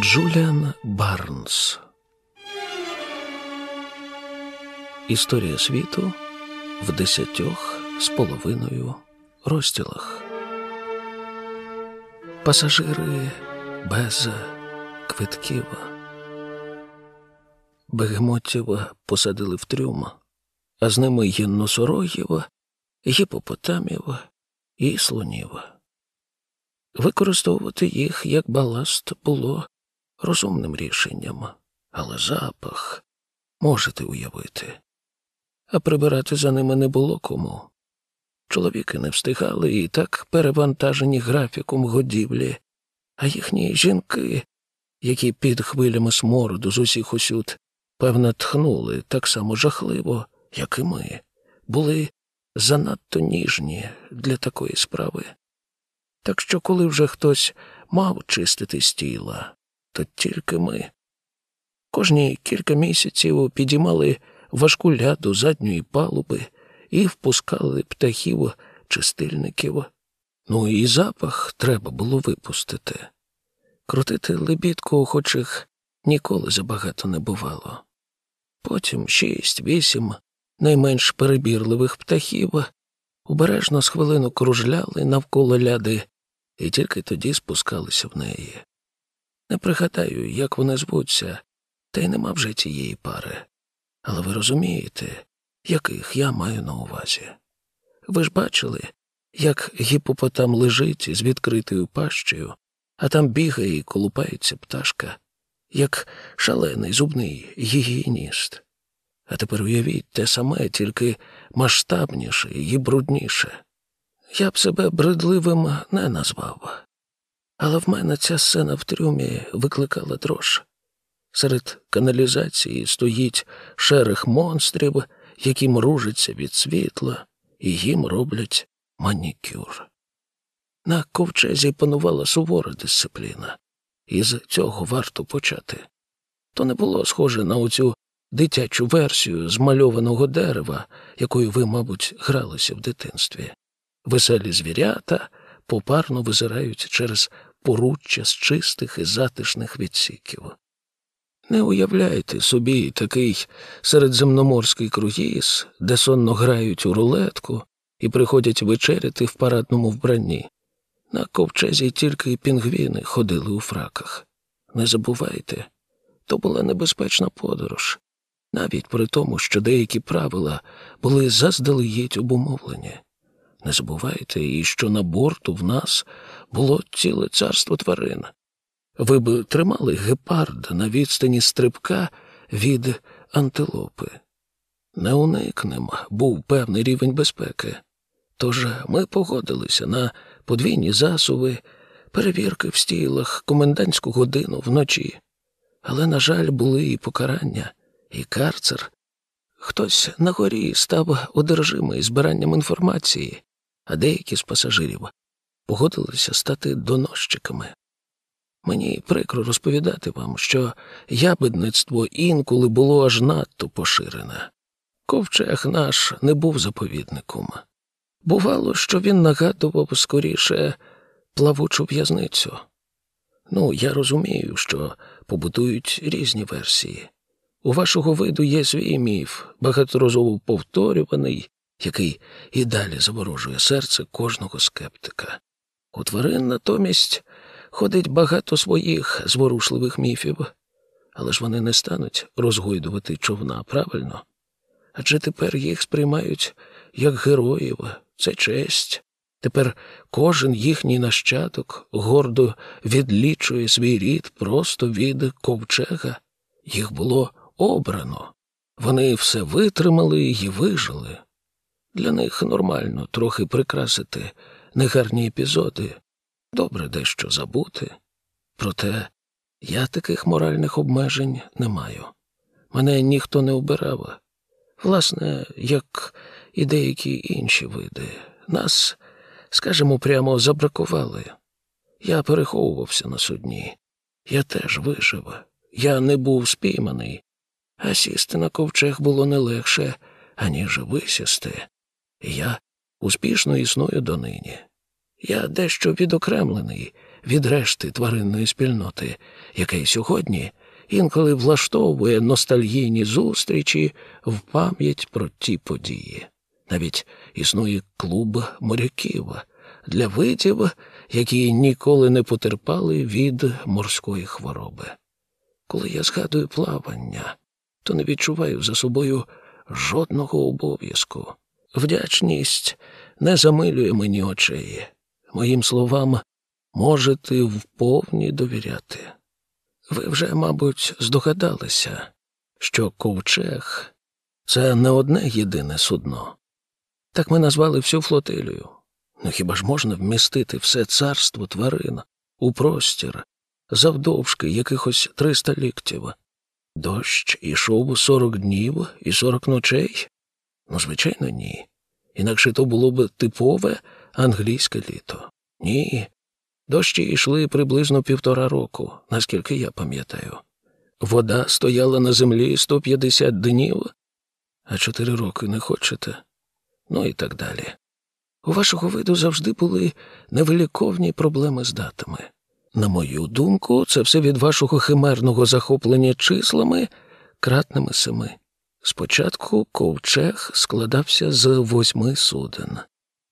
Джуліан Барнс Історія світу в десятьох з половиною розділах. Пасажири без квитків. Бегемотів посадили в трюм, а з ними є носорогів, гіпопотамів і слонів. Використовувати їх як баласт було розумним рішенням, але запах можете уявити. А прибирати за ними не було кому. Чоловіки не встигали і так перевантажені графіком годівлі, а їхні жінки, які під хвилями смороду з усіх усюд, певно, тхнули так само жахливо, як і ми, були занадто ніжні для такої справи. Так що, коли вже хтось мав чистити з тіла, то тільки ми. Кожні кілька місяців підіймали важку ляду задньої палуби і впускали птахів чистильників. Ну і запах треба було випустити. Крутити лебідку охочих ніколи забагато не бувало. Потім шість, вісім найменш перебірливих птахів обережно з хвилину кружляли навколо ляди і тільки тоді спускалися в неї. Не пригадаю, як вони звуться, та й нема вже цієї пари. Але ви розумієте, яких я маю на увазі. Ви ж бачили, як гіпопотам лежить з відкритою пащею, а там бігає і колупається пташка, як шалений зубний гігієніст. А тепер уявіть те саме, тільки масштабніше і брудніше. Я б себе бредливим не назвав, але в мене ця сцена в трюмі викликала дрож. Серед каналізації стоїть шерех монстрів, які мружаться від світла, і їм роблять манікюр. На ковчезі панувала сувора дисципліна, і з цього варто почати. То не було схоже на оцю дитячу версію змальованого дерева, якою ви, мабуть, гралися в дитинстві. Веселі звірята попарно визирають через поруччя з чистих і затишних відсіків. Не уявляйте собі такий середземноморський круїз, де сонно грають у рулетку і приходять вечеряти в парадному вбранні. На ковчезі тільки пінгвіни ходили у фраках. Не забувайте, то була небезпечна подорож, навіть при тому, що деякі правила були заздалегідь обумовлені. Не забувайте, і що на борту в нас було ціле царство тварин. Ви б тримали гепарда на відстані стрибка від антилопи. Не уникнем був певний рівень безпеки. Тож ми погодилися на подвійні засуви, перевірки в стілах, комендантську годину вночі. Але, на жаль, були і покарання, і карцер. Хтось на горі став одержимий збиранням інформації, а деякі з пасажирів погодилися стати доносчиками. Мені прикро розповідати вам, що ябедництво інколи було аж надто поширене. Ковчег наш не був заповідником. Бувало, що він нагадував скоріше плавучу в'язницю. Ну, я розумію, що побудують різні версії. У вашого виду є свій міф, багаторазово повторюваний, який і далі заворожує серце кожного скептика. У тварин натомість ходить багато своїх зворушливих міфів, але ж вони не стануть розгойдувати човна, правильно? Адже тепер їх сприймають як героїв, це честь. Тепер кожен їхній нащадок гордо відлічує свій рід просто від ковчега. Їх було обрано. Вони все витримали і вижили. Для них нормально трохи прикрасити негарні епізоди, добре дещо забути. Проте я таких моральних обмежень не маю. Мене ніхто не обирав. Власне, як і деякі інші види. Нас, скажімо, прямо забракували. Я переховувався на судні. Я теж вижив. Я не був спійманий, а сісти на ковчег було не легше, аніж висісти. Я успішно існую донині. Я дещо відокремлений від решти тваринної спільноти, яка й сьогодні інколи влаштовує ностальгійні зустрічі в пам'ять про ті події. Навіть існує клуб моряків для видів, які ніколи не потерпали від морської хвороби. Коли я згадую плавання, то не відчуваю за собою жодного обов'язку. Вдячність не замилює мені очей. Моїм словам можете вповні довіряти. Ви вже, мабуть, здогадалися, що ковчег це не одне єдине судно. Так ми назвали всю флотилію. Ну хіба ж можна вмістити все царство тварин у простір, завдовжки якихось триста ліктів? Дощ ішов сорок днів і сорок ночей? Ну, звичайно, ні. Інакше то було б типове англійське літо. Ні. Дощі йшли приблизно півтора року, наскільки я пам'ятаю. Вода стояла на землі 150 днів, а чотири роки не хочете. Ну і так далі. У вашого виду завжди були невиліковні проблеми з датами. На мою думку, це все від вашого химерного захоплення числами, кратними семи. Спочатку ковчег складався з восьми суден.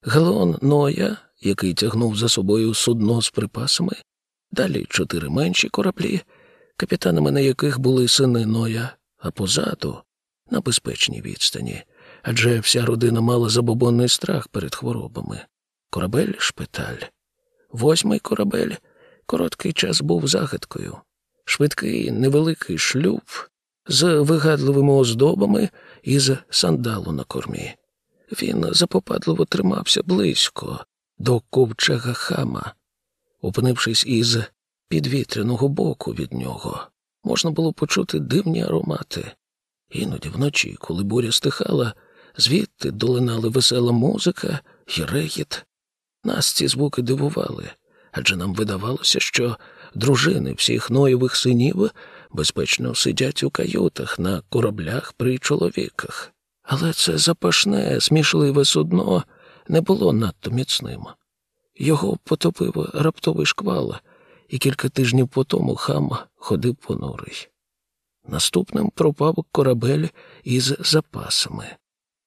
Галеон Ноя, який тягнув за собою судно з припасами, далі чотири менші кораблі, капітанами на яких були сини Ноя, а позаду на безпечній відстані, адже вся родина мала забобонний страх перед хворобами. Корабель шпиталь. Восьмий корабель короткий час був загадкою. Швидкий невеликий шлюб з вигадливими оздобами і з сандалу на кормі. Він запопадливо тримався близько до ковчега хама. Опинившись із підвітряного боку від нього, можна було почути дивні аромати. Іноді вночі, коли буря стихала, звідти долинали весела музика і регіт. Нас ці звуки дивували, адже нам видавалося, що дружини всіх ноєвих синів безпечно сидять у каютах на кораблях при чоловіках. Але це запашне, смішливе судно не було надто міцним. Його потопив раптовий шквал, і кілька тижнів по тому хам ходив понурий. Наступним пропав корабель із запасами.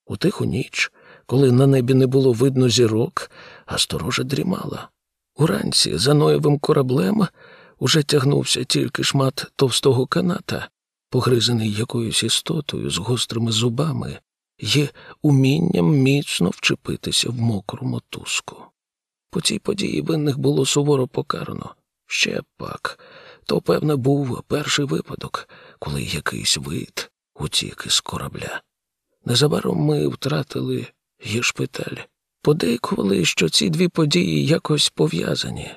У тиху ніч, коли на небі не було видно зірок, а сторожа дрімала. Уранці за Ноєвим кораблем уже тягнувся тільки шмат товстого каната, погризений якоюсь істотою з гострими зубами і умінням міцно вчепитися в мокру мотузку. По цій події винних було суворо покарано. Ще пак. То, певне, був перший випадок, коли якийсь вид утік із корабля. Незабаром ми втратили і шпиталь. Подейкували, що ці дві події якось пов'язані,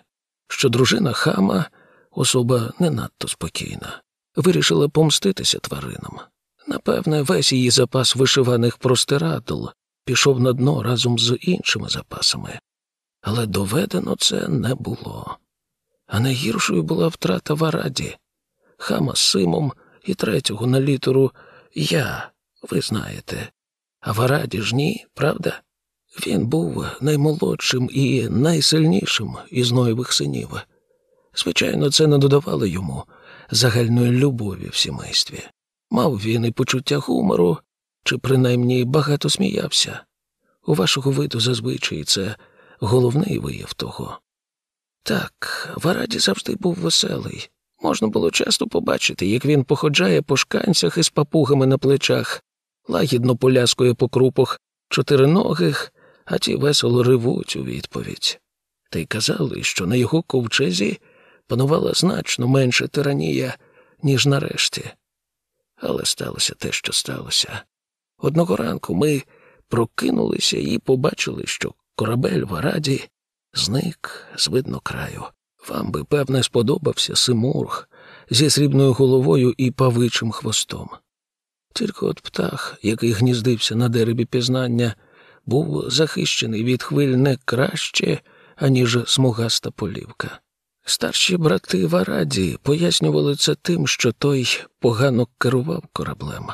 що дружина хама, особа не надто спокійна, вирішила помститися тваринам. Напевне, весь її запас вишиваних простирадл пішов на дно разом з іншими запасами, але доведено це не було. А найгіршою була втрата в Араді, хама з Симом і третього на літеру я, ви знаєте. А в Араді ж ні, правда? Він був наймолодшим і найсильнішим із Ноєвих синів. Звичайно, це не додавало йому загальної любові в сімействі. Мав він і почуття гумору, чи принаймні багато сміявся. У вашого виду зазвичай це головний вияв того. Так, в Араді завжди був веселий. Можна було часто побачити, як він походжає по шканцях із папугами на плечах, лагідно поляскує по крупах чотириногих, а ті весело ревуть у відповідь. Та й казали, що на його ковчезі панувала значно менше тиранія, ніж нарешті. Але сталося те, що сталося. Одного ранку ми прокинулися і побачили, що корабель в Араді зник з видно краю. Вам би, певне, сподобався Симург зі срібною головою і павичим хвостом. Тільки от птах, який гніздився на дереві пізнання, був захищений від хвиль не краще, аніж смугаста полівка. Старші брати в Араді пояснювали це тим, що той погано керував кораблем.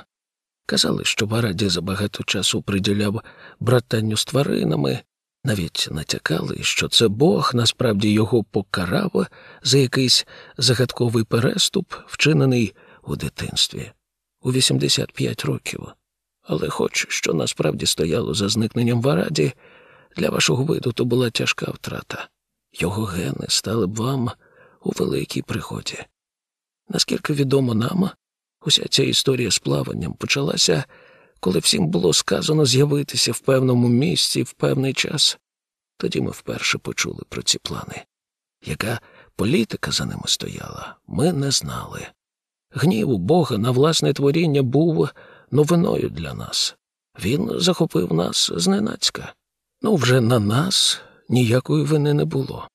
Казали, що в Араді забагато часу приділяв братанню з тваринами, Навіть натякали, що це Бог насправді його покарав за якийсь загадковий переступ, вчинений у дитинстві у 85 років. Але хоч що насправді стояло за зникненням в Араді, для вашого виду то була тяжка втрата. Його гени стали б вам у великій пригоді. Наскільки відомо нам, уся ця історія з плаванням почалася, коли всім було сказано з'явитися в певному місці в певний час. Тоді ми вперше почули про ці плани. Яка політика за ними стояла, ми не знали. Гнів Бога на власне творіння був новиною для нас. Він захопив нас зненацька. Ну, вже на нас ніякої вини не було.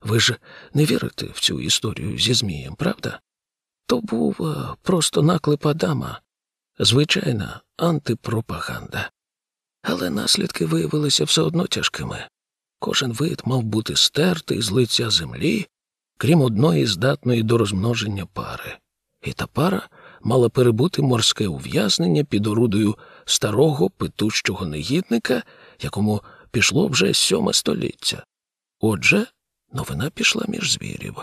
Ви ж не вірите в цю історію зі Змієм, правда? То був е, просто наклеп Адама, звичайна антипропаганда. Але наслідки виявилися все одно тяжкими. Кожен вид мав бути стертий з лиця землі, крім одної здатної до розмноження пари, і та пара мала перебути морське ув'язнення під орудою старого петущого негідника, якому пішло вже сьоме століття. Отже, новина пішла між звірів.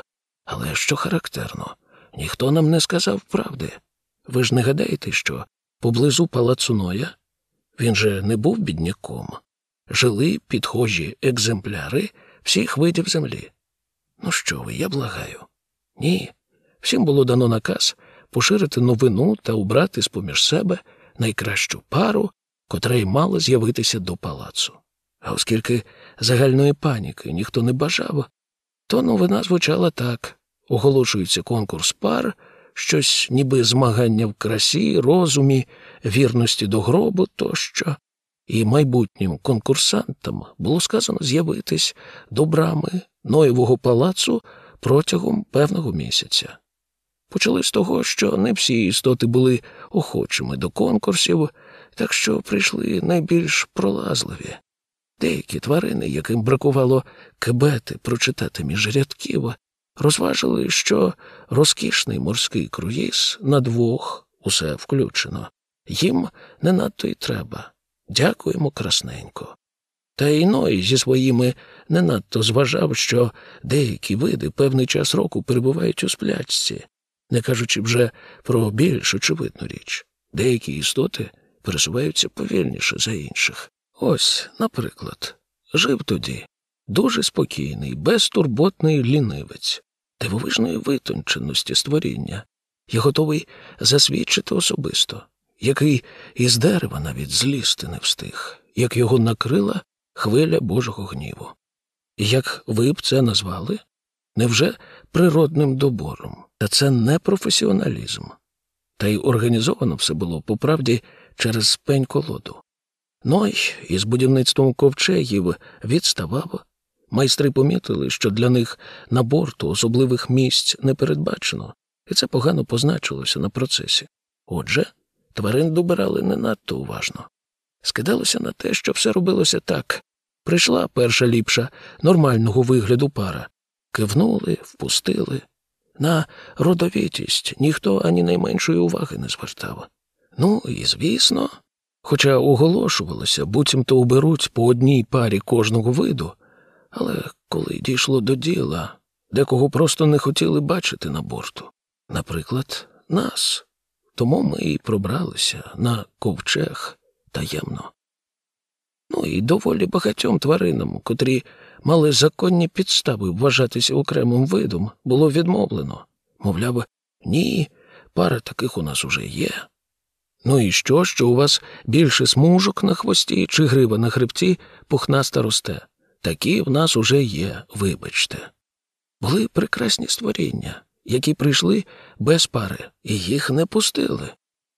Але що характерно, ніхто нам не сказав правди. Ви ж не гадаєте, що поблизу палацу Ноя він же не був бідняком, жили підхожі екземпляри всіх видів землі. Ну що ви, я благаю? Ні. Всім було дано наказ поширити новину та убрати з поміж себе найкращу пару, котра й мала з'явитися до палацу. А оскільки загальної паніки ніхто не бажав, то новина звучала так оголошується конкурс пар, щось ніби змагання в красі, розумі, вірності до гробу тощо, і майбутнім конкурсантам було сказано з'явитись до брами Ноєвого палацу протягом певного місяця. Почали з того, що не всі істоти були охочими до конкурсів, так що прийшли найбільш пролазливі. Деякі тварини, яким бракувало кебети прочитати між рядків, розважили, що розкішний морський круїз на двох усе включено. Їм не надто й треба. Дякуємо красненько. Та іной зі своїми не надто зважав, що деякі види певний час року перебувають у сплячці, не кажучи вже про більш очевидну річ. Деякі істоти пересуваються повільніше за інших. Ось, наприклад, жив тоді дуже спокійний, безтурботний лінивець, дивовижної витонченості створіння, і готовий засвідчити особисто, який із дерева навіть злізти не встиг, як його накрила хвиля Божого гніву. Як ви б це назвали? Невже природним добором? Та це не професіоналізм. Та й організовано все було по правді через пень колоду. Ной із будівництвом ковчегів відставав. Майстри помітили, що для них на борту особливих місць не передбачено, і це погано позначилося на процесі. Отже, тварин добирали не надто уважно. Скидалося на те, що все робилося так. Прийшла перша ліпша, нормального вигляду пара. Кивнули, впустили. На родовітість ніхто ані найменшої уваги не звертав. Ну і звісно, хоча оголошувалося, буцімто уберуть по одній парі кожного виду, але коли дійшло до діла, декого просто не хотіли бачити на борту. Наприклад, нас. Тому ми і пробралися на ковчег таємно. Ну і доволі багатьом тваринам, котрі мали законні підстави вважатися окремим видом, було відмовлено. Мовляв, ні, пара таких у нас уже є. Ну і що, що у вас більше смужок на хвості чи грива на хребті пухнаста росте? Такі в нас уже є, вибачте. Були прекрасні створіння, які прийшли без пари, і їх не пустили.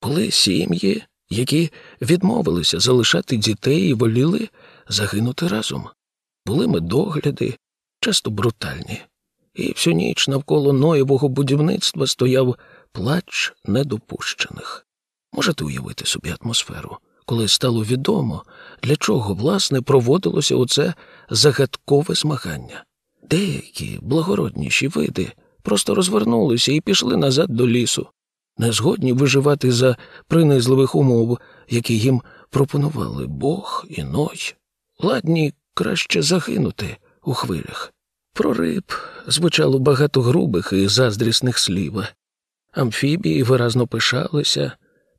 Були сім'ї, які відмовилися залишати дітей і воліли загинути разом. Були медогляди, часто брутальні, і всю ніч навколо Ноєвого будівництва стояв плач недопущених. Можете уявити собі атмосферу, коли стало відомо, для чого, власне, проводилося оце загадкове змагання. Деякі благородніші види просто розвернулися і пішли назад до лісу, не згодні виживати за принизливих умов, які їм пропонували Бог і Ной, ладні краще загинути у хвилях. Про риб звучало багато грубих і заздрісних слів. Амфібії виразно пишалися,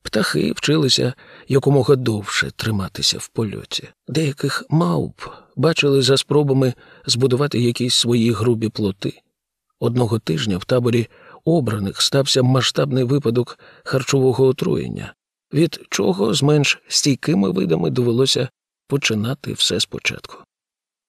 птахи вчилися якомога довше триматися в польоті. Деяких мавп бачили за спробами збудувати якісь свої грубі плоти. Одного тижня в таборі обраних стався масштабний випадок харчового отруєння, від чого з менш стійкими видами довелося починати все спочатку.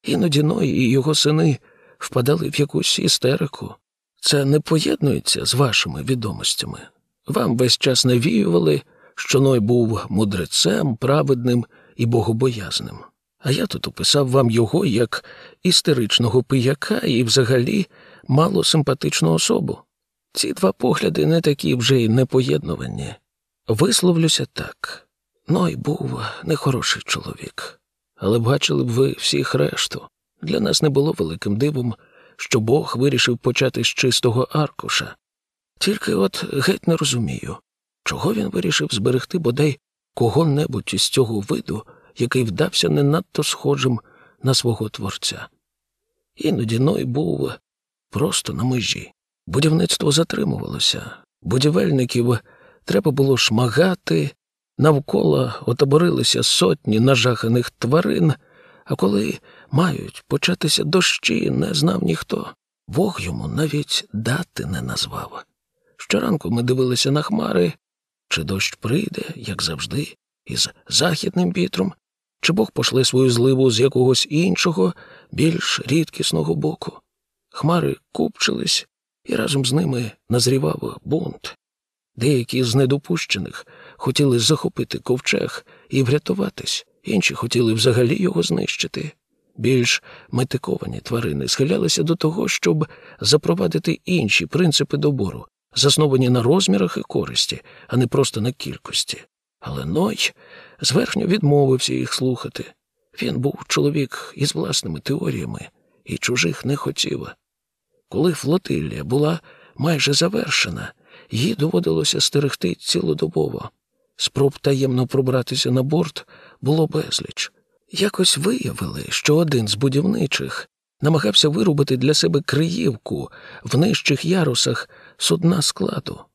Іноді Ной і його сини впадали в якусь істерику. Це не поєднується з вашими відомостями. Вам весь час навіювали, що Ной був мудрецем, праведним і богобоязним. А я тут описав вам його як істеричного пияка і взагалі мало симпатичну особу. Ці два погляди не такі вже й непоєднувані. Висловлюся так. Ной був нехороший чоловік, але бачили б ви всіх решту. Для нас не було великим дивом, що Бог вирішив почати з чистого аркуша. Тільки от геть не розумію, чого він вирішив зберегти бодай кого-небудь із цього виду, який вдався не надто схожим на свого творця. Іноді Ной був просто на межі. Будівництво затримувалося, будівельників треба було шмагати, навколо отаборилися сотні нажаханих тварин, а коли мають початися дощі, не знав ніхто. Бог йому навіть дати не назвав. Щоранку ми дивилися на хмари, чи дощ прийде, як завжди, із західним вітром, чи Бог пошле свою зливу з якогось іншого, більш рідкісного боку. Хмари купчились, і разом з ними назрівав бунт. Деякі з недопущених хотіли захопити ковчег і врятуватись, інші хотіли взагалі його знищити. Більш метиковані тварини схилялися до того, щоб запровадити інші принципи добору, засновані на розмірах і користі, а не просто на кількості. Але Ной зверхньо відмовився їх слухати. Він був чоловік із власними теоріями і чужих не хотів. Коли флотилія була майже завершена, їй доводилося стерегти цілодобово. Спроб таємно пробратися на борт було безліч. Якось виявили, що один з будівничих намагався вирубити для себе криївку в нижчих ярусах судна складу.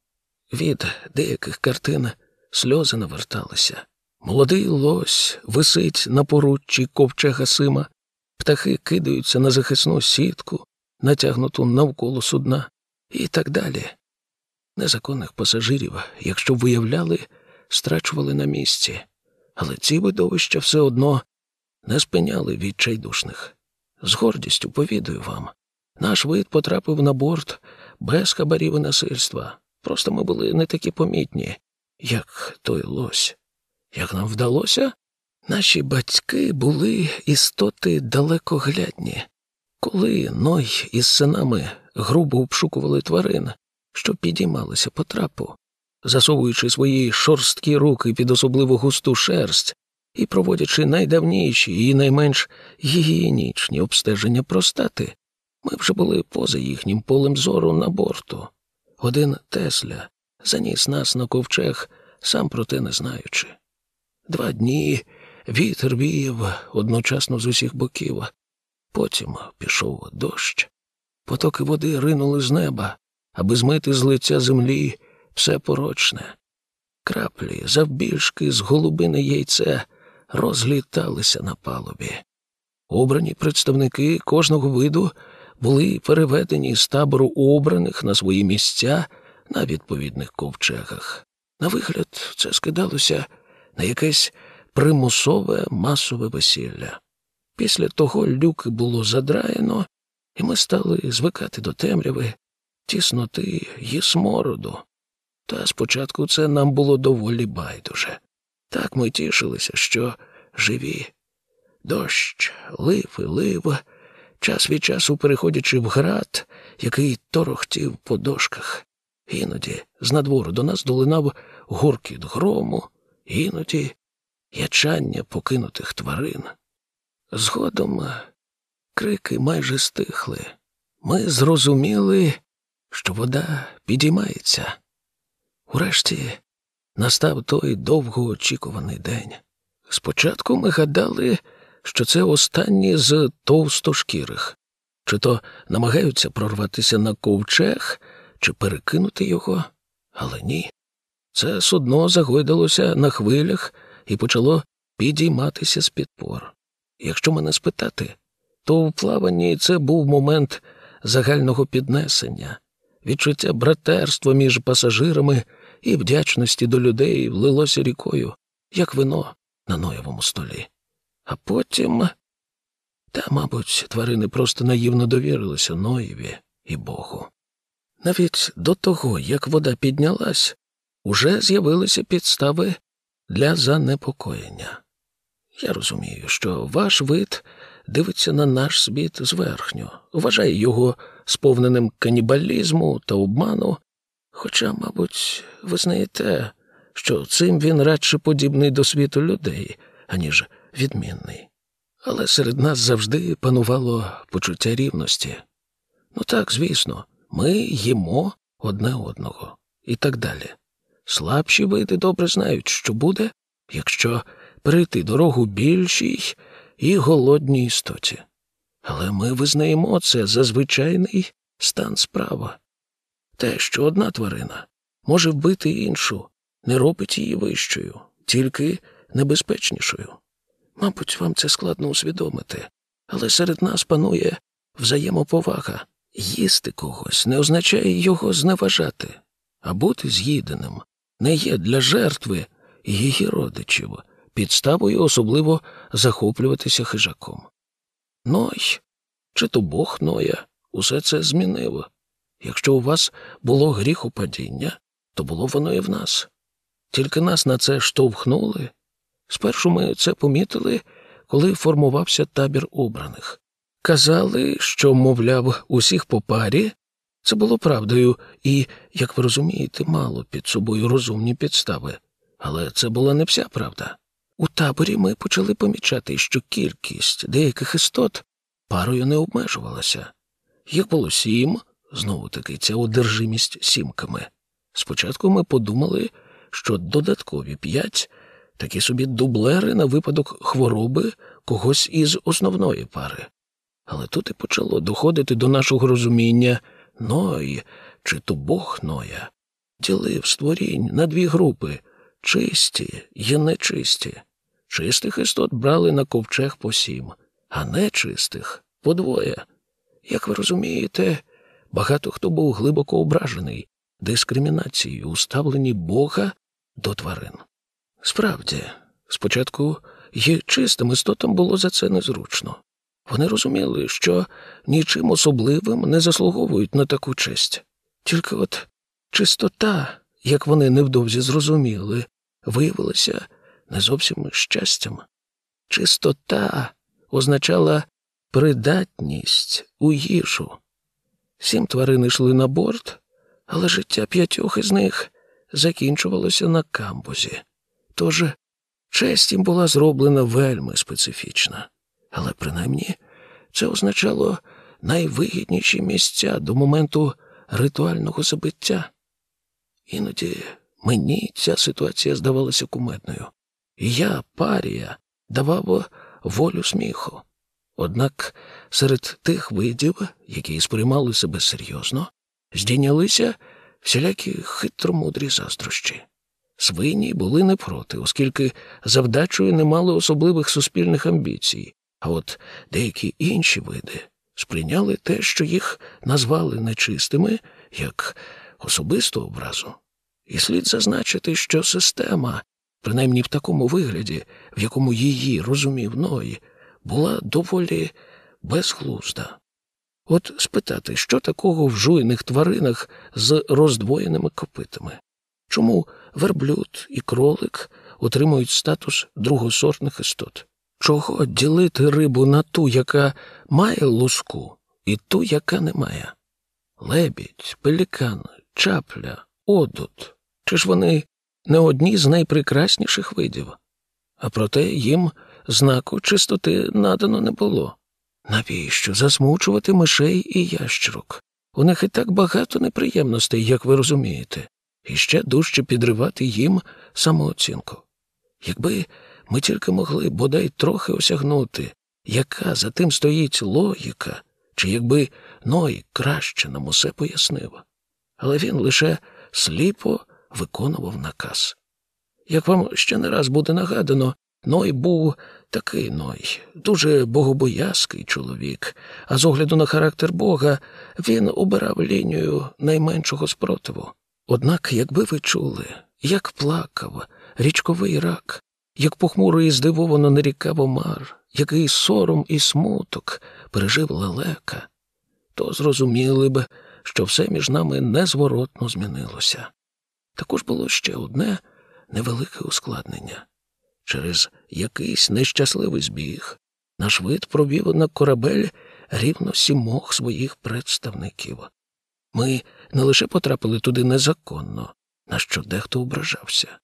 Від деяких картин сльози наверталися. Молодий лось висить на поруччі ковчега Сима, птахи кидаються на захисну сітку, натягнуту навколо судна, і так далі. Незаконних пасажирів, якщо виявляли, страчували на місці, але ці видовища все одно не спиняли відчайдушних. З гордістю повідаю вам. Наш вид потрапив на борт без хабарів і насильства. Просто ми були не такі помітні, як той лось. Як нам вдалося, наші батьки були істоти далекоглядні. Коли Ной із синами грубо обшукували тварин, що підіймалися по трапу, засовуючи свої шорсткі руки під особливо густу шерсть і проводячи найдавніші і найменш гігієнічні обстеження простати, ми вже були поза їхнім полем зору на борту. Один Тесля заніс нас на ковчег, сам про те не знаючи. Два дні вітер віяв одночасно з усіх боків. Потім пішов дощ. Потоки води ринули з неба, аби змити з лиця землі все порочне. Краплі завбільшки з голубини яйце розліталися на палубі. Обрані представники кожного виду були переведені з табору обраних на свої місця на відповідних ковчегах. На вигляд, це скидалося на якесь примусове масове весілля. Після того люки було задраєно, і ми стали звикати до темряви, тісноти й смороду. Та спочатку це нам було доволі байдуже. Так ми тішилися, що живі. Дощ лив і лив, час від часу переходячи в град, який торохтів по дошках. Іноді з надвору до нас долинав гуркіт грому, іноді ячання покинутих тварин. Згодом крики майже стихли. Ми зрозуміли, що вода підіймається. Урешті настав той довгоочікуваний день. Спочатку ми гадали, що це останні з товстошкірих, чи то намагаються прорватися на ковчег, чи перекинути його, але ні. Це судно загойдалося на хвилях і почало підійматися з підпор. Якщо мене спитати, то в плаванні це був момент загального піднесення, відчуття братерства між пасажирами і вдячності до людей влилося рікою, як вино на ноєвому столі. А потім, та, мабуть, тварини просто наївно довірилися Ноєві і Богу. Навіть до того, як вода піднялась, уже з'явилися підстави для занепокоєння. Я розумію, що ваш вид дивиться на наш світ зверхньо, вважає його сповненим канібалізму та обману, хоча, мабуть, ви знаєте, що цим він радше подібний до світу людей, аніж відмінний. Але серед нас завжди панувало почуття рівності. Ну так, звісно, ми їмо одне одного і так далі. Слабші види добре знають, що буде, якщо перейти дорогу більшій і голодній істоті. Але ми визнаємо це за звичайний стан справа. Те, що одна тварина може вбити іншу, не робить її вищою, тільки небезпечнішою. Мабуть, вам це складно усвідомити, але серед нас панує взаємоповага. Їсти когось не означає його зневажати, а бути з'їденим не є для жертви її родичів підставою особливо захоплюватися хижаком. Ной, чи то Бог Ноя, усе це змінило. Якщо у вас було гріхопадіння, то було воно і в нас. Тільки нас на це штовхнули. Спершу ми це помітили, коли формувався табір обраних. Казали, що, мовляв, усіх по парі. Це було правдою і, як ви розумієте, мало під собою розумні підстави. Але це була не вся правда. У таборі ми почали помічати, що кількість деяких істот парою не обмежувалася. Їх було сім, знову таки ця одержимість сімками. Спочатку ми подумали, що додаткові п'ять такі собі дублери на випадок хвороби когось із основної пари. Але тут і почало доходити до нашого розуміння Ной, чи то Бог Ноя, ділив створінь на дві групи чисті і нечисті. Чистих істот брали на ковчег по сім, а нечистих по двоє. Як ви розумієте, багато хто був глибоко ображений дискримінацією у ставленні Бога до тварин. Справді, спочатку й чистим істотам було за це незручно. Вони розуміли, що нічим особливим не заслуговують на таку честь. Тільки от чистота, як вони невдовзі зрозуміли, виявилася не зовсім щастям. Чистота означала придатність у їжу. Сім тварин йшли на борт, але життя п'ятьох із них закінчувалося на камбузі. Тож честь їм була зроблена вельми специфічна, але принаймні це означало найвигідніші місця до моменту ритуального забиття. Іноді мені ця ситуація здавалася кумедною. Я, парія, давав волю сміху. Однак серед тих видів, які сприймали себе серйозно, здійнялися всілякі хитромудрі заздрощі. Свині були не проти, оскільки завдачою не мали особливих суспільних амбіцій, а от деякі інші види сприйняли те, що їх назвали нечистими, як особисту образу. І слід зазначити, що система, принаймні в такому вигляді, в якому її розумів Ной, була доволі безглузда. От спитати, що такого в жуйних тваринах з роздвоєними копитами? Чому верблюд і кролик отримують статус другосортних істот? Чого ділити рибу на ту, яка має луску, і ту, яка не має? Лебідь, пелікан, чапля, одут. Чи ж вони не одні з найпрекрасніших видів? А проте їм знаку чистоти надано не було. Навіщо засмучувати мишей і ящерок? У них і так багато неприємностей, як ви розумієте, і ще дужче підривати їм самооцінку. Якби Ми тільки могли бодай трохи осягнути, яка за тим стоїть логіка, чи якби Ной краще нам усе пояснив. Але він лише сліпо виконував наказ. Як вам ще не раз буде нагадано, Ной був такий Ной, дуже богобоязкий чоловік, а з огляду на характер Бога він обирав лінію найменшого спротиву. Однак, якби ви чули, як плакав річковий рак, як похмуро і здивовано нарікав Омар, який сором і смуток пережив лелека, то зрозуміли б, що все між нами незворотно змінилося. Також було ще одне невелике ускладнення. Через якийсь нещасливий збіг наш вид провів на корабель рівно сімох своїх представників. Ми не лише потрапили туди незаконно, на що дехто ображався,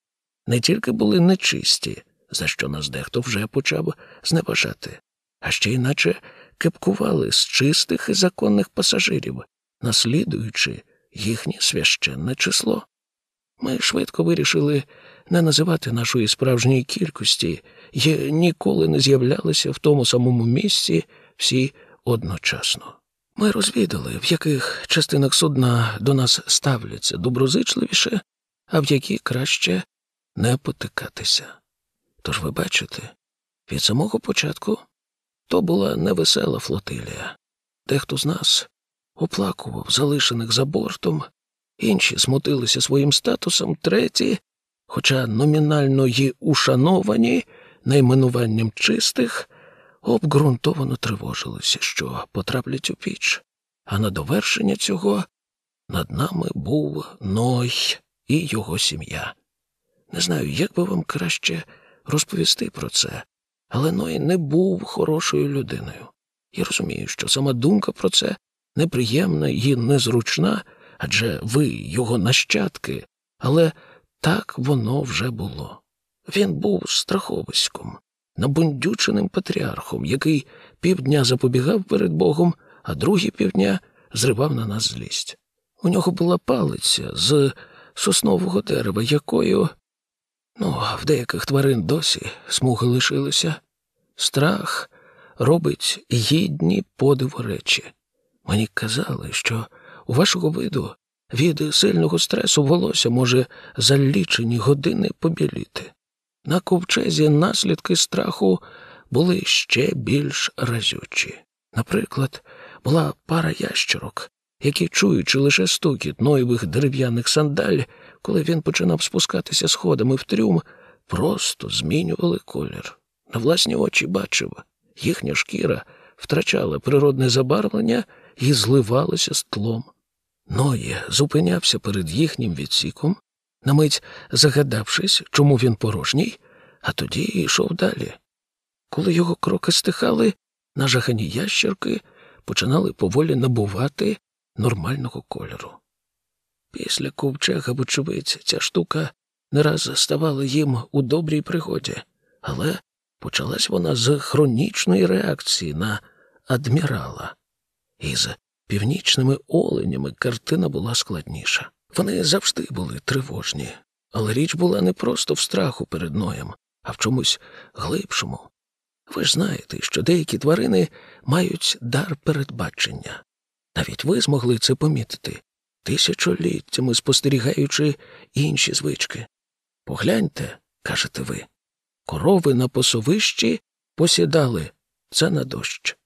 не тільки були нечисті, за що нас дехто вже почав зневажати, а ще й наче кепкували з чистих і законних пасажирів, наслідуючи їхнє священне число. Ми швидко вирішили не називати нашої справжньої кількості і ніколи не з'являлися в тому самому місці всі одночасно. Ми розвідали, в яких частинах судна до нас ставляться доброзичливіше, а в які краще не потикатися. Тож ви бачите, від самого початку то була невесела флотилія. Дехто з нас оплакував залишених за бортом, інші смутилися своїм статусом, треті, хоча номінально й ушановані найменуванням чистих, обґрунтовано тривожилися, що потраплять у піч, а на довершення цього над нами був Ной і його сім'я. Не знаю, як би вам краще розповісти про це, але Ной не був хорошою людиною. Я розумію, що сама думка про це неприємна і незручна, адже ви його нащадки, але так воно вже було. Він був страховиськом, набундюченим патріархом, який півдня запобігав перед Богом, а другі півдня зривав на нас злість. У нього була палиця з соснового дерева, якою, ну, в деяких тварин досі смуги лишилися. Страх робить гідні подиву речі. Мені казали, що у вашого виду від сильного стресу волосся може за лічені години побіліти. На ковчезі наслідки страху були ще більш разючі. Наприклад, була пара ящерок, які, чуючи лише стукіт ноєвих дерев'яних сандаль, коли він починав спускатися сходами в трюм, просто змінювали колір. На власні очі бачив, їхня шкіра втрачала природне забарвлення і зливалася з тлом. Ноє зупинявся перед їхнім відсіком, на мить загадавшись, чому він порожній, а тоді йшов далі. Коли його кроки стихали, нажахані ящерки починали поволі набувати нормального кольору. Після ковчега, вочевидь, ця штука не раз ставала їм у добрій пригоді, але почалась вона з хронічної реакції на адмірала. Із північними оленями картина була складніша. Вони завжди були тривожні, але річ була не просто в страху перед Ноєм, а в чомусь глибшому. Ви ж знаєте, що деякі тварини мають дар передбачення. Навіть ви змогли це помітити, тисячоліттями спостерігаючи інші звички. Погляньте, кажете ви, корови на посовищі посідали це на дощ.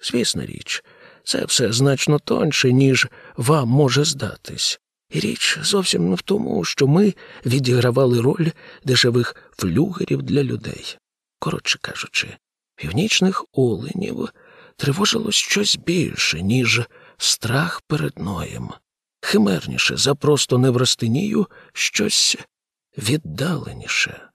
Звісна річ, це все значно тонше, ніж вам може здатись. Річ зовсім не в тому, що ми відігравали роль дешевих флюгерів для людей. Коротше кажучи, північних оленів тривожило щось більше, ніж страх перед ноєм, химерніше за просто неврастинію щось віддаленіше.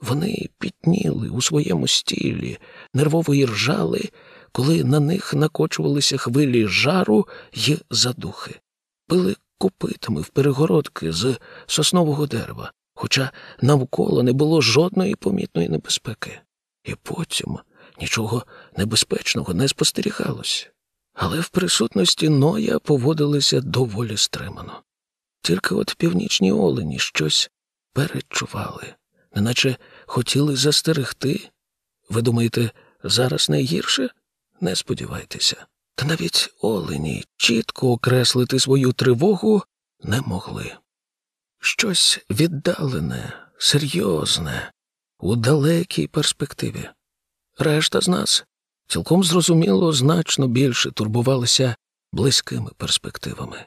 Вони пітніли у своєму стілі, нервово іржали, коли на них накочувалися хвилі жару й задухи, пили копитами в перегородки з соснового дерева, хоча навколо не було жодної помітної небезпеки. І потім нічого небезпечного не спостерігалось. Але в присутності Ноя поводилися доволі стримано. Тільки от північні олені щось перечували, неначе хотіли застерегти. Ви думаєте, зараз найгірше? Не сподівайтеся. Та навіть олені чітко окреслити свою тривогу не могли. Щось віддалене, серйозне, у далекій перспективі. Решта з нас цілком зрозуміло значно більше турбувалися близькими перспективами.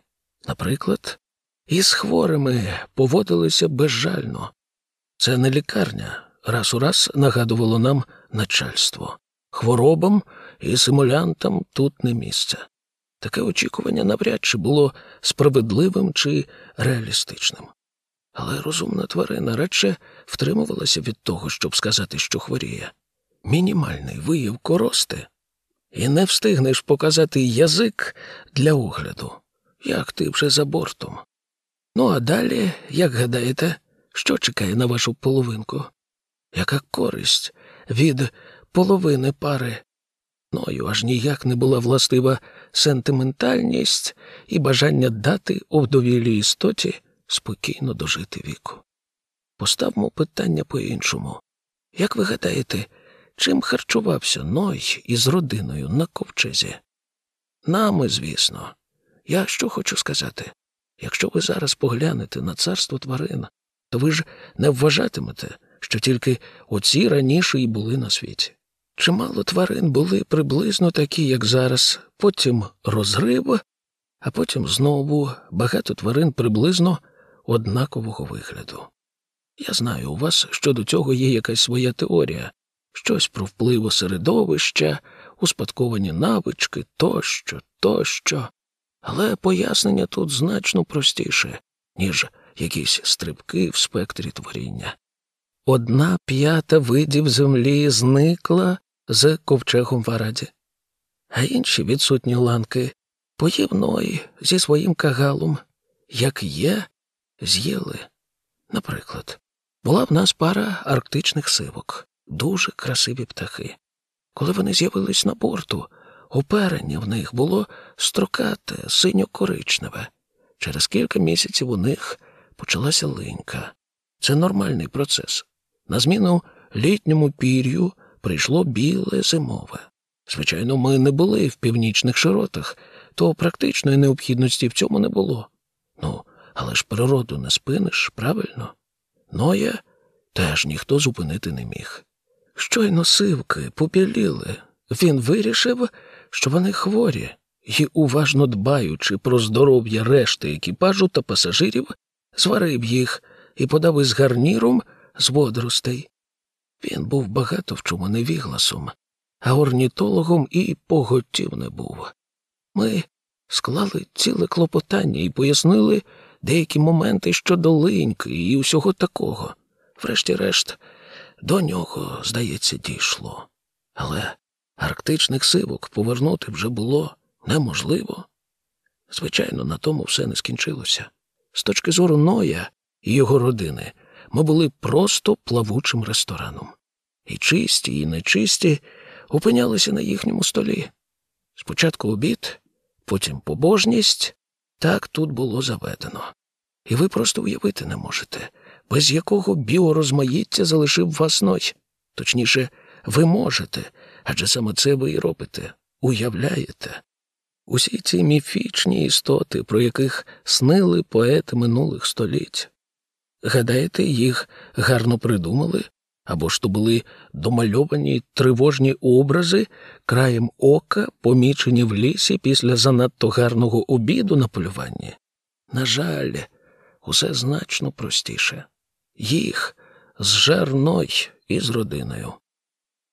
Наприклад, із хворими поводилися безжально. Це не лікарня, раз у раз нагадувало нам начальство. Хворобам і симулянтам тут не місце. Таке очікування навряд чи було справедливим чи реалістичним. Але розумна тварина радше втримувалася від того, щоб сказати, що хворіє. Мінімальний вияв корости, і не встигнеш показати язик для огляду, як ти вже за бортом. Ну а далі, як гадаєте, що чекає на вашу половинку? Яка користь від половини пари? Ною аж ніяк не була властива сентиментальність і бажання дати овдовілій істоті спокійно дожити віку. Поставмо питання по-іншому. Як ви гадаєте, чим харчувався Ной із родиною на ковчезі? Нами, звісно. Я що хочу сказати? Якщо ви зараз поглянете на царство тварин, то ви ж не вважатимете, що тільки оці раніше і були на світі. Чимало тварин були приблизно такі, як зараз, потім розрив, а потім знову багато тварин приблизно однакового вигляду. Я знаю, у вас щодо цього є якась своя теорія, щось про вплив середовища, успадковані навички тощо, тощо, але пояснення тут значно простіше, ніж якісь стрибки в спектрі творіння. Одна п'ята видів землі зникла з ковчегом в Араді, а інші відсутні ланки поїв Ной зі своїм кагалом, як є, з'їли. Наприклад, була в нас пара арктичних сивок, дуже красиві птахи. Коли вони з'явились на борту, оперення в них було строкате, синьо-коричневе. Через кілька місяців у них почалася линька. Це нормальний процес. На зміну літньому пір'ю прийшло біле зимове. Звичайно, ми не були в північних широтах, то практичної необхідності в цьому не було. Ну, але ж природу не спиниш, правильно? Ноя теж ніхто зупинити не міг. Щойно сивки попіліли, він вирішив, що вони хворі, і, уважно дбаючи про здоров'я решти екіпажу та пасажирів, зварив їх і подав із гарніром з водоростей. Він був багато в чому невігласом, а орнітологом і поготів не був. Ми склали ціле клопотання і пояснили деякі моменти щодо линьки і усього такого. Врешті-решт, до нього, здається, дійшло. Але арктичних сивок повернути вже було неможливо. Звичайно, на тому все не скінчилося. З точки зору Ноя і його родини ми були просто плавучим рестораном. І чисті, і нечисті опинялися на їхньому столі. Спочатку обід, потім побожність, так тут було заведено. І ви просто уявити не можете, без якого біорозмаїття залишив вас ной. Точніше, ви можете, адже саме це ви і робите, уявляєте. Усі ці міфічні істоти, про яких снили поети минулих століть. Гадаєте, їх гарно придумали? Або ж то були домальовані тривожні образи краєм ока, помічені в лісі після занадто гарного обіду на полюванні? На жаль, усе значно простіше. Їх з жерной і з родиною.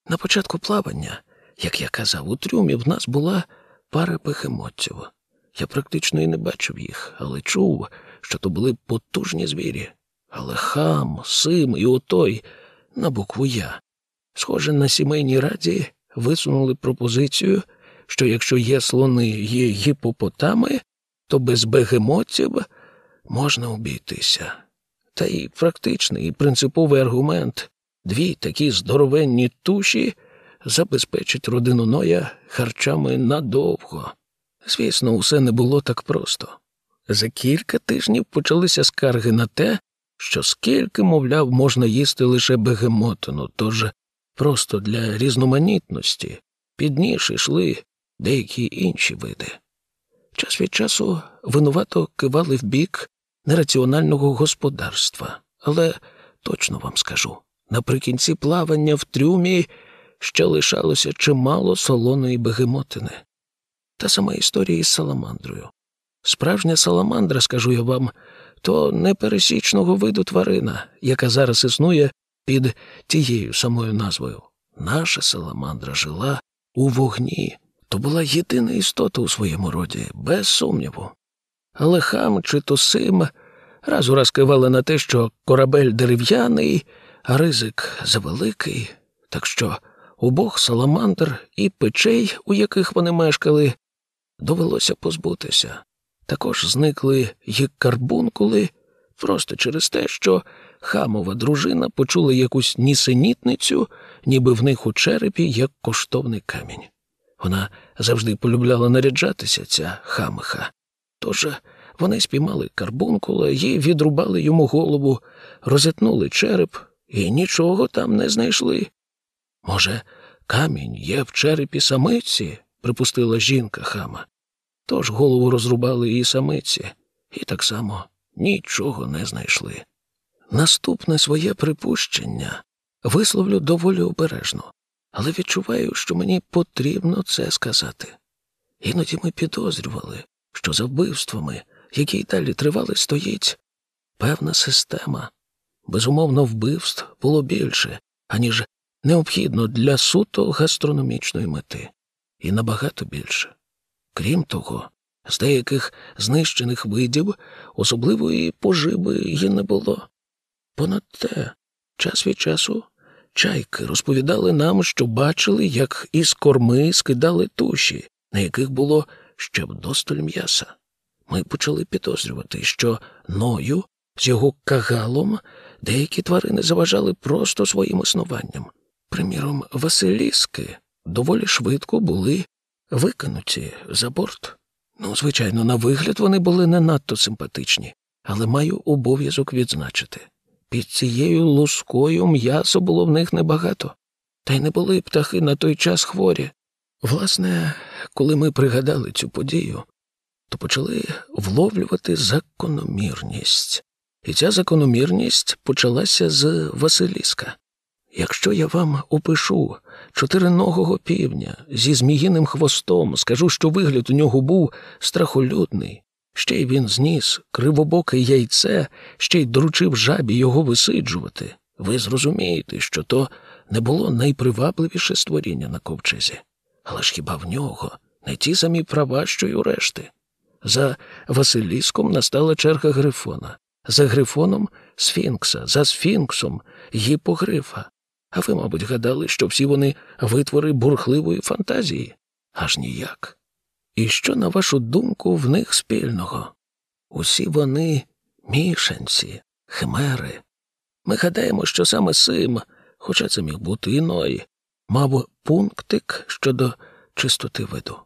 На початку плавання, як я казав, у трюмі в нас була пара бегемотців. Я практично і не бачив їх, але чув, що то були потужні звірі. Але хам, сим і отой на букву Я. Схоже, на сімейній раді висунули пропозицію, що якщо є слони є гіпопотами, то без бегемотів можна обійтися. Та й практичний і принциповий аргумент дві такі здоровенні туші забезпечить родину Ноя харчами надовго. Звісно, усе не було так просто. За кілька тижнів почалися скарги на те, що скільки, мовляв, можна їсти лише бегемотину, тож просто для різноманітності під ніж йшли деякі інші види. Час від часу винувато кивали в бік нераціонального господарства, але точно вам скажу наприкінці плавання в трюмі ще лишалося чимало солоної бегемотини. Та сама історія із саламандрою. Справжня саламандра, скажу я вам, то непересічного виду тварина, яка зараз існує під тією самою назвою. Наша саламандра жила у вогні, то була єдина істота у своєму роді, без сумніву. Але хам чи то сим раз у раз кивали на те, що корабель дерев'яний, а ризик завеликий, так що обох саламандр і печей, у яких вони мешкали, довелося позбутися. Також зникли й карбункули просто через те, що хамова дружина почула якусь нісенітницю, ніби в них у черепі як коштовний камінь. Вона завжди полюбляла наряджатися, ця хамиха. Тож вони спіймали карбункула і відрубали йому голову, розітнули череп і нічого там не знайшли. Може, камінь є в черепі самиці, припустила жінка хама. Тож голову розрубали і самиці, і так само нічого не знайшли. Наступне своє припущення висловлю доволі обережно, але відчуваю, що мені потрібно це сказати. Іноді ми підозрювали, що за вбивствами, які й далі тривали, стоїть певна система. Безумовно, вбивств було більше, аніж необхідно для суто гастрономічної мети, і набагато більше. Крім того, з деяких знищених видів особливої поживи й не було. Понад те, час від часу чайки розповідали нам, що бачили, як із корми скидали туші, на яких було ще вдосталь м'яса. Ми почали підозрювати, що ною з його кагалом деякі тварини заважали просто своїм існуванням. Приміром, Василіски доволі швидко були викинуті за борт. Ну, звичайно, на вигляд вони були не надто симпатичні, але маю обов'язок відзначити. Під цією лускою м'ясо було в них небагато, та й не були птахи на той час хворі. Власне, коли ми пригадали цю подію, то почали вловлювати закономірність. І ця закономірність почалася з Василіска. Якщо я вам опишу чотириногого півня зі зміїним хвостом, скажу, що вигляд у нього був страхолюдний, ще й він зніс кривобоке яйце, ще й доручив жабі його висиджувати, ви зрозумієте, що то не було найпривабливіше створіння на ковчезі. Але ж хіба в нього не ті самі права, що й у решти? За Василіском настала черга Грифона, за Грифоном Сфінкса, за Сфінксом гіпогрифа. А ви, мабуть, гадали, що всі вони витвори бурхливої фантазії? Аж ніяк. І що, на вашу думку, в них спільного? Усі вони мішанці, химери. Ми гадаємо, що саме Сим, хоча це міг бути іной, мав пунктик щодо чистоти виду.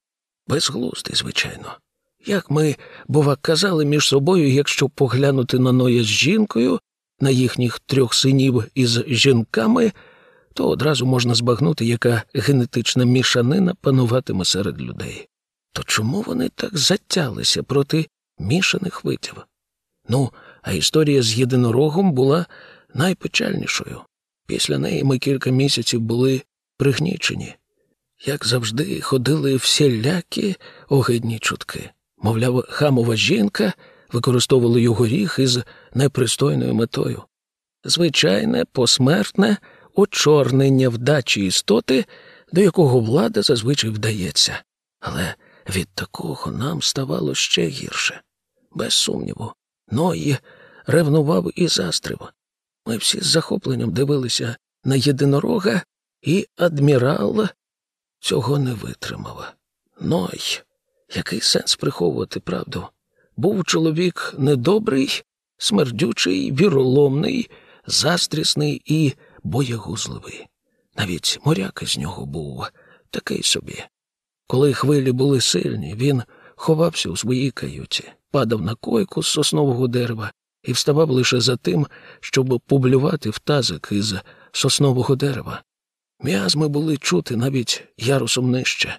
Безглуздий, звичайно. Як ми, бува, казали між собою, якщо поглянути на Ноя з жінкою, на їхніх трьох синів із жінками, то одразу можна збагнути, яка генетична мішанина пануватиме серед людей. То чому вони так затялися проти мішаних видів? Ну, а історія з єдинорогом була найпечальнішою. Після неї ми кілька місяців були пригнічені. Як завжди, ходили всілякі огидні чутки. Мовляв, хамова жінка використовувала його ріг із непристойною метою. Звичайне, посмертне очорнення вдачі істоти, до якого влада зазвичай вдається. Але від такого нам ставало ще гірше. Без сумніву, Ной ревнував і застрив. Ми всі з захопленням дивилися на єдинорога, і адмірал цього не витримав. Ной, який сенс приховувати правду? Був чоловік недобрий, смердючий, віроломний, застрісний і боягузливий. Навіть моряк із нього був такий собі. Коли хвилі були сильні, він ховався у своїй каюті, падав на койку з соснового дерева і вставав лише за тим, щоб публювати в тазик із соснового дерева. М'язми були чути навіть ярусом нижче.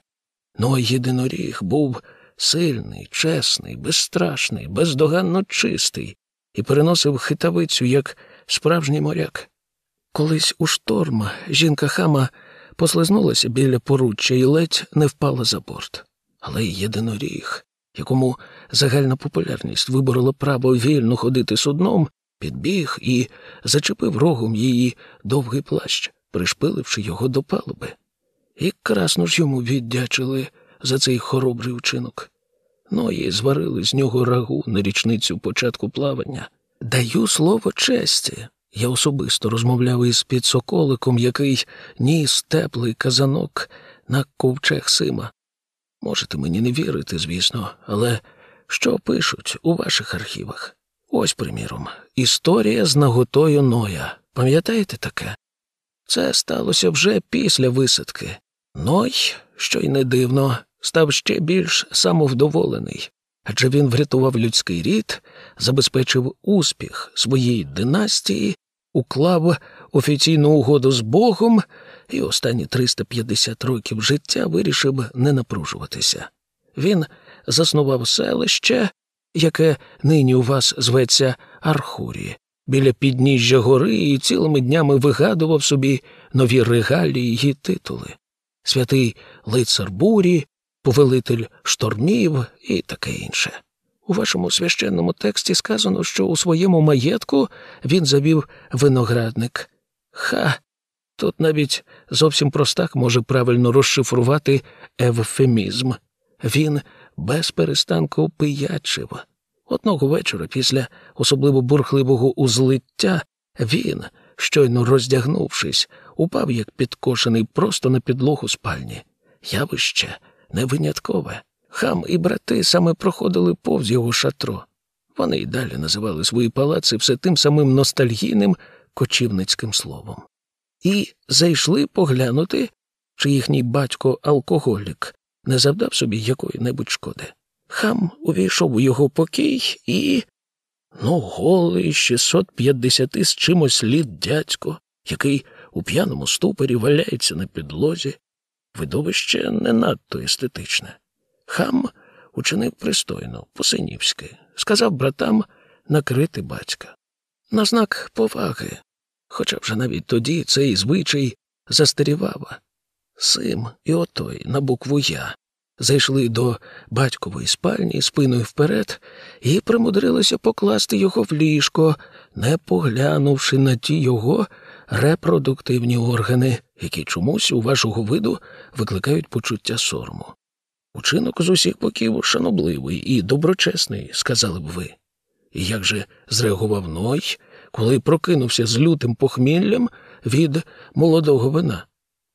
Ну а єдиноріг був сильний, чесний, безстрашний, бездоганно чистий і переносив хитавицю, як справжній моряк. Колись у шторм жінка хама послизнулася біля поруччя і ледь не впала за борт. Але єдиноріг, якому загальна популярність виборола право вільно ходити судном, підбіг і зачепив рогом її довгий плащ, пришпиливши його до палуби. І красно ж йому віддячили за цей хоробрий учинок. Ну і зварили з нього рагу на річницю початку плавання. Даю слово честі. Я особисто розмовляв із підсоколиком, який ніс теплий казанок на ковчег Сима. Можете мені не вірити, звісно, але що пишуть у ваших архівах? Ось, приміром, історія з наготою Ноя. Пам'ятаєте таке? Це сталося вже після висадки. Ной, що й не дивно, став ще більш самовдоволений, адже він врятував людський рід, забезпечив успіх своєї династії, уклав офіційну угоду з Богом і останні 350 років життя вирішив не напружуватися. Він заснував селище, яке нині у вас зветься Архурі, біля підніжжя гори і цілими днями вигадував собі нові регалії й титули. Святий лицар бурі, повелитель штормів і таке інше. У вашому священному тексті сказано, що у своєму маєтку він завів виноградник. Ха, тут навіть зовсім простак може правильно розшифрувати евфемізм. Він без перестанку пиячив. Одного вечора, після особливо бурхливого узлиття, він, щойно роздягнувшись, упав як підкошений просто на підлогу спальні. Явище не виняткове. Хам і брати саме проходили повз його шатро. Вони й далі називали свої палаци все тим самим ностальгійним кочівницьким словом. І зайшли поглянути, чи їхній батько алкоголік не завдав собі якої-небудь шкоди. Хам увійшов у його покій і. Ну, голий 650 з чимось літ дядько, який у п'яному ступорі валяється на підлозі. Видовище не надто естетичне. Хам учинив пристойно, по-синівськи, сказав братам накрити батька. На знак поваги, хоча вже навіть тоді цей звичай застарівав. Сим і отой на букву Я зайшли до батькової спальні спиною вперед і примудрилися покласти його в ліжко, не поглянувши на ті його репродуктивні органи, які чомусь у вашого виду викликають почуття сорому. Учинок з усіх боків шанобливий і доброчесний, сказали б ви. І як же зреагував Ной, коли прокинувся з лютим похміллям від молодого вина?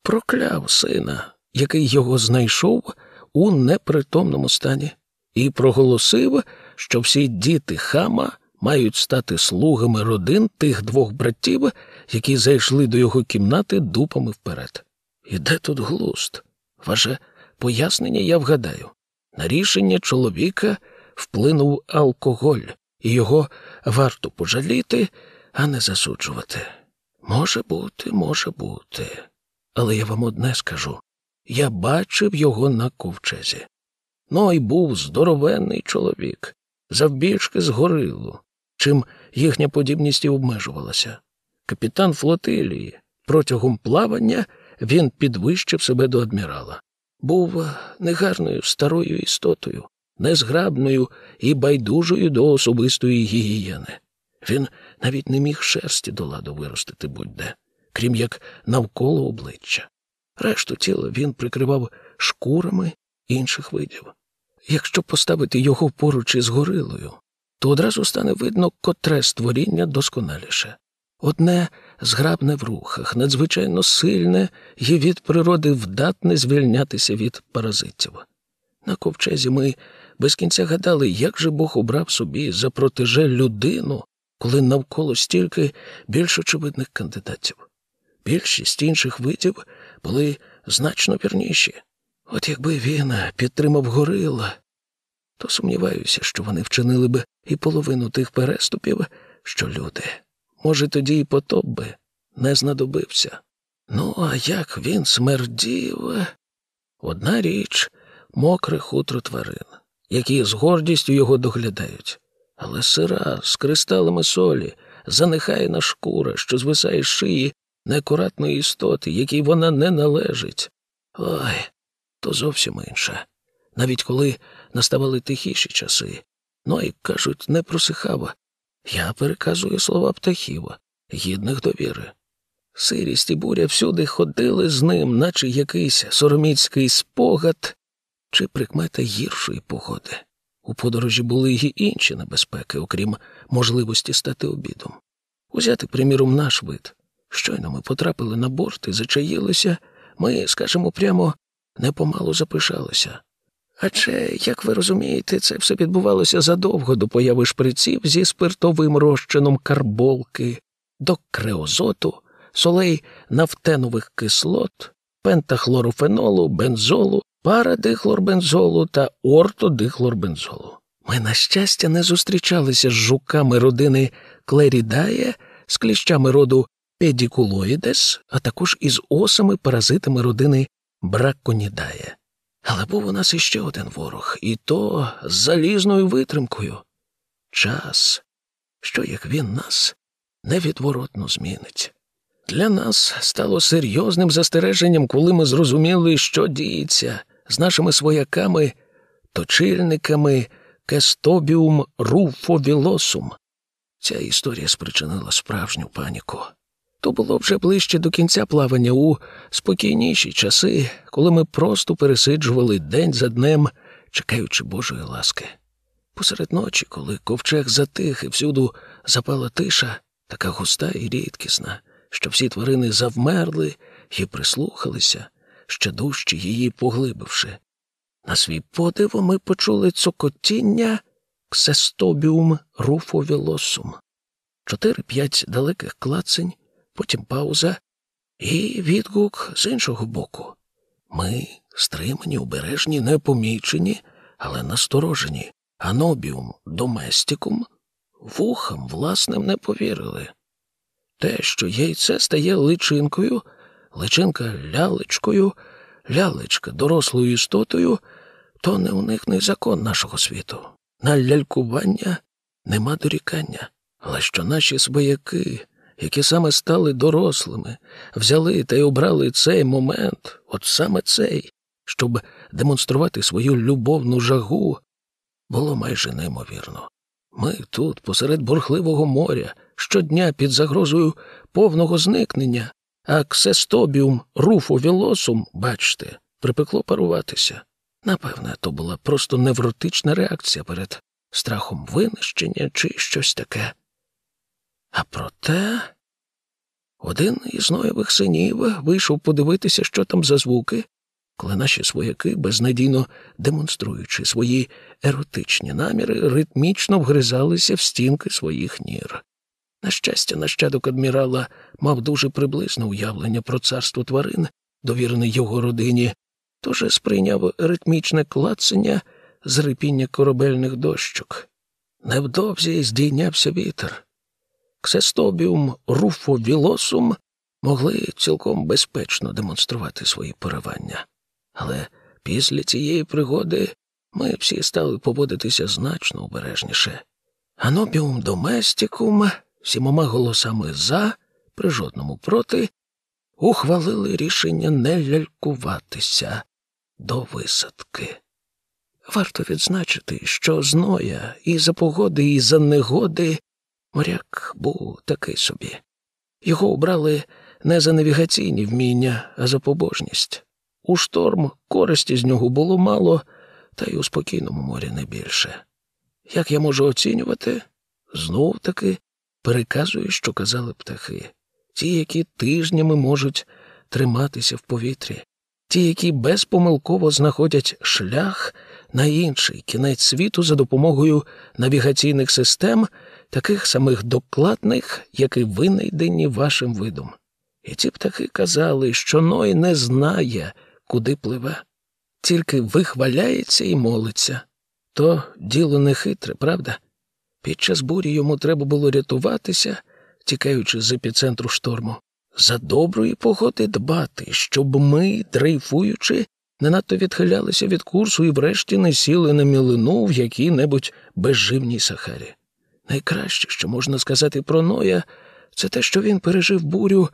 Прокляв сина, який його знайшов у непритомному стані, і проголосив, що всі діти хама мають стати слугами родин тих двох братів, які зайшли до його кімнати дупами вперед. І де тут глуст? Ваше пояснення я вгадаю. На рішення чоловіка вплинув алкоголь, і його варто пожаліти, а не засуджувати. Може бути, може бути. Але я вам одне скажу я бачив його на ковчезі. Ну, і був здоровенний чоловік, завбільшки з горилу, чим їхня подібність і обмежувалася. Капітан флотилії. Протягом плавання він підвищив себе до адмірала. Був негарною старою істотою, незграбною і байдужою до особистої гігієни. Він навіть не міг шерсті до ладу виростити будь-де, крім як навколо обличчя. Решту тіла він прикривав шкурами інших видів. Якщо поставити його поруч із горилою, то одразу стане видно котре створіння досконаліше. Одне зграбне в рухах, надзвичайно сильне і від природи вдатне звільнятися від паразитів. На ковчезі ми без кінця гадали, як же Бог обрав собі за протеже людину, коли навколо стільки більш очевидних кандидатів. Більшість інших видів були значно вірніші. От якби він підтримав горила. то сумніваюся, що вони вчинили би і половину тих переступів, що люди. Може, тоді і потоп би не знадобився. Ну, а як він смердів? Одна річ мокре хутро тварин, які з гордістю його доглядають, але сира з кристалами солі, занехайна шкура, що звисає шиї неакуратної істоти, якій вона не належить. Ой, то зовсім інше. Навіть коли наставали тихіші часи, ну і кажуть, не просихав. Я переказую слова птахів, гідних довіри. Сирість і буря всюди ходили з ним, наче якийсь сороміцький спогад чи прикмета гіршої погоди. У подорожі були й інші небезпеки, окрім можливості стати обідом. Узяти, приміром, наш вид. Щойно ми потрапили на борт і зачаїлися, ми, скажімо прямо, непомалу запишалися. Адже, як ви розумієте, це все відбувалося задовго до появи шприців зі спиртовим розчином карболки, до креозоту, солей нафтенових кислот, пентахлорофенолу, бензолу, парадихлорбензолу та ортодихлорбензолу. Ми, на щастя, не зустрічалися з жуками родини Клерідає, з кліщами роду Педікулоїдес, а також із осами паразитами родини Браконідає. Але був у нас іще один ворог, і то з залізною витримкою час, що як він нас невідворотно змінить. Для нас стало серйозним застереженням, коли ми зрозуміли, що діється з нашими свояками, точильниками Кестобіум руфовілосум. Ця історія спричинила справжню паніку. То було вже ближче до кінця плавання у спокійніші часи, коли ми просто пересиджували день за днем, чекаючи Божої ласки. Посеред ночі, коли ковчег затих і всюду запала тиша, така густа і рідкісна, що всі тварини завмерли і прислухалися, ще дужче її поглибивши. На свій подиво ми почули цокотіння ксестобіум руфовілосум. Чотири-п'ять далеких клацень, потім пауза і відгук з іншого боку. Ми, стримані, обережні, непомічені, але насторожені, анобіум доместікум, вухам власним не повірили. Те, що яйце стає личинкою, личинка лялечкою, лялечка дорослою істотою, то не уникний закон нашого світу. На лялькування нема дорікання, але що наші свояки, які саме стали дорослими, взяли та й обрали цей момент, от саме цей, щоб демонструвати свою любовну жагу, було майже неймовірно. Ми тут, посеред бурхливого моря, щодня під загрозою повного зникнення, а ксестобіум руфовілосум, бачте, припекло паруватися. Напевне, то була просто невротична реакція перед страхом винищення чи щось таке. А проте один із Ноєвих синів вийшов подивитися, що там за звуки, коли наші свояки, безнадійно демонструючи свої еротичні наміри, ритмічно вгризалися в стінки своїх нір. На щастя, нащадок адмірала мав дуже приблизне уявлення про царство тварин, довірене його родині, тож сприйняв ритмічне клацання з рипіння корабельних дощок. Невдовзі здійнявся вітер. Ксестобіум руфовілосум могли цілком безпечно демонструвати свої поривання. Але після цієї пригоди ми всі стали поводитися значно обережніше. Анобіум доместікум сімома голосами за, при жодному проти, ухвалили рішення не лялькуватися до висадки. Варто відзначити, що зноя і за погоди, і за негоди моряк був такий собі. Його обрали не за навігаційні вміння, а за побожність. У шторм користі з нього було мало, та й у спокійному морі не більше. Як я можу оцінювати? Знов таки переказую, що казали птахи, ті, які тижнями можуть триматися в повітрі, ті, які безпомилково знаходять шлях на інший кінець світу за допомогою навігаційних систем, таких самих докладних, як і винайдені вашим видом. І ці птахи казали, що Ной не знає, куди пливе, тільки вихваляється і молиться. то діло не хитре, правда? Під час бурі йому треба було рятуватися, тікаючи з епіцентру шторму. За доброї погоди дбати, щоб ми, дрейфуючи, не надто відхилялися від курсу і врешті не сіли на мілину в якій-небудь безживній Сахарі. Найкраще, що можна сказати про Ноя, це те, що він пережив бурю,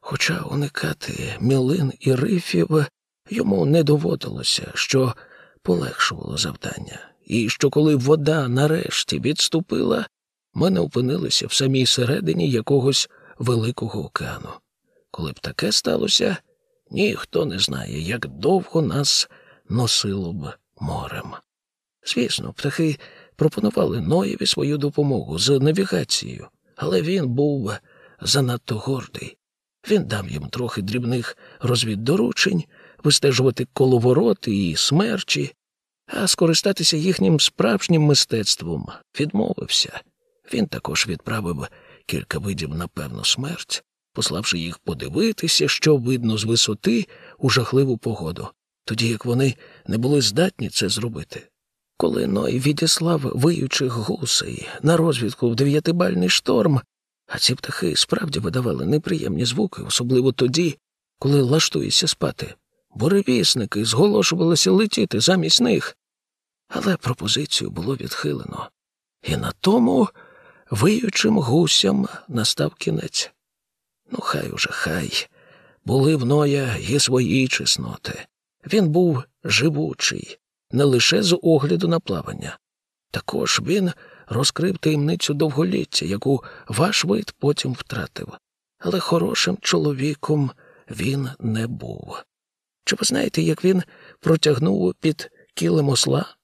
хоча уникати мілин і рифів йому не доводилося, що полегшувало завдання, і що коли вода нарешті відступила, ми не опинилися в самій середині якогось великого океану. Коли б таке сталося, ніхто не знає, як довго нас носило б морем. Звісно, птахи пропонували Ноєві свою допомогу з навігацією, але він був занадто гордий. Він дав їм трохи дрібних розвіддоручень, вистежувати коловороти і смерчі, а скористатися їхнім справжнім мистецтвом відмовився. Він також відправив кілька видів на певну смерть, пославши їх подивитися, що видно з висоти у жахливу погоду, тоді як вони не були здатні це зробити. Коли Ной відіслав виючих гусей на розвідку в дев'ятибальний шторм, а ці птахи справді видавали неприємні звуки, особливо тоді, коли лаштуєшся спати. Буревісники зголошувалися летіти замість них. Але пропозицію було відхилено, і на тому виючим гусям настав кінець. Ну, хай уже хай. Були в Ноя і свої чесноти. Він був живучий, не лише з огляду на плавання. Також він розкрив таємницю довголіття, яку ваш вид потім втратив. Але хорошим чоловіком він не був. Чи ви знаєте, як він протягнув під кілем осла?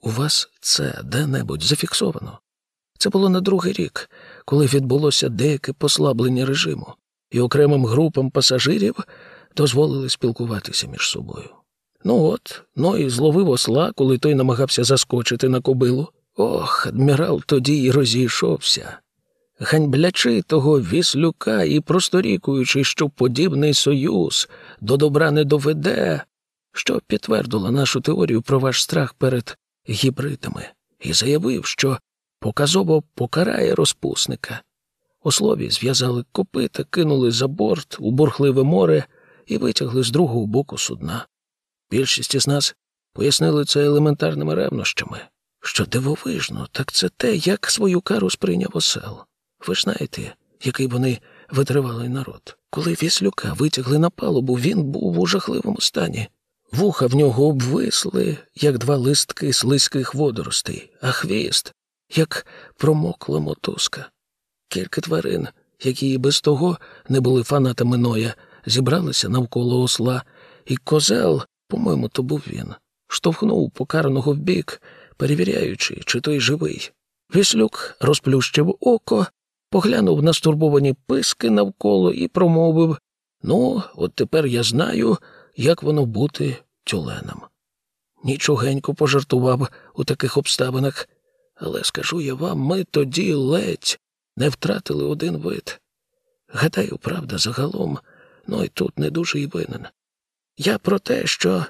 У вас це де-небудь зафіксовано? Це було на другий рік, коли відбулося деяке послаблення режиму, і окремим групам пасажирів дозволили спілкуватися між собою. Ну от, ну і зловив осла, коли той намагався заскочити на кобилу. Ох, адмірал тоді й розійшовся. Ганьблячи того віслюка і просторікуючи, що подібний союз до добра не доведе, що підтвердила нашу теорію про ваш страх перед гібридами, і заявив, що показово покарає розпусника. Ослові зв'язали копита, кинули за борт у бурхливе море і витягли з другого боку судна. Більшість із нас пояснили це елементарними ревнощами. Що дивовижно, так це те, як свою кару сприйняв осел. Ви ж знаєте, який вони витривалий народ. Коли віслюка витягли на палубу, він був у жахливому стані. Вуха в нього обвисли, як два листки слизьких водоростей, а хвіст, як промокла мотузка. Кілька тварин, які і без того не були фанатами Ноя, зібралися навколо осла, і козел, по-моєму, то був він, штовхнув покараного вбік, перевіряючи, чи той живий. Віслюк розплющив око, поглянув на стурбовані писки навколо і промовив Ну, от тепер я знаю, як воно бути тюленом. Нічогенько пожартував у таких обставинах, але скажу я вам, ми тоді ледь не втратили один вид. Гадаю, правда, загалом, ну і тут не дуже й винен. Я про те, що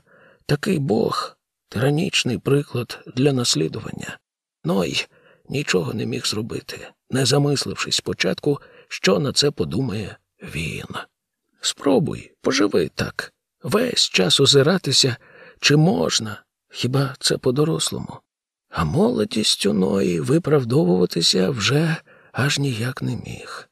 такий Бог тиранічний приклад для наслідування. Ной нічого не міг зробити, не замислившись спочатку, що на це подумає він. Спробуй, поживи так, весь час озиратися, чи можна, хіба це по-дорослому? А молодістю Ної виправдовуватися вже аж ніяк не міг.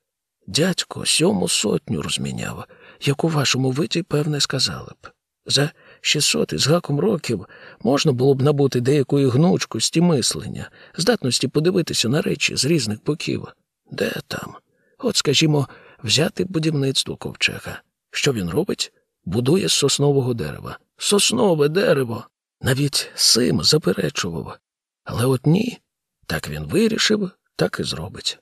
Дядько сьому сотню розміняв, як у вашому виді, певне, сказали б. За 600 із гаком років можна було б набути деякої гнучкості мислення, здатності подивитися на речі з різних боків. Де там? От, скажімо, взяти будівництво ковчега. Що він робить? Будує з соснового дерева. Соснове дерево. Навіть сим заперечував. Але от ні, так він вирішив, так і зробить.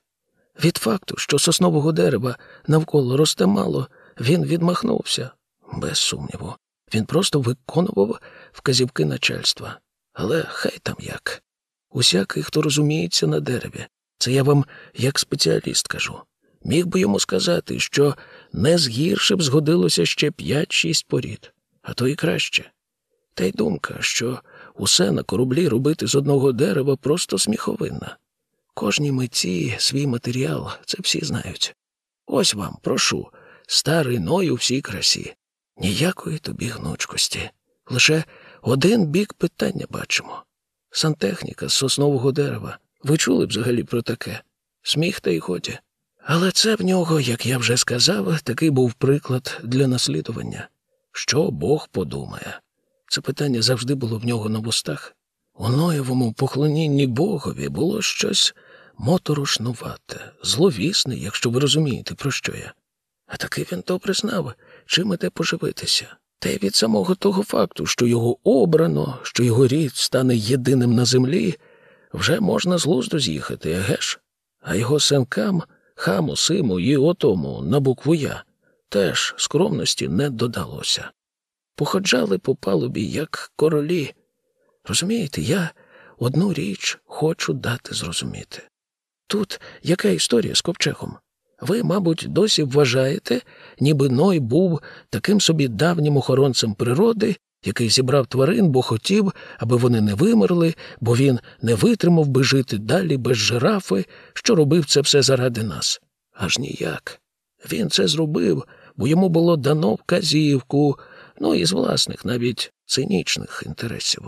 Від факту, що соснового дерева навколо росте мало, він відмахнувся, без сумніву. Він просто виконував вказівки начальства. Але хай там як. Усякий, хто розуміється на дереві, це я вам як спеціаліст кажу. Міг би йому сказати, що не згірше б згодилося ще п'ять-шість порід, а то і краще. Та й думка, що усе на кораблі робити з одного дерева просто сміховинна. Кожній митці свій матеріал, це всі знають. Ось вам, прошу, старий ной всій красі. Ніякої тобі гнучкості. Лише один бік питання бачимо. Сантехніка з соснового дерева. Ви чули взагалі про таке? Сміх та й годі. Але це в нього, як я вже сказав, такий був приклад для наслідування. Що Бог подумає? Це питання завжди було в нього на вустах. У Ноєвому поклонінні Богові було щось моторошнувате, зловісне, якщо ви розумієте, про що я. А таки він добре знав, чим іде поживитися. Та й від самого того факту, що його обрано, що його рід стане єдиним на землі, вже можна з глузду з'їхати, ж? А його синкам, хаму, симу і отому на букву Я теж скромності не додалося. Походжали по палубі, як королі. Розумієте, я одну річ хочу дати зрозуміти. Тут яка історія з ковчегом? Ви, мабуть, досі вважаєте, ніби Ной був таким собі давнім охоронцем природи, який зібрав тварин, бо хотів, аби вони не вимерли, бо він не витримав би жити далі без жирафи, що робив це все заради нас. Аж ніяк. Він це зробив, бо йому було дано вказівку, ну і з власних, навіть цинічних інтересів.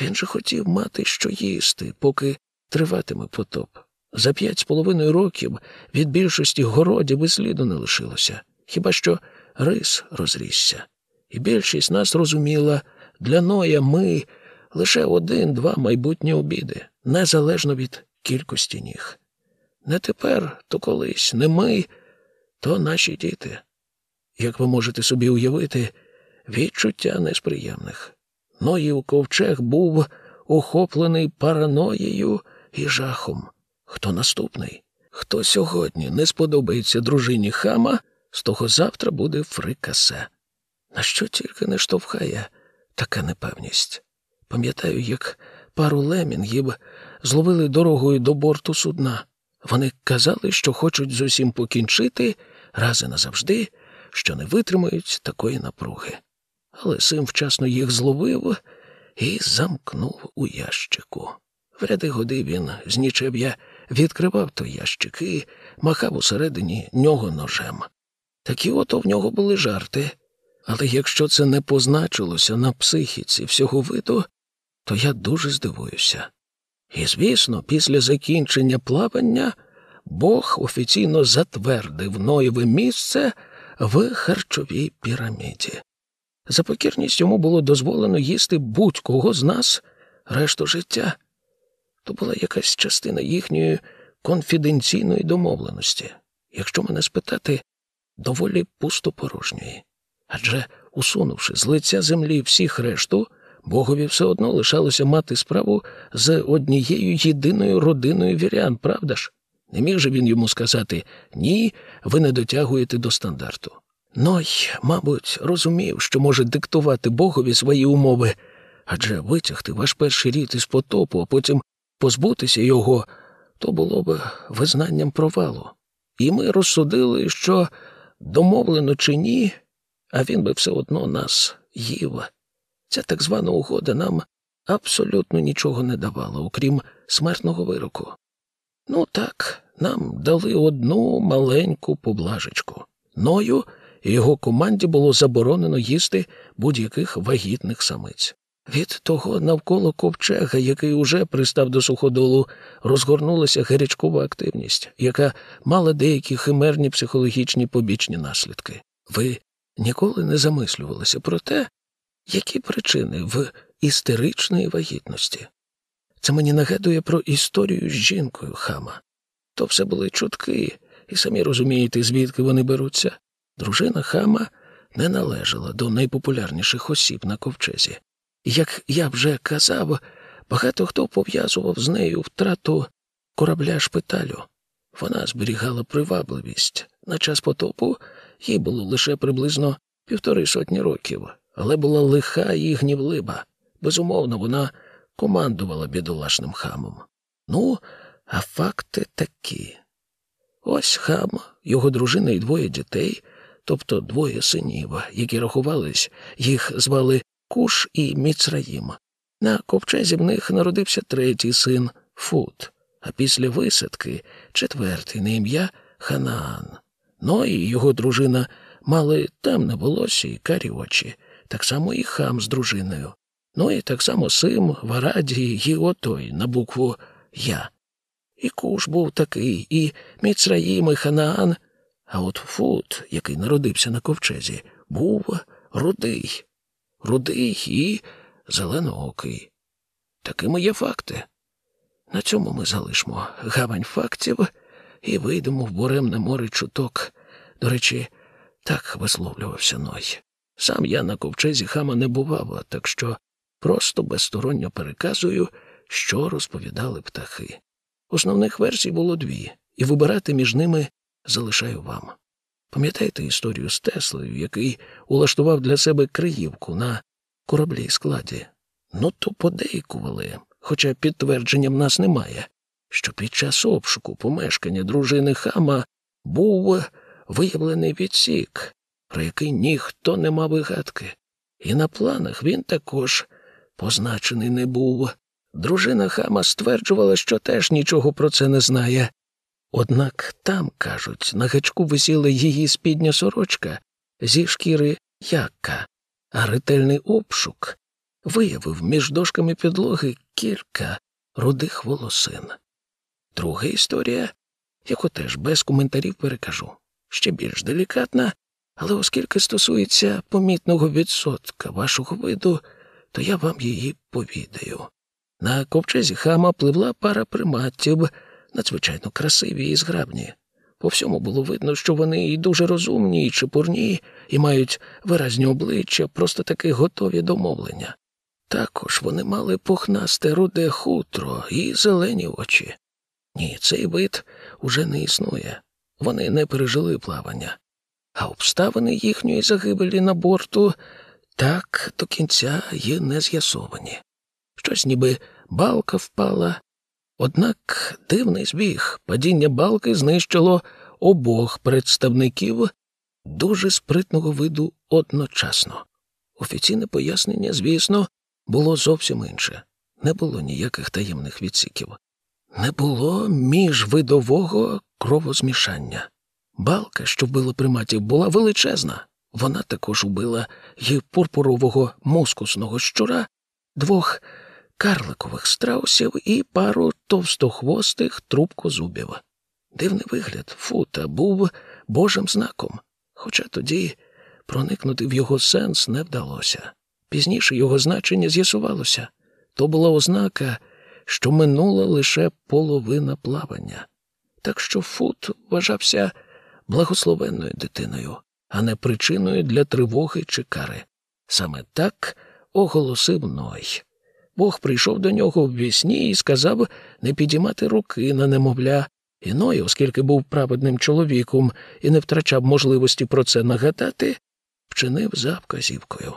Він же хотів мати що їсти, поки триватиме потоп. За п'ять з половиною років від більшості городів і сліду не лишилося, хіба що рис розрісся. І більшість нас розуміла, для Ноя ми лише один-два майбутні обіди, незалежно від кількості ніг. Не тепер, то колись, не ми, то наші діти. Як ви можете собі уявити, відчуття несприємних. Ноїв ковчег був охоплений параноєю і жахом. Хто наступний? Хто сьогодні не сподобається дружині хама, з того завтра буде фрикасе. На що тільки не штовхає така непевність? Пам'ятаю, як пару лемінгів зловили дорогою до борту судна. Вони казали, що хочуть з усім покінчити раз і назавжди, що не витримають такої напруги. Але сим вчасно їх зловив і замкнув у ящику. В ряди годи він з нічеб'я відкривав той ящик і махав усередині нього ножем. Такі ото в нього були жарти, але якщо це не позначилося на психіці всього виду, то я дуже здивуюся. І, звісно, після закінчення плавання Бог офіційно затвердив Ноєве місце в харчовій піраміді. За покірність йому було дозволено їсти будь-кого з нас решту життя. То була якась частина їхньої конфіденційної домовленості, якщо мене спитати, доволі пустопорожньої. Адже, усунувши з лиця землі всіх решту, Богові все одно лишалося мати справу з однією єдиною родиною вірян, правда ж? Не міг же він йому сказати ні, ви не дотягуєте до стандарту. Ной, мабуть, розумів, що може диктувати Богові свої умови, адже витягти ваш перший рід із потопу, а потім позбутися його, то було б визнанням провалу. І ми розсудили, що домовлено чи ні, а він би все одно нас їв. Ця так звана угода нам абсолютно нічого не давала, окрім смертного вироку. Ну так, нам дали одну маленьку поблажечку. Ною і його команді було заборонено їсти будь-яких вагітних самиць. Від того навколо ковчега, який уже пристав до суходолу, розгорнулася гарячкова активність, яка мала деякі химерні психологічні побічні наслідки. Ви ніколи не замислювалися про те, які причини в істеричної вагітності. Це мені нагадує про історію з жінкою хама. То все були чутки, і самі розумієте, звідки вони беруться. Дружина хама не належала до найпопулярніших осіб на ковчезі. Як я вже казав, багато хто пов'язував з нею втрату корабля шпиталю. Вона зберігала привабливість. На час потопу їй було лише приблизно півтори сотні років, але була лиха і гнівлива. Безумовно, вона командувала бідолашним хамом. Ну, а факти такі. Ось хам, його дружина і двоє дітей, тобто двоє синів, які рахувались, їх звали Куш і Міцраїм. На ковчезі в них народився третій син Фут, а після висадки четвертий на ім'я Ханаан. Ну і його дружина мали темне волосся і карі очі, так само і хам з дружиною. Ну і так само Сим, Вараді і отой на букву Я. І куш був такий, і Міцраїм, і Ханаан. А от Фут, який народився на ковчезі, був рудий, рудий і зеленоокий. Такими є факти. На цьому ми залишимо гавань фактів і вийдемо в буремне море чуток. До речі, так висловлювався Ной. Сам я на ковчезі хама не бував, так що просто безсторонньо переказую, що розповідали птахи. Основних версій було дві, і вибирати між ними залишаю вам. Пам'ятаєте історію з Теслою, який улаштував для себе криївку на кораблі складі? Ну, то подейкували, хоча підтвердження в нас немає, що під час обшуку помешкання дружини хама був виявлений відсік, про який ніхто не мав і гадки, і на планах він також позначений не був. Дружина хама стверджувала, що теж нічого про це не знає. Однак там, кажуть, на гачку висіла її спідня сорочка зі шкіри яка, а ретельний обшук виявив між дошками підлоги кілька рудих волосин. Друга історія, яку теж без коментарів перекажу, ще більш делікатна, але оскільки стосується помітного відсотка вашого виду, то я вам її повідаю. На ковчезі хама пливла пара приматів, надзвичайно красиві і зграбні. По всьому було видно, що вони і дуже розумні, і чепурні, і мають виразні обличчя, просто таки готові до мовлення. Також вони мали пухнасте руде хутро і зелені очі. Ні, цей вид уже не існує. Вони не пережили плавання, а обставини їхньої загибелі на борту так до кінця є не з'ясовані. Щось ніби балка впала. Однак дивний збіг падіння балки знищило обох представників дуже спритного виду одночасно. Офіційне пояснення, звісно, було зовсім інше. Не було ніяких таємних відсіків. Не було міжвидового кровозмішання. Балка, що вбила приматів, була величезна. Вона також убила й пурпурового мускусного щура, двох карликових страусів і пару товстохвостих трубкозубів. Дивний вигляд фута був божим знаком, хоча тоді проникнути в його сенс не вдалося. Пізніше його значення з'ясувалося то була ознака, що минула лише половина плавання, так що фут вважався благословенною дитиною, а не причиною для тривоги чи кари. Саме так оголосив Ной. Бог прийшов до нього в вісні і сказав не підіймати руки на немовля. І Ной, оскільки був праведним чоловіком і не втрачав можливості про це нагадати, вчинив за вказівкою.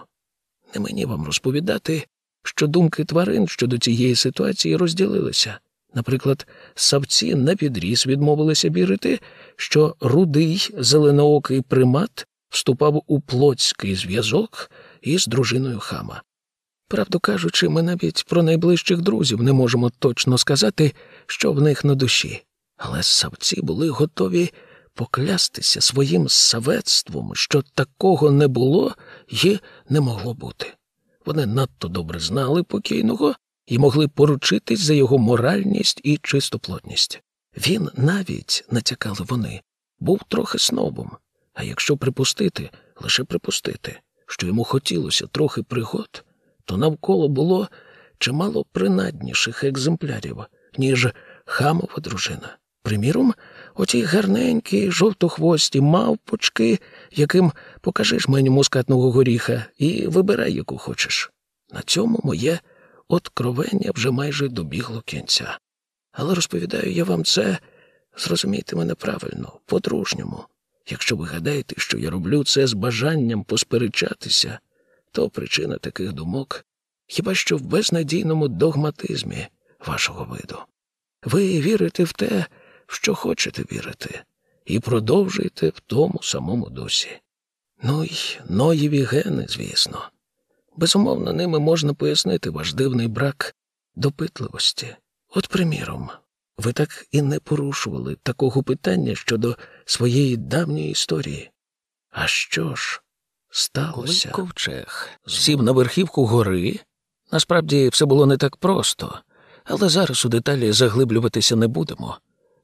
Не мені вам розповідати, що думки тварин щодо цієї ситуації розділилися. Наприклад, савці на підріз відмовилися вірити, що рудий зеленоокий примат вступав у плотський зв'язок із дружиною хама. Правду кажучи, ми навіть про найближчих друзів не можемо точно сказати, що в них на душі, але савці були готові поклястися своїм савецтвом, що такого не було і не могло бути. Вони надто добре знали покійного і могли поручитись за його моральність і чистоплотність. Він навіть, натякали вони, був трохи снобом, а якщо припустити, лише припустити, що йому хотілося трохи пригод, то навколо було чимало принадніших екземплярів, ніж хамова дружина. Приміром, оті гарненькі, жовтохвості мавпочки, яким покажеш мені мускатного горіха, і вибирай, яку хочеш. На цьому моє откровення вже майже добігло кінця. Але розповідаю я вам це, зрозумійте мене правильно, по-дружньому. Якщо ви гадаєте, що я роблю це з бажанням посперечатися, то причина таких думок хіба що в безнадійному догматизмі вашого виду. Ви вірите в те, в що хочете вірити, і продовжуйте в тому самому дусі. Ну й Ноєві гени, звісно. Безумовно, ними можна пояснити ваш дивний брак допитливості. От, приміром, ви так і не порушували такого питання щодо своєї давньої історії. А що ж сталося? Коли ковчег сів на верхівку гори. Насправді все було не так просто, але зараз у деталі заглиблюватися не будемо.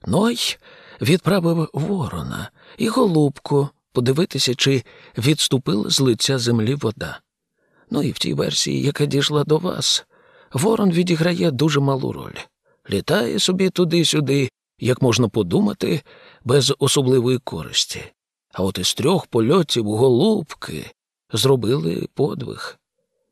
Ной відправив ворона і голубку подивитися, чи відступила з лиця землі вода. Ну і в тій версії, яка дійшла до вас, ворон відіграє дуже малу роль. Літає собі туди-сюди, як можна подумати, без особливої користі. А от із трьох польотів голубки зробили подвиг.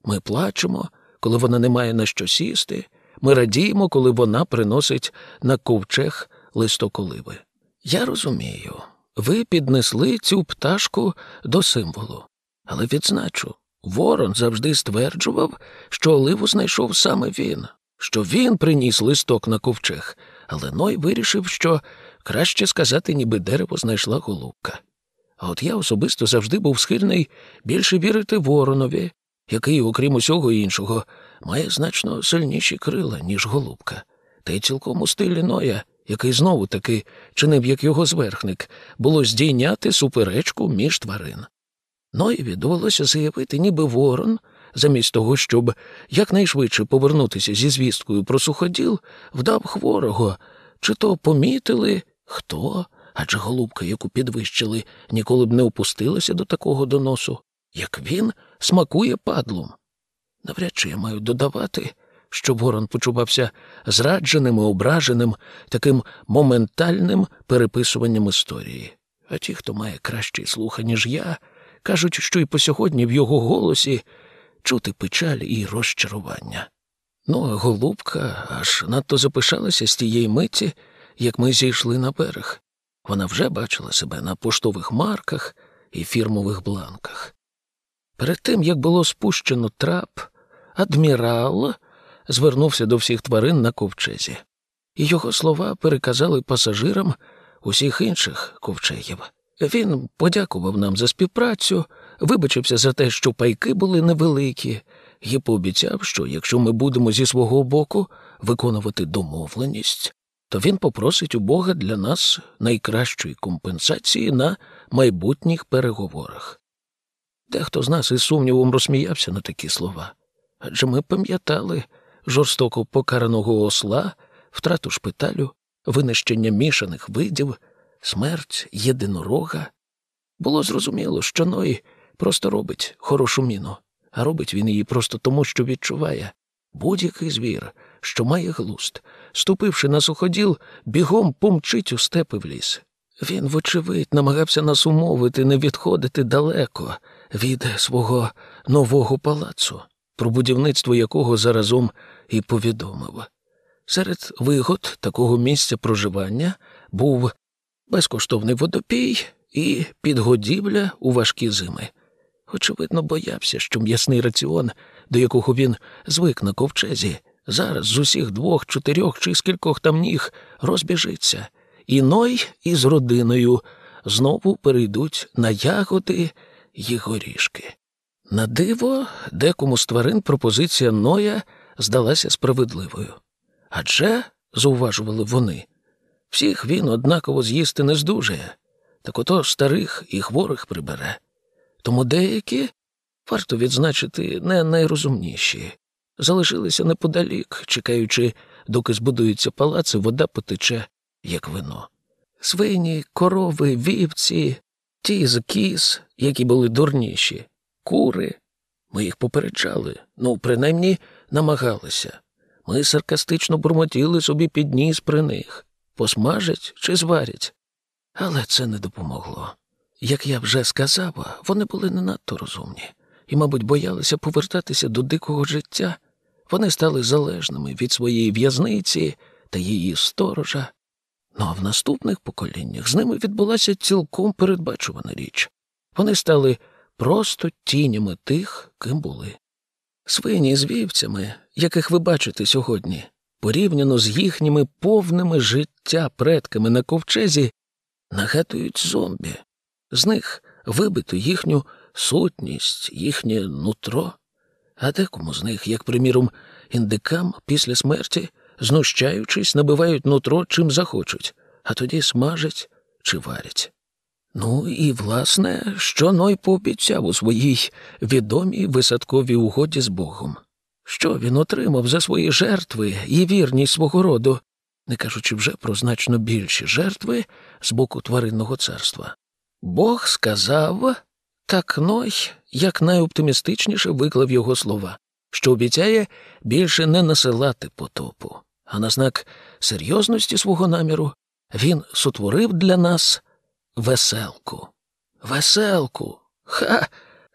Ми плачемо, коли вона не має на що сісти, ми радіємо, коли вона приносить на ковчег листоколиви. Я розумію, ви піднесли цю пташку до символу, але відзначу, ворон завжди стверджував, що оливу знайшов саме він, що він приніс листок на ковчег, але Ной вирішив, що краще сказати, ніби дерево знайшла голубка. А от я особисто завжди був схильний більше вірити воронові, який, окрім усього іншого, має значно сильніші крила, ніж голубка, та й цілком у стилі Ноя, який знову таки чинив як його зверхник, було здійняти суперечку між тварин. Ноєві довелося заявити, ніби ворон, замість того, щоб якнайшвидше повернутися зі звісткою про суходіл, вдав хворого, чи то помітили хто, адже голубка, яку підвищили, ніколи б не опустилася до такого доносу, як він смакує падлом. Навряд чи я маю додавати, що ворон почувався зрадженим і ображеним таким моментальним переписуванням історії. А ті, хто має кращий слух, ніж я, кажуть, що й по сьогодні в його голосі чути печаль і розчарування. Ну, а голубка аж надто запишалася з тієї миті, як ми зійшли на берег. Вона вже бачила себе на поштових марках і фірмових бланках. Перед тим, як було спущено трап, адмірал звернувся до всіх тварин на ковчезі, і його слова переказали пасажирам усіх інших ковчегів. Він подякував нам за співпрацю, вибачився за те, що пайки були невеликі, і пообіцяв, що якщо ми будемо зі свого боку виконувати домовленість, то він попросить у Бога для нас найкращої компенсації на майбутніх переговорах. Дехто з нас із сумнівом розсміявся на такі слова, адже ми пам'ятали жорстоко покараного осла, втрату шпиталю, винищення мішаних видів, смерть єдинорога. Було зрозуміло, що Ной просто робить хорошу міну, а робить він її просто тому, що відчуває будь-який звір, що має глуст, ступивши на суходіл, бігом помчить у степи в ліс. Він, вочевидь, намагався нас умовити не відходити далеко від свого нового палацу, про будівництво якого заразом і повідомив. Серед вигод такого місця проживання був безкоштовний водопій і підгодівля у важкі зими. Очевидно, боявся, що м'ясний раціон, до якого він звик на ковчезі, зараз з усіх двох, чотирьох чи скількох там ніг розбіжиться, і Ной із родиною знову перейдуть на ягоди й горішки. На диво, декому з тварин пропозиція Ноя здалася справедливою. Адже, зауважували вони, всіх він однаково з'їсти не здужає, так ото старих і хворих прибере. Тому деякі, варто відзначити, не найрозумніші, залишилися неподалік, чекаючи, доки збудуються палаци, вода потече, як вино. Свині, корови, вівці, ті з кіз, які були дурніші, кури. Ми їх попереджали, ну, принаймні намагалися. Ми саркастично бурмотіли собі під ніс при них, посмажать чи зварять. Але це не допомогло. Як я вже сказав, вони були не надто розумні і, мабуть, боялися повертатися до дикого життя. Вони стали залежними від своєї в'язниці та її сторожа. Ну а в наступних поколіннях з ними відбулася цілком передбачувана річ. Вони стали просто тінями тих, ким були. Свині з вівцями, яких ви бачите сьогодні, порівняно з їхніми повними життя предками на ковчезі, нагадують зомбі. З них вибито їхню сутність, їхнє нутро. А декому з них, як приміром, індикам після смерті, знущаючись, набивають нутро чим захочуть, а тоді смажать чи варять. Ну і, власне, що Ной пообіцяв у своїй відомій висадковій угоді з Богом. Що він отримав за свої жертви і вірність свого роду, не кажучи вже про значно більші жертви з боку тваринного царства. Бог сказав, так Ной як найоптимістичніше виклав його слова, що обіцяє більше не насилати потопу, а на знак серйозності свого наміру він сотворив для нас веселку. Веселку. Ха.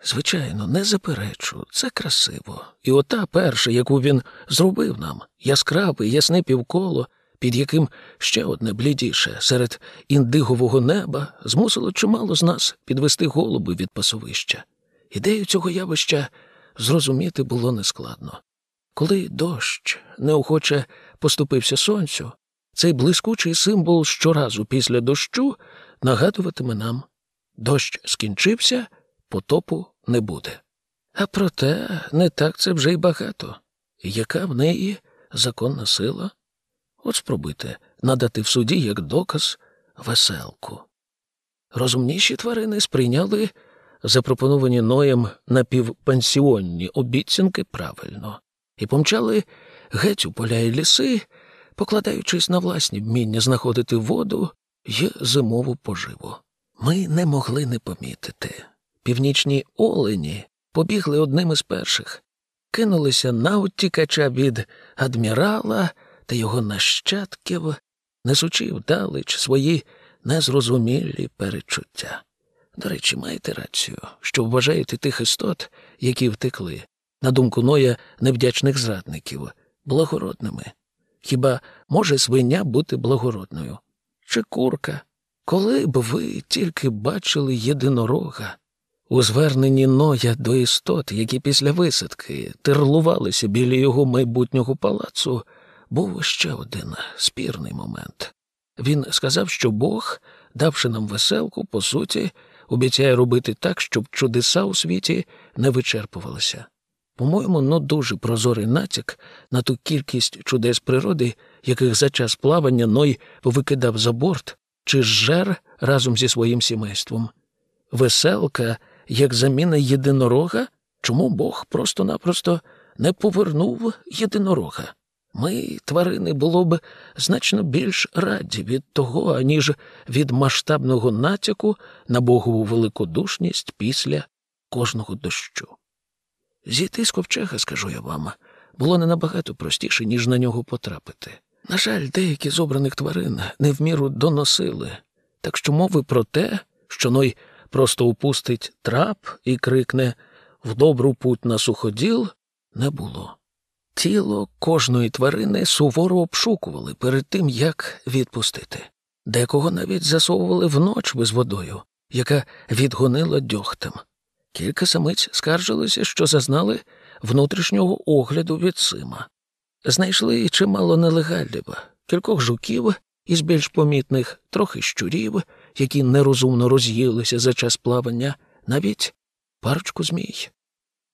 Звичайно, не заперечу, це красиво. І ота перша, яку він зробив нам, яскраве, ясне півколо, під яким ще одне блідіше серед індигового неба змусило чимало з нас підвести голуби від пасовища. Ідею цього явища зрозуміти було нескладно. Коли дощ неохоче поступився сонцю, цей блискучий символ щоразу після дощу нагадуватиме нам дощ скінчився, потопу не буде. А проте не так це вже й багато. Яка в неї законна сила? От спробуйте надати в суді як доказ веселку. Розумніші тварини сприйняли запропоновані ноєм напівпансіонні обіцянки правильно і помчали геть у поля і ліси, покладаючись на власні вміння знаходити воду й зимову поживу. Ми не могли не помітити. Північні олені побігли одним із перших, кинулися на утікача від адмірала та його нащадків, несучи вдалеч свої незрозумілі перечуття. До речі, маєте рацію, що вважаєте тих істот, які втекли, на думку Ноя невдячних зрадників, благородними. Хіба може свиня бути благородною? Чи курка? Коли б ви тільки бачили єдинорога? У зверненні Ноя до істот, які після висадки терлувалися біля його майбутнього палацу, був ще один спірний момент. Він сказав, що Бог, давши нам веселку, по суті, обіцяє робити так, щоб чудеса у світі не вичерпувалися. По-моєму, ну дуже прозорий натяк на ту кількість чудес природи, яких за час плавання Ной викидав за борт чи жер разом зі своїм сімейством. Веселка, як заміна єдинорога, чому Бог просто-напросто не повернув єдинорога? Ми, тварини, було б значно більш раді від того, аніж від масштабного натяку на Богову великодушність після кожного дощу. Зійти з ковчега, скажу я вам, було не набагато простіше, ніж на нього потрапити. На жаль, деякі з обраних тварин не в міру доносили, так що мови про те, що Ной просто упустить трап і крикне в добру путь на суходіл, не було. Тіло кожної тварини суворо обшукували перед тим, як відпустити. Декого навіть засовували вночі з водою, яка відгонила дьогтем. Кілька самиць скаржилися, що зазнали внутрішнього огляду від Сима. Знайшли чимало нелегальів, кількох жуків із більш помітних, трохи щурів, які нерозумно роз'їлися за час плавання, навіть парочку змій.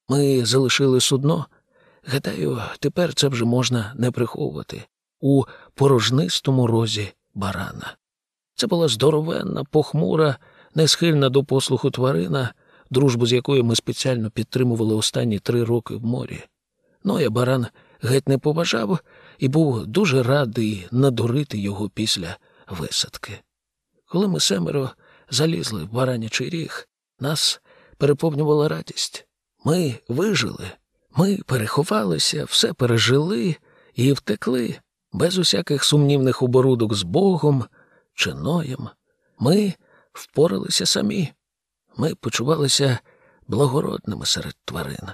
Ми залишили судно. Гадаю, тепер це вже можна не приховувати у порожнистому розі барана. Це була здоровенна, похмура, несхильна до послуху тварина, дружбу з якою ми спеціально підтримували останні три роки в морі. Ну, я баран геть не поважав і був дуже радий надурити його після висадки. Коли ми семеро залізли в баранячий ріг, нас переповнювала радість. Ми вижили. Ми переховалися, все пережили і втекли без усяких сумнівних оборудок з Богом чи Ноєм. Ми впоралися самі. Ми почувалися благородними серед тварин.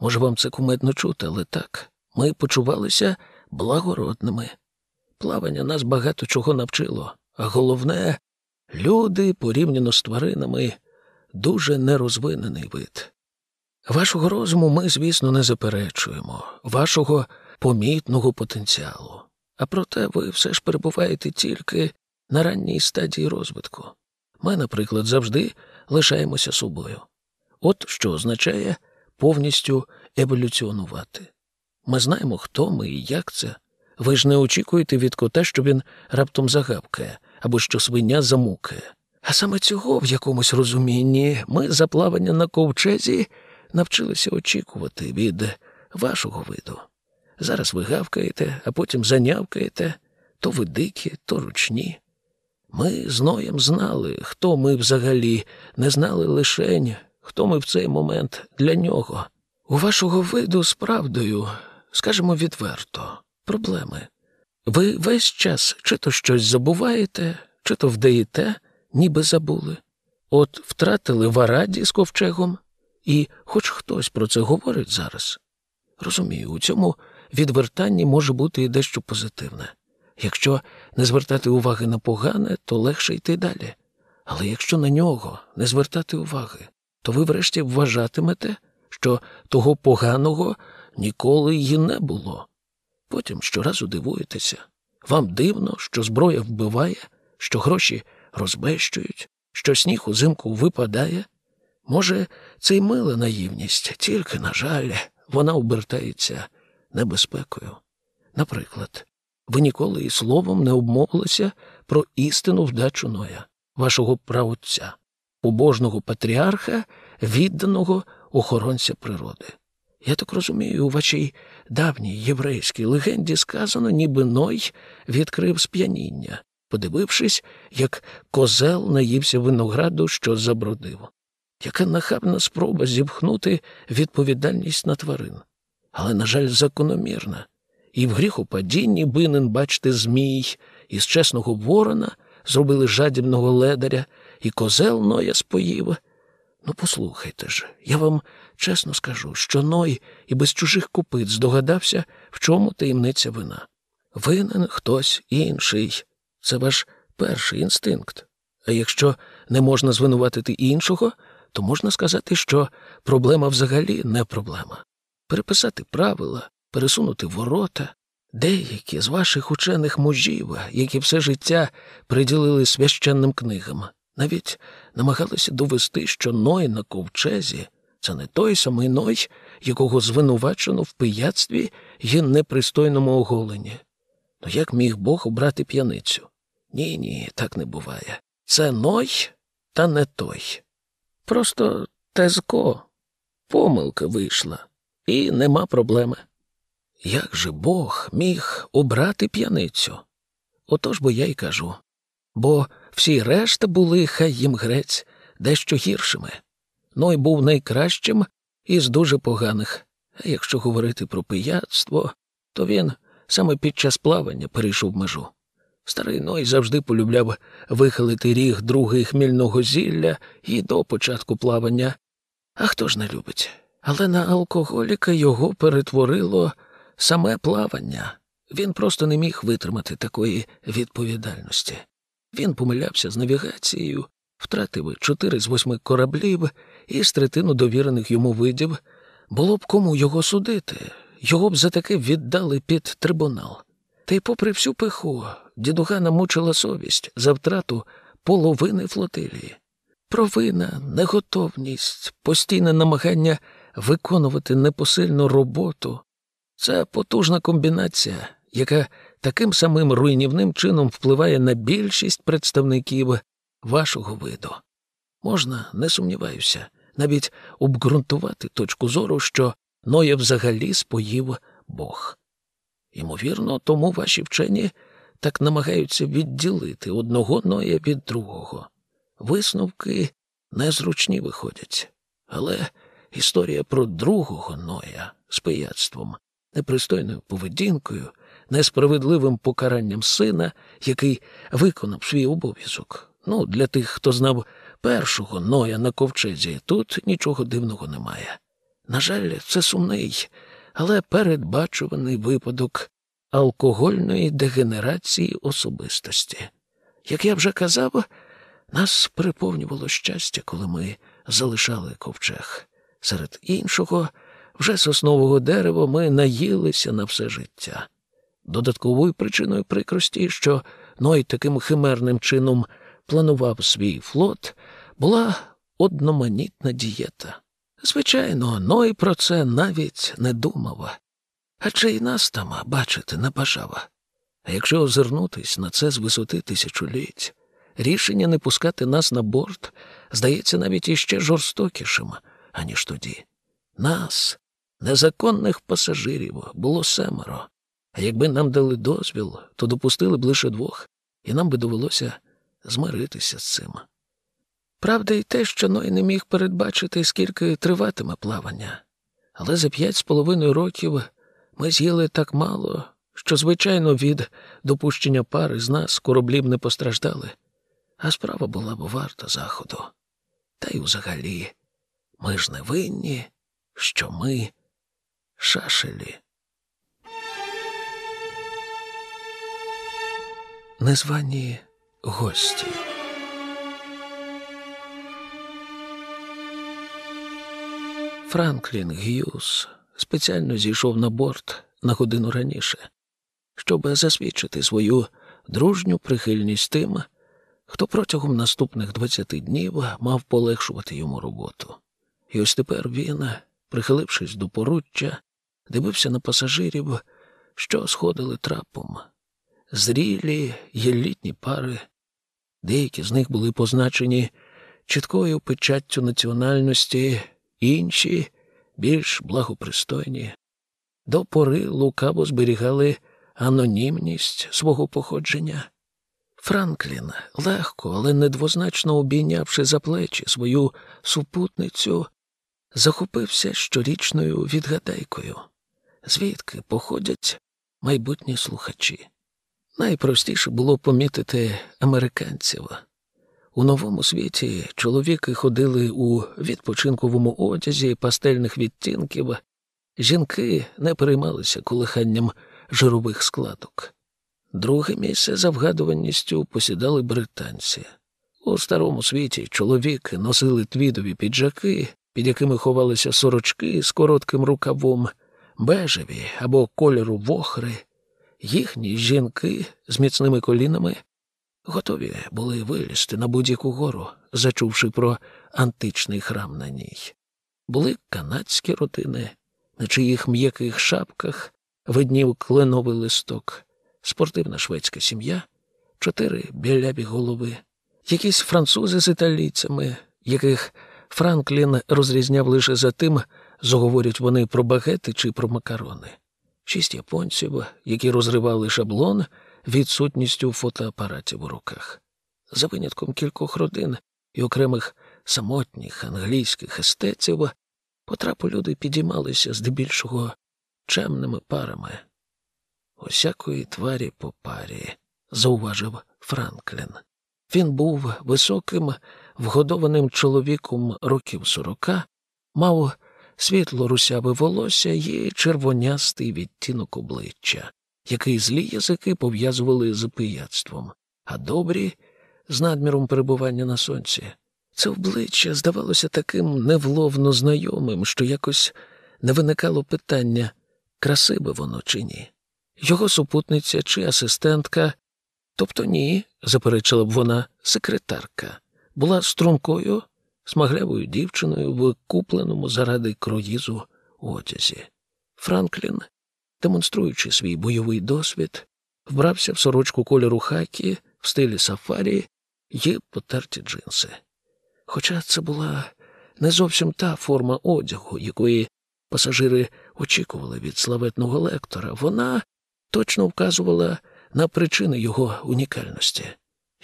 Може, вам це кумедно чути, але так, ми почувалися благородними. Плавання нас багато чого навчило, а головне, люди порівняно з тваринами дуже нерозвинений вид. Вашого розуму ми, звісно, не заперечуємо, вашого помітного потенціалу. А проте ви все ж перебуваєте тільки на ранній стадії розвитку. Ми, наприклад, завжди лишаємося собою. От що означає повністю еволюціонувати. Ми знаємо, хто ми і як це. Ви ж не очікуєте від кота, що він раптом загавкає або що свиня замукає. А саме цього в якомусь розумінні ми за плавання на ковчезі навчилися очікувати від вашого виду. Зараз ви гавкаєте, а потім занявкаєте то ви дикі, то ручні. Ми з Ноєм знали, хто ми взагалі, не знали лишень, хто ми в цей момент для нього. У вашого виду з правдою, скажемо відверто, проблеми. Ви весь час чи то щось забуваєте, чи то вдаєте, ніби забули. От втратили в Араді з ковчегом, і хоч хтось про це говорить зараз. Розумію, у цьому відвертанні може бути і дещо позитивне. Якщо не звертати уваги на погане, то легше йти далі. Але якщо на нього не звертати уваги, то ви врешті вважатимете, що того поганого ніколи й не було. Потім щоразу дивуєтеся. Вам дивно, що зброя вбиває, що гроші розбещують, що сніг узимку випадає. Може, це й мила наївність, тільки, на жаль, вона обертається небезпекою. Наприклад, ви ніколи і словом не обмовилися про істину вдачу Ноя, вашого правотця, побожного патріарха, відданого охоронця природи. Я так розумію, у вашій давній єврейській легенді сказано, ніби Ной відкрив сп'яніння, подивившись, як козел наївся винограду, що забродив. Яка нахабна спроба зіпхнути відповідальність на тварин, але, на жаль, закономірна. І в гріхопадінні бинен, бачте, Змій, із чесного ворона зробили жадібного ледаря, і козел Ноя споїв. Ну, послухайте ж, я вам чесно скажу, що Ной і без чужих копит здогадався, в чому таємниця вина. Винен хтось інший. Це ваш перший інстинкт. А якщо не можна звинуватити іншого, то можна сказати, що проблема взагалі не проблема. Переписати правила, пересунути ворота. Деякі з ваших учених мужів, які все життя приділили священним книгам, навіть намагалися довести, що Ной на ковчезі це не той самий Ной, якого звинувачено в пияцтві і непристойному оголенні. Ну як міг Бог обрати п'яницю? Ні, ні, так не буває. Це Ной та не той. Просто тезко, помилка вийшла, і нема проблеми. Як же Бог міг обрати п'яницю? Отож бо я й кажу. Бо всі решта були, хай їм грець, дещо гіршими. Ной був найкращим із дуже поганих. А якщо говорити про пияцтво, то він саме під час плавання перейшов межу. Старий Ной завжди полюбляв вихилити ріг другий хмільного зілля і до початку плавання. А хто ж не любить? Але на алкоголіка його перетворило саме плавання. Він просто не міг витримати такої відповідальності. Він помилявся з навігацією, втратив чотири з восьми кораблів і з третину довірених йому видів. Було б кому його судити, його б за таке віддали під трибунал. Та й, попри всю пиху, дідуга намучила совість за втрату половини флотилії. Провина, неготовність, постійне намагання виконувати непосильну роботу це потужна комбінація, яка таким самим руйнівним чином впливає на більшість представників вашого виду. Можна, не сумніваюся, навіть обґрунтувати точку зору, що Ноя взагалі споїв Бог. Ймовірно, тому ваші вчені так намагаються відділити одного Ноя від другого. Висновки незручні виходять, але історія про другого Ноя з пияцтвом непристойною поведінкою, несправедливим покаранням сина, який виконав свій обов'язок. Ну, для тих, хто знав першого Ноя на ковчезі, тут нічого дивного немає. На жаль, це сумний, але передбачуваний випадок алкогольної дегенерації особистості. Як я вже казав, нас приповнювало щастя, коли ми залишали ковчег. Серед іншого, вже соснового дерева ми наїлися на все життя. Додатковою причиною прикрості, що Ной таким химерним чином планував свій флот, була одноманітна дієта. Звичайно, Ной про це навіть не думав, адже й нас там бачити не бажав. А якщо озирнутись на це з висоти тисячоліть, рішення не пускати нас на борт здається навіть іще жорстокішим, аніж тоді. Нас, незаконних пасажирів, було семеро, а якби нам дали дозвіл, то допустили б лише двох, і нам би довелося змиритися з цим. Правда, й те, що Ной не міг передбачити, скільки триватиме плавання, але за п'ять з половиною років ми з'їли так мало, що, звичайно, від допущення пари з нас кораблів не постраждали, а справа була б варта заходу. Та й взагалі, ми ж не винні, що ми шашелі. Незвані гості. Франклін Г'юз спеціально зійшов на борт на годину раніше, щоб засвідчити свою дружню прихильність тим, хто протягом наступних 20 днів мав полегшувати йому роботу. І ось тепер він, прихилившись до поруччя, дивився на пасажирів, що сходили трапом. Зрілі й літні пари, деякі з них були позначені чіткою печаттю національності, інші більш благопристойні. До пори лукаво зберігали анонімність свого походження. Франклін, легко, але недвозначно обійнявши за плечі свою супутницю, захопився щорічною відгадайкою, звідки походять майбутні слухачі. Найпростіше було помітити американців. У новому світі чоловіки ходили у відпочинковому одязі пастельних відтінків, жінки не переймалися колиханням жирових складок. Друге місце за вгадуваністю посідали британці. У старому світі чоловіки носили твідові піджаки, під якими ховалися сорочки з коротким рукавом, бежеві або кольору вохри. Їхні жінки з міцними колінами готові були вилізти на будь-яку гору, зачувши про античний храм на ній. Були канадські родини, на чиїх м'яких шапках виднів кленовий листок, спортивна шведська сім'я, чотири біляві голови, якісь французи з італійцями, яких Франклін розрізняв лише за тим, заговорять вони про багети чи про макарони, шість японців, які розривали шаблон відсутністю фотоапаратів у руках. За винятком кількох родин і окремих самотніх англійських естетів по трапу люди підіймалися здебільшого чемними парами. Усякої тварі по парі, зауважив Франклін. Він був високим, вгодованим чоловіком років сорока, мав світло русяве волосся і червонястий відтінок обличчя, який злі язики пов'язували з пияцтвом, а добрі з надміром перебування на сонці. Це обличчя здавалося таким невловно знайомим, що якось не виникало питання, красиве воно чи ні. Його супутниця чи асистентка, тобто ні, заперечила б вона, секретарка, була стрункою, смаглявою дівчиною в купленому заради круїзу одязі. Франклін демонструючи свій бойовий досвід, вбрався в сорочку кольору хакі в стилі сафарі і потерті джинси. Хоча це була не зовсім та форма одягу, якої пасажири очікували від славетного лектора, вона точно вказувала на причини його унікальності.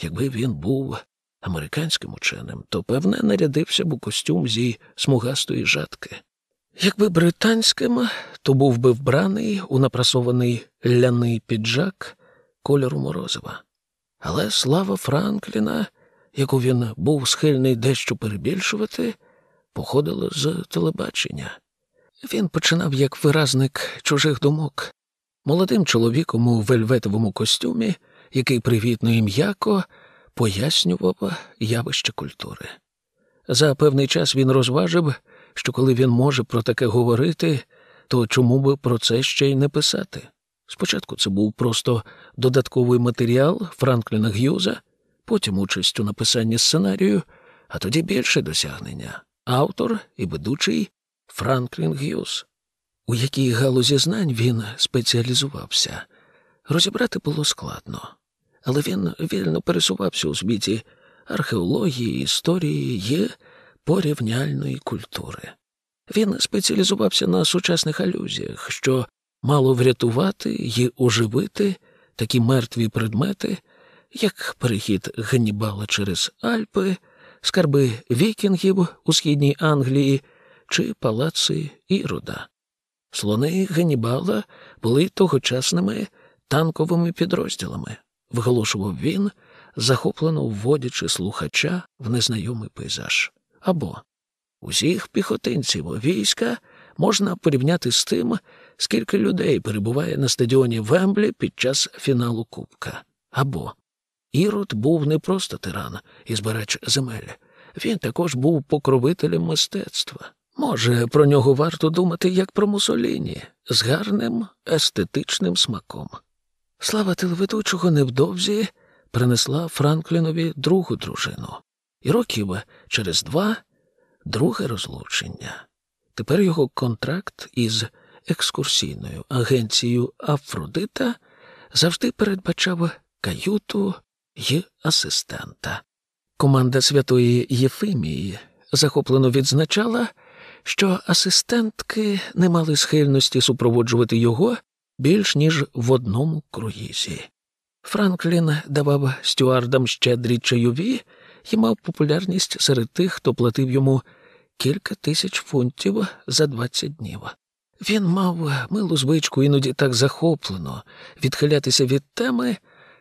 Якби він був американським ученим, то певне нарядився б у костюм зі смугастої жатки. Якби британським, то був би вбраний у напрасований ляний піджак кольору морозива. Але слава Франкліна, яку він був схильний дещо перебільшувати, походила з телебачення. Він починав як виразник чужих думок, молодим чоловіком у вельветовому костюмі, який привітно і м'яко пояснював явище культури. За певний час він розважив що коли він може про таке говорити, то чому би про це ще й не писати? Спочатку це був просто додатковий матеріал Франкліна Г'юза, потім участь у написанні сценарію, а тоді більше досягнення автор і ведучий Франклін Г'юз. У якій галузі знань він спеціалізувався. Розібрати було складно, але він вільно пересувався у світі археології, історії і порівняльної культури. Він спеціалізувався на сучасних алюзіях, що мало врятувати і оживити такі мертві предмети, як перехід Ганнібала через Альпи, скарби вікінгів у східній Англії чи палаци Ірода. Слони Ганнібала були тогочасними танковими підрозділами, виголошував він, захоплено вводячи слухача в незнайомий пейзаж. Або усіх піхотинців війська можна порівняти з тим, скільки людей перебуває на стадіоні Вемблі під час фіналу Кубка. Або Ірод був не просто тиран і збирач земель, він також був покровителем мистецтва. Може, про нього варто думати як про Мусоліні, з гарним естетичним смаком. Слава телеведучого невдовзі принесла Франклінові другу дружину, і років через два друге розлучення. Тепер його контракт із екскурсійною агенцією Афродита завжди передбачав каюту й асистента. Команда святої Єфимії захоплено відзначала, що асистентки не мали схильності супроводжувати його більш ніж в одному круїзі. Франклін давав стюардам щедрі чайові і мав популярність серед тих, хто платив йому кілька тисяч фунтів за 20 днів. Він мав милу звичку іноді так захоплено відхилятися від теми,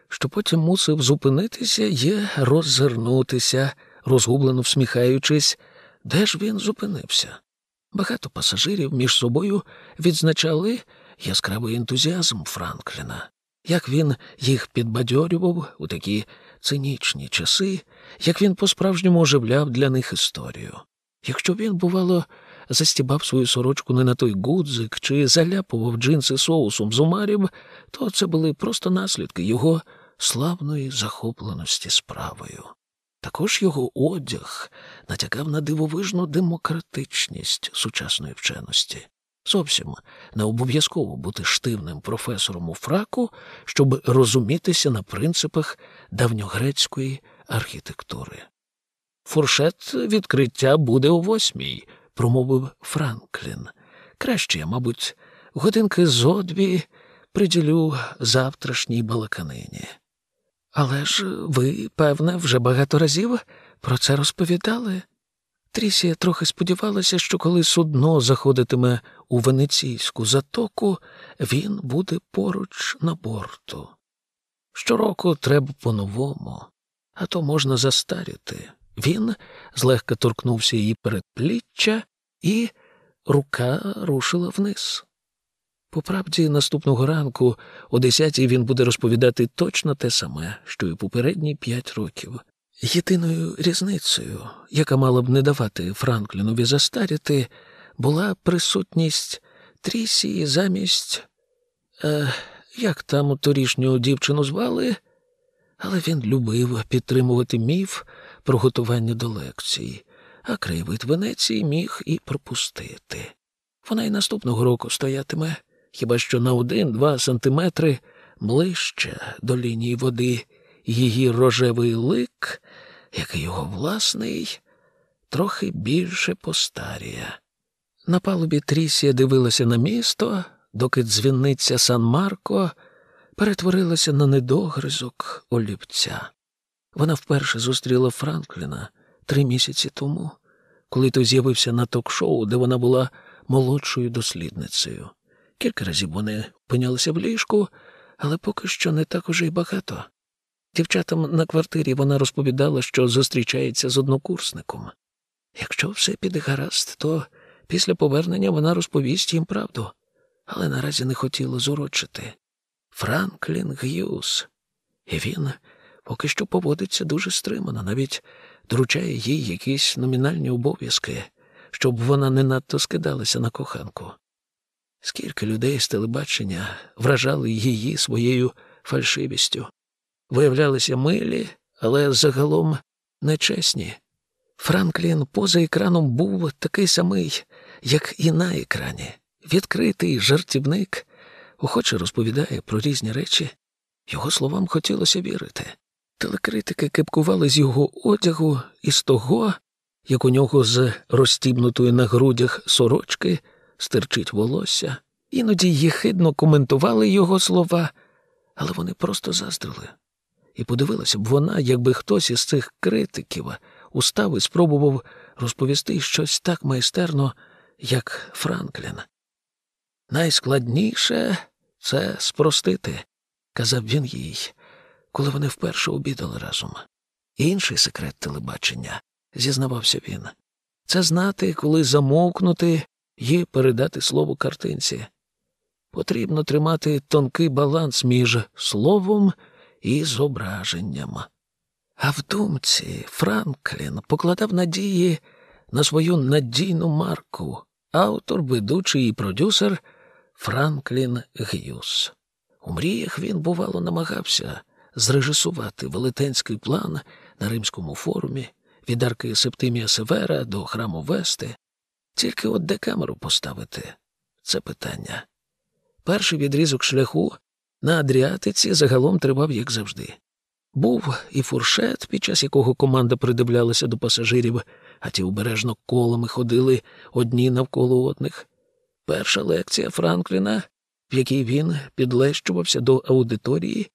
що потім мусив зупинитися і роззирнутися, розгублено всміхаючись, де ж він зупинився. Багато пасажирів між собою відзначали яскравий ентузіазм Франкліна, як він їх підбадьорював у такі цинічні часи, як він по-справжньому оживляв для них історію. Якщо він, бувало, застібав свою сорочку не на той гудзик чи заляпував джинси соусом з умарів, то це були просто наслідки його славної захопленості справою. Також його одяг натякав на дивовижну демократичність сучасної вченості. Зовсім не обов'язково бути штивним професором у фраку, щоб розумітися на принципах давньогрецької архітектури. Фуршет відкриття буде о восьмій, промовив Франклін. Краще я, мабуть, годинки зо дві приділю завтрашній балаканині. Але ж ви, певне, вже багато разів про це розповідали. Трісія трохи сподівалася, що коли судно заходитиме у венеційську затоку, він буде поруч на борту. Щороку треба по-новому, а то можна застаріти. Він злегка торкнувся її передпліччя, і рука рушила вниз. По правді, наступного ранку, о десятій, він буде розповідати точно те саме, що й попередні п'ять років. Єдиною різницею, яка мала б не давати Франклінові застаріти, була присутність Трісії замість, е, як там торішню дівчину звали, але він любив підтримувати міф про готування до лекцій, а краєвид Венеції міг і пропустити. Вона й наступного року стоятиме хіба що на один-два сантиметри ближче до лінії води її рожевий лик, як і його власний, трохи більше постаріє. На палубі Трісія дивилася на місто, доки дзвінниця Сан Марко перетворилася на недогризок олівця. Вона вперше зустріла Франкліна три місяці тому, коли той з'явився на ток-шоу, де вона була молодшою дослідницею. Кілька разів вони опинялися в ліжку, але поки що не так уже й багато. Дівчатам на квартирі вона розповідала, що зустрічається з однокурсником. Якщо все піде гаразд, то після повернення вона розповість їм правду, але наразі не хотіла зурочити. Франклін Г'юз. І він поки що поводиться дуже стримано, навіть доручає їй якісь номінальні обов'язки, щоб вона не надто скидалася на коханку. Скільки людей з телебачення вражали її своєю фальшивістю, виявлялися милі, але загалом нечесні. Франклін поза екраном був такий самий, як і на екрані. Відкритий жартівник, охоче розповідає про різні речі. Його словам хотілося вірити. Телекритики кипкували з його одягу і з того, як у нього з розстібнутої на грудях сорочки стирчить волосся. Іноді єхидно коментували його слова, але вони просто заздрили. І подивилася б вона, якби хтось із цих критиків устав і спробував розповісти щось так майстерно, як Франклін. Найскладніше це спростити, казав він їй, коли вони вперше обідали разом. Інший секрет телебачення, зізнавався він, це знати, коли замовкнути і передати слово картинці. Потрібно тримати тонкий баланс між словом і зображенням. А в думці Франклін покладав надії на свою надійну марку, автор, ведучий і продюсер Франклін Г'юз. У мріях він, бувало, намагався зрежисувати велетенський план на Римському форумі від арки Септимія Севера до храму Вести, тільки от де камеру поставити це питання. Перший відрізок шляху на Адріатиці загалом тривав, як завжди. Був і фуршет, під час якого команда придивлялася до пасажирів, а ті обережно колами ходили одні навколо одних. Перша лекція Франкліна, в якій він підлещувався до аудиторії,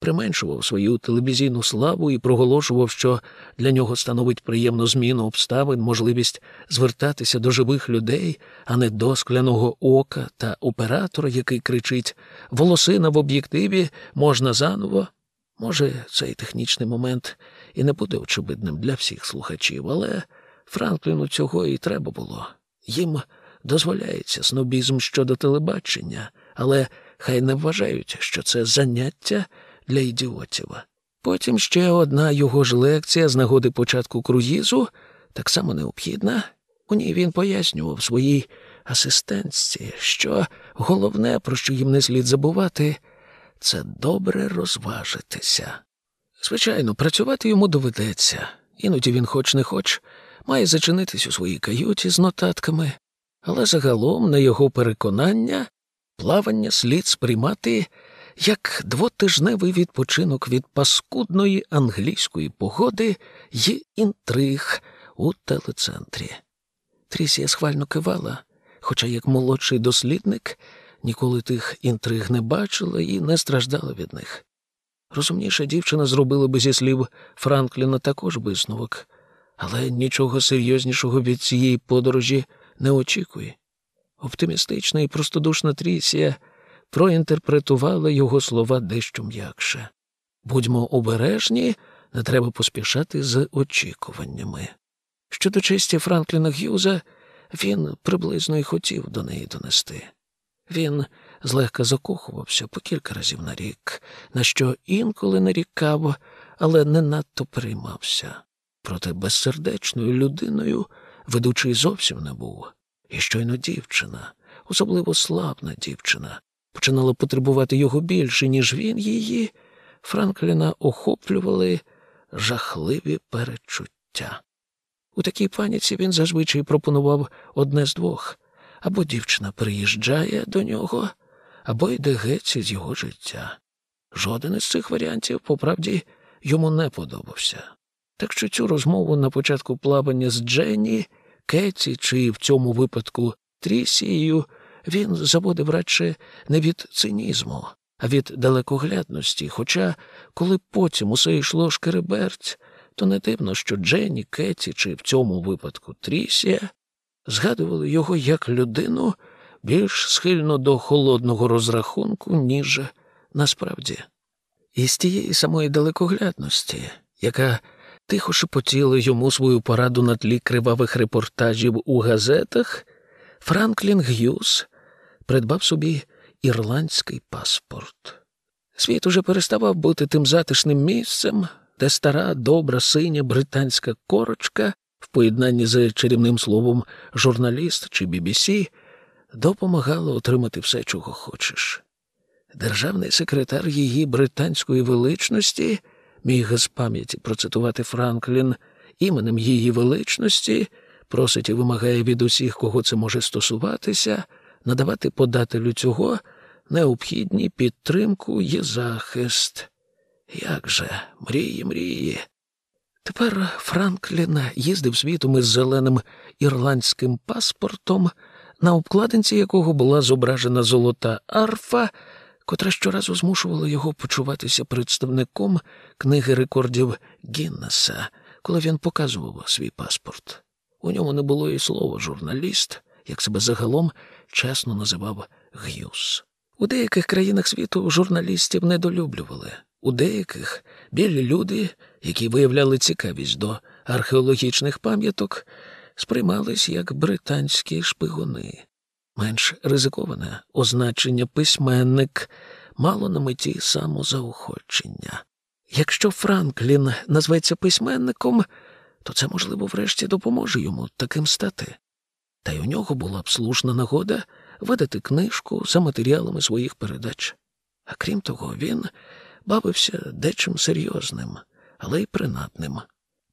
применшував свою телевізійну славу і проголошував, що для нього становить приємну зміну обставин, можливість звертатися до живих людей, а не до скляного ока та оператора, який кричить Волосина в об'єктиві можна заново. Може, цей технічний момент і не буде очевидним для всіх слухачів, але Франкліну цього і треба було. Їм дозволяється снобізм щодо телебачення, але хай не вважають, що це заняття для ідіотів. Потім ще одна його ж лекція з нагоди початку круїзу, так само необхідна. У ній він пояснював своїй асистентці, що головне, про що їм не слід забувати, це добре розважитися. Звичайно, працювати йому доведеться, іноді він, хоч не хоч, має зачинитись у своїй каюті з нотатками, але загалом, на його переконання, плавання слід сприймати як двотижневий відпочинок від паскудної англійської погоди й інтриг у телецентрі. Трісія схвально кивала, хоча як молодший дослідник ніколи тих інтриг не бачила і не страждала від них. Розумніша дівчина зробила би зі слів Франкліна також висновок, але нічого серйознішого від цієї подорожі не очікує. Оптимістична і простодушна Трісія проінтерпретувала його слова дещо м'якше. Будьмо обережні, не треба поспішати з очікуваннями. Щодо честі Франкліна Г'юза, він приблизно й хотів до неї донести. Він злегка закохувався по кілька разів на рік, на що інколи нарікав, але не надто приймався. Проте безсердечною людиною ведучий зовсім не був. І щойно дівчина, особливо слабна дівчина, починала потребувати його більше, ніж він її, Франкліна охоплювали жахливі перечуття. У такій паніці він зазвичай пропонував одне з двох або дівчина приїжджає до нього, або йде геть з його життя. Жоден із цих варіантів, по правді, йому не подобався. Так що цю розмову на початку плавання з Дженні, Кеті чи в цьому випадку Трісією він заводив радше не від цинізму, а від далекоглядності. Хоча, коли потім усе йшло шкереберть, то не дивно, що Дженні, Кеті чи в цьому випадку Трісія згадували його як людину більш схильно до холодного розрахунку, ніж насправді. І з тієї самої далекоглядності, яка тихо шепотіла йому свою пораду на тлі кривавих репортажів у газетах, Франклін Г'юз придбав собі ірландський паспорт. Світ уже переставав бути тим затишним місцем, де стара, добра, синя британська корочка в поєднанні з чарівним словом журналіст чи BBC допомагала отримати все, чого хочеш. Державний секретар її британської величності міг з пам'яті процитувати Франклін іменем її величності, просить і вимагає від усіх, кого це може стосуватися, надавати подателю цього необхідні підтримку і захист. Як же, мрії, мрії. Тепер Франклін їздив світом із зеленим ірландським паспортом, на обкладинці якого була зображена золота арфа, котра щоразу змушувала його почуватися представником книги рекордів Гіннеса, коли він показував свій паспорт. У ньому не було і слова журналіст, як себе загалом чесно називав Г'юз. У деяких країнах світу журналістів недолюблювали, у деяких білі люди, які виявляли цікавість до археологічних пам'яток, сприймались як британські шпигуни. Менш ризиковане означення письменник мало на меті самозаохочення. Якщо Франклін назветься письменником, то це, можливо, врешті допоможе йому таким стати. Та й у нього була б слушна нагода видати книжку за матеріалами своїх передач. А крім того, він бавився дечим серйозним, але й принадним.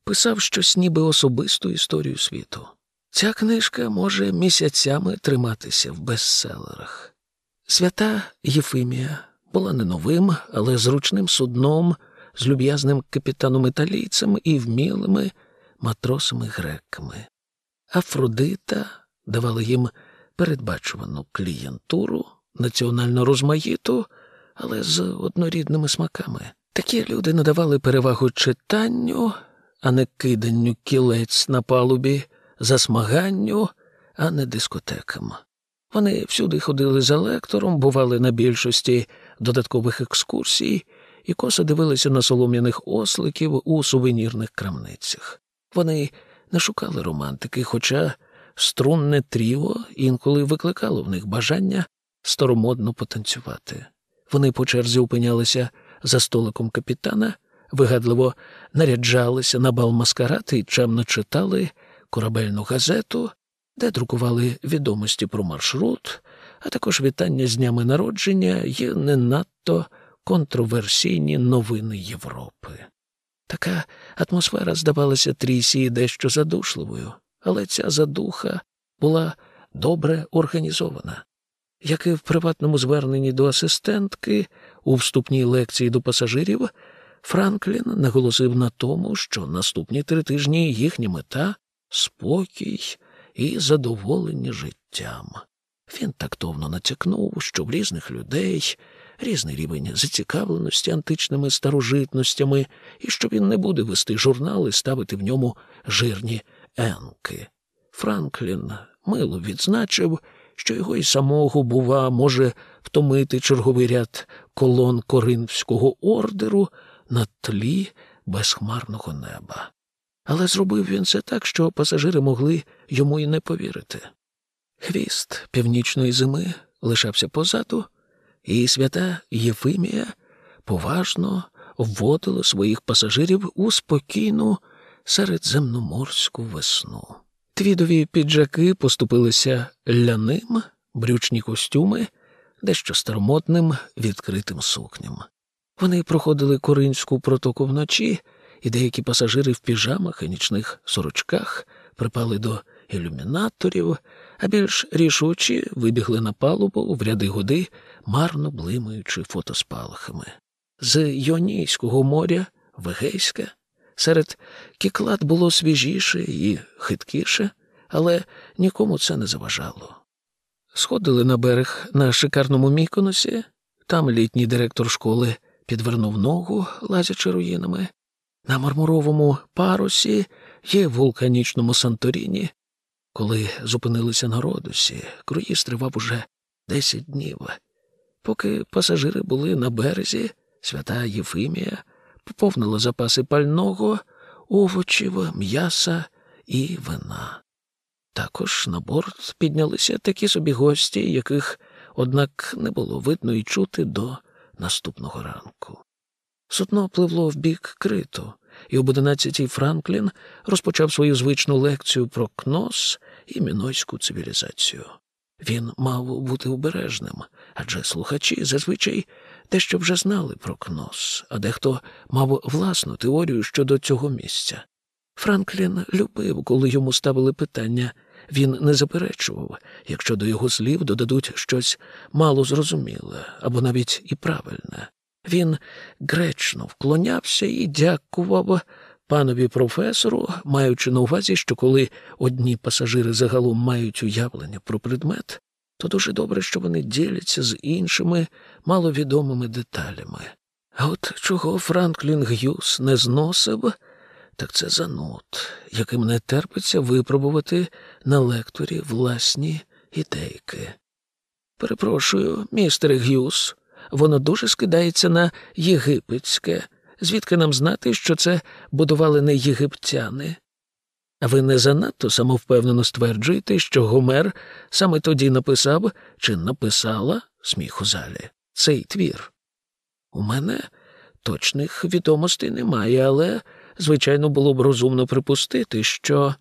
Писав щось ніби особисту історію світу. Ця книжка може місяцями триматися в бестселерах. Свята Єфимія була не новим, але зручним судном, з люб'язним капітаном італійцем і вмілими матросами греками. Афродита давала їм передбачувану клієнтуру, національно розмаїту, але з однорідними смаками. Такі люди надавали перевагу читанню, а не киданню кілець на палубі, засмаганню, а не дискотекам. Вони всюди ходили за лектором, бували на більшості додаткових екскурсій і косо дивилися на солом'яних осликів у сувенірних крамницях. Вони не шукали романтики, хоча струнне тріо інколи викликало в них бажання старомодно потанцювати. Вони по черзі опинялися за столиком капітана, вигадливо наряджалися на бал маскарад і чемно читали корабельну газету, де друкували відомості про маршрут, а також вітання з днями народження і не надто контроверсійні новини Європи. Така атмосфера здавалася трісі дещо задушливою, але ця задуха була добре організована. Як і в приватному зверненні до асистентки у вступній лекції до пасажирів, Франклін наголосив на тому, що наступні три тижні їхня мета спокій і задоволення життям. Він тактовно натякнув, що в різних людей різний рівень зацікавленості античними старожитностями, і що він не буде вести журнал і ставити в ньому жирні енки. Франклін мило відзначив, що його й самого, бува, може втомити черговий ряд колон Коринфського ордеру на тлі безхмарного неба. Але зробив він це так, що пасажири могли йому й не повірити. Хвіст північної зими лишався позаду, і свята Єфимія поважно вводила своїх пасажирів у спокійну середземноморську весну. Твідові піджаки поступилися ляним, брючні костюми, дещо старомодним відкритим сукням. Вони проходили коринську протоку вночі, і деякі пасажири в піжамах і нічних сорочках припали до ілюмінаторів, а більш рішучі вибігли на палубу в ряди годи, марно блимаючи фотоспалахами. З Йонійського моря в Егейське серед кіклад було свіжіше і хиткіше, але нікому це не заважало. Сходили на берег на шикарному міконосі, там літній директор школи підвернув ногу, лазячи руїнами. На мармуровому парусі і вулканічному Санторіні коли зупинилися на родусі, круїз тривав уже десять днів. Поки пасажири були на березі, свята Єфимія поповнила запаси пального, овочів, м'яса і вина. Також на борт піднялися такі собі гості, яких, однак, не було видно і чути до наступного ранку. Судно пливло в бік криту, і об одинадцятій Франклін розпочав свою звичну лекцію про кнос і мінойську цивілізацію. Він мав бути обережним, адже слухачі зазвичай дещо вже знали про кнос, а дехто мав власну теорію щодо цього місця. Франклін любив, коли йому ставили питання. Він не заперечував, якщо до його слів додадуть щось мало зрозуміле або навіть і правильне. Він гречно вклонявся і дякував панові професору, маючи на увазі, що коли одні пасажири загалом мають уявлення про предмет, то дуже добре, що вони діляться з іншими маловідомими деталями. А от чого Франклін Г'юс не зносив, так це зануд, яким не терпиться випробувати на лекторі власні ідейки. Перепрошую, містер Г'юс, воно дуже скидається на єгипетське, звідки нам знати, що це будували не єгиптяни. А ви не занадто самовпевнено стверджуєте, що Гомер саме тоді написав чи написала сміх у залі цей твір. У мене точних відомостей немає, але, звичайно, було б розумно припустити, що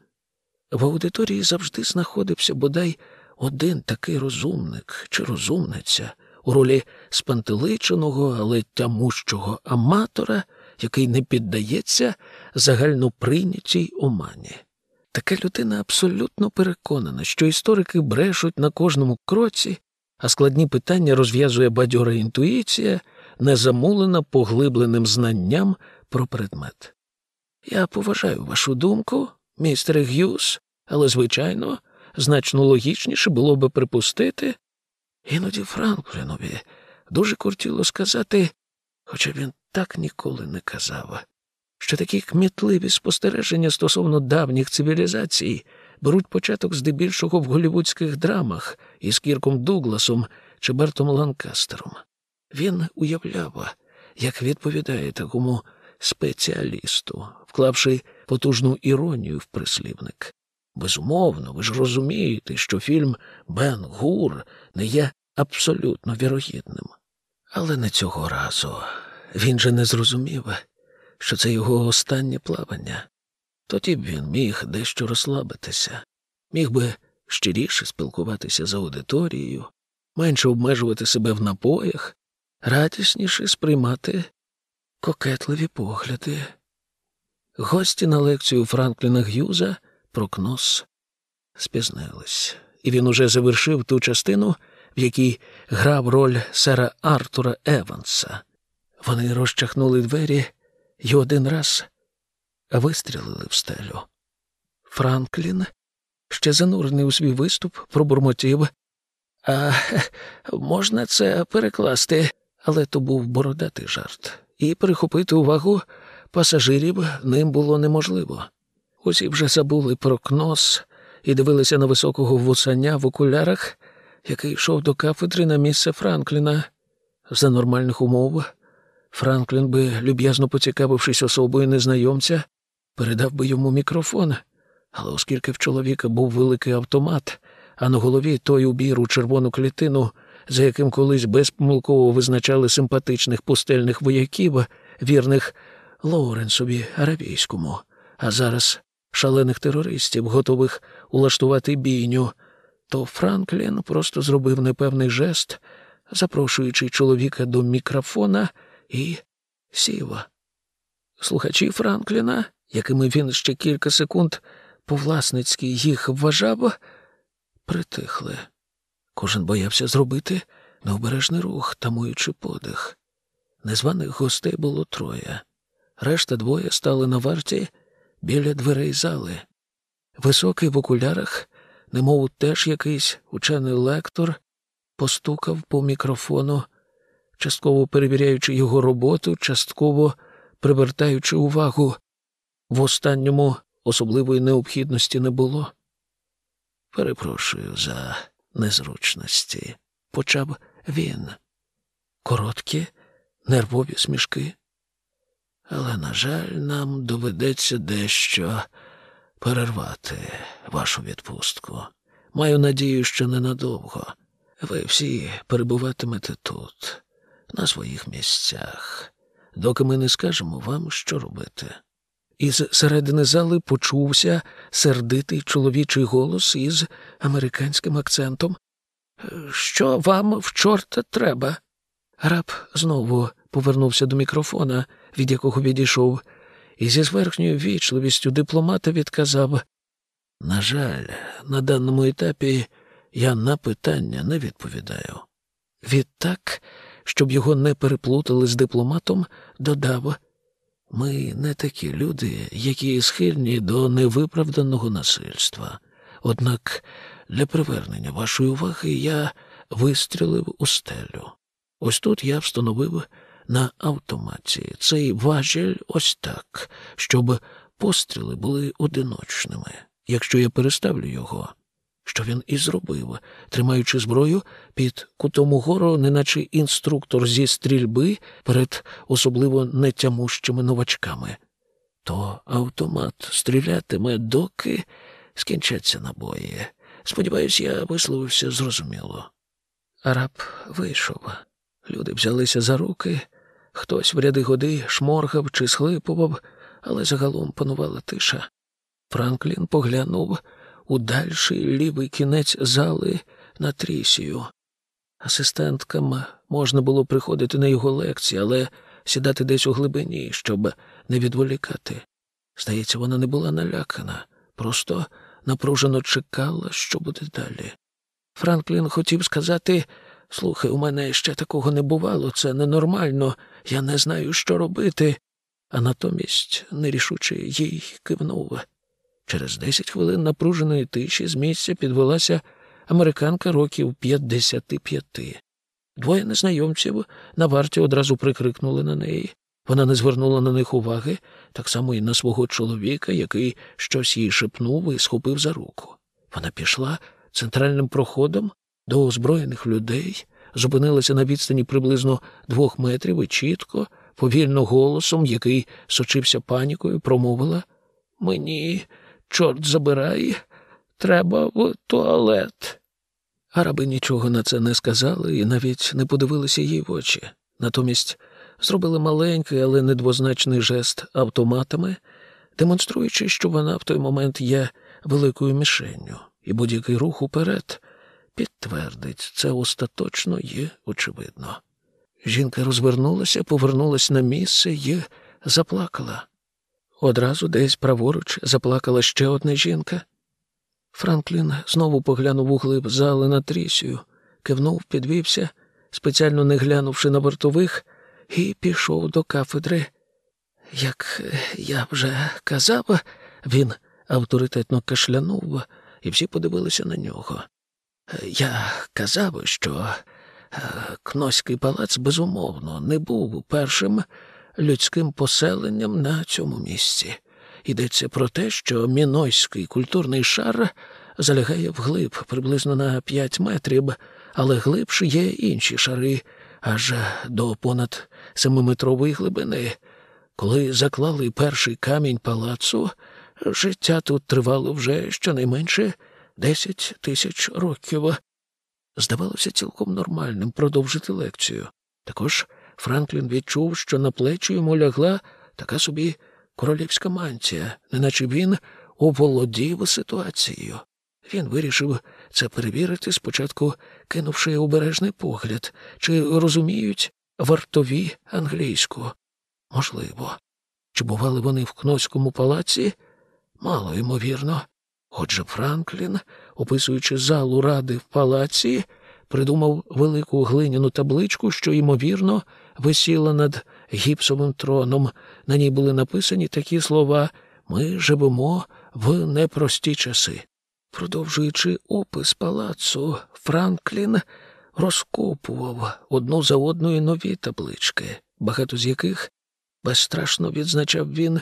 в аудиторії завжди знаходився бодай один такий розумник чи розумниця у ролі спантеличеного, але тямущого аматора, який не піддається загальноприйнятій омані. Така людина абсолютно переконана, що історики брешуть на кожному кроці, а складні питання розв'язує бадьора інтуїція, не замулена поглибленим знанням про предмет. Я поважаю вашу думку, містер Г'юс, але, звичайно, значно логічніше було би припустити, іноді Франклінові дуже кортіло сказати, хоча він так ніколи не казав, що такі кмітливі спостереження стосовно давніх цивілізацій беруть початок здебільшого в голівудських драмах із Кірком Дугласом чи Бертом Ланкастером. Він уявляв, як відповідає такому спеціалісту, вклавши потужну іронію в прислівник. Безумовно, ви ж розумієте, що фільм Бен Гур не є абсолютно вірогідним. Але не цього разу. Він же не зрозумів, що це його останнє плавання. Тоді б він міг дещо розслабитися, міг би щиріше спілкуватися з аудиторією, менше обмежувати себе в напоях, радісніше сприймати кокетливі погляди. Гості на лекцію Франкліна Г'юза про кнос спізнились, і він уже завершив ту частину, в якій грав роль сера Артура Еванса. Вони розчахнули двері і один раз вистрілили в стелю. Франклін, ще занурений у свій виступ, пробурмотів. А можна це перекласти, але то був бородатий жарт, і перехопити увагу пасажирів ним було неможливо. Усі вже забули про кнос і дивилися на високого вусаня в окулярах, який йшов до кафедри на місце Франкліна. За нормальних умов Франклін би, люб'язно поцікавившись особою незнайомця, передав би йому мікрофон, але оскільки в чоловіка був великий автомат, а на голові той убір у червону клітину, за яким колись безпомилково визначали симпатичних пустельних вояків, вірних Лоуренсові Аравійському, а зараз шалених терористів, готових улаштувати бійню, то Франклін просто зробив непевний жест, запрошуючи чоловіка до мікрофона і сіва. Слухачі Франкліна, якими він ще кілька секунд повласницьки їх вважав, притихли. Кожен боявся зробити необережний рух, тамуючи подих. Незваних гостей було троє. Решта двоє стали на варті біля дверей зали. Високий в окулярах, немов теж якийсь учений лектор, постукав по мікрофону, частково перевіряючи його роботу, частково привертаючи увагу. В останньому особливої необхідності не було. Перепрошую за незручності, почав він. Короткі, нервові смішки. Але, на жаль, нам доведеться дещо перервати вашу відпустку. Маю надію, що ненадовго. Ви всі перебуватимете тут, на своїх місцях, доки ми не скажемо вам, що робити. Із середини зали почувся сердитий чоловічий голос із американським акцентом. Що вам в чорта треба? Раб знову повернувся до мікрофона, від якого відійшов, і зі зверхньою вічливістю дипломата відказав на жаль, на даному етапі я на питання не відповідаю. Відтак, щоб його не переплутали з дипломатом, додав ми не такі люди, які схильні до невиправданого насильства. Однак для привернення вашої уваги я вистрілив у стелю. Ось тут я встановив на автоматі цей важіль ось так, щоб постріли були одиночними. Якщо я переставлю його, що він і зробив, тримаючи зброю під кутом угору, неначе інструктор зі стрільби перед особливо нетямущими новачками, то автомат стрілятиме, доки скінчаться набої. Сподіваюсь, я висловився зрозуміло. Араб вийшов. Люди взялися за руки, хтось в ряди годи шморгав чи схлипував, але загалом панувала тиша. Франклін поглянув у дальший лівий кінець зали на трісію. Асистенткам можна було приходити на його лекції, але сідати десь у глибині, щоб не відволікати. Здається, вона не була налякана, просто напружено чекала, що буде далі. Франклін хотів сказати слухай, у мене ще такого не бувало, це ненормально, я не знаю, що робити, а натомість нерішуче їй кивнув. Через десять хвилин напруженої тиші з місця підвелася американка років п'ятдесяти п'яти. Двоє незнайомців на варті одразу прикрикнули на неї. Вона не звернула на них уваги, так само і на свого чоловіка, який щось їй шепнув і схопив за руку. Вона пішла центральним проходом до озброєних людей, зупинилася на відстані приблизно двох метрів і чітко, повільно голосом, який сочився панікою, промовила Мені чорт забирай, треба в туалет. Араби нічого на це не сказали і навіть не подивилися їй в очі. Натомість зробили маленький, але недвозначний жест автоматами, демонструючи, що вона в той момент є великою мішенню, і будь-який рух уперед підтвердить це остаточно і очевидно. Жінка розвернулася, повернулася на місце і заплакала. Одразу десь праворуч заплакала ще одна жінка. Франклін знову поглянув у глиб зали на трісію, кивнув, підвівся, спеціально не глянувши на вартових, і пішов до кафедри. Як я вже казав, він авторитетно кашлянув, і всі подивилися на нього. Я казав, що е, Кноський палац безумовно не був першим людським поселенням на цьому місці. Йдеться про те, що мінойський культурний шар залягає вглиб приблизно на п'ять метрів, але глибше є інші шари аж до понад семиметрової глибини. Коли заклали перший камінь палацу, життя тут тривало вже щонайменше десять тисяч років. Здавалося цілком нормальним продовжити лекцію. Також Франклін відчув, що на плечі йому лягла така собі королівська мантія, неначе він оволодів ситуацією. Він вирішив це перевірити, спочатку кинувши обережний погляд, чи розуміють вартові англійську. Можливо. Чи бували вони в Кноському палаці? Мало ймовірно. Отже, Франклін, описуючи залу ради в палаці, придумав велику глиняну табличку, що, ймовірно, висіла над гіпсовим троном. На ній були написані такі слова Ми живемо в непрості часи. Продовжуючи опис палацу, Франклін розкопував одну за одною нові таблички, багато з яких, безстрашно відзначав він,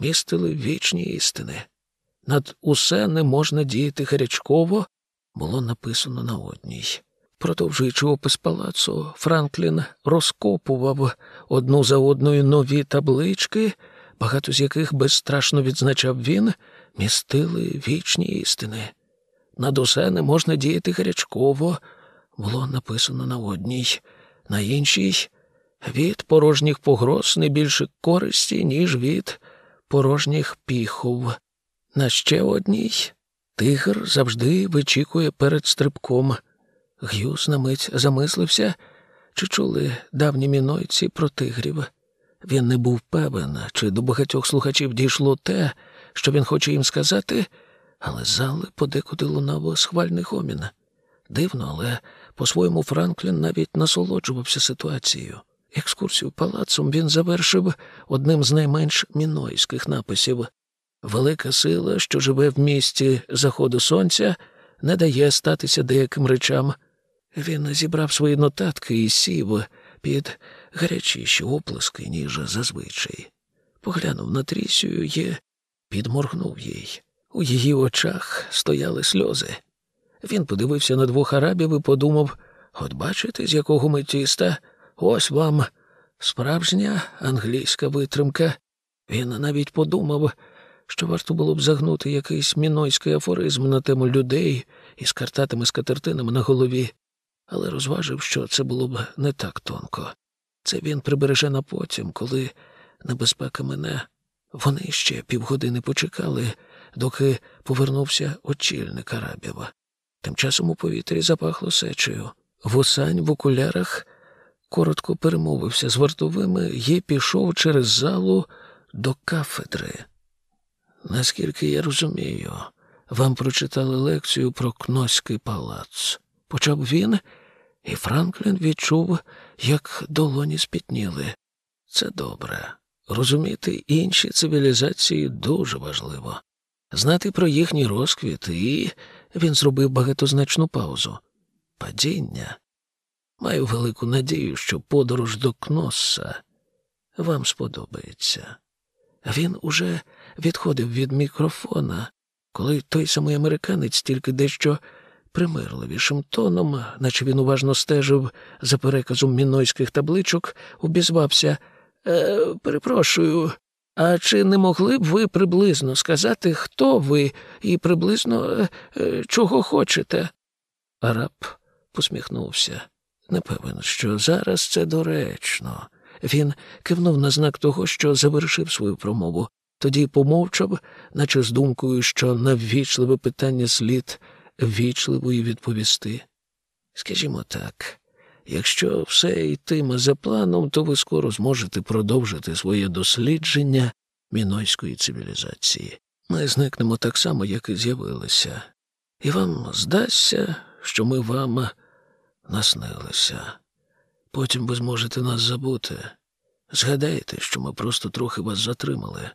містили вічні істини. Над усе не можна діяти гарячково, було написано на одній. Продовжуючи опис палацу, Франклін розкопував одну за одною нові таблички, багато з яких безстрашно відзначав він, містили вічні істини. Над усе не можна діяти гарячково, було написано на одній, на іншій від порожніх погроз не більше користі, ніж від порожніх піхов. На ще одній тигр завжди вичікує перед стрибком. Г'юз на мить замислився, чи чули давні мінойці про тигрів. Він не був певен, чи до багатьох слухачів дійшло те, що він хоче їм сказати, але зали подекуди лунав схвальний гомін. Дивно, але по-своєму Франклін навіть насолоджувався ситуацією. Екскурсію палацом він завершив одним з найменш мінойських написів Велика сила, що живе в місті заходу сонця, не дає статися деяким речам. Він зібрав свої нотатки і сів під гарячіші оплески, ніж зазвичай. Поглянув на Трісію і підморгнув їй. У її очах стояли сльози. Він подивився на двох арабів і подумав от бачите, з якого ми тіста, ось вам справжня англійська витримка. Він навіть подумав, що варто було б загнути якийсь мінойський афоризм на тему людей із картатими скатертинами на голові, але розважив, що це було б не так тонко. Це він прибереже на потім, коли небезпека мене. Вони ще півгодини почекали, доки повернувся очільник арабів. Тим часом у повітрі запахло сечею. Вусань в окулярах коротко перемовився з вартовими і пішов через залу до кафедри. Наскільки я розумію, вам прочитали лекцію про Кноський палац. Почав він, і Франклін відчув, як долоні спітніли. Це добре. Розуміти інші цивілізації дуже важливо. Знати про їхній розквіт, і він зробив багатозначну паузу. Падіння. Маю велику надію, що подорож до Кносса вам сподобається. Він уже відходив від мікрофона, коли той самий американець тільки дещо примирливішим тоном, наче він уважно стежив за переказом мінойських табличок, обізвався. Е, Перепрошую, а чи не могли б ви приблизно сказати, хто ви і приблизно е, е, чого хочете? Араб посміхнувся. Не певен, що зараз це доречно. Він кивнув на знак того, що завершив свою промову, тоді помовчав, наче з думкою, що на ввічливе питання слід ввічливо відповісти. Скажімо так, якщо все йтиме за планом, то ви скоро зможете продовжити своє дослідження мінойської цивілізації. Ми зникнемо так само, як і з'явилися, і вам здасться, що ми вам наснилися. Потім ви зможете нас забути. Згадайте, що ми просто трохи вас затримали.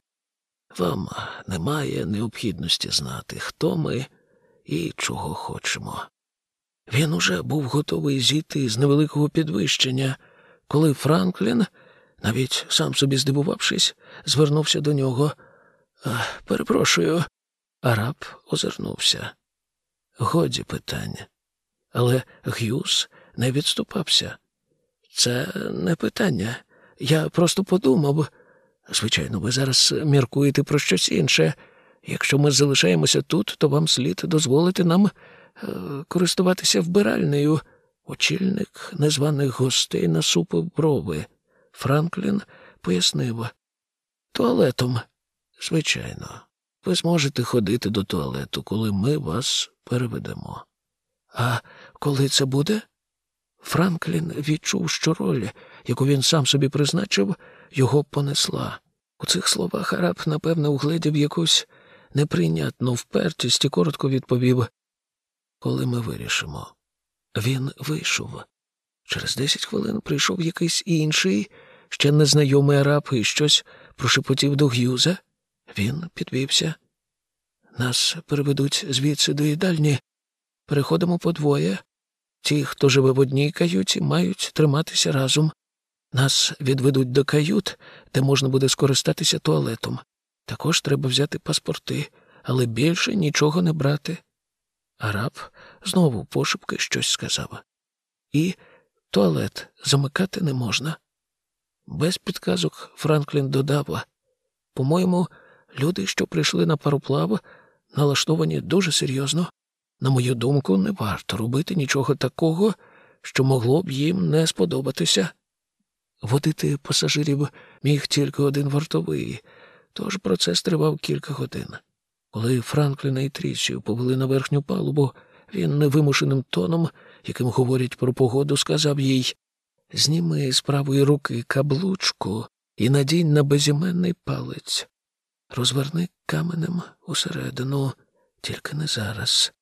Вам немає необхідності знати, хто ми і чого хочемо. Він уже був готовий зійти з невеликого підвищення, коли Франклін, навіть сам собі здивувавшись, звернувся до нього. Перепрошую, араб озирнувся. Годі питання. Але Г'юз не відступався. Це не питання. Я просто подумав. Звичайно, ви зараз міркуєте про щось інше. Якщо ми залишаємося тут, то вам слід дозволити нам е, користуватися вбиральнею. Очільник незваних гостей насупив брови. Франклін пояснив туалетом. Звичайно, ви зможете ходити до туалету, коли ми вас переведемо. А коли це буде? Франклін відчув, що роль, яку він сам собі призначив, його понесла. У цих словах араб, напевне, угледів якусь неприйнятну впертість і коротко відповів коли ми вирішимо. Він вийшов. Через десять хвилин прийшов якийсь інший, ще незнайомий араб і щось прошепотів до Г'юза. Він підвівся. Нас переведуть звідси до їдальні. Переходимо по двоє. Ті, хто живе в одній каюті, мають триматися разом. Нас відведуть до кают, де можна буде скористатися туалетом. Також треба взяти паспорти, але більше нічого не брати. Араб знову пошепки щось сказав. І туалет замикати не можна. Без підказок Франклін додав. По-моєму, люди, що прийшли на пароплав, налаштовані дуже серйозно. На мою думку, не варто робити нічого такого, що могло б їм не сподобатися. Водити пасажирів міг тільки один вартовий, тож процес тривав кілька годин. Коли Франкліна і Трісію повели на верхню палубу, він невимушеним тоном, яким говорять про погоду, сказав їй Зніми з правої руки каблучку і надінь на безіменний палець. Розверни каменем усередину, тільки не зараз,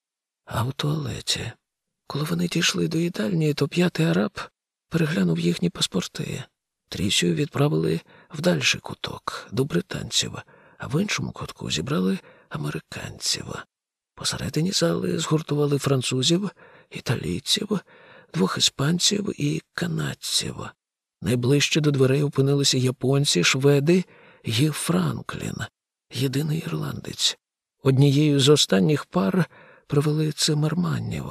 а в туалеті. Коли вони дійшли до їдальні, то п'ятий араб переглянув їхні паспорти. Трісю відправили в дальший куток до британців, а в іншому кутку зібрали американців. Посередині зали згуртували французів, італійців, двох іспанців і канадців. Найближче до дверей опинилися японці, шведи і Франклін, єдиний ірландець. Однією з останніх пар провели цимерманів,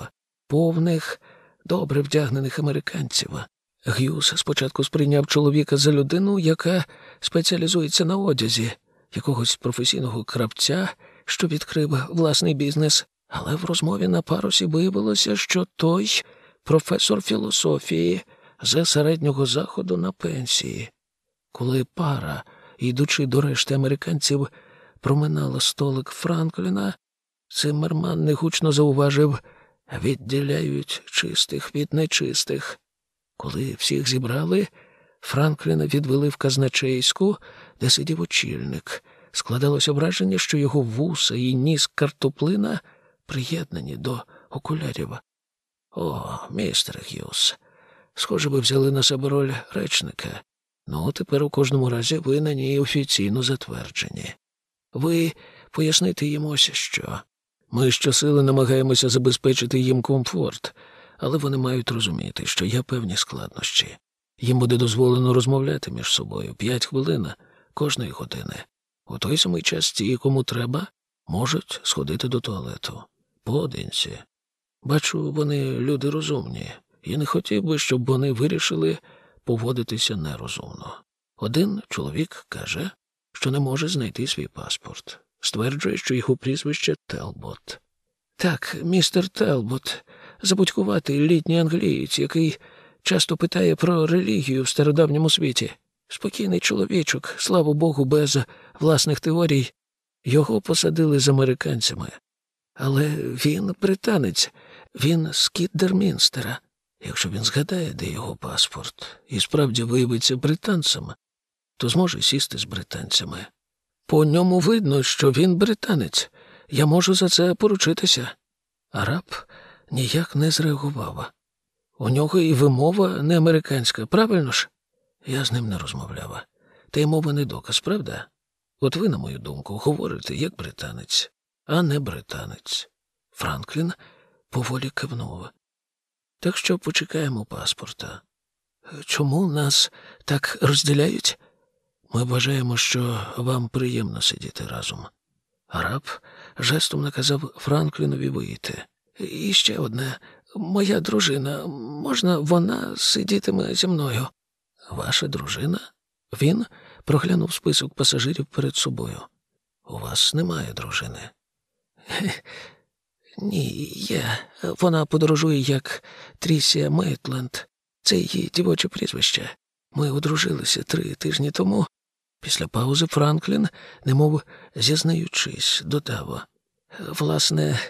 повних, добре вдягнених американців. Г'юз спочатку сприйняв чоловіка за людину, яка спеціалізується на одязі, якогось професійного крапця, що відкрив власний бізнес, але в розмові на парусі виявилося, що той професор філософії з середнього заходу на пенсії. Коли пара, йдучи до решти американців, проминала столик Франкліна, Циммерман негучно зауважив відділяють чистих від нечистих. Коли всіх зібрали, Франкліна відвели в казначейську, де сидів очільник. Складалося враження, що його вуса і ніс картоплина приєднані до окулярів. О, містер Х'юз, схоже, ви взяли на себе роль речника. Ну, тепер у кожному разі ви на ній офіційно затверджені. Ви поясните їм ось що. Ми щосили намагаємося забезпечити їм комфорт, але вони мають розуміти, що є певні складнощі. Їм буде дозволено розмовляти між собою п'ять хвилин кожної години. У той самий час ті, кому треба, можуть сходити до туалету поодинці. Бачу, вони люди розумні, і не хотів би, щоб вони вирішили поводитися нерозумно. Один чоловік каже, що не може знайти свій паспорт, стверджує, що його прізвище Телбот. Так, містер Телбот, забудькуватий літній англієць, який часто питає про релігію в стародавньому світі. Спокійний чоловічок, слава Богу, без власних теорій. Його посадили з американцями. Але він британець, він з Кіддермінстера. Якщо він згадає, де його паспорт, і справді виявиться британцем, то зможе сісти з британцями. По ньому видно, що він британець. Я можу за це поручитися. Араб ніяк не зреагував. У нього і вимова не американська, правильно ж? Я з ним не розмовляв. Та й мова не доказ, правда? От ви, на мою думку, говорите як британець, а не британець. Франклін поволі кивнув. Так що почекаємо паспорта. Чому нас так розділяють? Ми вважаємо, що вам приємно сидіти разом. Араб жестом наказав Франклінові вийти. І ще одне моя дружина, можна вона сидітиме зі мною? Ваша дружина? Він проглянув список пасажирів перед собою. У вас немає дружини? Ні, є. Вона подорожує як Трісія Мейтленд. Це її дівоче прізвище. Ми одружилися три тижні тому. Після паузи Франклін, немов зізнаючись, додав. Власне,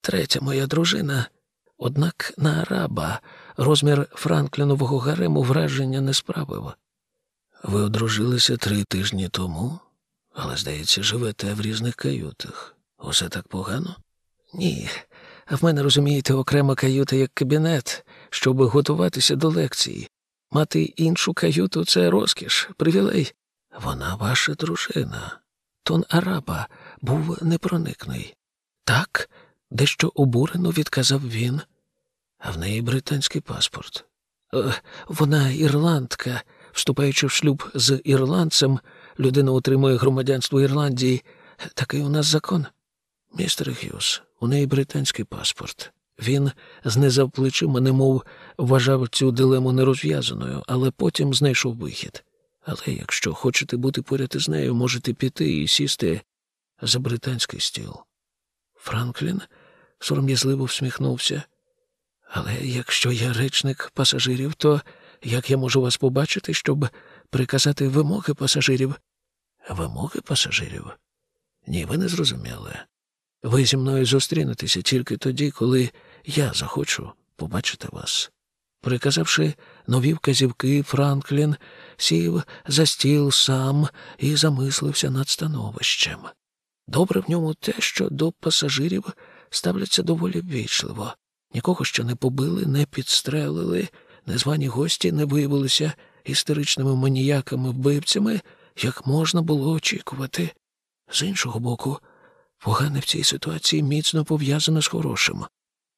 третя моя дружина, однак на араба розмір Франклінового гарему враження не справив. Ви одружилися три тижні тому, але, здається, живете в різних каютах. Усе так погано? Ні. В мене, розумієте, окрема каюта як кабінет, щоб готуватися до лекції. Мати іншу каюту це розкіш, привілей. Вона ваша дружина. Тон араба був непроникний. Так, дещо обурено відказав він, а в неї британський паспорт. Е, вона ірландка. Вступаючи в шлюб з ірландцем, людина отримує громадянство Ірландії. Такий у нас закон. Містер Х'юз, у неї британський паспорт. Він знизав плечима, немов вважав цю дилему нерозв'язаною, але потім знайшов вихід. Але якщо хочете бути поряд із нею, можете піти і сісти за британський стіл. Франклін сором'язливо всміхнувся. Але якщо я речник пасажирів, то як я можу вас побачити, щоб приказати вимоги пасажирів? Вимоги пасажирів? Ні, ви не зрозуміли. Ви зі мною зустрінетеся тільки тоді, коли я захочу побачити вас. Приказавши нові вказівки, Франклін сів за стіл сам і замислився над становищем. Добре в ньому те, що до пасажирів ставляться доволі ввічливо. Нікого ще не побили, не підстрелили, незвані гості не виявилися істеричними маніяками вбивцями, як можна було очікувати. З іншого боку, погане в цій ситуації міцно пов'язане з хорошим.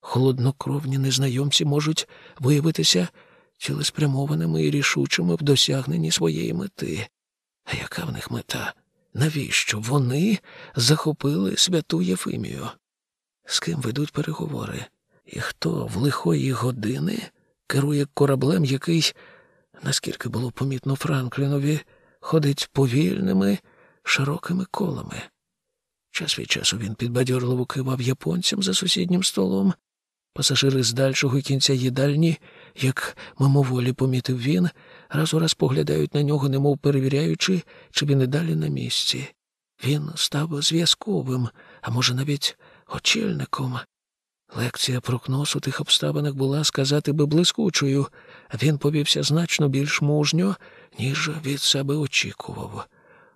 Холоднокровні незнайомці можуть виявитися цілеспрямованими і рішучими в досягненні своєї мети. А яка в них мета? Навіщо вони захопили святу Єфимію? З ким ведуть переговори? І хто в лихої години керує кораблем, який, наскільки було помітно Франклінові, ходить повільними, широкими колами? Час від часу він підбадьорливо кивав японцям за сусіднім столом. Пасажири з дальшого кінця їдальні, як мимоволі помітив він, раз у раз поглядають на нього, немов перевіряючи, чи він і далі на місці. Він став зв'язковим, а може, навіть очільником. Лекція про кнос у тих обставинах була, сказати би, блискучою, а він повівся значно більш мужньо, ніж від себе очікував.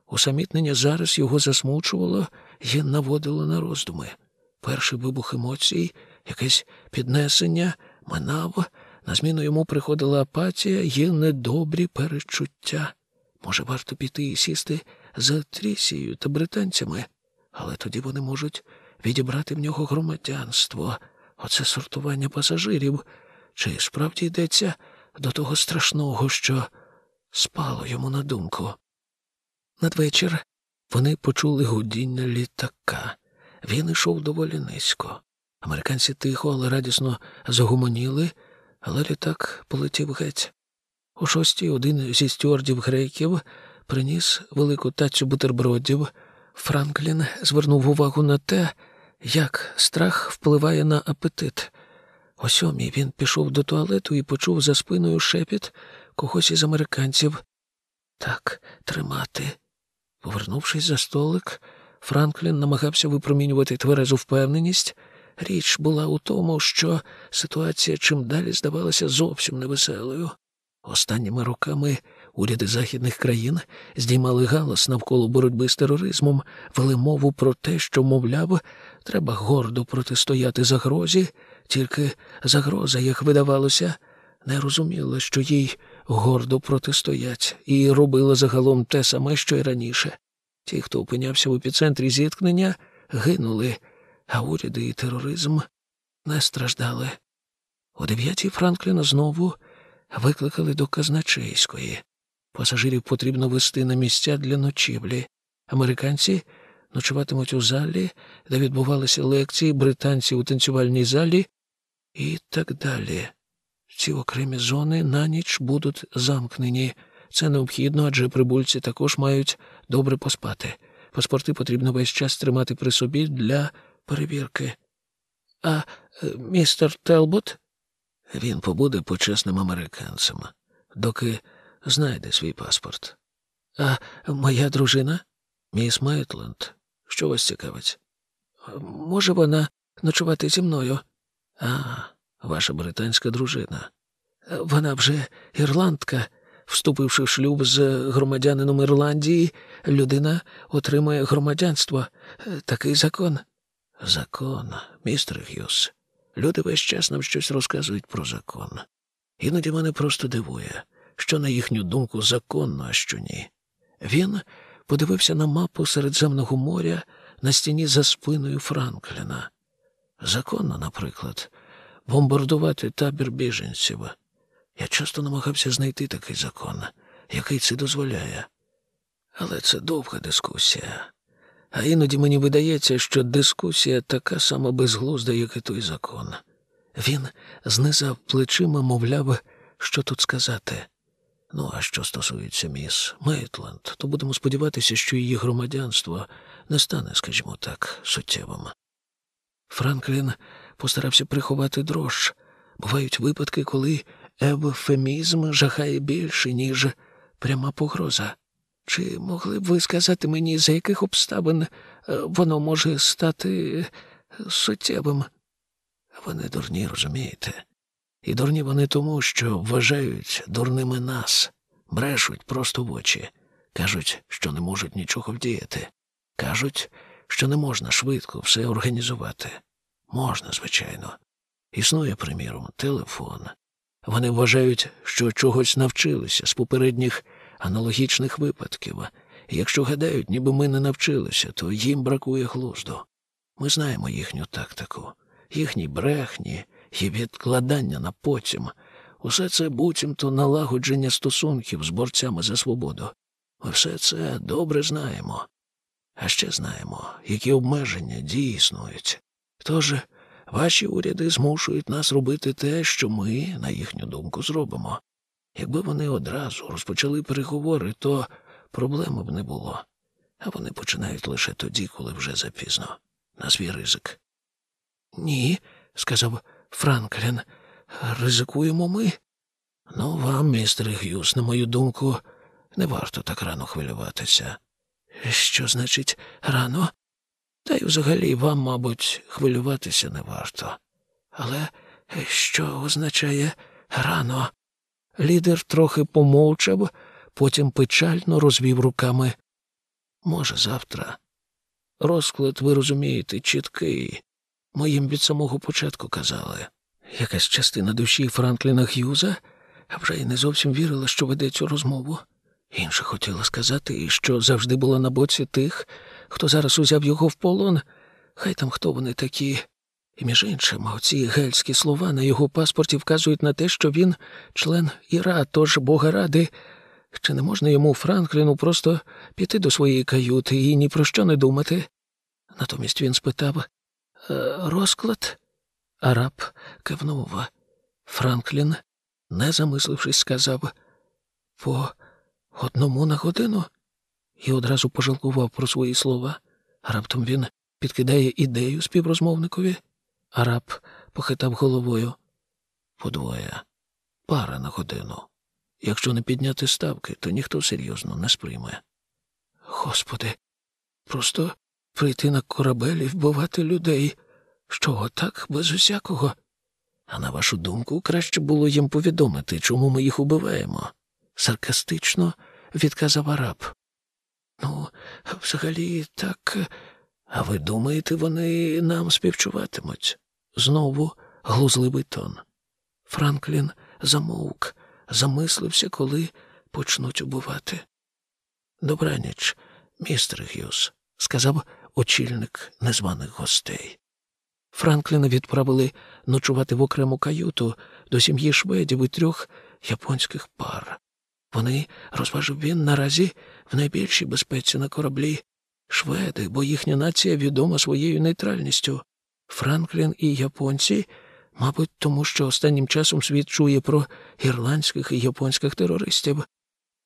Усамітнення зараз його засмучувало і наводило на роздуми. Перший вибух емоцій, якесь піднесення, минав, на зміну йому приходила апатія і недобрі перечуття. Може, варто піти і сісти за Трісією та британцями, але тоді вони можуть відібрати в нього громадянство. Оце сортування пасажирів. Чи справді йдеться до того страшного, що спало йому на думку? Надвечір вони почули гудіння літака. Він йшов доволі низько. Американці тихо, але радісно загуманіли, але літак полетів геть. У шостій один зі стюардів греків приніс велику тацю бутербродів. Франклін звернув увагу на те, як страх впливає на апетит. О сьомій він пішов до туалету і почув за спиною шепіт когось із американців. Так, тримати. Повернувшись за столик, Франклін намагався випромінювати тверезу впевненість. Річ була у тому, що ситуація чим далі здавалася зовсім невеселою. Останніми роками уряди західних країн здіймали галас навколо боротьби з тероризмом, вели мову про те, що, мовляв, треба гордо протистояти загрозі, тільки загроза, як видавалося, не розуміла, що їй гордо протистоять, і робила загалом те саме, що й раніше. Ті, хто опинявся в епіцентрі зіткнення, гинули, а уряди і тероризм не страждали. О дев'ятій Франкліна знову викликали до казначейської. Пасажирів потрібно вести на місця для ночівлі. Американці ночуватимуть у залі, де відбувалися лекції, британці у танцювальній залі і так далі. Ці окремі зони на ніч будуть замкнені. Це необхідно, адже прибульці також мають добре поспати. Паспорти потрібно весь час тримати при собі для перевірки. А е, містер Телбот? Він побуде почесним американцем, доки знайде свій паспорт. А моя дружина? Міс Мейтленд. Що вас цікавить? Може вона ночувати зі мною? А, ваша британська дружина. Вона вже ірландка. Вступивши в шлюб з громадянином Ірландії, людина отримує громадянство. Такий закон. Закон, містер Гюс. Люди весь час нам щось розказують про закон. Іноді мене просто дивує, що, на їхню думку, законно, а що ні. Він подивився на мапу Середземного моря на стіні за спиною Франкліна. Законно, наприклад, бомбардувати табір біженців. Я часто намагався знайти такий закон, який це дозволяє. Але це довга дискусія. А іноді мені видається, що дискусія така сама безглузда, як і той закон. Він знизав плечима, мовляв, що тут сказати. Ну, а що стосується міс Мейтленд, то будемо сподіватися, що її громадянство не стане, скажімо так, суттєвим. Франклін постарався приховати дрож. Бувають випадки, коли евфемізм жахає більше, ніж пряма погроза. Чи могли б ви сказати мені, за яких обставин е, воно може стати суттєвим? Вони дурні, розумієте? І дурні вони тому, що вважають дурними нас. Брешуть просто в очі. Кажуть, що не можуть нічого вдіяти. Кажуть, що не можна швидко все організувати. Можна, звичайно. Існує, приміром, телефон. Вони вважають, що чогось навчилися з попередніх аналогічних випадків. Якщо гадають, ніби ми не навчилися, то їм бракує глузду. Ми знаємо їхню тактику, їхні брехні і відкладання на потім. Усе це буцімто налагодження стосунків з борцями за свободу. Ми все це добре знаємо. А ще знаємо, які обмеження дії існують. Тож ваші уряди змушують нас робити те, що ми, на їхню думку, зробимо. Якби вони одразу розпочали переговори, то проблеми б не було. А вони починають лише тоді, коли вже запізно, на свій ризик. Ні, сказав Франклін, ризикуємо ми. Ну, вам, містер Г'юз, на мою думку, не варто так рано хвилюватися. Що значить рано? Та й взагалі вам, мабуть, хвилюватися не варто. Але що означає рано? Лідер трохи помовчав, потім печально розвів руками. Може, завтра. Розклад, ви розумієте, чіткий. Моїм від самого початку казали. Якась частина душі Франкліна Х'юза вже й не зовсім вірила, що веде цю розмову. Інша хотіла сказати, що завжди була на боці тих, хто зараз узяв його в полон. Хай там хто вони такі. І між іншим, оці гельські слова на його паспорті вказують на те, що він член Іра, тож бога ради. Чи не можна йому, Франкліну, просто піти до своєї каюти і ні про що не думати? Натомість він спитав «Е, розклад? Араб кивнув. Франклін, не замислившись, сказав по одному на годину і одразу пожалкував про свої слова. Раптом він підкидає ідею співрозмовникові. Араб похитав головою. Подвоє. Пара на годину. Якщо не підняти ставки, то ніхто серйозно не сприйме. Господи, просто прийти на корабель і вбивати людей. Що, так, без усякого? А на вашу думку, краще було їм повідомити, чому ми їх убиваємо? Саркастично відказав араб. Ну, взагалі, так. А ви думаєте, вони нам співчуватимуть? Знову глузливий тон. Франклін замовк, замислився, коли почнуть убивати. Добраніч, містер Гюс, сказав очільник незваних гостей. Франкліна відправили ночувати в окрему каюту до сім'ї шведів і трьох японських пар. Вони, розважив він, наразі в найбільшій безпеці на кораблі. Шведи, бо їхня нація відома своєю нейтральністю. Франклін і японці, мабуть, тому що останнім часом світ чує про ірландських і японських терористів.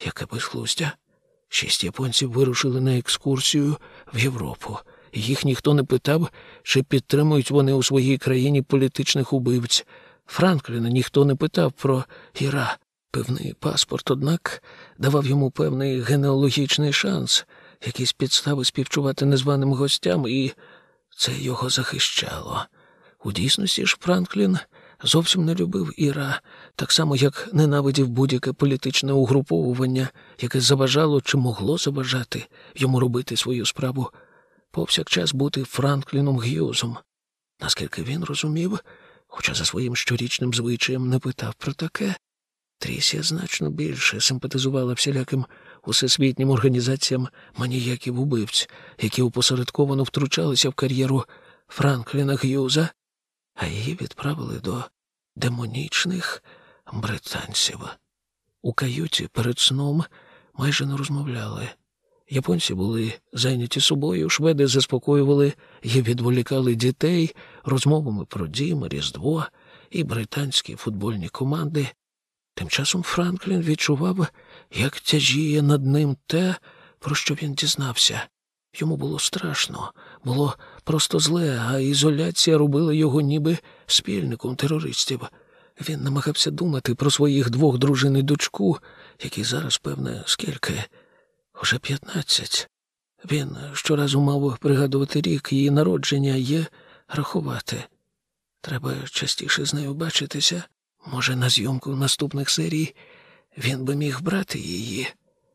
Яке безглуздя. Шість японців вирушили на екскурсію в Європу, їх ніхто не питав, чи підтримують вони у своїй країні політичних убивць. Франкліна ніхто не питав про Іра. Певний паспорт, однак, давав йому певний генеалогічний шанс, якісь підстави співчувати незваним гостям, і це його захищало. У дійсності ж Франклін зовсім не любив Іра, так само, як ненавидів будь-яке політичне угруповування, яке заважало чи могло заважати йому робити свою справу, повсякчас бути Франкліном Г'юзом. Наскільки він розумів, хоча за своїм щорічним звичаєм не питав про таке, Трісія значно більше симпатизувала всіляким усесвітнім організаціям маніяків убивць, які опосередковано втручалися в кар'єру Франкліна Г'юза, а її відправили до демонічних британців. У каюті перед сном майже не розмовляли. Японці були зайняті собою, шведи заспокоювали і відволікали дітей розмовами про дім, Різдво і британські футбольні команди. Тим часом Франклін відчував, як тяжіє над ним те, про що він дізнався. Йому було страшно, було просто зле, а ізоляція робила його ніби спільником терористів. Він намагався думати про своїх двох дружин і дочку, які зараз, певне, скільки? Уже п'ятнадцять. Він щоразу мав пригадувати рік її народження є рахувати. Треба частіше з нею бачитися. Може, на зйомку наступних серій він би міг брати її.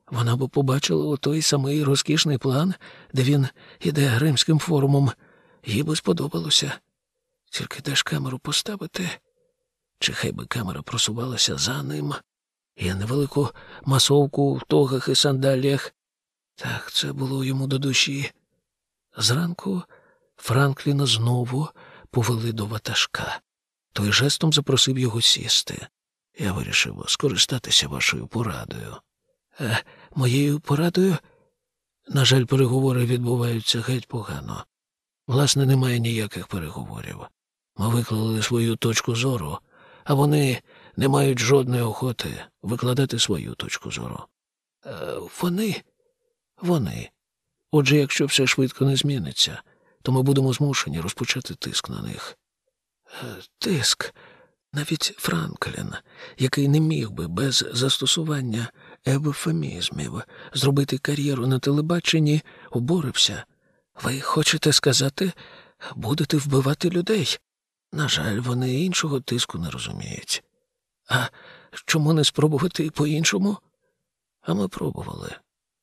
Вона б побачила у той самий розкішний план, де він іде римським форумом. Їй би сподобалося. Тільки де ж камеру поставити? Чи хай би камера просувалася за ним? Я невелику масовку в тогах і сандаліях. Так, це було йому до душі. Зранку Франкліна знову повели до ватажка. Той жестом запросив його сісти. Я вирішив скористатися вашою порадою. Е, моєю порадою? На жаль, переговори відбуваються геть погано. Власне, немає ніяких переговорів. Ми виклали свою точку зору, а вони не мають жодної охоти викладати свою точку зору. Е, вони, вони. Отже, якщо все швидко не зміниться, то ми будемо змушені розпочати тиск на них. Е, тиск. Навіть Франклін, який не міг би без застосування ебофемізмів зробити кар'єру на телебаченні, обурився. Ви хочете сказати, будете вбивати людей? На жаль, вони іншого тиску не розуміють. А чому не спробувати по-іншому? А ми пробували.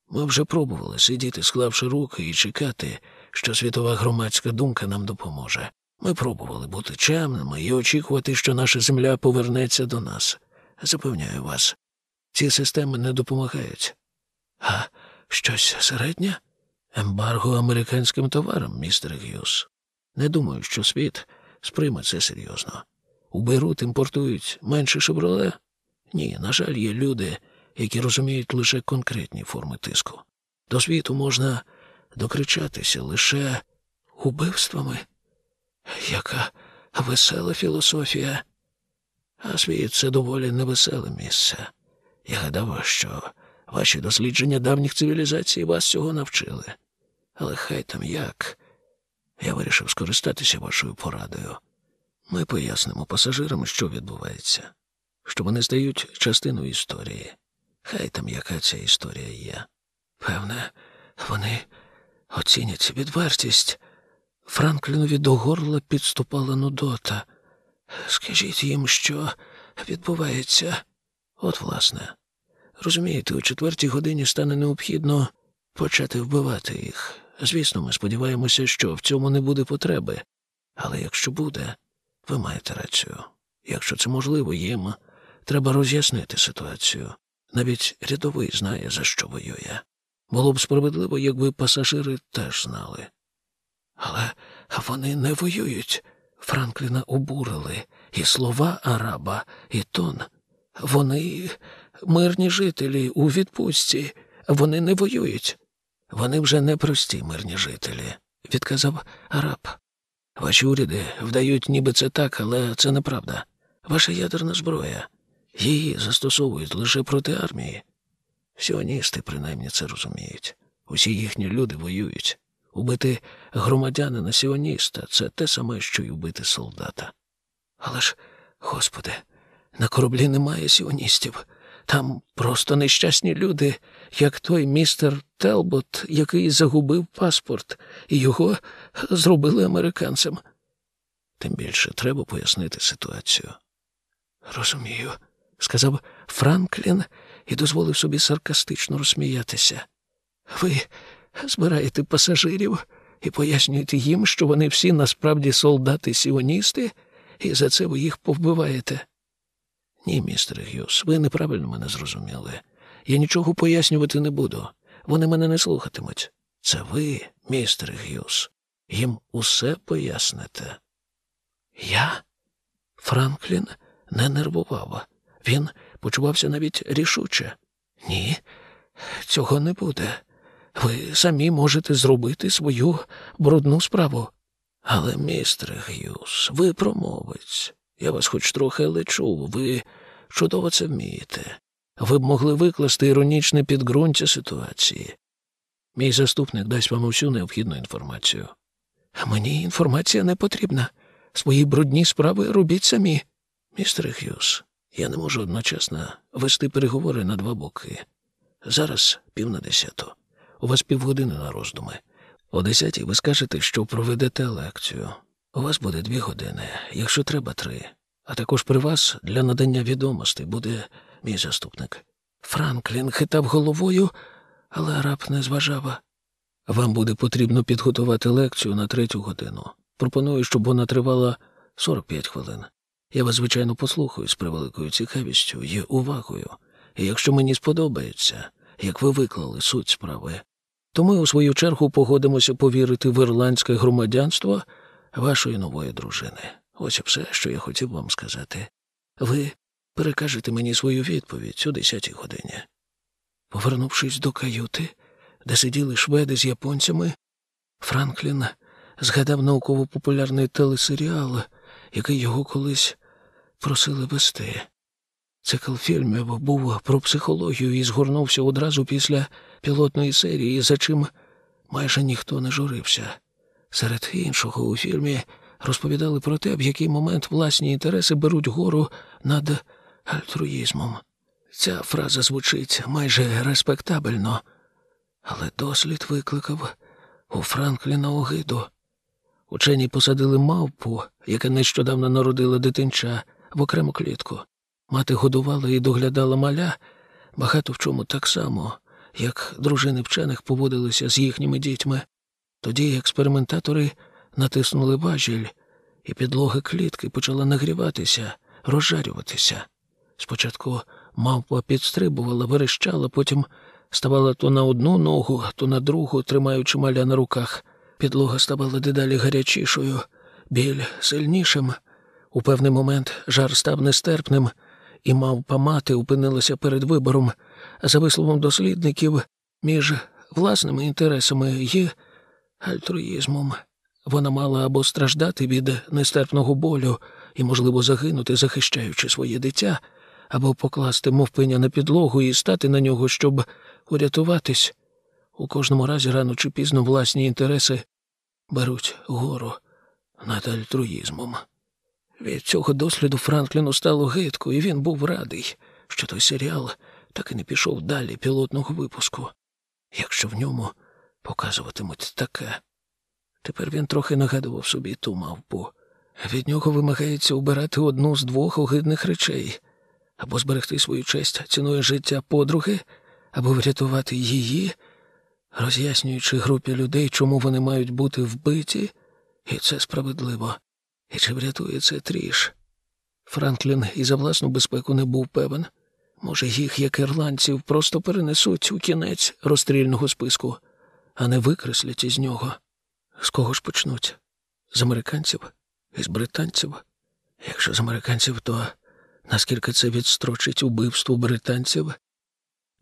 Ми вже пробували сидіти, склавши руки і чекати, що світова громадська думка нам допоможе. Ми пробували бути чемними і очікувати, що наша земля повернеться до нас. Запевняю вас, ці системи не допомагають. А щось середнє? Ембарго американським товарам, містер Гюс. Не думаю, що світ сприйме це серйозно. У Бейрут імпортують менше шевроле? Ні, на жаль, є люди, які розуміють лише конкретні форми тиску. До світу можна докричатися лише убивствами. Яка весела філософія. А світ це доволі невеселе місце. Я гадав, що ваші дослідження давніх цивілізацій вас цього навчили. Але хай там як. Я вирішив скористатися вашою порадою. Ми пояснимо пасажирам, що відбувається, що вони стають частиною історії. Хай там яка ця історія є. Певне, вони оцінять відвертість. Франклінові до горла підступала Нудота. Скажіть їм, що відбувається. От, власне, розумієте, у четвертій годині стане необхідно почати вбивати їх. Звісно, ми сподіваємося, що в цьому не буде потреби. Але якщо буде, ви маєте рацію. Якщо це можливо, їм треба роз'яснити ситуацію. Навіть рядовий знає, за що воює. Було б справедливо, якби пасажири теж знали. Але вони не воюють. Франкліна обурили і слова араба, і тон. Вони мирні жителі у відпустці, вони не воюють. Вони вже не прості мирні жителі, відказав араб. Ваші уряди вдають, ніби це так, але це неправда. Ваша ядерна зброя. Її застосовують лише проти армії. Сіоністи принаймні це розуміють. Усі їхні люди воюють. Убити громадянина сіоніста це те саме, що й убити солдата. Але ж, господи, на кораблі немає сіоністів. Там просто нещасні люди, як той містер Телбот, який загубив паспорт, і його зробили американцем. Тим більше треба пояснити ситуацію. Розумію, сказав Франклін і дозволив собі саркастично розсміятися. Ви збираєте пасажирів і пояснюєте їм, що вони всі насправді солдати-сіоністи, і за це ви їх повбиваєте. Ні, містер Гюс, ви неправильно мене зрозуміли. Я нічого пояснювати не буду. Вони мене не слухатимуть. Це ви, містер Гюс, їм усе поясните. Я? Франклін не нервував. Він почувався навіть рішуче. Ні, цього не буде. Ви самі можете зробити свою брудну справу. Але, містер Гюс, ви промовець. Я вас хоч трохи але чув, ви чудово це вмієте. Ви б могли викласти іронічне підґрунтя ситуації. Мій заступник дасть вам усю необхідну інформацію. Мені інформація не потрібна. Свої брудні справи робіть самі. Містер Х'юз, я не можу одночасно вести переговори на два боки. Зараз пів на десяту. У вас півгодини на роздуми. О десятій ви скажете, що проведете лекцію. У вас буде дві години, якщо треба три. А також при вас для надання відомостей буде мій заступник. Франклін хитав головою, але араб не зважав. Вам буде потрібно підготувати лекцію на третю годину. Пропоную, щоб вона тривала 45 хвилин. Я вас, звичайно, послухаю з превеликою цікавістю і увагою. І якщо мені сподобається, як ви виклали суть справи, то ми у свою чергу погодимося повірити в ірландське громадянство вашої нової дружини. Ось і все, що я хотів вам сказати. Ви перекажете мені свою відповідь о десятій годині. Повернувшись до каюти, де сиділи шведи з японцями, Франклін згадав науково-популярний телесеріал, який його колись просили вести. Цикл фільмів був про психологію і згорнувся одразу після пілотної серії, за чим майже ніхто не журився. Серед іншого у фільмі розповідали про те, в який момент власні інтереси беруть гору над альтруїзмом. Ця фраза звучить майже респектабельно, але дослід викликав у Франкліна огиду. Учені посадили мавпу, яка нещодавно народила дитинча, в окрему клітку. Мати годувала і доглядала маля багато в чому так само, як дружини вчених поводилися з їхніми дітьми. Тоді експериментатори натиснули важіль, і підлога клітки почала нагріватися, розжарюватися. Спочатку мавпа підстрибувала, верещала, потім ставала то на одну ногу, то на другу, тримаючи маля на руках. Підлога ставала дедалі гарячішою, біль сильнішим. У певний момент жар став нестерпним, і мавпа мати опинилася перед вибором, за висловом дослідників, між власними інтересами і альтруїзмом. Вона мала або страждати від нестерпного болю і, можливо, загинути, захищаючи своє дитя, або покласти мовпиня на підлогу і стати на нього, щоб урятуватись. У кожному разі рано чи пізно власні інтереси беруть гору над альтруїзмом. Від цього досліду Франкліну стало гидко, і він був радий, що той серіал так і не пішов далі пілотного випуску, якщо в ньому показуватимуть таке. Тепер він трохи нагадував собі ту мавпу. Від нього вимагається обирати одну з двох огидних речей або зберегти свою честь ціною життя подруги, або врятувати її, роз'яснюючи групі людей, чому вони мають бути вбиті, і це справедливо. І чи врятує це тріш? Франклін і за власну безпеку не був певен. Може, їх, як ірландців, просто перенесуть у кінець розстрільного списку, а не викреслять із нього. З кого ж почнуть? З американців? Із британців? Якщо з американців, то наскільки це відстрочить убивство британців?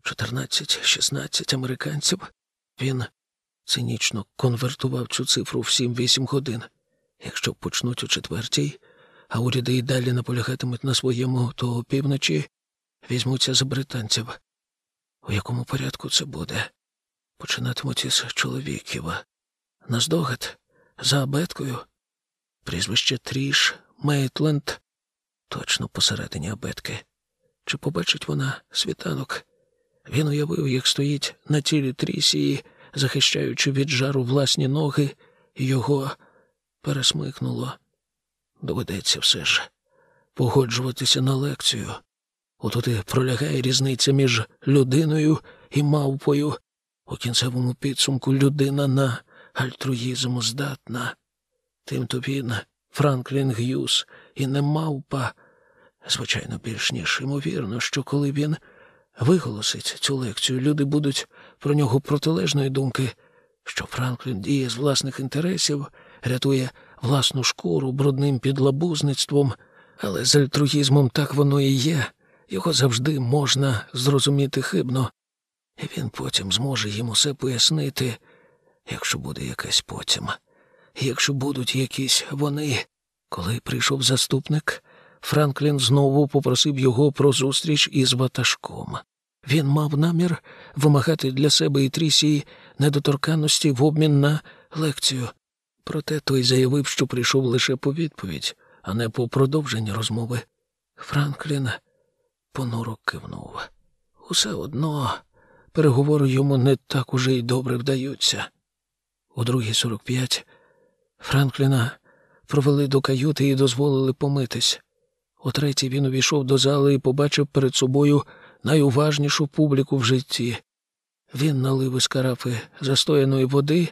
14-16 американців. Він цинічно конвертував цю цифру в 7-8 годин. Якщо почнуть о четвертій, а уряди й далі наполягатимуть на своєму, то опівночі візьмуться за британців. У якому порядку це буде? Починатимуть із чоловіків. Наздогад за абеткою. Прізвище Тріш, Мейтленд, точно посередині абетки. Чи побачить вона світанок? Він уявив, як стоїть на тілі Трісії, захищаючи від жару власні ноги, і його пересмикнуло. Доведеться все ж погоджуватися на лекцію. Отут і пролягає різниця між людиною і мавпою. У кінцевому підсумку людина на альтруїзм здатна. Тим то він, Франклін Г'юз, і не мавпа. Звичайно, більш ніж ймовірно, що коли він виголосить цю лекцію, люди будуть про нього протилежної думки, що Франклін діє з власних інтересів, рятує власну шкуру брудним підлабузництвом, але з альтруїзмом так воно і є. Його завжди можна зрозуміти хибно, і він потім зможе їм усе пояснити, якщо буде якась потім, якщо будуть якісь вони. Коли прийшов заступник, Франклін знову попросив його про зустріч із ватажком. Він мав намір вимагати для себе і трісії недоторканності в обмін на лекцію. Проте той заявив, що прийшов лише по відповідь, а не по продовженні розмови. Франклін понуро кивнув. Усе одно переговори йому не так уже й добре вдаються. Сорок п'ять Франкліна провели до каюти і дозволили помитись. О третій він увійшов до зали і побачив перед собою найуважнішу публіку в житті. Він налив із карафи застояної води,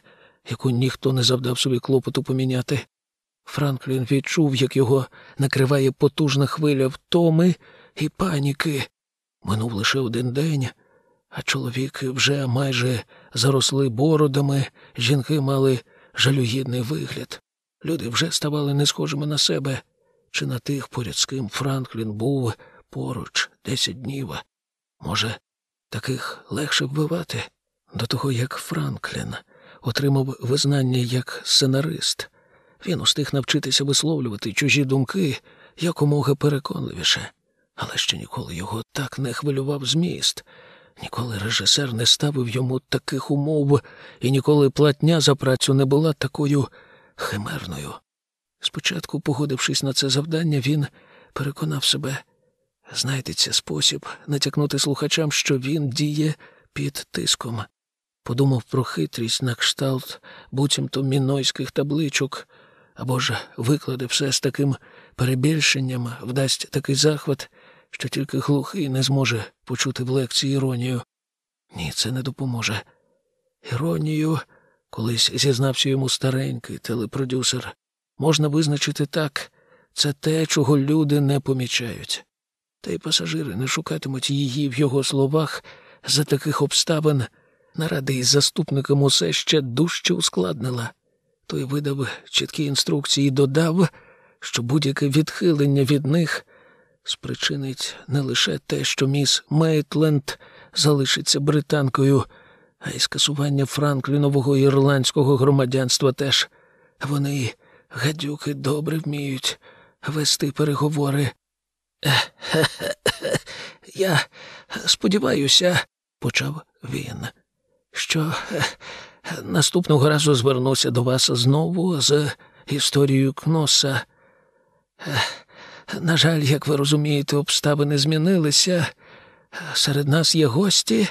яку ніхто не завдав собі клопоту поміняти. Франклін відчув, як його накриває потужна хвиля втоми і паніки. Минув лише один день, а чоловіки вже майже заросли бородами, жінки мали жалюгідний вигляд. Люди вже ставали не схожими на себе, чи на тих, поряд з ким Франклін був поруч десять днів. Може, таких легше вбивати? До того, як Франклін отримав визнання як сценарист. Він устиг навчитися висловлювати чужі думки якомога переконливіше, але ще ніколи його так не хвилював зміст. Ніколи режисер не ставив йому таких умов, і ніколи платня за працю не була такою химерною. Спочатку, погодившись на це завдання, він переконав себе, знайдеться спосіб натякнути слухачам, що він діє під тиском. Подумав про хитрість на кшталт буцімто мінойських табличок, або ж викладе все з таким перебільшенням, вдасть такий захват, що тільки глухий не зможе почути в лекції іронію. Ні, це не допоможе. Іронію, колись зізнався йому старенький телепродюсер, можна визначити так це те, чого люди не помічають. Та й пасажири не шукатимуть її в його словах за таких обставин. Нарада із заступником усе ще дужче ускладнила. Той видав чіткі інструкції і додав, що будь-яке відхилення від них спричинить не лише те, що міс Мейтленд залишиться британкою, а й скасування Франклінового ірландського громадянства теж. Вони, гадюки, добре вміють вести переговори. Я сподіваюся, почав він, що наступного разу звернуся до вас знову з історією Кноса. На жаль, як ви розумієте, обставини змінилися. Серед нас є гості.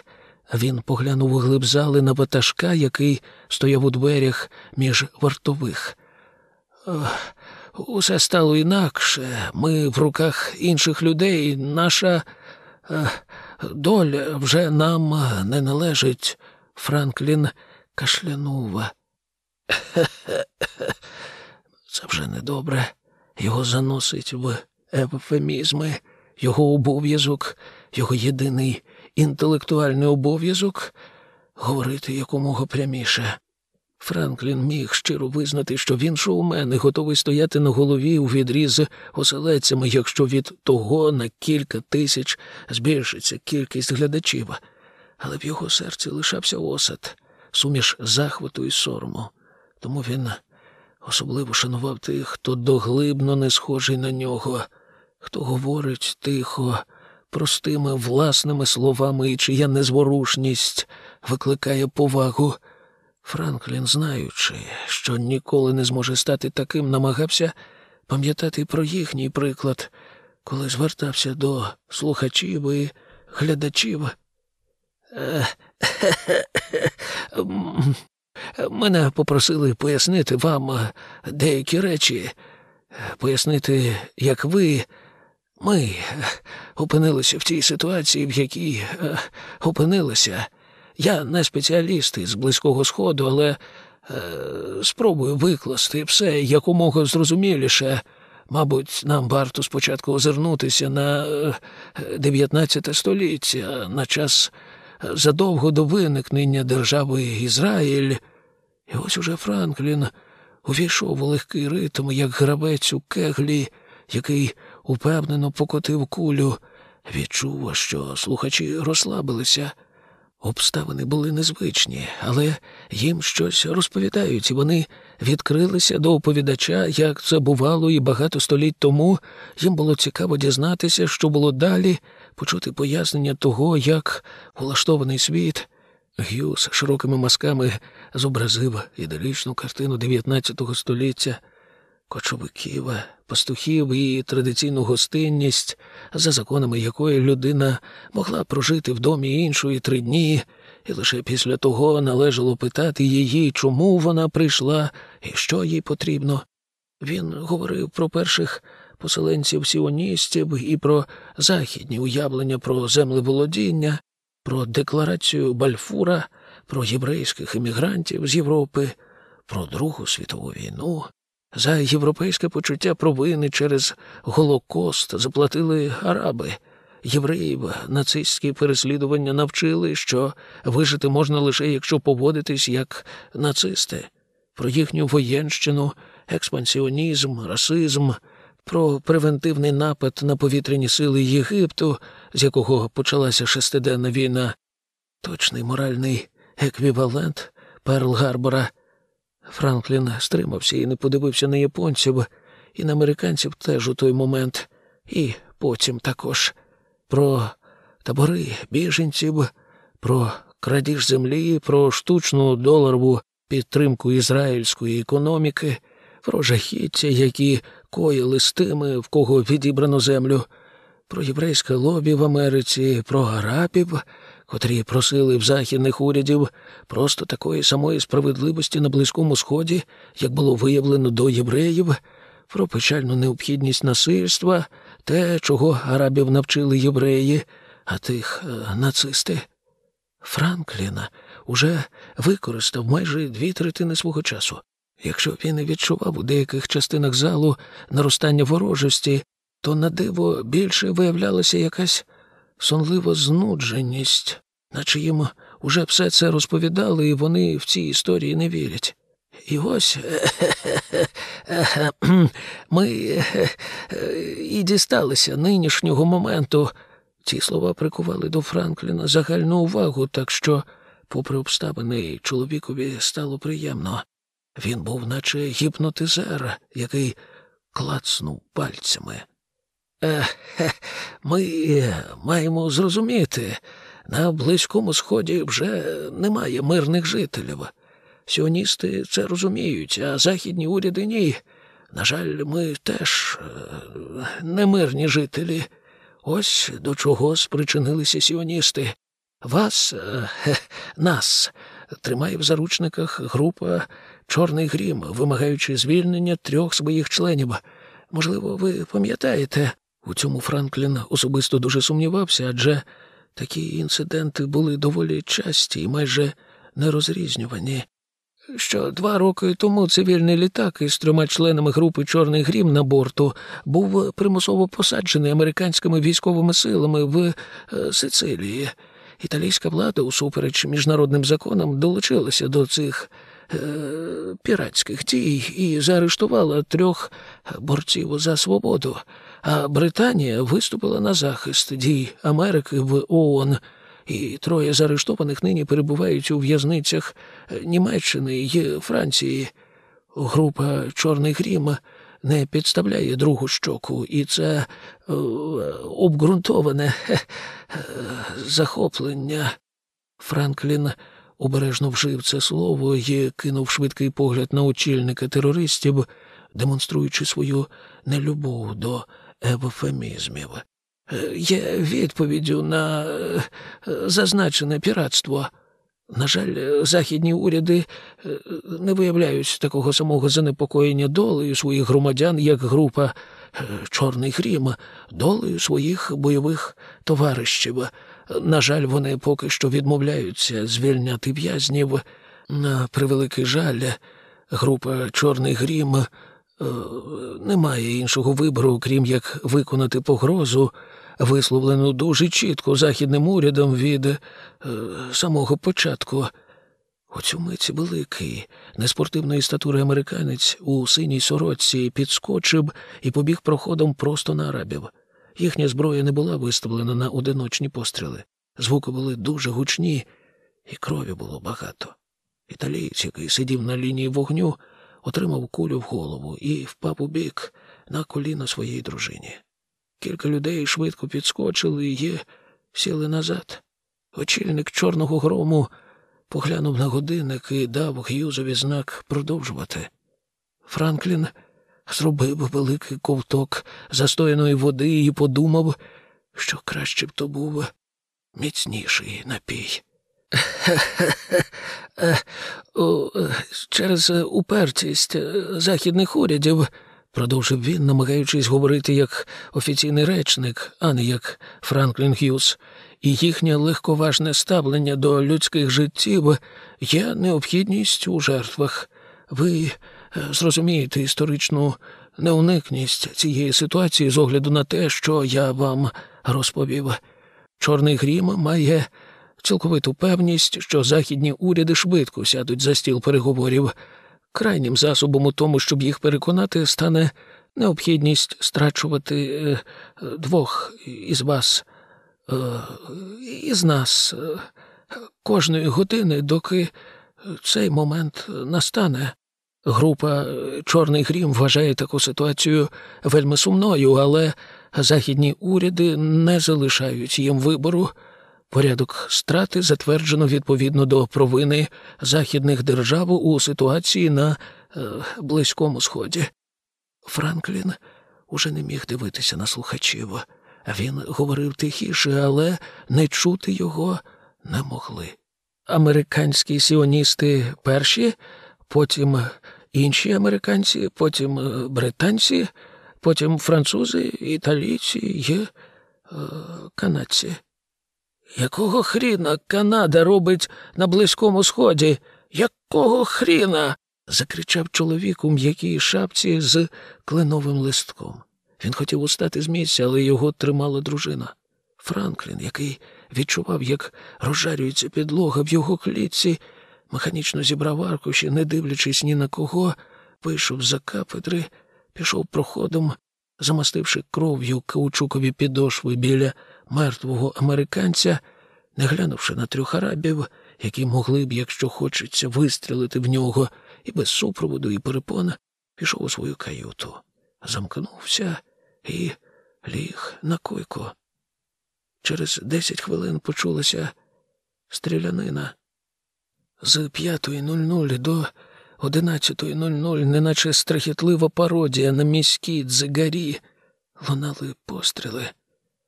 Він поглянув у глиб зали на ватажка, який стояв у дверях між вартових. Усе стало інакше. Ми в руках інших людей. Наша доля вже нам не належить. Франклін кашлянув. Це вже недобре. Його заносить в ефемізми, його обов'язок, його єдиний інтелектуальний обов'язок говорити якомога пряміше. Франклін міг щиро визнати, що він шоумен і готовий стояти на голові у відріз з оселедцями, якщо від того на кілька тисяч збільшиться кількість глядачів. Але в його серці лишався осад, суміш захвату і сорому. Тому він особливо шанував тих, хто доглибно не схожий на нього, хто говорить тихо, простими власними словами, і чия незворушність викликає повагу. Франклін, знаючи, що ніколи не зможе стати таким, намагався пам'ятати про їхній приклад, коли звертався до слухачів і глядачів. Мене попросили пояснити вам деякі речі, пояснити, як ви, ми опинилися в тій ситуації, в якій опинилися. Я не спеціаліст із Близького Сходу, але е, спробую викласти все якомога зрозуміліше. Мабуть, нам варто спочатку озирнутися на 19 століття, на час задовго до виникнення держави Ізраїль. І ось уже Франклін увійшов у легкий ритм, як гравець у кеглі, який упевнено покотив кулю, відчув, що слухачі розслабилися. Обставини були незвичні, але їм щось розповідають, і вони відкрилися до оповідача, як це бувало, і багато століть тому їм було цікаво дізнатися, що було далі, почути пояснення того, як улаштований світ. Гюс широкими мазками зобразив іделічну картину XIX століття кочовиків, пастухів і традиційну гостинність, за законами якої людина могла прожити в домі іншої три дні, і лише після того належало питати її, чому вона прийшла і що їй потрібно. Він говорив про перших поселенців сіоністів і про західні уявлення про землеволодіння, про декларацію Бальфура, про єврейських емігрантів з Європи, про Другу світову війну. За європейське почуття провини через Голокост заплатили араби. Євреїв нацистські переслідування навчили, що вижити можна лише якщо поводитись як нацисти, про їхню воєнщину, експансіонізм, расизм, про превентивний напад на повітряні сили Єгипту, з якого почалася шестиденна війна, точний моральний еквівалент Перл Гарбора. Франклін стримався і не подивився на японців, і на американців теж у той момент, і потім також про табори біженців, про крадіж землі, про штучну доларову підтримку ізраїльської економіки, про жахіття, які коїли з тими, в кого відібрано землю, про єврейське лобі в Америці, про арабів, котрі просили в західних урядів просто такої самої справедливості на Близькому Сході, як було виявлено до євреїв, про печальну необхідність насильства, те, чого арабів навчили євреї, а тих е, нацисти. Франкліна уже використав майже дві третини свого часу. Якщо він і відчував у деяких частинах залу наростання ворожості, то на диво більше виявлялася якась сонлива знудженість, наче їм уже все це розповідали, і вони в ці історії не вірять. І ось ми і дісталися нинішнього моменту. Ці слова прикували до Франкліна загальну увагу, так що, попри обставини, чоловікові стало приємно. Він був, наче гіпнотизер, який клацнув пальцями. Ми маємо зрозуміти, на Близькому Сході вже немає мирних жителів. Сіоністи це розуміють, а західні уряди ні. На жаль, ми теж е, немирні жителі. Ось до чого спричинилися сіоністи. Вас, е, нас, тримає в заручниках група Чорний Грім, вимагаючи звільнення трьох своїх членів. Можливо, ви пам'ятаєте, у цьому Франклін особисто дуже сумнівався, адже такі інциденти були доволі часті і майже нерозрізнювані. Що два роки тому цивільний літак із трьома членами групи Чорний Грім на борту був примусово посаджений американськими військовими силами в е, Сицилії. Італійська влада, усупереч міжнародним законам, долучилася до цих піратських дій і заарештувала трьох борців за свободу а Британія виступила на захист дій Америки в ООН, і троє заарештованих нині перебувають у в'язницях Німеччини і Франції. Група Чорний Грім не підставляє другу щоку, і це е, обґрунтоване е, захоплення. Франклін обережно вжив це слово і кинув швидкий погляд на очільника терористів, демонструючи свою нелюбов до евфемізмів. Е, є відповіддю на е, зазначене піратство. На жаль, західні уряди е, не виявляють такого самого занепокоєння долею своїх громадян, як група Чорний Грім, долею своїх бойових товаришів. На жаль, вони поки що відмовляються звільняти в'язнів. На превеликий жаль, група Чорний Грім Е, немає іншого вибору, крім як виконати погрозу, висловлену дуже чітко західним урядом від е, самого початку. У цю миті великий, неспортивної статури американець у синій сорочці підскочив і побіг проходом просто на арабів. Їхня зброя не була виставлена на одиночні постріли. Звуки були дуже гучні, і крові було багато. Італієць, який сидів на лінії вогню, отримав кулю в голову і впав у бік на коліна своїй дружині. Кілька людей швидко підскочили і сіли назад. Очільник чорного грому поглянув на годинник і дав Г'юзові знак продовжувати. Франклін зробив великий ковток застояної води і подумав, що краще б то був міцніший напій. Через упертість західних урядів продовжив він, намагаючись говорити як офіційний речник, а не як Франклін Х'юз, і їхнє легковажне ставлення до людських життів є необхідність у жертвах. Ви зрозумієте історичну неуникність цієї ситуації з огляду на те, що я вам розповів. Чорний грім має цілковиту певність, що західні уряди швидко сядуть за стіл переговорів. Крайнім засобом у тому, щоб їх переконати, стане необхідність страчувати е, двох із вас, е, із нас, е, кожної години, доки цей момент настане. Група Чорний Грім вважає таку ситуацію вельми сумною, але західні уряди не залишають їм вибору. Порядок страти затверджено відповідно до провини західних держав у ситуації на е, Близькому Сході. Франклін уже не міг дивитися на слухачів. Він говорив тихіше, але не чути його не могли. Американські сіоністи перші, потім інші американці, потім е, британці, потім французи, італійці і е, канадці. Якого хріна Канада робить на Близькому Сході? Якого хріна? закричав чоловік у м'якій шапці з кленовим листком. Він хотів устати з місця, але його тримала дружина. Франклін, який відчував, як розжарюється підлога в його клітці, механічно зібрав аркуші, не дивлячись ні на кого, вийшов за кафедри, пішов проходом, замастивши кров'ю каучукові підошви біля мертвого американця, не глянувши на трьох арабів, які могли б, якщо хочеться, вистрілити в нього, і без супроводу і перепон пішов у свою каюту, замкнувся і ліг на койку. Через десять хвилин почулася стрілянина. З 5.00 до 11.00, неначе страхітлива пародія на міській дзигарі, лунали постріли,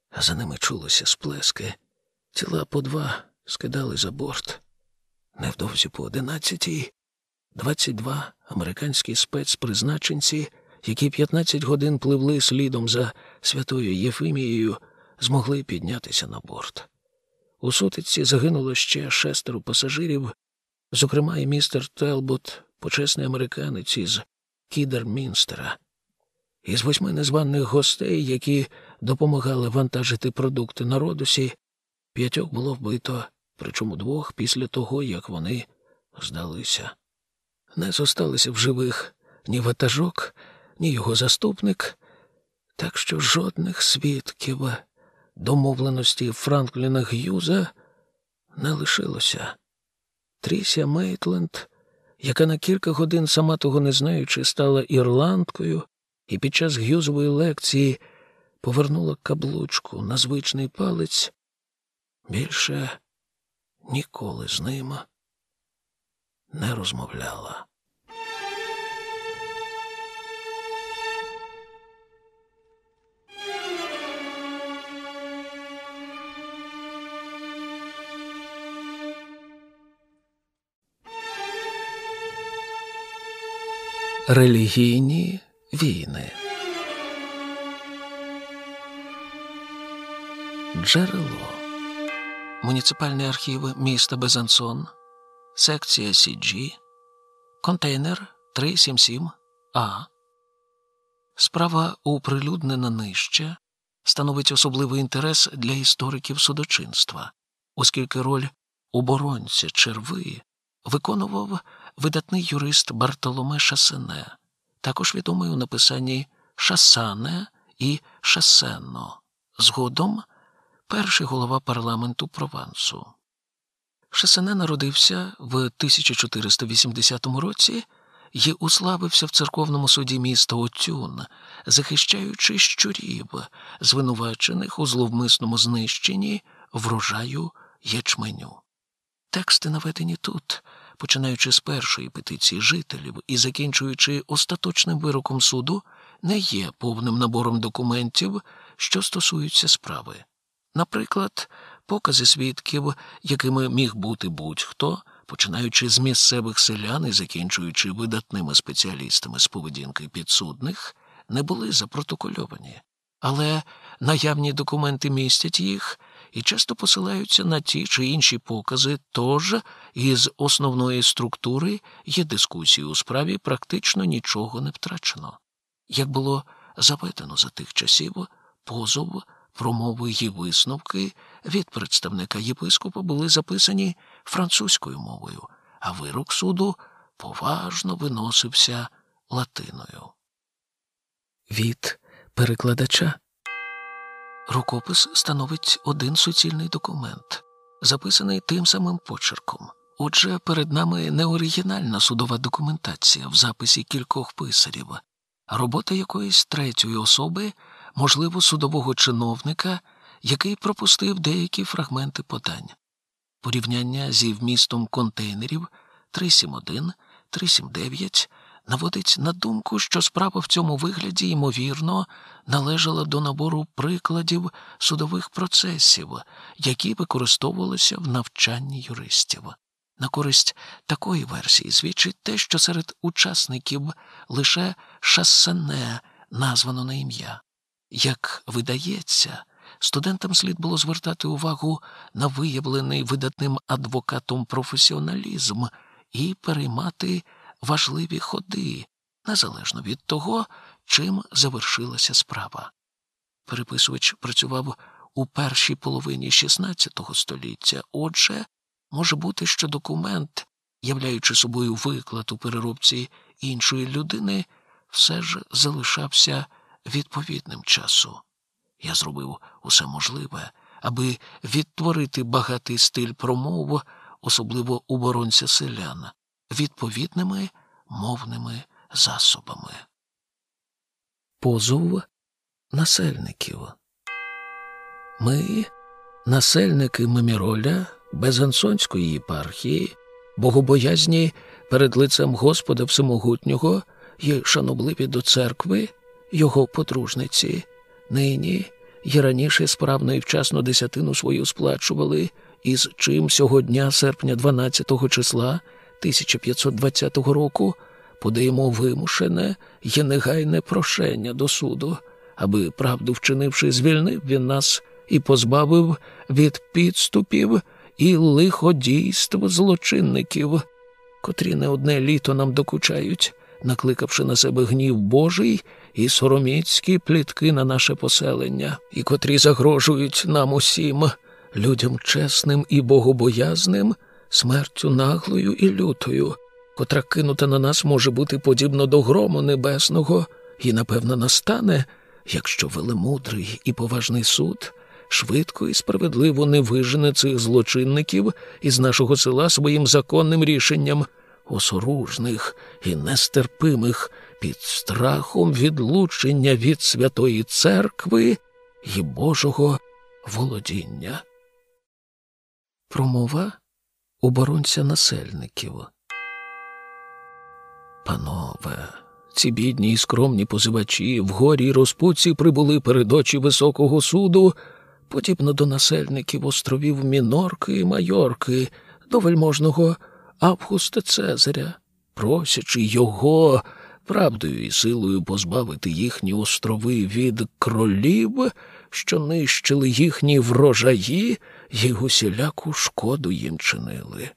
а за ними чулося сплески. Тіла по два скидали за борт. Невдовзі по одинадцятій, двадцять два американські спецпризначенці, які 15 годин пливли слідом за святою Єфимією, змогли піднятися на борт. У сутиці загинуло ще шестеро пасажирів, зокрема і містер Телбот, почесний американець із Кідермінстера. Із восьми незваних гостей, які допомагали вантажити продукти на родусі, п'ятьох було вбито, причому двох після того, як вони здалися. Не зосталися в живих ні ватажок, ні його заступник, так що жодних свідків домовленості Франкліна Г'юза не лишилося. Трісія Мейтленд, яка на кілька годин, сама того не знаючи, стала ірландкою, і під час Г'юзової лекції повернула каблучку на звичний палець, більше ніколи з ним не розмовляла. Релігійні війни. Джерело. Муніципальний архів міста Безансон. Секція CG. Контейнер 377А. Справа оприлюднена нижче становить особливий інтерес для істориків судочинства, оскільки роль оборонця черви виконував видатний юрист Бартоломе Шасене, також відомий у написанні Шасане і Шасенно, згодом перший голова парламенту Провансу. Шасене народився в 1480 році і уславився в церковному суді міста Отюн, захищаючи щурів, звинувачених у зловмисному знищенні врожаю ячменю. Тексти наведені тут, починаючи з першої петиції жителів і закінчуючи остаточним вироком суду, не є повним набором документів, що стосуються справи. Наприклад, покази свідків, якими міг бути будь-хто, починаючи з місцевих селян і закінчуючи видатними спеціалістами з поведінки підсудних, не були запротокольовані, але наявні документи містять їх і часто посилаються на ті чи інші покази, тож із основної структури є дискусії у справі, практично нічого не втрачено. Як було заведено за тих часів, позов, промови і висновки від представника єпископа були записані французькою мовою, а вирок суду поважно виносився латиною. Від перекладача рукопис становить один суцільний документ, записаний тим самим почерком. Отже, перед нами не оригінальна судова документація в записі кількох писарів, а робота якоїсь третьої особи, можливо, судового чиновника, який пропустив деякі фрагменти подань. Порівняння зі вмістом контейнерів 371, 379 наводить на думку, що справа в цьому вигляді, ймовірно, належала до набору прикладів судових процесів, які використовувалися в навчанні юристів. На користь такої версії свідчить те, що серед учасників лише шасене названо на ім'я. Як видається, студентам слід було звертати увагу на виявлений видатним адвокатом професіоналізм і переймати важливі ходи, незалежно від того, чим завершилася справа. Переписувач працював у першій половині XVI століття, отже, може бути, що документ, являючи собою виклад у переробці іншої людини, все ж залишався відповідним часу. Я зробив усе можливе, аби відтворити багатий стиль промов, особливо оборонця селян, відповідними мовними засобами. Позов насельників. Ми, насельники Меміроля, Безансонської єпархії, богобоязні перед лицем Господа Всемогутнього і шанобливі до церкви, його подружниці, нині і раніше справно і вчасно десятину свою сплачували, із чим сього дня серпня 12 числа 1520 року подаємо вимушене і негайне прошення до суду, аби, правду вчинивши, звільнив він нас і позбавив від підступів і лиходійств злочинників, котрі не одне літо нам докучають, накликавши на себе гнів Божий і сороміцькі плітки на наше поселення, і котрі загрожують нам усім, людям чесним і богобоязним, смертю наглою і лютою, котра кинута на нас може бути подібно до грому небесного, і, напевно, настане, якщо велемудрий і поважний суд швидко і справедливо не вижене цих злочинників із нашого села своїм законним рішенням, осоружних і нестерпимих під страхом відлучення від Святої Церкви і Божого володіння. Промова оборонця насельників. Панове, ці бідні і скромні позивачі в горі розпуці прибули перед очі високого суду, подібно до насельників островів Мінорки і Майорки, до вельможного Августа Цезаря, просячи його правдою і силою позбавити їхні острови від кролів, що нищили їхні врожаї і усіляку шкоду їм чинили.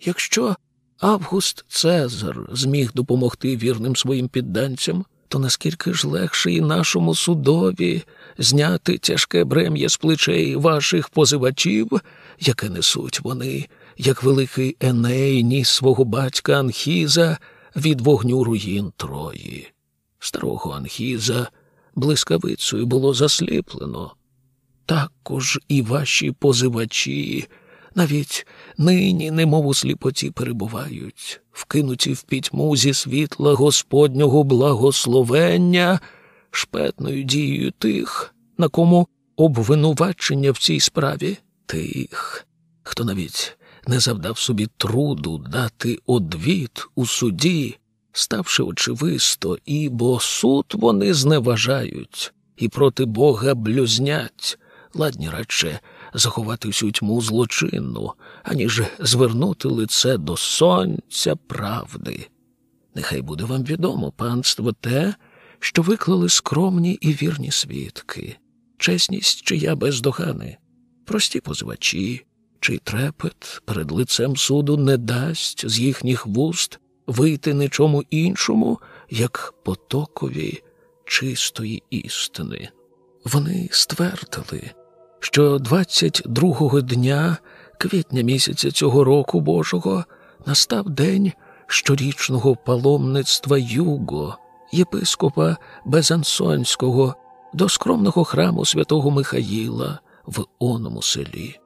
Якщо Август Цезар зміг допомогти вірним своїм підданцям, то наскільки ж легше і нашому судові зняти тяжке брем'я з плечей ваших позивачів, яке несуть вони, як великий Еней ніс свого батька Анхіза від вогню руїн Трої. Старого Анхіза блискавицею було засліплено. Також і ваші позивачі. Навіть нині, немов у сліпоті, перебувають, вкинуті в пітьму зі світла Господнього благословення, шпетною дією тих, на кому обвинувачення в цій справі, тих, хто навіть не завдав собі труду дати одвід у суді, ставши очевисто, ібо суд вони зневажають і проти Бога блюзнять, ладні радше заховати всю тьму злочинну, аніж звернути лице до сонця правди. Нехай буде вам відомо, панство, те, що виклали скромні і вірні свідки, чесність чия бездогани, прості позивачі, чий трепет перед лицем суду не дасть з їхніх вуст вийти нічому іншому, як потокові чистої істини. Вони ствердили, що 22-го дня квітня місяця цього року Божого настав день щорічного паломництва Юго, єпископа Безансонського, до скромного храму святого Михаїла в оному селі.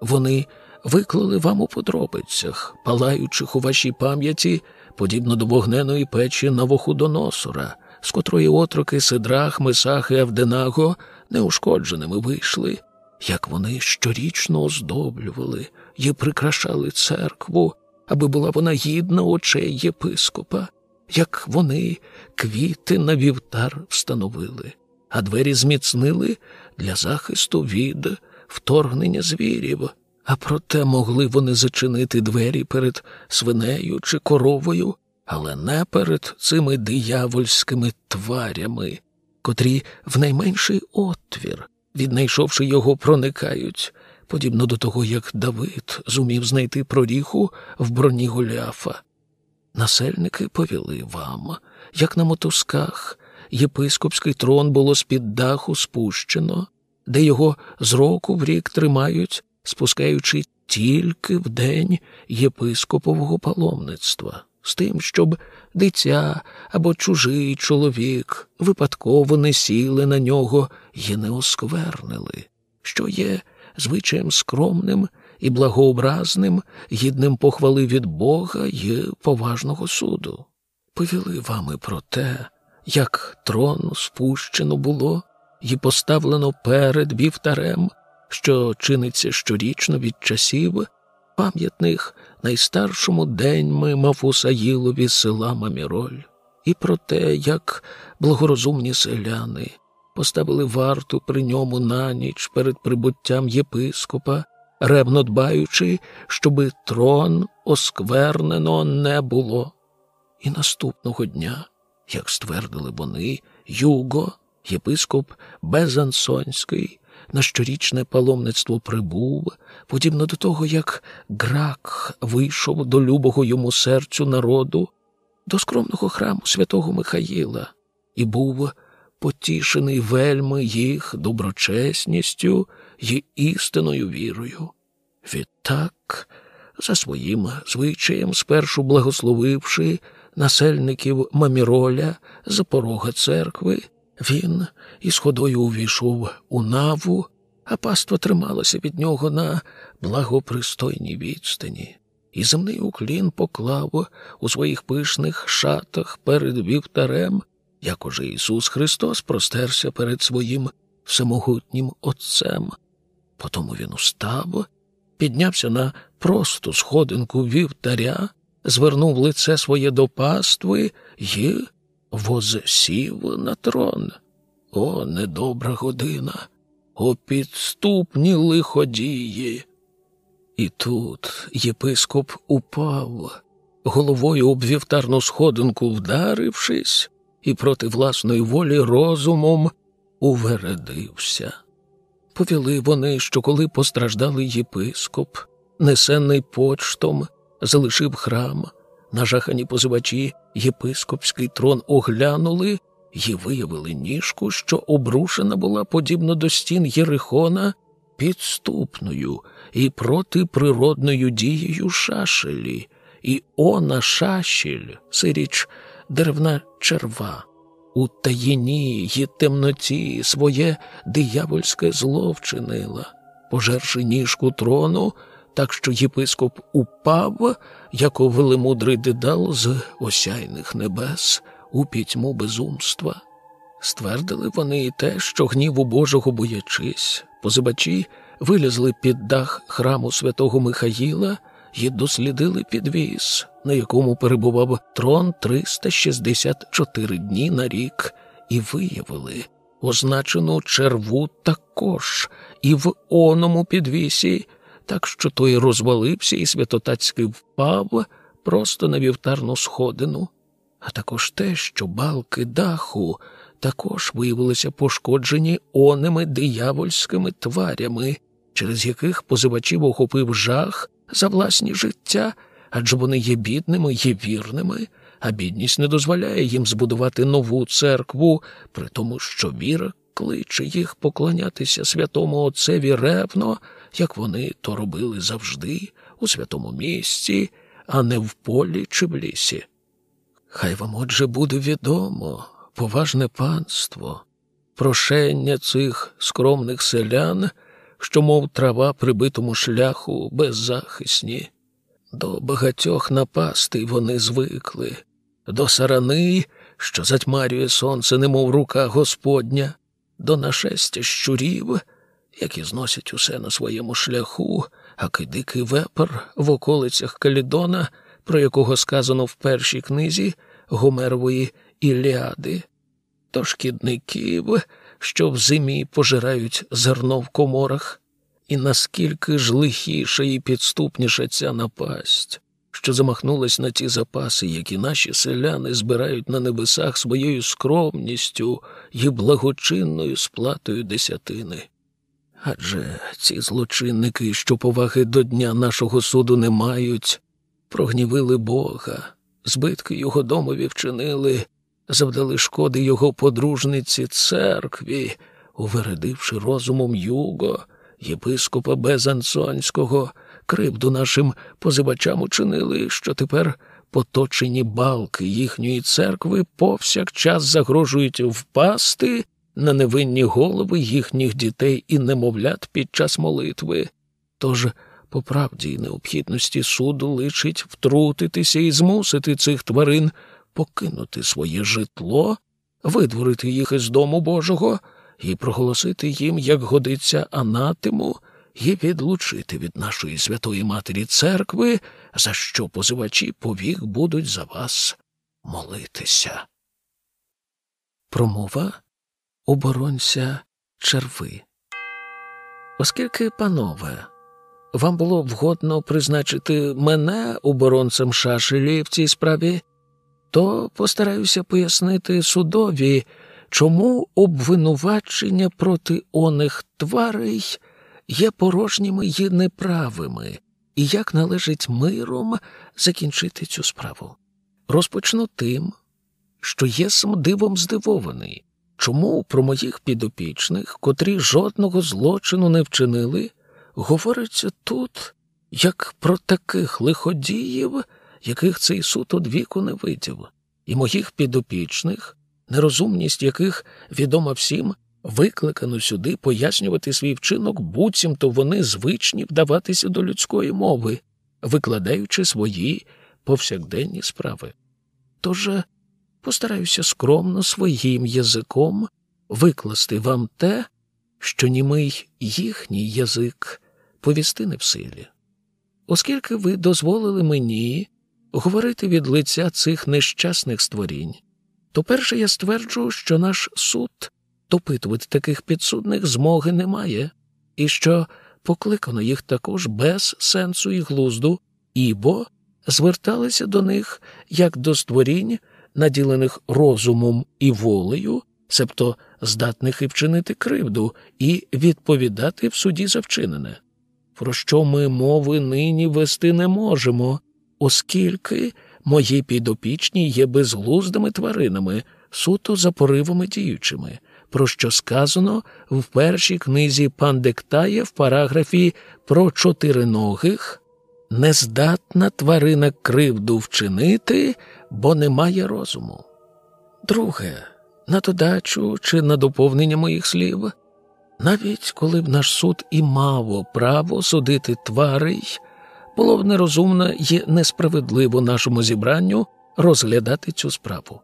Вони виклали вам у подробицях, палаючих у вашій пам'яті, подібно до вогненої печі Навуходоносора, з котрої отроки Сидрах, Месах і Авденаго неушкодженими вийшли, як вони щорічно оздоблювали і прикрашали церкву, аби була вона гідна очей єпископа, як вони квіти на вівтар встановили, а двері зміцнили для захисту від вторгнення звірів. А проте могли вони зачинити двері перед свинею чи коровою, але не перед цими диявольськими тварями, котрі в найменший отвір, віднайшовши його, проникають, подібно до того, як Давид зумів знайти проріху в броні Голіафа. Насельники повіли вам, як на мотузках, єпископський трон було з-під даху спущено, де його з року в рік тримають, спускаючи тільки в день єпископового паломництва, з тим, щоб дитя або чужий чоловік випадково не сіли на нього і не осквернили, що є звичаєм скромним і благообразним, гідним похвали від Бога й поважного суду. Повіли вами про те, як трон спущено було і поставлено перед вівтарем, що чиниться щорічно від часів, пам'ятних найстаршому деньми Мафусаїлові села Маміроль, і про те, як благорозумні селяни поставили варту при ньому на ніч перед прибуттям єпископа, ревно дбаючи, щоби трон осквернено не було. І наступного дня, як ствердили вони, Юго, єпископ Безансонський, на щорічне паломництво прибув, подібно до того, як грак вийшов до любого йому серцю народу, до скромного храму святого Михаїла, і був потішений вельми їх доброчесністю й істинною вірою. Відтак, за своїм звичаєм, спершу благословивши насельників Маміроля за порога церкви, він із ходою увійшов у наву, а паства трималася від нього на благопристойній відстані, і земний уклін поклав у своїх пишних шатах перед вівтарем, як уже Ісус Христос простерся перед своїм всемогутнім Отцем. Потому він устав, піднявся на просту сходинку вівтаря, звернув лице своє до пастви і возсів на трон. О, недобра година, о підступні лиходії. І тут єпископ упав, головою об вівтарну сходинку вдарившись, і проти власної волі розумом увередився. Повіли вони, що коли постраждалий єпископ, несений почтом, залишив храм, нажахані позивачі єпископський трон оглянули і виявили ніжку, що обрушена була подібно до стін Єрихона підступною і протиприродною дією шашелі, і она шашель, сиріч деревна черва. У таїні й темноті своє диявольське зло вчинила, пожерши ніжку трону, так що єпископ упав, як велемудрий дедал з осяйних небес у пітьму безумства. Ствердили вони і те, що гніву Божого боячись, позибачі вилізли під дах храму святого Михаїла і дослідили підвіз, на якому перебував трон 364 дні на рік, і виявили означену черву також і в оному підвісі, так що той розвалився і святотацький впав просто на вівтарну сходину. А також те, що балки даху також виявилися пошкоджені оними диявольськими тварями, через яких позивачів охопив жах за власні життя, адже вони є бідними, є вірними, а бідність не дозволяє їм збудувати нову церкву, при тому, що віра кличе їх поклонятися святому Отцеві ревно, як вони то робили завжди, у святому місці, а не в полі чи в лісі. Хай вам, отже, буде відомо, поважне панство, прошення цих скромних селян, що, мов трава прибитому шляху беззахисні. До багатьох напастей вони звикли, до сарани, що затьмарює сонце, немов рука Господня, до нашестя щурів, які зносять усе на своєму шляху, а кидикий вепер в околицях Калідона, про якого сказано в першій книзі Гомерової Іліади, до шкідників, що в зимі пожирають зерно в коморах, і наскільки ж лихіша і підступніша ця напасть, що замахнулась на ті запаси, які наші селяни збирають на небесах своєю скромністю і благочинною сплатою десятини. Адже ці злочинники, що поваги до дня нашого суду не мають, прогнівили Бога, збитки його домові вчинили, завдали шкоди його подружниці церкві, увередивши розумом Юго, єпископа Безансонського, кривду нашим позивачам учинили, що тепер поточені балки їхньої церкви повсякчас загрожують впасти на невинні голови їхніх дітей і немовлят під час молитви. Тож, по правді й необхідності суду личить втрутитися і змусити цих тварин покинути своє житло, видворити їх із дому Божого і проголосити їм, як годиться анатиму, і відлучити від нашої святої Матері церкви, за що позивачі повік будуть за вас молитися. Промова оборонця черви. Оскільки, панове, вам було вгодно призначити мене оборонцем шашелі в цій справі, то постараюся пояснити судові, чому обвинувачення проти оних тварей є порожніми й неправими, і як належить миром закінчити цю справу. Розпочну тим, що єсм дивом здивований, чому про моїх підопічних, котрі жодного злочину не вчинили, говориться тут, як про таких лиходіїв, яких цей суд одвіку не видів, і моїх підопічних, нерозумність яких відома всім, викликано сюди пояснювати свій вчинок, буцімто вони звичні вдаватися до людської мови, викладаючи свої повсякденні справи. Тож постараюся скромно своїм язиком викласти вам те, що німий їхній язик повісти не в силі. Оскільки ви дозволили мені говорити від лиця цих нещасних створінь, то перше я стверджу, що наш суд допитувати таких підсудних змоги немає, і що покликано їх також без сенсу і глузду, ібо зверталися до них як до створінь, наділених розумом і волею, себто здатних і вчинити кривду, і відповідати в суді за вчинене, про що ми мови нині вести не можемо, оскільки мої підопічні є безглуздими тваринами, суто за поривами діючими, про що сказано в першій книзі Пандектая в параграфі про чотириногих нездатна тварина кривду вчинити, бо немає розуму. Друге, на додачу чи на доповнення моїх слів, навіть коли б наш суд і мав право судити тварей, було б нерозумно і несправедливо нашому зібранню розглядати цю справу.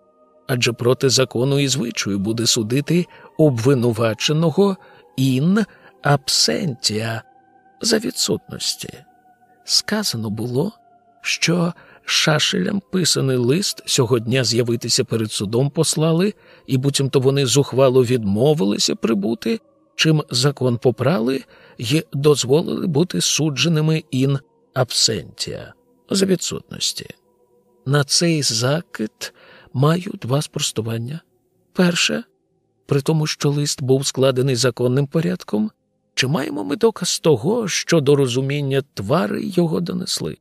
Адже проти закону і звичаю буде судити обвинуваченого ін абсентія за відсутності. Сказано було, що шашелям писаний лист сьогодні з'явитися перед судом послали, і буцімто вони зухвало відмовилися прибути, чим закон попрали і дозволили бути судженими ін абсентія за відсутності. На цей закид маю два спростування. Перше, при тому, що лист був складений законним порядком, чи маємо ми доказ того, що до розуміння твари його донесли?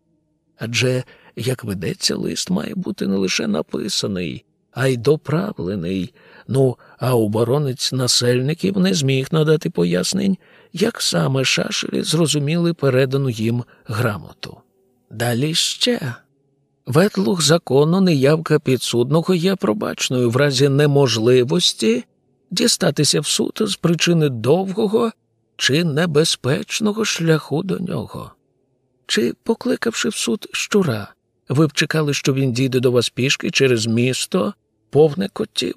Адже, як ведеться, лист має бути не лише написаний, а й доправлений. Ну, а оборонець насельників не зміг надати пояснень, як саме шашелі зрозуміли передану їм грамоту. Далі ще. Ветлух закону неявка підсудного є пробачною в разі неможливості дістатися в суд з причини довгого чи небезпечного шляху до нього. Чи, покликавши в суд щура, ви б чекали, що він дійде до вас пішки через місто, повне котів?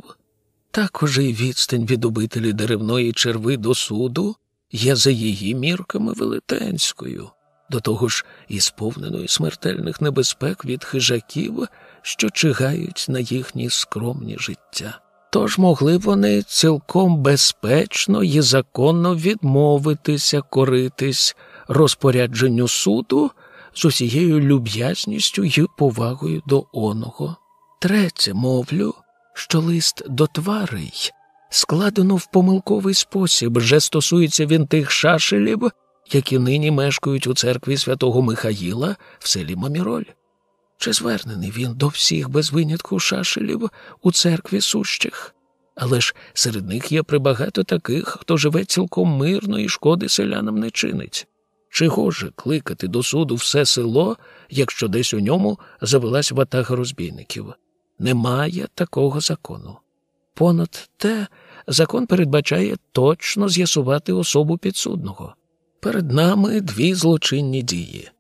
Також і відстань від обителі деревної черви до суду є за її мірками велетенською, до того ж і сповненою смертельних небезпек від хижаків, що чигають на їхні скромні життя. Тож могли вони цілком безпечно і законно відмовитися коритись розпорядженню суду з усією люб'язністю й повагою до оного. Третє, мовлю, що лист до тварей складено в помилковий спосіб, вже стосується він тих шашелів, які нині мешкають у церкві святого Михаїла в селі Маміроль. Чи звернений він до всіх без винятку шашелів у церкві сущих? Але ж серед них є прибагато таких, хто живе цілком мирно і шкоди селянам не чинить. Чи гоже кликати до суду все село, якщо десь у ньому завелась ватага розбійників? Немає такого закону. Понад те, закон передбачає точно з'ясувати особу підсудного. Перед нами дві злочинні дії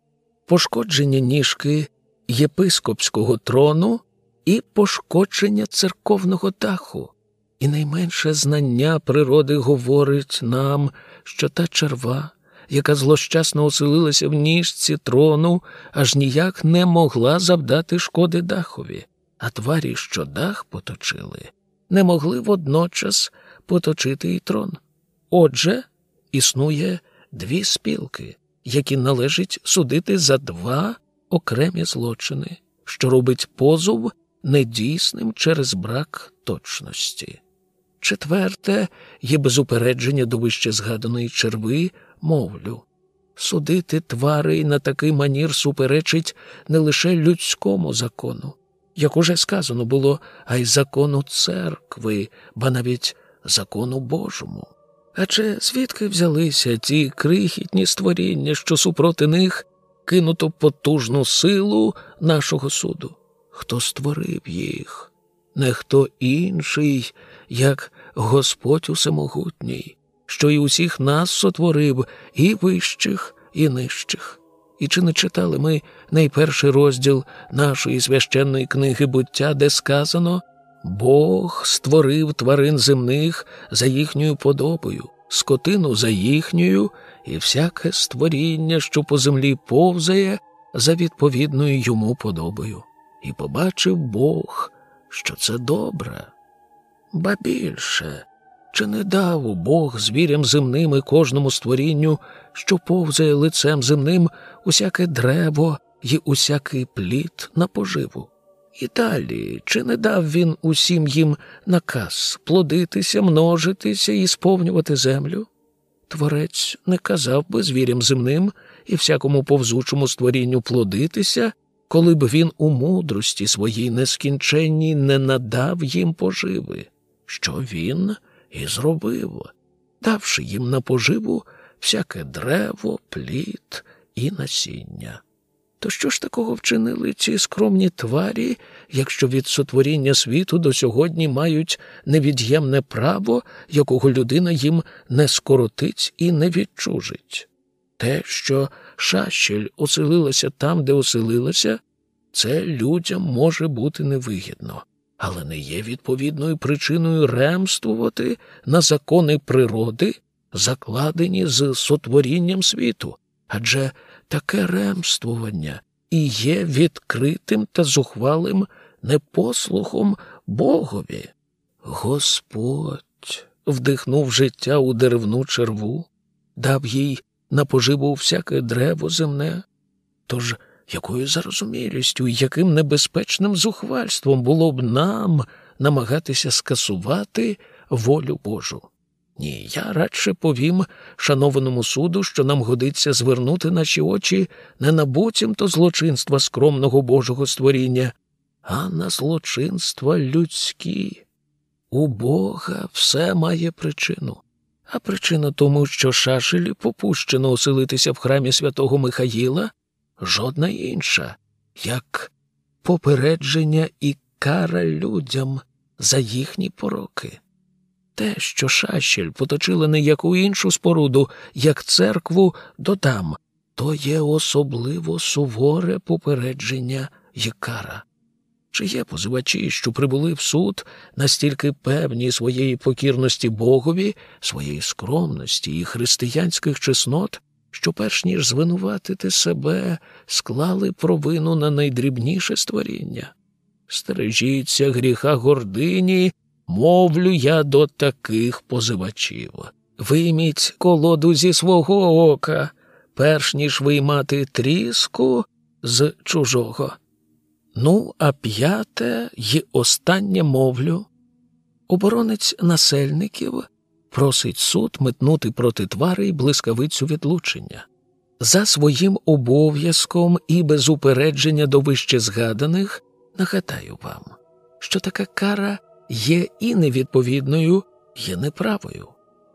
пошкодження ніжки єпископського трону і пошкодження церковного даху. І найменше знання природи говорить нам, що та черва, яка злощасно оселилася в ніжці трону, аж ніяк не могла завдати шкоди дахові, а тварі, що дах поточили, не могли водночас поточити і трон. Отже, існує дві спілки, які належить судити за два окремі злочини, що робить позов недійсним через брак точності. Четверте є без упередження до вище згаданої черви, мовлю. Судити тварей на такий манір суперечить не лише людському закону, як уже сказано було, а й закону церкви, ба навіть закону Божому. Адже звідки взялися ті крихітні створіння, що супроти них кинуто потужну силу нашого суду? Хто створив їх? Не хто інший, як Господь Усемогутній, що і усіх нас сотворив, і вищих, і нижчих. І чи не читали ми найперший розділ нашої священної книги буття, де сказано Бог створив тварин земних за їхньою подобою, скотину за їхньою, і всяке створіння, що по землі повзає, за відповідною йому подобою. І побачив Бог, що це добре. Ба більше, чи не дав Бог звірям земним і кожному створінню, що повзає лицем земним, усяке древо і усякий плід на поживу? І далі, чи не дав він усім їм наказ плодитися, множитися і сповнювати землю? Творець не казав би звірям земним і всякому повзучому створінню плодитися, коли б він у мудрості своїй нескінченній не надав їм поживи, що він і зробив, давши їм на поживу всяке древо, плід і насіння. То що ж такого вчинили ці скромні тварі, якщо від сотворіння світу до сьогодні мають невід'ємне право, якого людина їм не скоротить і не відчужить? Те, що шащель оселилася там, де оселилася, це людям може бути невигідно, але не є відповідною причиною ремствувати на закони природи, закладені з сотворінням світу. Адже таке ремствування і є відкритим та зухвалим непослухом Богові. Господь вдихнув життя у деревну черву, дав їй на поживу всяке древо земне. Тож якою зарозумілістю і яким небезпечним зухвальством було б нам намагатися скасувати волю Божу. Ні, я радше повім шанованому суду, що нам годиться звернути наші очі не на буцімто злочинства скромного Божого створіння, а на злочинства людські. У Бога все має причину. А причина тому, що шашелі попущено оселитися в храмі святого Михаїла, жодна інша, як попередження і кара людям за їхні пороки. Те, що шашель поточила не яку іншу споруду, як церкву додам, то є особливо суворе попередження і кара. Чи є позивачі, що прибули в суд настільки певні своєї покірності Богові, своєї скромності і християнських чеснот, що, перш ніж звинуватити себе, склали провину на найдрібніше створіння? Стережіться гріха гордині, мовлю я до таких позивачів. Вийміть колоду зі свого ока, перш ніж виймати тріску з чужого. Ну, а п'яте й останнє мовлю. Оборонець насельників просить суд метнути проти твари блискавицю відлучення. За своїм обов'язком і без упередження до вище згаданих нагадаю вам, що така кара є і невідповідною, і неправою.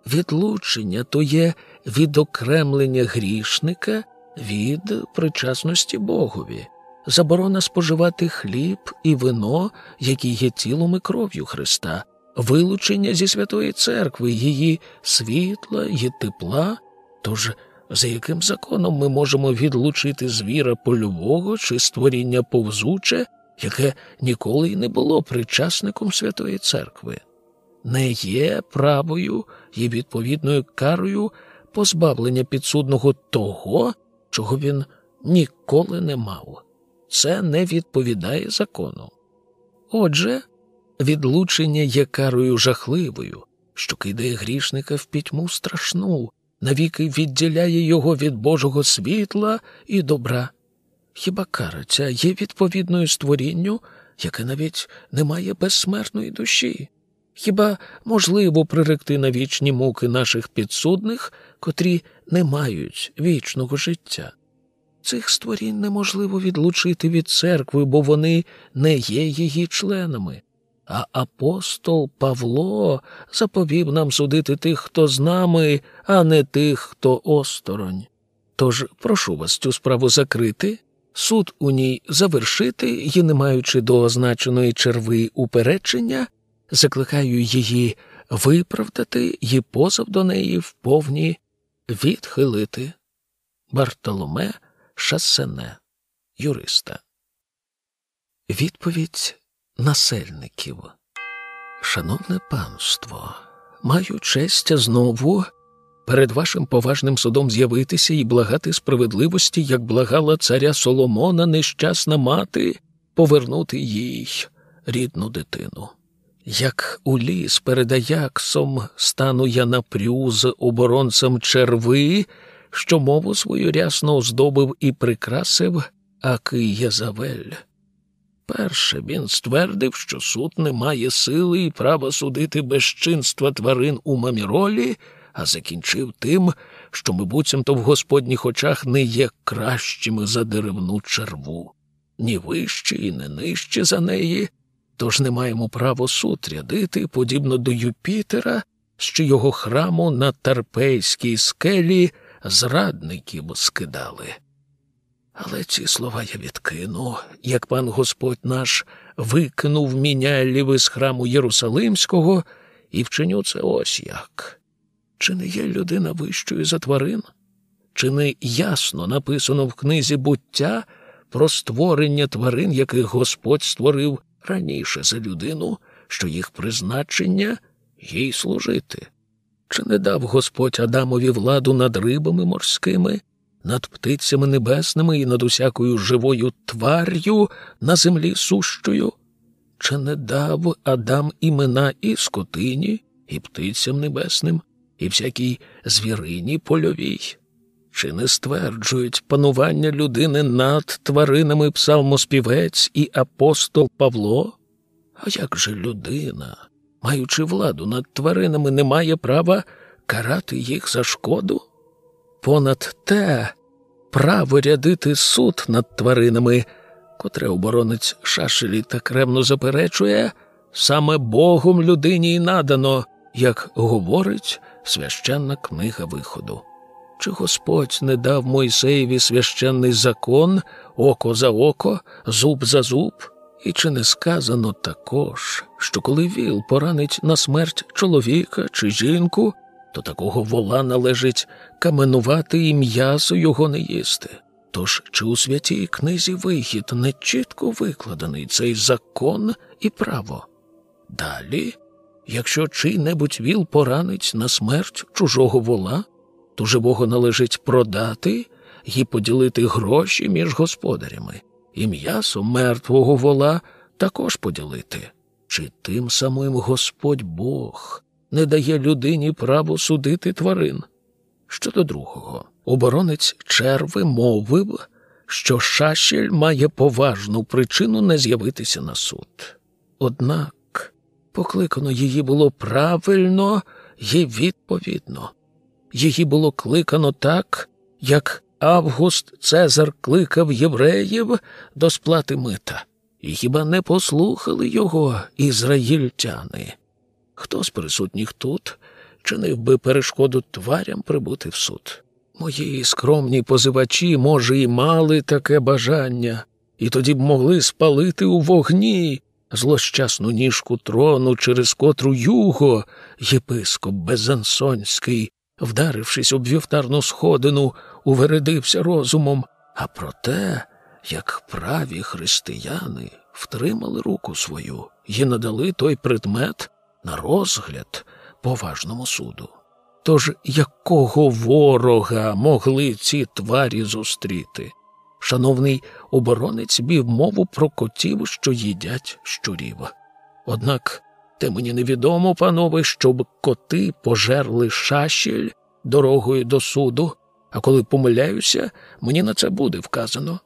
Відлучення то є відокремлення грішника від причасності Богові заборона споживати хліб і вино, які є тілом і кров'ю Христа, вилучення зі Святої Церкви, її світла і тепла. Тож за яким законом ми можемо відлучити звіра польового чи створіння повзуче, яке ніколи й не було причасником Святої Церкви? Не є правою і відповідною карою позбавлення підсудного того, чого він ніколи не мав це не відповідає закону. Отже, відлучення є карою жахливою, що кидає грішника в пітьму страшну, навіки відділяє його від Божого світла і добра. Хіба кара ця є відповідною створінню, яке навіть не має безсмертної душі? Хіба можливо приректи на вічні муки наших підсудних, котрі не мають вічного життя? Цих створінь неможливо відлучити від церкви, бо вони не є її членами. А апостол Павло заповів нам судити тих, хто з нами, а не тих, хто осторонь. Тож прошу вас цю справу закрити, суд у ній завершити і, не маючи до означеної черви упередження, закликаю її виправдати і позов до неї в повні відхилити. Бартоломе Шасене, юриста. Відповідь насельників. Шановне панство, маю честь знову перед вашим поважним судом з'явитися і благати справедливості, як благала царя Соломона, нещасна мати, повернути їй рідну дитину. Як у ліс перед Аяксом стану я напрю з оборонцем черви що мову свою рясно оздобив і прикрасив Акий Єзавель. Перше він ствердив, що суд не має сили і права судити безчинства тварин у маміролі, а закінчив тим, що ми буцімто в господніх очах не є кращими за деревну черву, ні вище і не нижче за неї, тож не маємо права суд рядити, подібно до Юпітера, що його храму на Тарпейській скелі зрадників скидали. Але ці слова я відкину, як пан Господь наш викинув мінялів з храму Єрусалимського, і вчиню це ось як. Чи не є людина вищою за тварин? Чи не ясно написано в книзі буття про створення тварин, яких Господь створив раніше за людину, що їх призначення їй служити? Чи не дав Господь Адамові владу над рибами морськими, над птицями небесними і над усякою живою твар'ю на землі сущою? Чи не дав Адам імена і скотині, і птицям небесним, і всякій звірині польовій? Чи не стверджують панування людини над тваринами псалмоспівець і апостол Павло? А як же людина, маючи владу над тваринами, не має права карати їх за шкоду? Понад те право рядити суд над тваринами, котре оборонець Шашелі так ревно заперечує, саме Богом людині й надано, як говорить священна книга виходу. Чи Господь не дав Мойсеєві священний закон око за око, зуб за зуб? І чи не сказано також, що коли віл поранить на смерть чоловіка чи жінку, то такого вола належить каменувати і м'ясо його не їсти? Тож чи у святій книзі вихід не чітко викладений цей закон і право? Далі, якщо чий-небудь віл поранить на смерть чужого вола, то живого належить продати і поділити гроші між господарями, і м'ясо мертвого вола також поділити. Чи тим самим Господь Бог не дає людині право судити тварин? Щодо другого, оборонець черви мовив, що шашель має поважну причину не з'явитися на суд. Однак покликано її було правильно і відповідно. Її було кликано так, як Август Цезар кликав євреїв до сплати мита, і хіба не послухали його ізраїльтяни? Хто з присутніх тут чинив би перешкоду тварям прибути в суд? Мої скромні позивачі, може, і мали таке бажання, і тоді б могли спалити у вогні злощасну ніжку трону, через котру юго, єпископ Безансонський, вдарившись об вівтарну сходину, увередився розумом, а проте, як праві християни втримали руку свою і надали той предмет на розгляд поважному суду. Тож якого ворога могли ці тварі зустріти? Шановний оборонець бів мову про котів, що їдять щурів. Однак те мені невідомо, панове, щоб коти пожерли шашіль дорогою до суду, а коли помиляюся, мені на це буде вказано.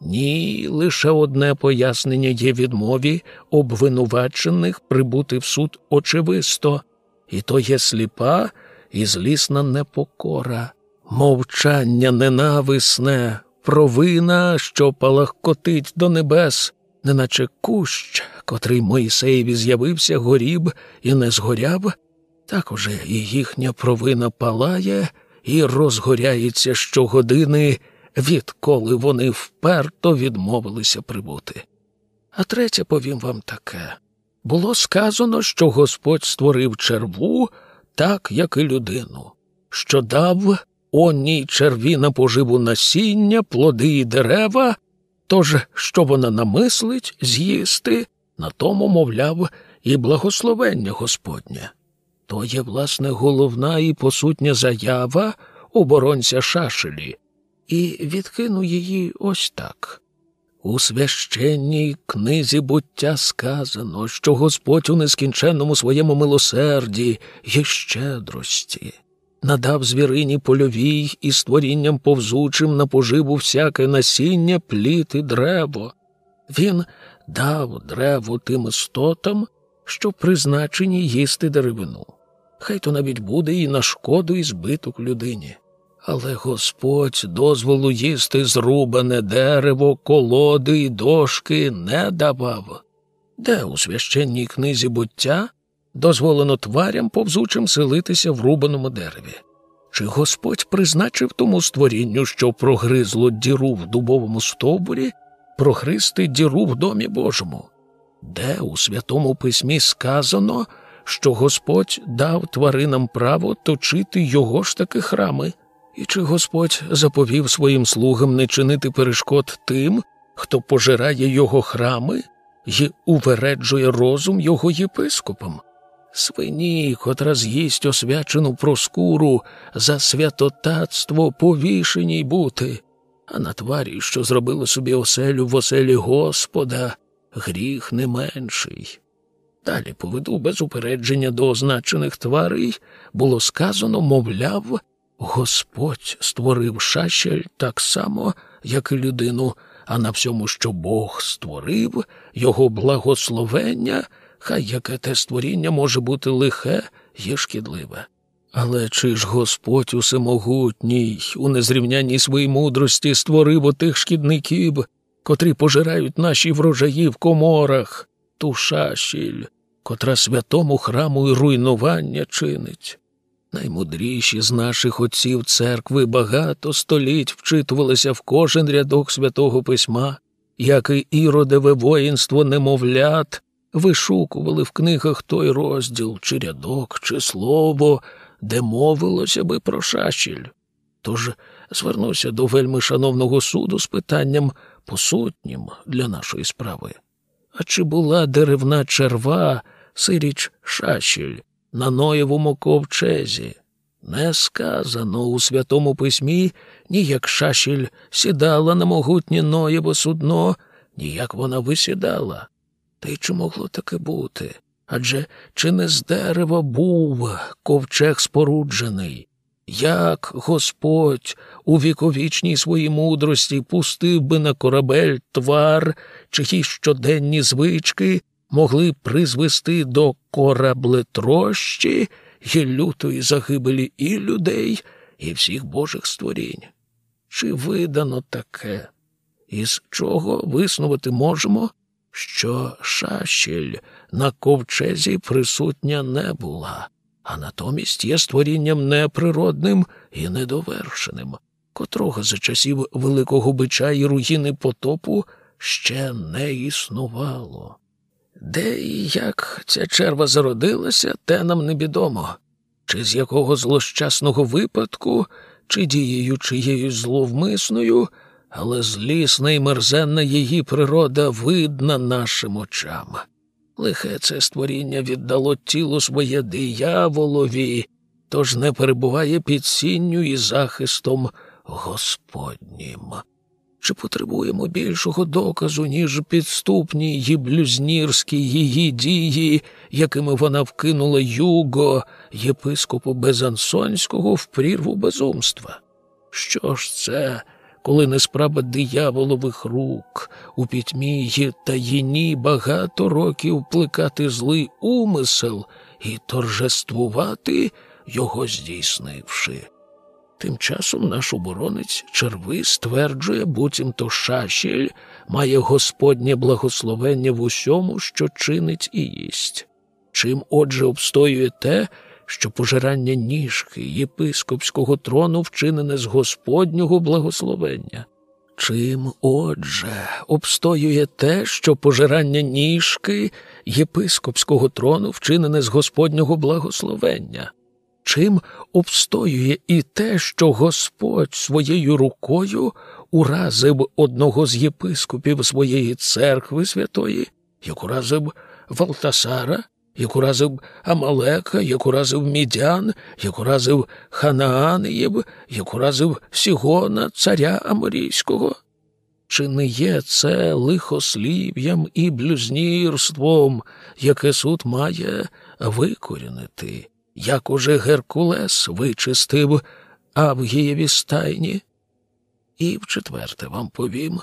Ні, лише одне пояснення є відмові обвинувачених прибути в суд очевисто, і то є сліпа і злісна непокора, мовчання ненависне, провина, що палахкотить до небес, неначе кущ, котрий Моїсеєві з'явився, горіб і не згоряв, також і їхня провина палає і розгоряється щогодини, відколи вони вперто відмовилися прибути. А третє повім вам таке було сказано, що Господь створив черву так, як і людину, що дав онній черві на поживу насіння, плоди і дерева, тож, що вона намислить з'їсти, на тому, мовляв, і благословення Господнє. То є, власне, головна і посутня заява оборонця Шашелі, і відкину її ось так. У священній книзі буття сказано, що Господь у нескінченному своєму милосерді і щедрості надав звірині польовій і створінням повзучим на поживу всяке насіння, плід і древо. Він дав древо тим істотам, що призначені їсти деревину. Хай то навіть буде і на шкоду і збиток людині. Але Господь дозволу їсти зрубане дерево, колоди і дошки не давав. Де у священній книзі буття дозволено тварям повзучим селитися в рубаному дереві? Чи Господь призначив тому створінню, що прогризло діру в дубовому стовбурі, прогризти діру в домі Божому? Де у святому письмі сказано, що Господь дав тваринам право точити його ж таки храми? І чи Господь заповів своїм слугам не чинити перешкод тим, хто пожирає його храми і увереджує розум його єпископам? Свині, котра з'їсть освячену проскуру за святотатство повішеній бути, а на тварі, що зробили собі оселю в оселі Господа, гріх не менший. Далі поведу без упередження до означених тварей було сказано, мовляв, Господь створив шащель так само, як і людину, а на всьому, що Бог створив, його благословення, хай яке те створіння може бути лихе і шкідливе. Але чи ж Господь усемогутній, у незрівнянній своїй мудрості створив отих шкідників, котрі пожирають наші врожаї в коморах, ту шашіль, котра святому храму і руйнування чинить? Наймудріші з наших отців церкви багато століть вчитувалися в кожен рядок святого письма, як і іродеве воїнство немовлят, вишукували в книгах той розділ, чи рядок, чи слово, де мовилося би про шашіль. Тож звернуся до вельми шановного суду з питанням посутнім для нашої справи. А чи була деревна черва, сиріч шашіль? На Ноєвому ковчезі. Не сказано у Святому Письмі, ні як шашіль сідала на могутнє Ноєво судно, ні як вона висідала. Та й чи могло таке бути? Адже чи не з дерева був ковчег споруджений? Як Господь у віковічній своїй мудрості пустив би на корабель твар, чиї щоденні звички могли призвести до кораблетрощі і лютої загибелі і людей, і всіх божих створінь. Чи видано таке? Із чого виснувати можемо, що шашель на ковчезі присутня не була, а натомість є створінням неприродним і недовершеним, котрого за часів великого бича і руїни потопу ще не існувало. Де і як ця черва зародилася, те нам невідомо, чи з якого злощасного випадку, чи дією чиєю зловмисною, але злісна і мерзенна її природа видна нашим очам. Лихе це створіння віддало тіло своє дияволові, тож не перебуває під сінню і захистом Господнім. Чи потребуємо більшого доказу, ніж підступні й блюзнірські її дії, якими вона вкинула юго, єпископу Безансонського в прірву безумства? Що ж це, коли не справа дияволових рук у пітьмі й таїні багато років плекати злий умисел і торжествувати, його здійснивши? Тим часом наш оборонець черви стверджує, буцімто шашіль має Господнє благословення в усьому, що чинить і їсть. Чим, отже, обстоює те, що пожирання ніжки єпископського трону вчинене з Господнього благословення? Чим, отже, обстоює те, що пожирання ніжки єпископського трону вчинене з Господнього благословення? Чим обстоює і те, що Господь своєю рукою уразив одного з єпископів своєї церкви святої, як уразив Валтасара, як уразив Амалека, як уразив Мідян, як уразив Ханааниєв, як уразив Сігона, царя Аморійського. Чи не є це лихослів'ям і блюзнірством, яке суд має викорінити? Як уже Геркулес вичистив Авгієві стайні. І в четверте вам повім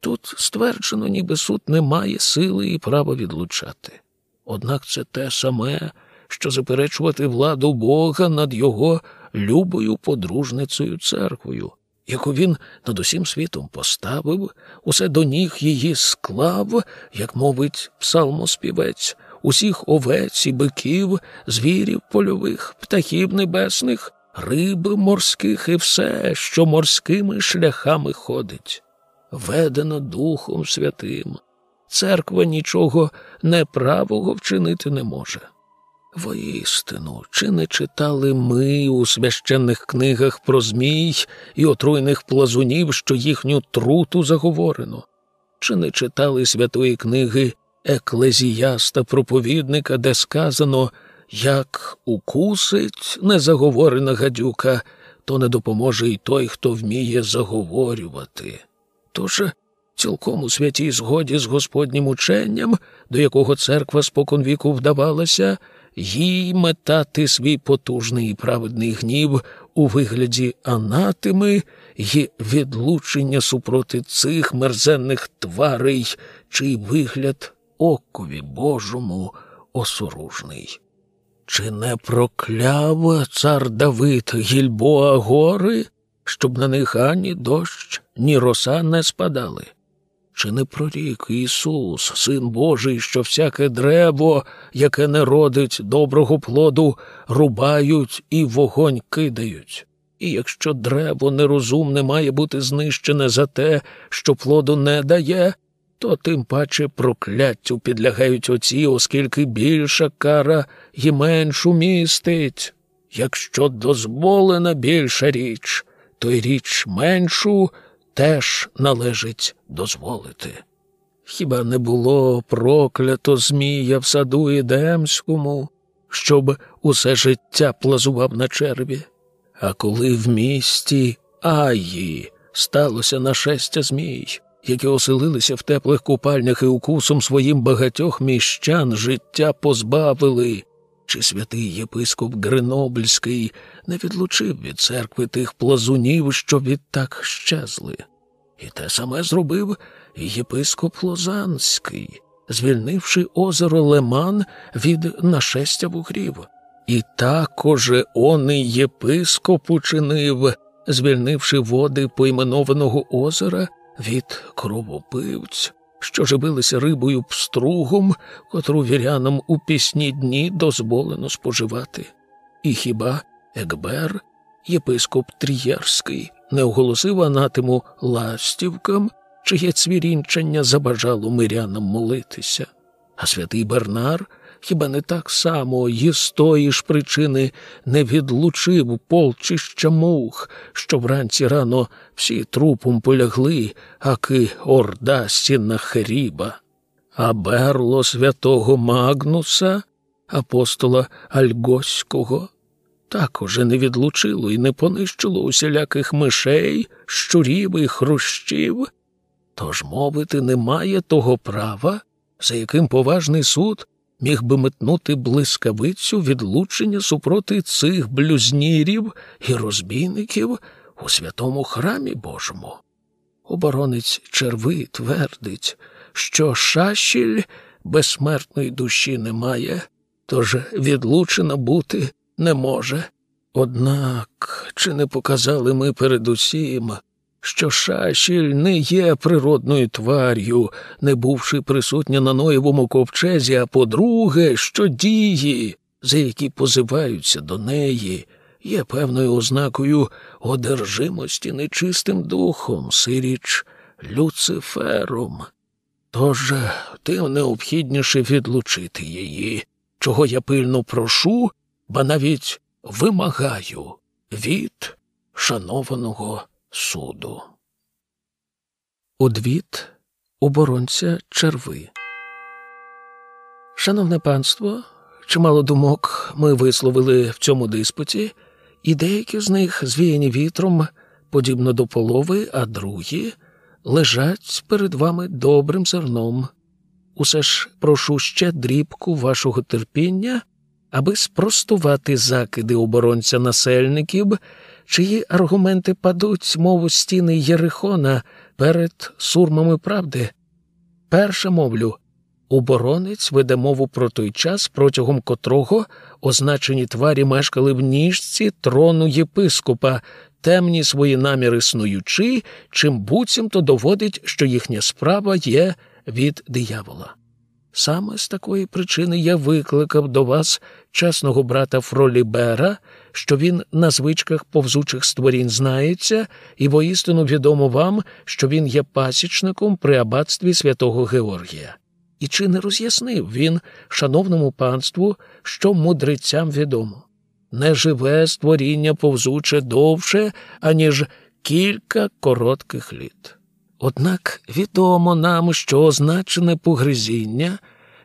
тут стверджено, ніби суд не має сили і права відлучати. Однак це те саме, що заперечувати владу Бога над його любою подружницею церквою, яку він над усім світом поставив, усе до ніг її склав, як мовить псалмоспівець, усіх овець і биків, звірів польових, птахів небесних, риб морських і все, що морськими шляхами ходить. Ведено Духом Святим. Церква нічого неправого вчинити не може. Воістину, чи не читали ми у священних книгах про змій і отруйних плазунів, що їхню труту заговорено? Чи не читали святої книги еклезіяста проповідника, де сказано, як укусить незаговорена гадюка, то не допоможе й той, хто вміє заговорювати. Тож цілком у святій згоді з Господнім ученням, до якого церква споконвіку вдавалася, їй метати свій потужний і праведний гнів у вигляді анатими і відлучення супроти цих мерзенних тварей, чий вигляд окові Божому осоружний. Чи не прокляв цар Давид Гільбоа гори, щоб на них ані дощ, ні роса не спадали? Чи не прорік Ісус, Син Божий, що всяке древо, яке не родить доброго плоду, рубають і вогонь кидають? І якщо древо нерозумне має бути знищене за те, що плоду не дає, то тим паче прокляттю підлягають оці, оскільки більша кара й меншу містить. Якщо дозволена більша річ, то й річ меншу теж належить дозволити. Хіба не було проклято Змія в саду Едемському, щоб усе життя плазував на черві? А коли в місті Аї сталося нашестя Змій, які оселилися в теплих купальнях і укусом своїм багатьох міщан життя позбавили, чи святий єпископ Гренобльський не відлучив від церкви тих плазунів, що відтак щезли. І те саме зробив єпископ Лозанський, звільнивши озеро Леман від нашестя вугрів. І також он і єпископ учинив, звільнивши води поіменованого озера від кровопивць, що живилися рибою пстругом, котру вірянам у пісні дні дозволено споживати. І хіба Екбер, єпископ Трієрський, не оголосив анатиму ластівкам, чиє цвірінчання забажало мирянам молитися, а святий Бернар хіба не так само й з тої ж причини не відлучив полчища мух, що вранці рано всі трупом полягли, аки орда сінна херіба, а берло святого Магнуса, апостола Альгоського, також не відлучило і не понищило усіляких мишей, щурів і хрущів. Тож мовити немає того права, за яким поважний суд міг би метнути блискавицю відлучення супроти цих блюзнірів і розбійників у святому храмі Божому. Оборонець черви твердить, що шашіль безсмертної душі немає, тож відлучена бути не може. Однак чи не показали ми передусім, що шашіль не є природною твар'ю, не бувши присутня на Ноєвому ковчезі, а по-друге, що дії, за які позиваються до неї, є певною ознакою одержимості нечистим духом, сиріч Люцифером. Тож тим необхідніше відлучити її, чого я пильно прошу, ба навіть вимагаю від шанованого суду. Одвід оборонця черви. Шановне панство, чимало думок ми висловили в цьому диспуті, і деякі з них звіяні вітром, подібно до полови, а другі лежать перед вами добрим зерном. Усе ж прошу ще дрібку вашого терпіння, аби спростувати закиди оборонця насельників чиї аргументи падуть, мов стіни Єрихона перед сурмами правди. Перше мовлю, оборонець веде мову про той час, протягом котрого означені тварі мешкали в ніжці трону єпископа, темні свої наміри снуючи, чим буцімто доводить, що їхня справа є від диявола. Саме з такої причини я викликав до вас чесного брата Фролібера, що він на звичках повзучих створінь знається, і воістину відомо вам, що він є пасічником при аббатстві святого Георгія. І чи не роз'яснив він, шановному панству, що мудрецям відомо? Не живе створіння повзуче довше, аніж кілька коротких літ. Однак відомо нам, що означене погризіння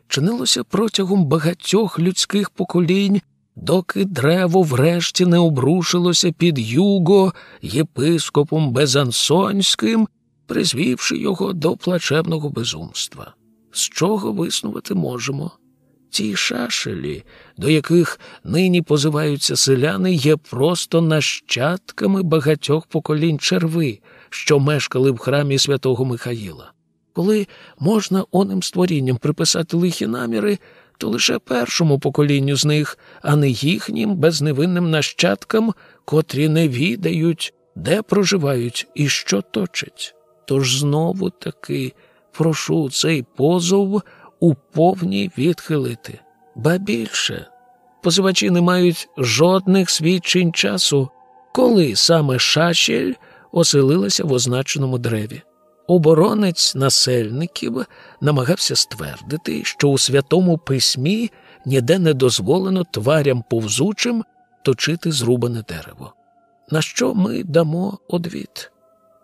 чинилося протягом багатьох людських поколінь, доки древо врешті не обрушилося під юго єпископом Безансонським, призвівши його до плачевного безумства. З чого виснувати можемо? Ті шашелі, до яких нині позиваються селяни, є просто нащадками багатьох поколінь черви, що мешкали в храмі святого Михаїла. Коли можна оним створінням приписати лихі наміри, то лише першому поколінню з них, а не їхнім безневинним нащадкам, котрі не відають, де проживають і що точать. Тож знову таки прошу цей позов у повній відхилити. Ба більше, позивачі не мають жодних свідчень часу, коли саме шашель оселилася в означеному дереві. Оборонець насельників намагався ствердити, що у святому письмі ніде не дозволено тварям повзучим точити зрубане дерево. На що ми дамо одвід?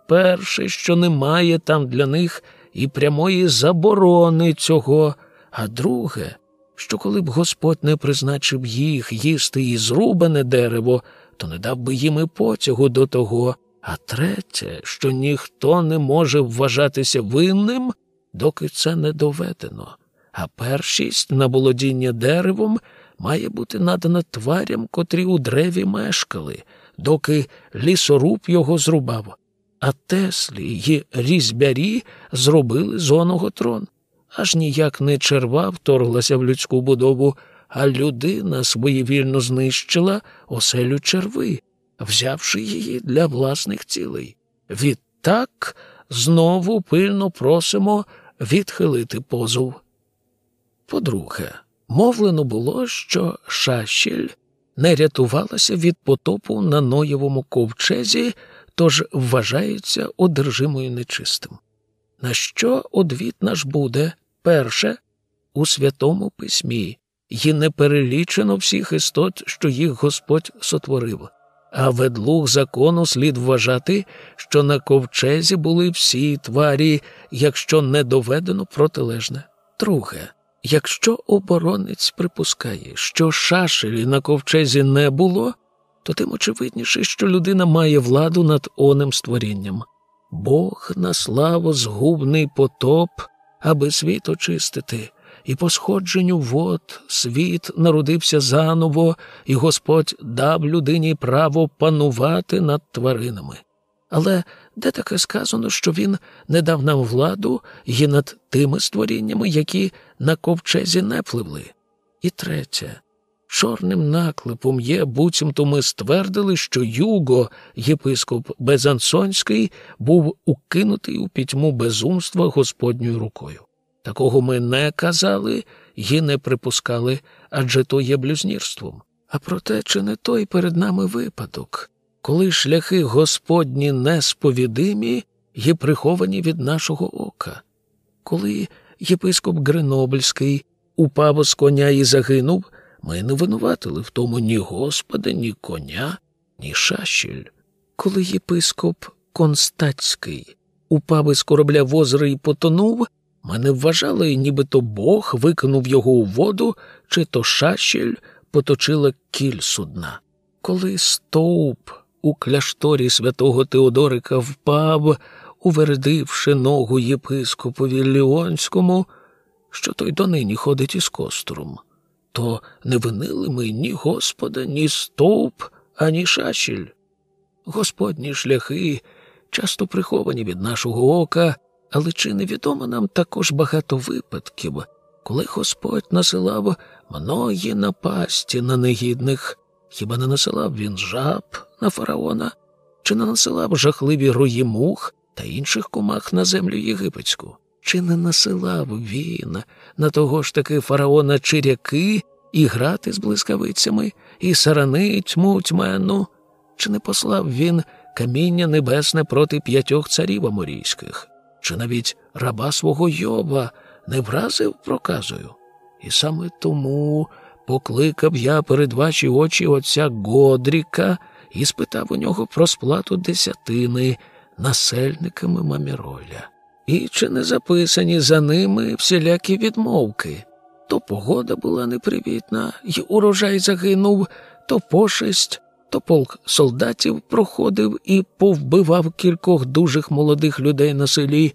Перше, що немає там для них і прямої заборони цього, а друге, що коли б Господь не призначив їх їсти і зрубане дерево, то не дав би їм і потягу до того. А третє, що ніхто не може вважатися винним, доки це не доведено, а першість на володіння деревом має бути надана тварям, котрі у древі мешкали, доки лісоруб його зрубав, а теслі й різьбярі зробили зоного трон. Аж ніяк не черва вторглася в людську будову, а людина своєвільно знищила оселю черви взявши її для власних цілей. Відтак знову пильно просимо відхилити позов. По-друге, мовлено було, що шащель не рятувалася від потопу на Ноєвому ковчезі, тож вважається одержимою нечистим. На що одвід наш буде перше у Святому Письмі, і не перелічено всіх істот, що їх Господь сотворив а ведлуг закону слід вважати, що на ковчезі були всі тварі, якщо не доведено протилежне. Друге, якщо оборонець припускає, що шашелі на ковчезі не було, то тим очевидніше, що людина має владу над оним створінням. Бог наслав згубний потоп, аби світ очистити і по сходженню вод світ народився заново, і Господь дав людині право панувати над тваринами. Але де таке сказано, що він не дав нам владу і над тими створіннями, які на ковчезі не пливли? І третє. Чорним наклепом є, буцімто ми ствердили, що Юго, єпископ Безансонський, був укинутий у пітьму безумства Господньою рукою. Такого ми не казали і не припускали, адже то є блюзнірством. А проте, чи не той перед нами випадок, коли шляхи Господні несповідимі є приховані від нашого ока, коли єпископ Гренобельський упав з коня і загинув, ми не винуватили в тому ні Господа, ні коня, ні шащель. Коли єпископ Констацький упав із корабля в озеро і потонув, Мене вважали, нібито Бог викинув його у воду, чи то шащель поточила кіль судна. Коли стовп у кляшторі святого Теодорика впав, увердивши ногу єпископові Ліонському, що той донині ходить із костром, то не винили ми ні Господа, ні стовп, ані шащель. Господні шляхи часто приховані від нашого ока. Але чи не відомо нам також багато випадків, коли Господь насилав многі напасті на негідних, хіба не насилав він жаб на фараона, чи не насилав жахливі рої мух та інших комах на землю єгипетську? Чи не насилав він на того ж таки фараона чиряки і грати з блискавицями, і сарани тьму тьмену? Чи не послав він каміння небесне проти п'ятьох царів аморійських? Чи навіть раба свого Йоба не вразив проказою. І саме тому покликав я перед ваші очі отця Годріка і спитав у нього про сплату десятини насельниками маміроля. І чи не записані за ними всілякі відмовки? То погода була непривітна, і урожай загинув, то пошесть, то полк солдатів проходив і повбивав кількох дужих молодих людей на селі,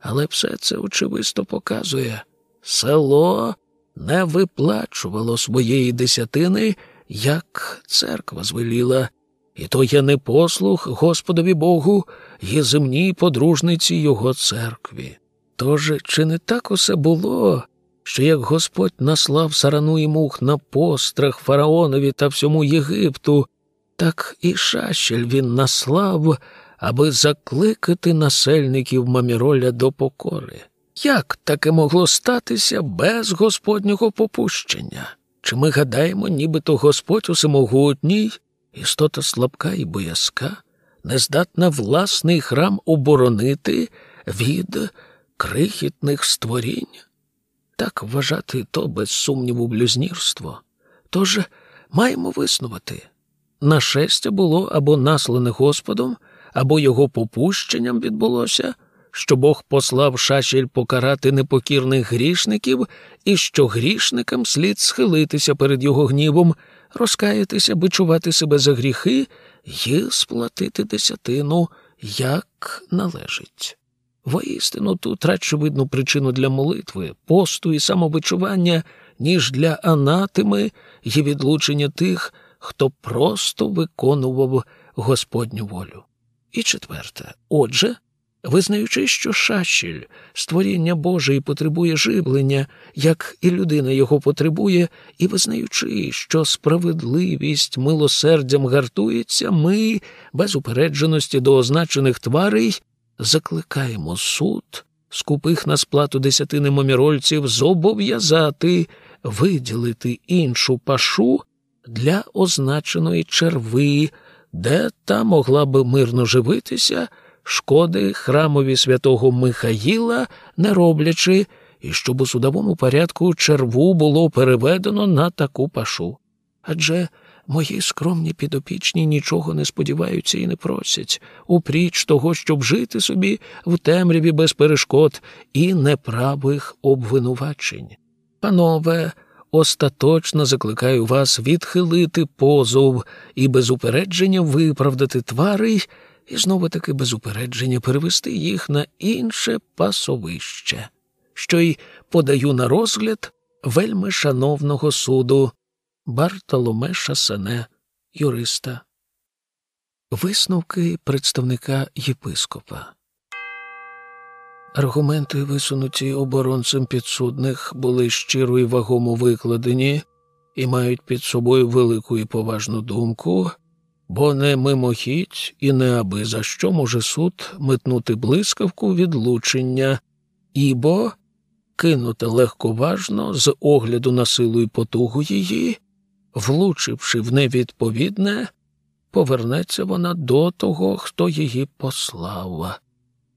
але все це очевидно показує село не виплачувало своєї десятини, як церква звеліла, і то є непослух Господові Богу і земній подружниці Його церкві. Тож, чи не так усе було, що як Господь наслав сарану і мух на пострах фараонові та всьому Єгипту, так і шащель він наслав, аби закликати насельників маміроля до покори. Як таке могло статися без Господнього попущення? Чи ми гадаємо, нібито Господь усемогутній, істота слабка і боязка, не здатна власний храм оборонити від крихітних створінь? Так вважати то без сумніву блюзнірство. Тож маємо виснувати. Нашестя було або наслане Господом, або його попущенням відбулося, що Бог послав шашель покарати непокірних грішників, і що грішникам слід схилитися перед його гнівом, розкаятися, бичувати себе за гріхи і сплатити десятину, як належить. Воістину тут радше видно причину для молитви, посту і самобичування, ніж для анатими і відлучення тих, хто просто виконував Господню волю. І четверте, отже, визнаючи, що шащіль, створіння Боже і потребує живлення, як і людина його потребує, і визнаючи, що справедливість милосердям гартується, ми, без упередженості до означених тварей, закликаємо суд, скупих на сплату десятини момірольців, зобов'язати виділити іншу пашу для означеної черви, де та могла би мирно живитися, шкоди храмові святого Михаїла не роблячи, і щоб у судовому порядку черву було переведено на таку пашу. Адже мої скромні підопічні нічого не сподіваються і не просять, упріч того, щоб жити собі в темряві без перешкод і неправих обвинувачень. Панове, остаточно закликаю вас відхилити позов і без упередження виправдати тварей, і знову таки без упередження перевести їх на інше пасовище, що й подаю на розгляд вельми шановного суду Бартоломе Шасане, юриста. Висновки представника єпископа. Аргументи, висунуті оборонцем підсудних, були щиро і вагомо викладені і мають під собою велику і поважну думку, бо не мимохідь і не аби за що може суд метнути блискавку відлучення, ібо кинуте легковажно з огляду на силу і потугу її, влучивши в невідповідне, повернеться вона до того, хто її послав.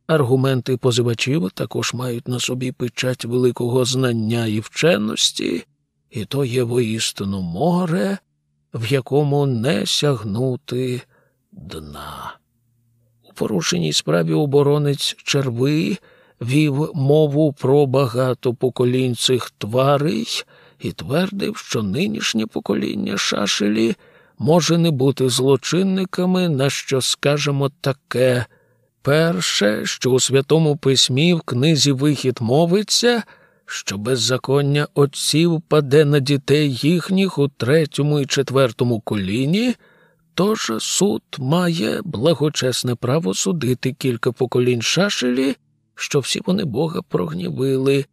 Аргументи позивачів також мають на собі печать великого знання і вченості, і то є воістину море, в якому не сягнути дна. У порушеній справі оборонець черви вів мову про багато поколінь цих тварей і твердив, що нинішнє покоління шашелі може не бути злочинниками, на що скажемо таке. Перше, що у Святому Письмі в книзі Вихід мовиться, що беззаконня отців паде на дітей їхніх у третьому і четвертому коліні, тож суд має благочесне право судити кілька поколінь шашелі, що всі вони Бога прогнівили,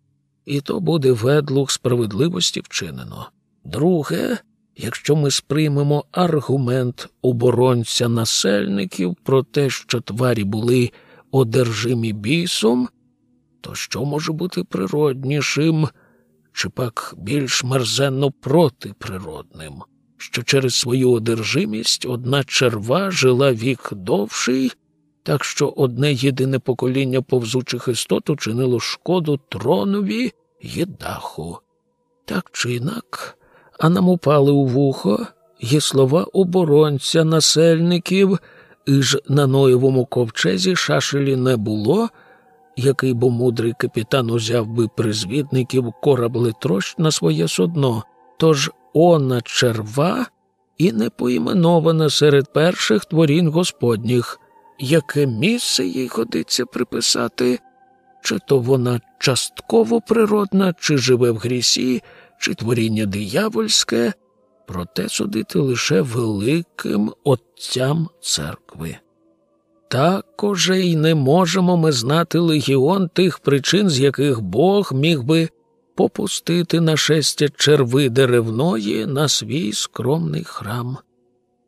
і то буде ведлух справедливості вчинено. Друге, якщо ми сприймемо аргумент оборонця насельників про те, що тварі були одержимі бісом, то що може бути природнішим, чи пак більш мерзенно протиприродним, що через свою одержимість одна черва жила вік довший, так що одне єдине покоління повзучих істот учинило шкоду тронові й даху. Так чи інак, а нам упали у вухо є слова оборонця насельників, і ж на Ноєвому ковчезі шашелі не було, який бо мудрий капітан узяв би призвідників кораблетрощ на своє судно, тож она черва і не поіменована серед перших творінь господніх, яке місце їй годиться приписати, чи то вона частково природна, чи живе в грісі, чи творіння диявольське, проте судити лише великим отцям церкви. Також й не можемо ми знати легіон тих причин, з яких Бог міг би попустити нашестя черви деревної на свій скромний храм.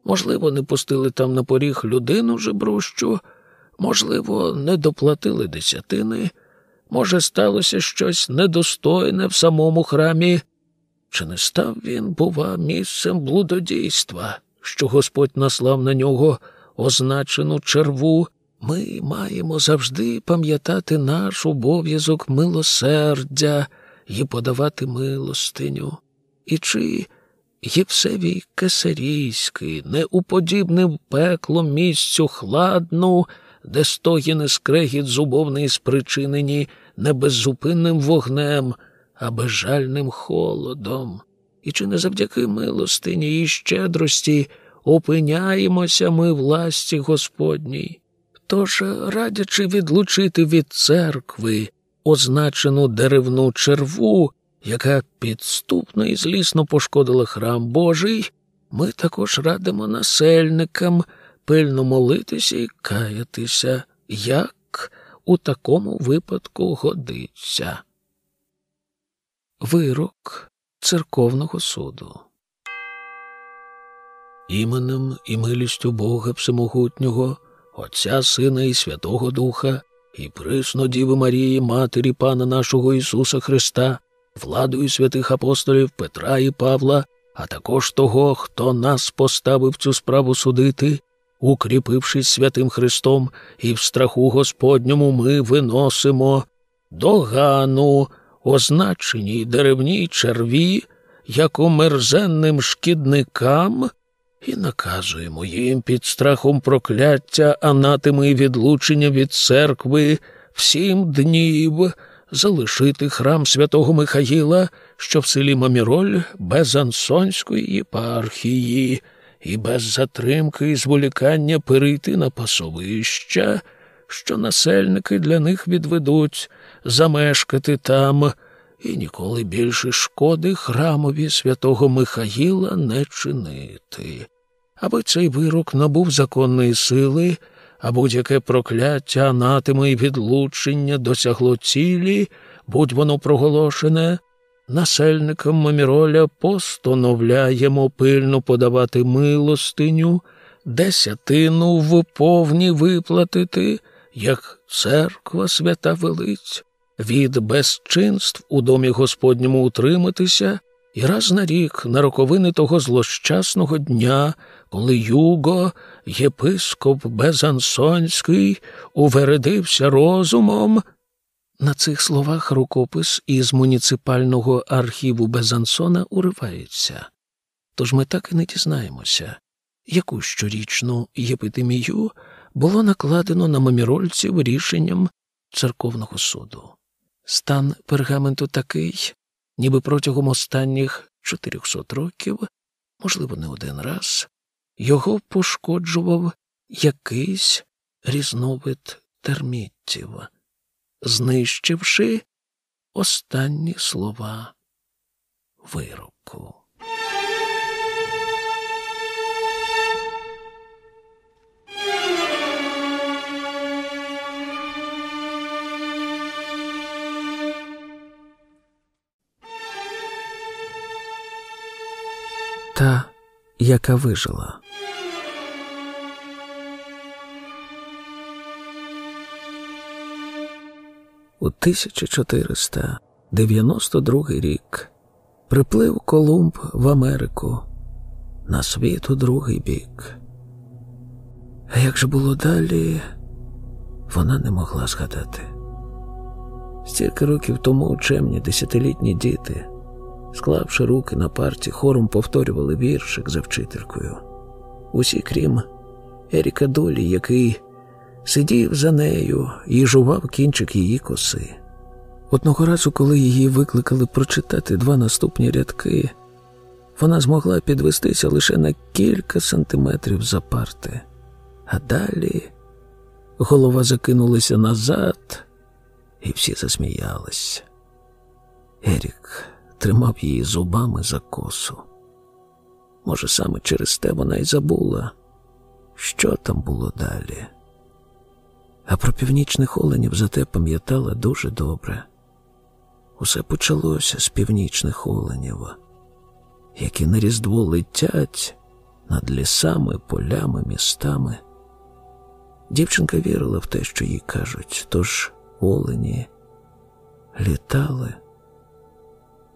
Можливо, не пустили там на поріг людину жебрущу, можливо, не доплатили десятини, може, сталося щось недостойне в самому храмі, чи не став він, бува, місцем блудодійства, що Господь наслав на нього означену черву? Ми маємо завжди пам'ятати наш обов'язок милосердя і подавати милостиню. І чи Євсевій Кесарійський не уподібнив пекло місцю хладну, де стогіне скрегіт зубовний спричинені не беззупинним вогнем, а безжальним холодом. І чи не завдяки милостині і щедрості опиняємося ми власті Господній? Тож, радячи відлучити від церкви означену деревну черву, яка підступно і злісно пошкодила храм Божий, ми також радимо насельникам пильно молитися і каятися, як у такому випадку годиться. Вирок церковного суду. Іменем і милістю Бога Всемогутнього, Отця Сина і Святого Духа, і присно Діви Марії, Матері Пана нашого Ісуса Христа, владою святих апостолів Петра і Павла, а також того, хто нас поставив цю справу судити, укріпившись святим Христом, і в страху Господньому ми виносимо догану, означеній деревній черві, як мерзенним шкідникам, і наказуємо їм під страхом прокляття, анатеми і відлучення від церкви всім днів залишити храм святого Михаїла, що в селі Маміроль без Ансонської єпархії, і без затримки і зволікання перейти на пасовища, що насельники для них відведуть, замешкати там, і ніколи більше шкоди храмові святого Михаїла не чинити. Аби цей вирок набув законної сили а будь-яке прокляття, анатеми і відлучення досягло цілі, будь воно проголошене, насельникам Маміроля постановляємо пильно подавати милостиню, десятину в повні виплатити, як церква свята велиць, від безчинств у домі Господньому утриматися і раз на рік на роковини того злощасного дня, коли Юго, єпископ Безансонський, увередився розумом. На цих словах рукопис із муніципального архіву Безансона уривається. Тож ми так і не дізнаємося, яку щорічну єпитемію було накладено на мамірольців рішенням церковного суду. Стан пергаменту такий, ніби протягом останніх 400 років, можливо, не один раз, його пошкоджував якийсь різновид термітів, знищивши останні слова вироку. Та, яка вижила. У 1492 рік приплив Колумб в Америку на світ у другий бік. А як же було далі, вона не могла згадати. Стільки років тому учемні десятилітні діти склавши руки на парті, хором повторювали віршик за вчителькою. Усі, крім Еріка Долі, який сидів за нею і жував кінчик її коси. Одного разу, коли її викликали прочитати два наступні рядки, вона змогла підвестися лише на кілька сантиметрів за парти, а далі голова закинулася назад, і всі засміялись. Ерік тримав її зубами за косу. Може, саме через те вона й забула, що там було далі. А про північних оленів зате пам'ятала дуже добре. Усе почалося з північних оленів, які на різдво летять над лісами, полями, містами. Дівчинка вірила в те, що їй кажуть, тож олені літали.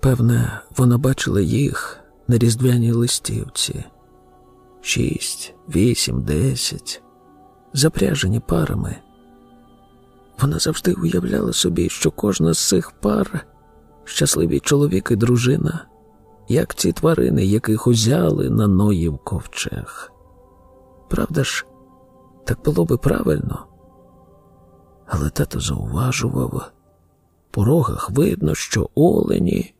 Певне, вона бачила їх на різдвяній листівці шість, вісім, десять, запряжені парами. Вона завжди уявляла собі, що кожна з цих пар щасливі чоловік і дружина, як ці тварини, яких узяли на Ноїв ковчег. Правда ж, так було би правильно. Але тато зауважував, по рогах видно, що олені,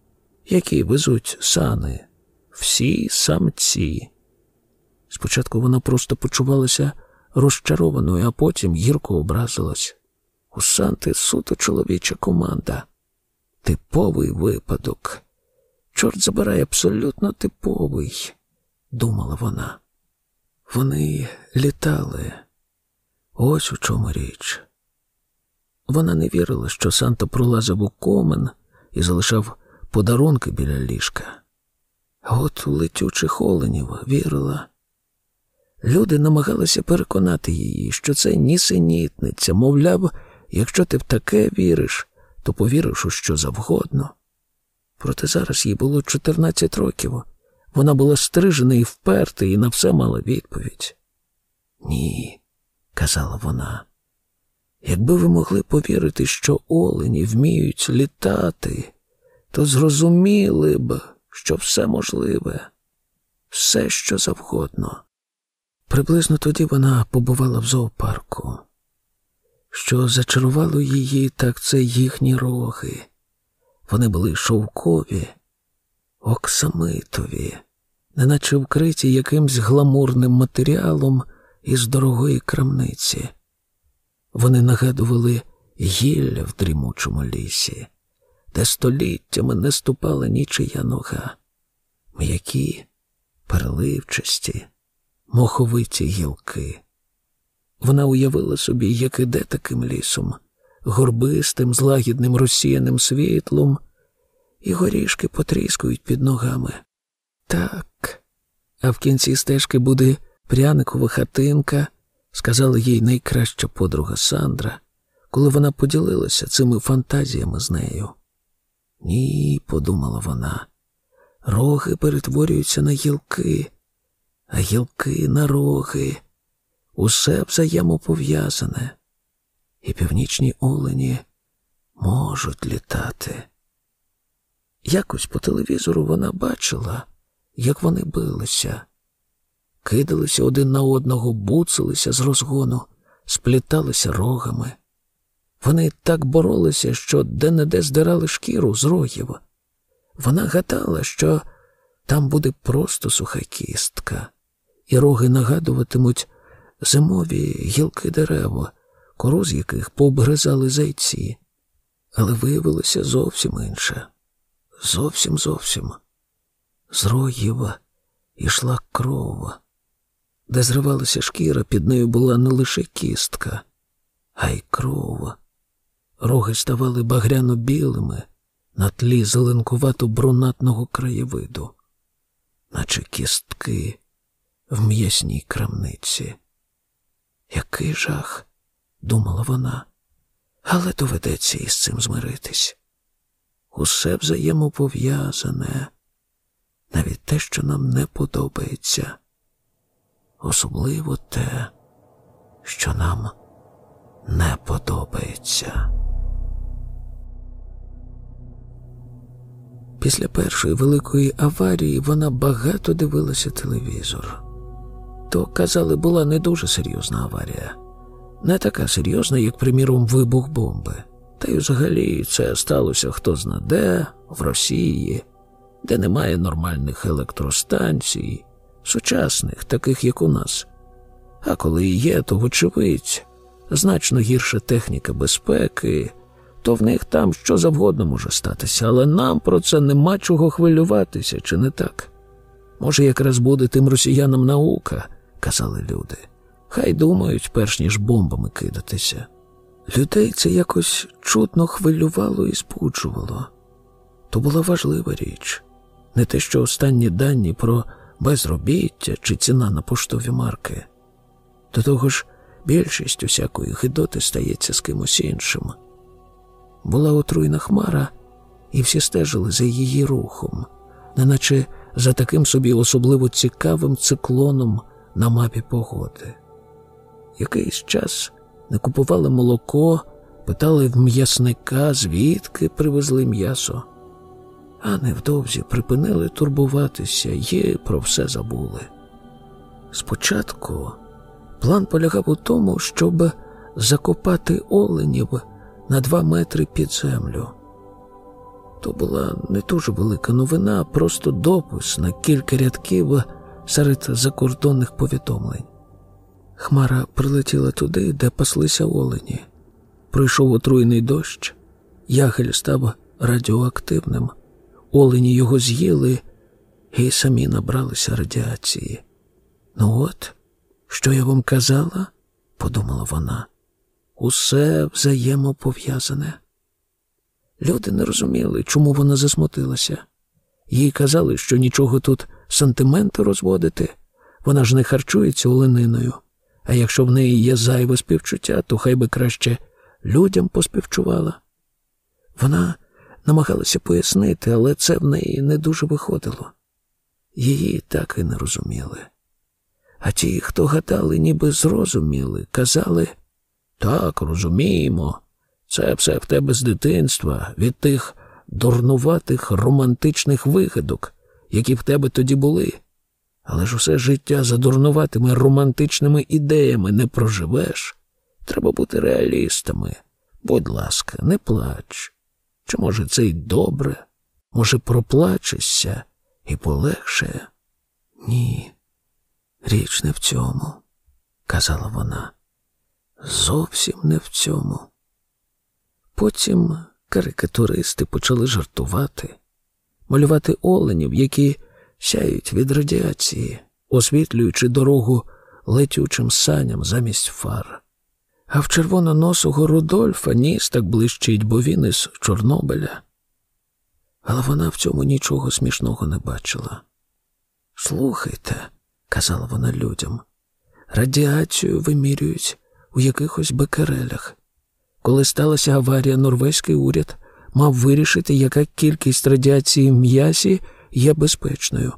які везуть сани, всі самці. Спочатку вона просто почувалася розчарованою, а потім гірко образилась. У Санти суто чоловіча команда. Типовий випадок. Чорт забирає абсолютно типовий, думала вона. Вони літали. Ось у чому річ. Вона не вірила, що Санта пролазив у комен і залишав подарунки біля ліжка. От у летючих оленів вірила. Люди намагалися переконати її, що це нісенітниця, мовляв, якщо ти в таке віриш, то повіриш у що завгодно. Проте зараз їй було 14 років. Вона була стрижена і вперта, і на все мала відповідь. Ні, казала вона. Якби ви могли повірити, що олені вміють літати, то зрозуміли б, що все можливе, все що завгодно. Приблизно тоді вона побувала в зоопарку. Що зачарувало її, так це їхні роги. Вони були шовкові, оксамитові, неначе вкриті якимсь гламурним матеріалом із дорогої крамниці. Вони нагадували гілля в дрімучому лісі, де століттями не ступала нічия нога, м'які, переливчасті, моховиті гілки. Вона уявила собі, як іде таким лісом, горбистим, злагідним розсіяним світлом, і горішки потріскують під ногами. Так, а в кінці стежки буде пряникова хатинка, сказала їй найкраща подруга Сандра, коли вона поділилася цими фантазіями з нею. Ні, подумала вона, роги перетворюються на гілки, а гілки на роги. Усе взаємопов'язане, і північні олені можуть літати. Якось по телевізору вона бачила, як вони билися, кидалися один на одного, буцилися з розгону, спліталися рогами. Вони так боролися, що де-не-де здирали шкіру з рогів. Вона гадала, що там буде просто суха кістка, і роги нагадуватимуть зимові гілки дерева, кору з яких пообгризали зайці. Але виявилося зовсім інше. Зовсім зовсім. З рогів ішла кров. Де зривалася шкіра, під нею була не лише кістка, а й кров. Роги ставали багряно білими на тлі зеленкувато брунатного краєвиду, наче кістки в м'ясній крамниці. Який жах, думала вона, але доведеться із цим змиритись. Усе взаємопов'язане, навіть те, що нам не подобається, особливо те, що нам не подобається. Після першої великої аварії вона багато дивилася телевізор. То, казали, була не дуже серйозна аварія, не така серйозна, як, приміром, вибух бомби. Та й взагалі це сталося хто зна де, в Росії, де немає нормальних електростанцій, сучасних, таких як у нас. А коли є, то, вочевидь, значно гірша техніка безпеки, то в них там що завгодно може статися, але нам про це нема чого хвилюватися, чи не так? Може, якраз буде тим росіянам наука, казали люди. Хай думають, перш ніж бомбами кидатися. Людей це якось чутно хвилювало і спучувало. То була важлива річ, не те, що останні дані про безробіття чи ціна на поштові марки. До того ж, більшість усякої гидоти стається з кимось іншим. Була отруйна хмара, і всі стежили за її рухом, неначе за таким собі особливо цікавим циклоном на мапі погоди. Якийсь час не купували молоко, питали в м'ясника, звідки привезли м'ясо, а невдовзі припинили турбуватися і про все забули. Спочатку план полягав у тому, щоб закопати оленів на два метри під землю. То була не дуже велика новина, а просто допис на кілька рядків серед закордонних повідомлень. Хмара прилетіла туди, де паслися олені. Пройшов отруйний дощ, ягель став радіоактивним, олені його з'їли і самі набралися радіації. Ну от, що я вам казала, подумала вона, усе взаємопов'язане. Люди не розуміли, чому вона засмутилася. Їй казали, що нічого тут сантименти розводити, вона ж не харчується олениною, а якщо в неї є зайве співчуття, то хай би краще людям поспівчувала. Вона намагалася пояснити, але це в неї не дуже виходило. Її так і не розуміли. А ті, хто гадали, ніби зрозуміли, казали так, розуміємо. Це все в тебе з дитинства, від тих дурнуватих романтичних вигадок, які в тебе тоді були. Але ж усе життя за дурнуватими романтичними ідеями не проживеш. Треба бути реалістами. Будь ласка, не плач. Чи, може, це й добре? Може, проплачешся і полегшає? Ні, річ не в цьому, казала вона. Зовсім не в цьому. Потім карикатуристи почали жартувати, малювати оленів, які сяють від радіації, освітлюючи дорогу летючим саням замість фар. А в червононосого Рудольфа ніс так блищить, бо він із Чорнобиля. Але вона в цьому нічого смішного не бачила. Слухайте, казала вона людям, радіацію вимірюють у якихось бекерелях. Коли сталася аварія, норвезький уряд мав вирішити, яка кількість радіації м'ясі є безпечною,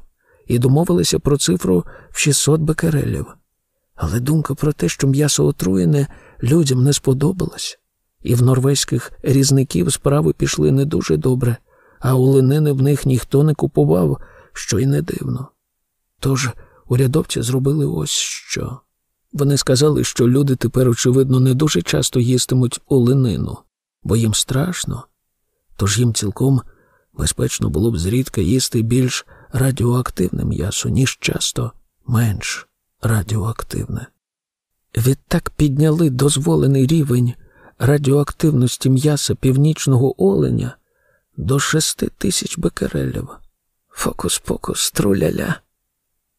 і домовилися про цифру в 600 бекерелів. Але думка про те, що м'ясо отруєне, людям не сподобалась, і в норвезьких різників справи пішли не дуже добре, а оленини в них ніхто не купував, що й не дивно. Тож урядовці зробили ось що. Вони сказали, що люди тепер, очевидно, не дуже часто їстимуть оленину, бо їм страшно, тож їм цілком безпечно було б зрідка їсти більш радіоактивне м'ясо, ніж часто менш радіоактивне. Відтак підняли дозволений рівень радіоактивності м'яса північного оленя до шести тисяч бекерелів. Фокус-покус, труляля.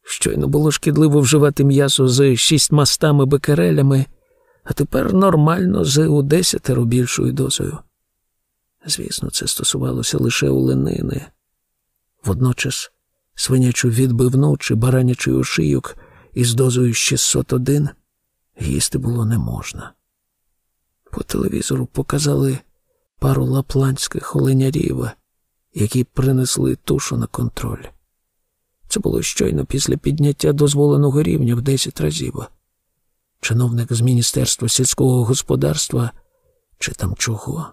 Щойно було шкідливо вживати м'ясо з шістьмастами бекерелями, а тепер нормально з у більшою дозою. Звісно, це стосувалося лише оленини. Водночас свинячу відбивну чи баранячий ошийок із дозою 601 їсти було не можна. По телевізору показали пару лапландських оленярів, які принесли тушу на контроль. Це було щойно після підняття дозволеного рівня в 10 разів. Чиновник з Міністерства сільського господарства чи там чого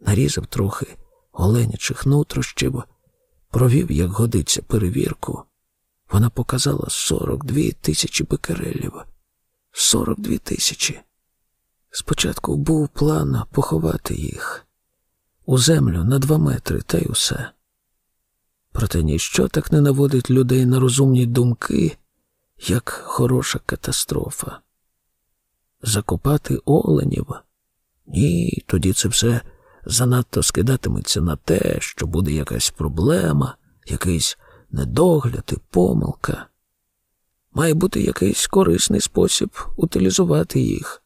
нарізав трохи оленячих нутрощів, провів, як годиться, перевірку. Вона показала 42 тисячі бекерелів. 42 тисячі. Спочатку був план поховати їх у землю на два метри та й усе. Проте ніщо так не наводить людей на розумні думки, як хороша катастрофа. Закопати оленів? Ні, тоді це все занадто скидатиметься на те, що буде якась проблема, якийсь недогляд і помилка. Має бути якийсь корисний спосіб утилізувати їх.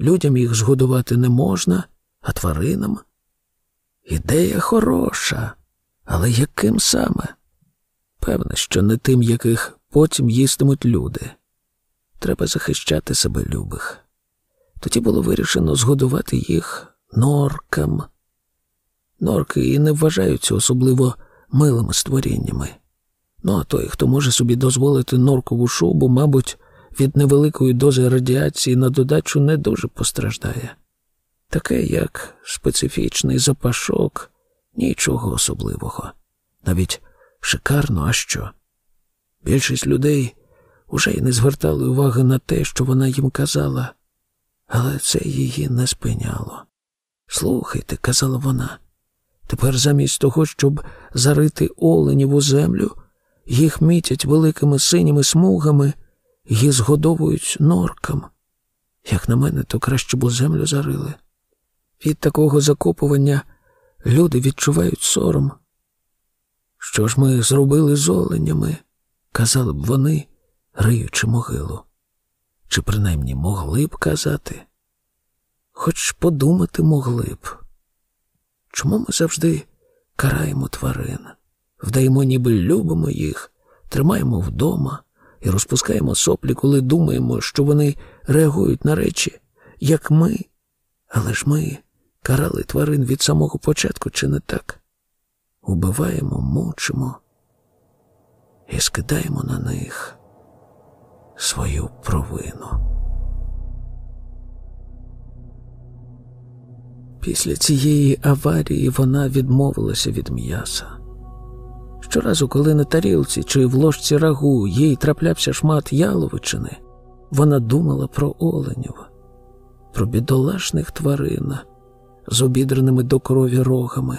Людям їх згодувати не можна, а тваринам. Ідея хороша, але яким саме? Певне, що не тим, яких потім їстимуть люди. Треба захищати себе любих. Тоді було вирішено згодувати їх норкам. Норки і не вважаються особливо милими створіннями. Ну а той, хто може собі дозволити норкову шубу, мабуть, від невеликої дози радіації на додачу не дуже постраждає. Таке, як специфічний запашок, нічого особливого. Навіть шикарно, а що? Більшість людей уже й не звертали уваги на те, що вона їм казала, але це її не спиняло. Слухайте, казала вона, тепер замість того, щоб зарити оленів у землю, їх мітять великими синіми смугами і згодовують норкам. Як на мене, то краще б у землю зарили. Від такого закопування люди відчувають сором. Що ж ми зробили з оленями, казали б вони, риючи могилу. Чи принаймні могли б казати? Хоч подумати могли б. Чому ми завжди караємо тварин, вдаємо, ніби любимо їх, тримаємо вдома і розпускаємо соплі, коли думаємо, що вони реагують на речі, як ми, але ж ми карали тварин від самого початку, чи не так? Убиваємо, мучимо і скидаємо на них свою провину. Після цієї аварії вона відмовилася від м'яса. Щоразу, коли на тарілці чи в ложці рагу їй траплявся шмат яловичини, вона думала про оленів, про бідолашних тварин з обідреними до крові рогами,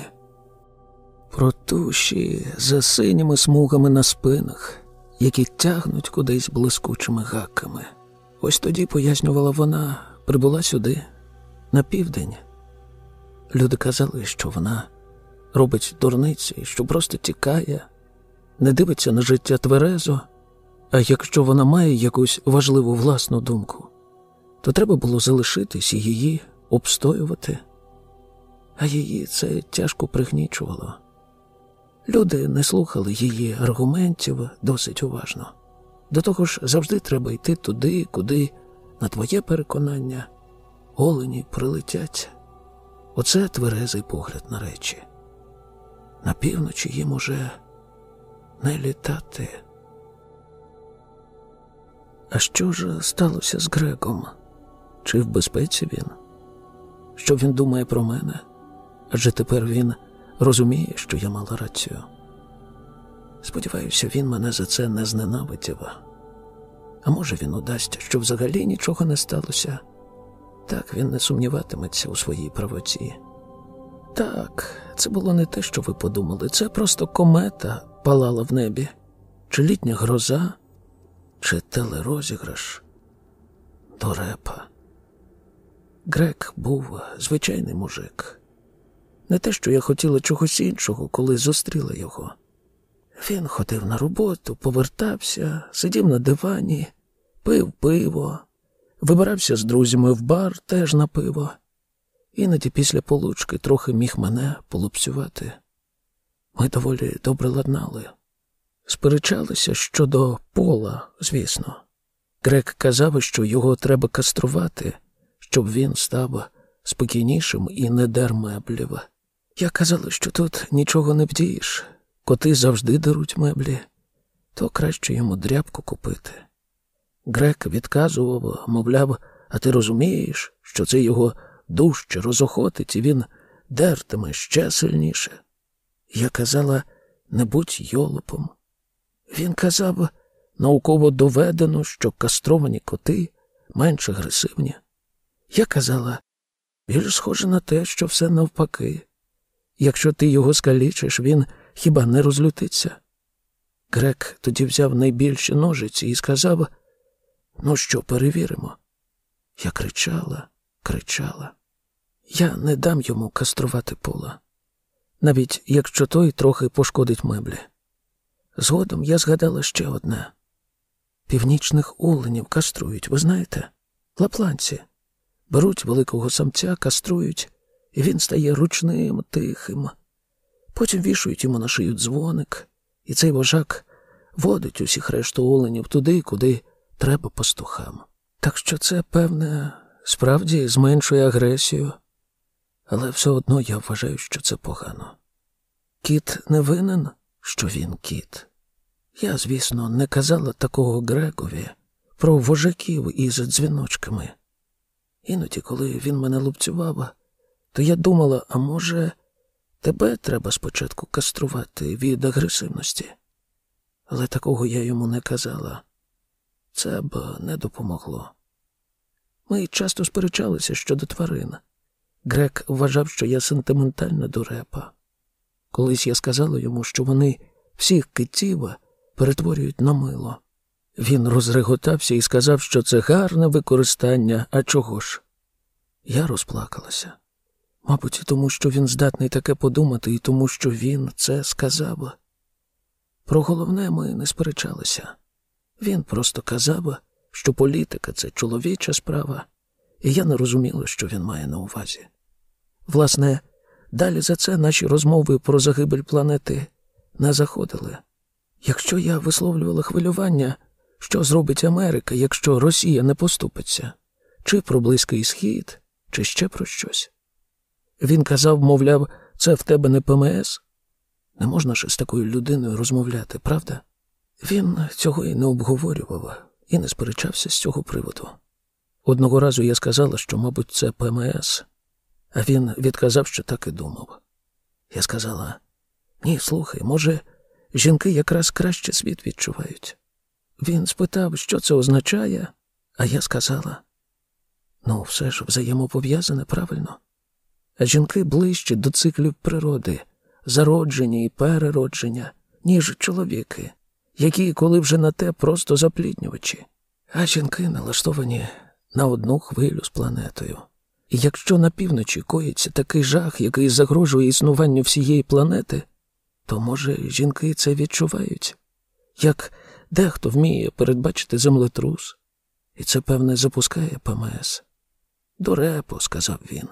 про туші за синіми смугами на спинах, які тягнуть кудись блискучими гаками. Ось тоді, пояснювала вона, прибула сюди, на південь. Люди казали, що вона робить дурниці, що просто тікає, не дивиться на життя тверезо, а якщо вона має якусь важливу власну думку, то треба було залишитись і її обстоювати, а її це тяжко пригнічувало. Люди не слухали її аргументів досить уважно. До того ж, завжди треба йти туди, куди, на твоє переконання, олені прилетять. Оце тверезий погляд на речі. На півночі їм уже не літати. А що ж сталося з Грегом? Чи в безпеці він? Що він думає про мене? Адже тепер він розуміє, що я мала рацію. Сподіваюся, він мене за це не зненавидів. А може, він удасть, що взагалі нічого не сталося. Так він не сумніватиметься у своїй правоті. Так, це було не те, що ви подумали. Це просто комета палала в небі, чи літня гроза, чи телерозіграш до репа. Грек був звичайний мужик. Не те, що я хотіла чогось іншого, коли зустріла його. Він ходив на роботу, повертався, сидів на дивані, пив пиво, вибирався з друзями в бар теж на пиво. Іноді після получки трохи міг мене полупцювати. Ми доволі добре ладнали. Сперечалися щодо пола, звісно. Грек казав, що його треба каструвати, щоб він став спокійнішим і не дер. Я казала, що тут нічого не вдієш, коти завжди даруть меблі, то краще йому дрябку купити. Грек відказував, мовляв, а ти розумієш, що це його дужче розохотить, і він дертиме ще сильніше. Я казала, не будь йолопом. Він казав, науково доведено, що кастровані коти менш агресивні. Я казала, більш схоже на те, що все навпаки. Якщо ти його скалічиш, він хіба не розлютиться? Грек тоді взяв найбільші ножиці і сказав: Ну що, перевіримо? Я кричала, кричала. Я не дам йому каструвати пола, навіть якщо той трохи пошкодить меблі. Згодом я згадала ще одне північних оленів каструють, ви знаєте, лапланці. Беруть великого самця, каструють, і він стає ручним, тихим. Потім вішують йому на шию дзвоник, і цей вожак водить усіх решту оленів туди, куди треба пастухам. Так що це, певне, справді зменшує агресію, але все одно я вважаю, що це погано. Кіт не винен, що він кіт. Я, звісно, не казала такого Грегові про вожаків із дзвіночками. Іноді, коли він мене лупцював, то я думала, а може, тебе треба спочатку каструвати від агресивності. Але такого я йому не казала. Це б не допомогло. Ми часто сперечалися щодо тварин. Грек вважав, що я сентиментальна дурепа. Колись я сказала йому, що вони всіх китів перетворюють на мило. Він розреготався і сказав, що це гарне використання, а чого ж? Я розплакалася. Мабуть, тому, що він здатний таке подумати, і тому, що він це сказав. Про головне ми не сперечалися. Він просто казав, що політика це чоловіча справа, і я не розуміла, що він має на увазі. Власне, далі за це наші розмови про загибель планети не заходили. Якщо я висловлювала хвилювання, що зробить Америка, якщо Росія не поступиться, чи про Близький Схід, чи ще про щось. Він казав, мовляв, це в тебе не ПМС. Не можна ж з такою людиною розмовляти, правда? Він цього і не обговорював, і не сперечався з цього приводу. Одного разу я сказала, що, мабуть, це ПМС, а він відказав, що так і думав. Я сказала: ні, слухай, може, жінки якраз краще світ відчувають. Він спитав, що це означає, а я сказала: ну, все ж взаємопов'язане правильно. А жінки ближче до циклів природи, зародження і переродження, ніж чоловіки, які, коли вже на те, просто запліднювачі. А жінки налаштовані на одну хвилю з планетою. І якщо на півночі коїться такий жах, який загрожує існуванню всієї планети, то, може, жінки це відчувають, як дехто вміє передбачити землетрус, і це, певне, запускає ПМС. Дурепо, сказав він.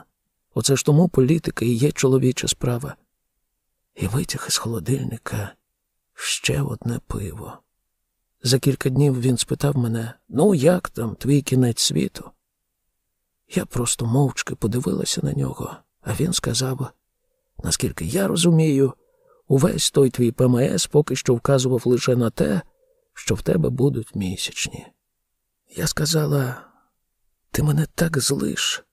Оце ж тому політика і є чоловіча справа. І витяг із холодильника ще одне пиво. За кілька днів він спитав мене: ну, як там твій кінець світу? Я просто мовчки подивилася на нього, а він сказав: наскільки я розумію, увесь той твій ПМС поки що вказував лише на те, що в тебе будуть місячні. Я сказала: ти мене так злиш,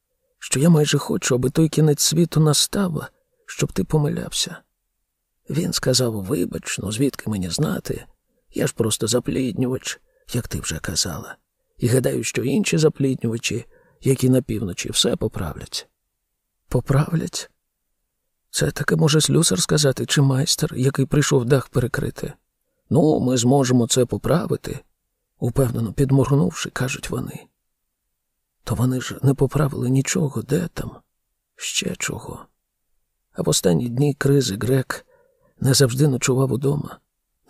що я майже хочу, аби той кінець світу настав, щоб ти помилявся. Він сказав: Вибач, ну звідки мені знати? Я ж просто запліднювач, як ти вже казала, і гадаю, що інші запліднювачі, які на півночі, все поправлять. Поправлять? Це таки може слюсар сказати, чи майстер, який прийшов дах перекрити. Ну, ми зможемо це поправити, упевнено підморгнувши, кажуть вони. То вони ж не поправили нічого, де там, ще чого. А в останні дні кризи Грек не завжди ночував удома.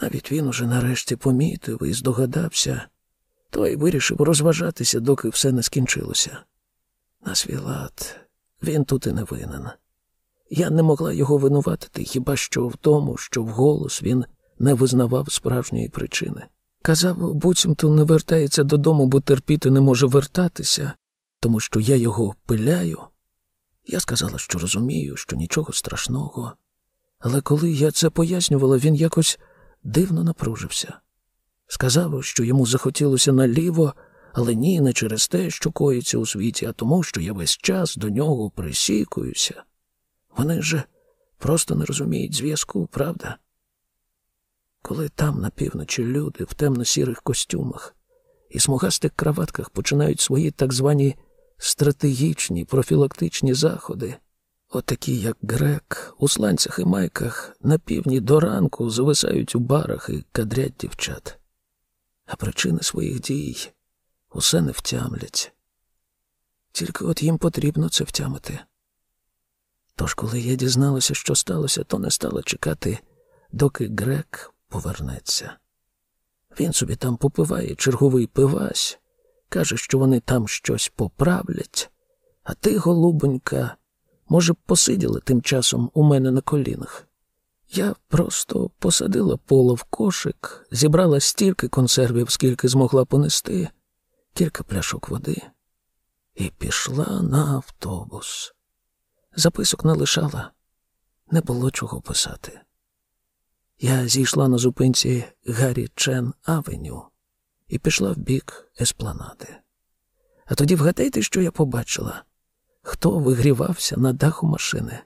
Навіть він уже нарешті помітив і здогадався, той вирішив розважатися, доки все не скінчилося. На свій лад, він тут і не винен. Я не могла його винуватити хіба що в тому, що вголос він не визнавав справжньої причини. Казав, буцімто не вертається додому, бо терпіти не може вертатися, тому що я його пиляю. Я сказала, що розумію, що нічого страшного. Але коли я це пояснювала, він якось дивно напружився. Сказав, що йому захотілося наліво, але ні, не через те, що коїться у світі, а тому, що я весь час до нього присікуюся. Вони ж просто не розуміють зв'язку, правда? Коли там на півночі люди в темно-сірих костюмах і смугастих краватках починають свої так звані стратегічні профілактичні заходи, отакі, як грек, у сланцях і майках на півдні до ранку зависають у барах і кадрять дівчат, а причини своїх дій усе не втямлять. Тільки от їм потрібно це втямити. Тож, коли я дізналася, що сталося, то не стала чекати, доки грек повернеться. Він собі там попиває черговий пивась, каже, що вони там щось поправлять, а ти, голубонька, може, б посиділа тим часом у мене на колінах. Я просто посадила поло в кошик, зібрала стільки консервів, скільки змогла понести, кілька пляшок води, і пішла на автобус. Записок не лишала, не було чого писати. Я зійшла на зупинці Гаррі Чен Авеню і пішла в бік еспланади. А тоді вгадайте, що я побачила, хто вигрівався на даху машини.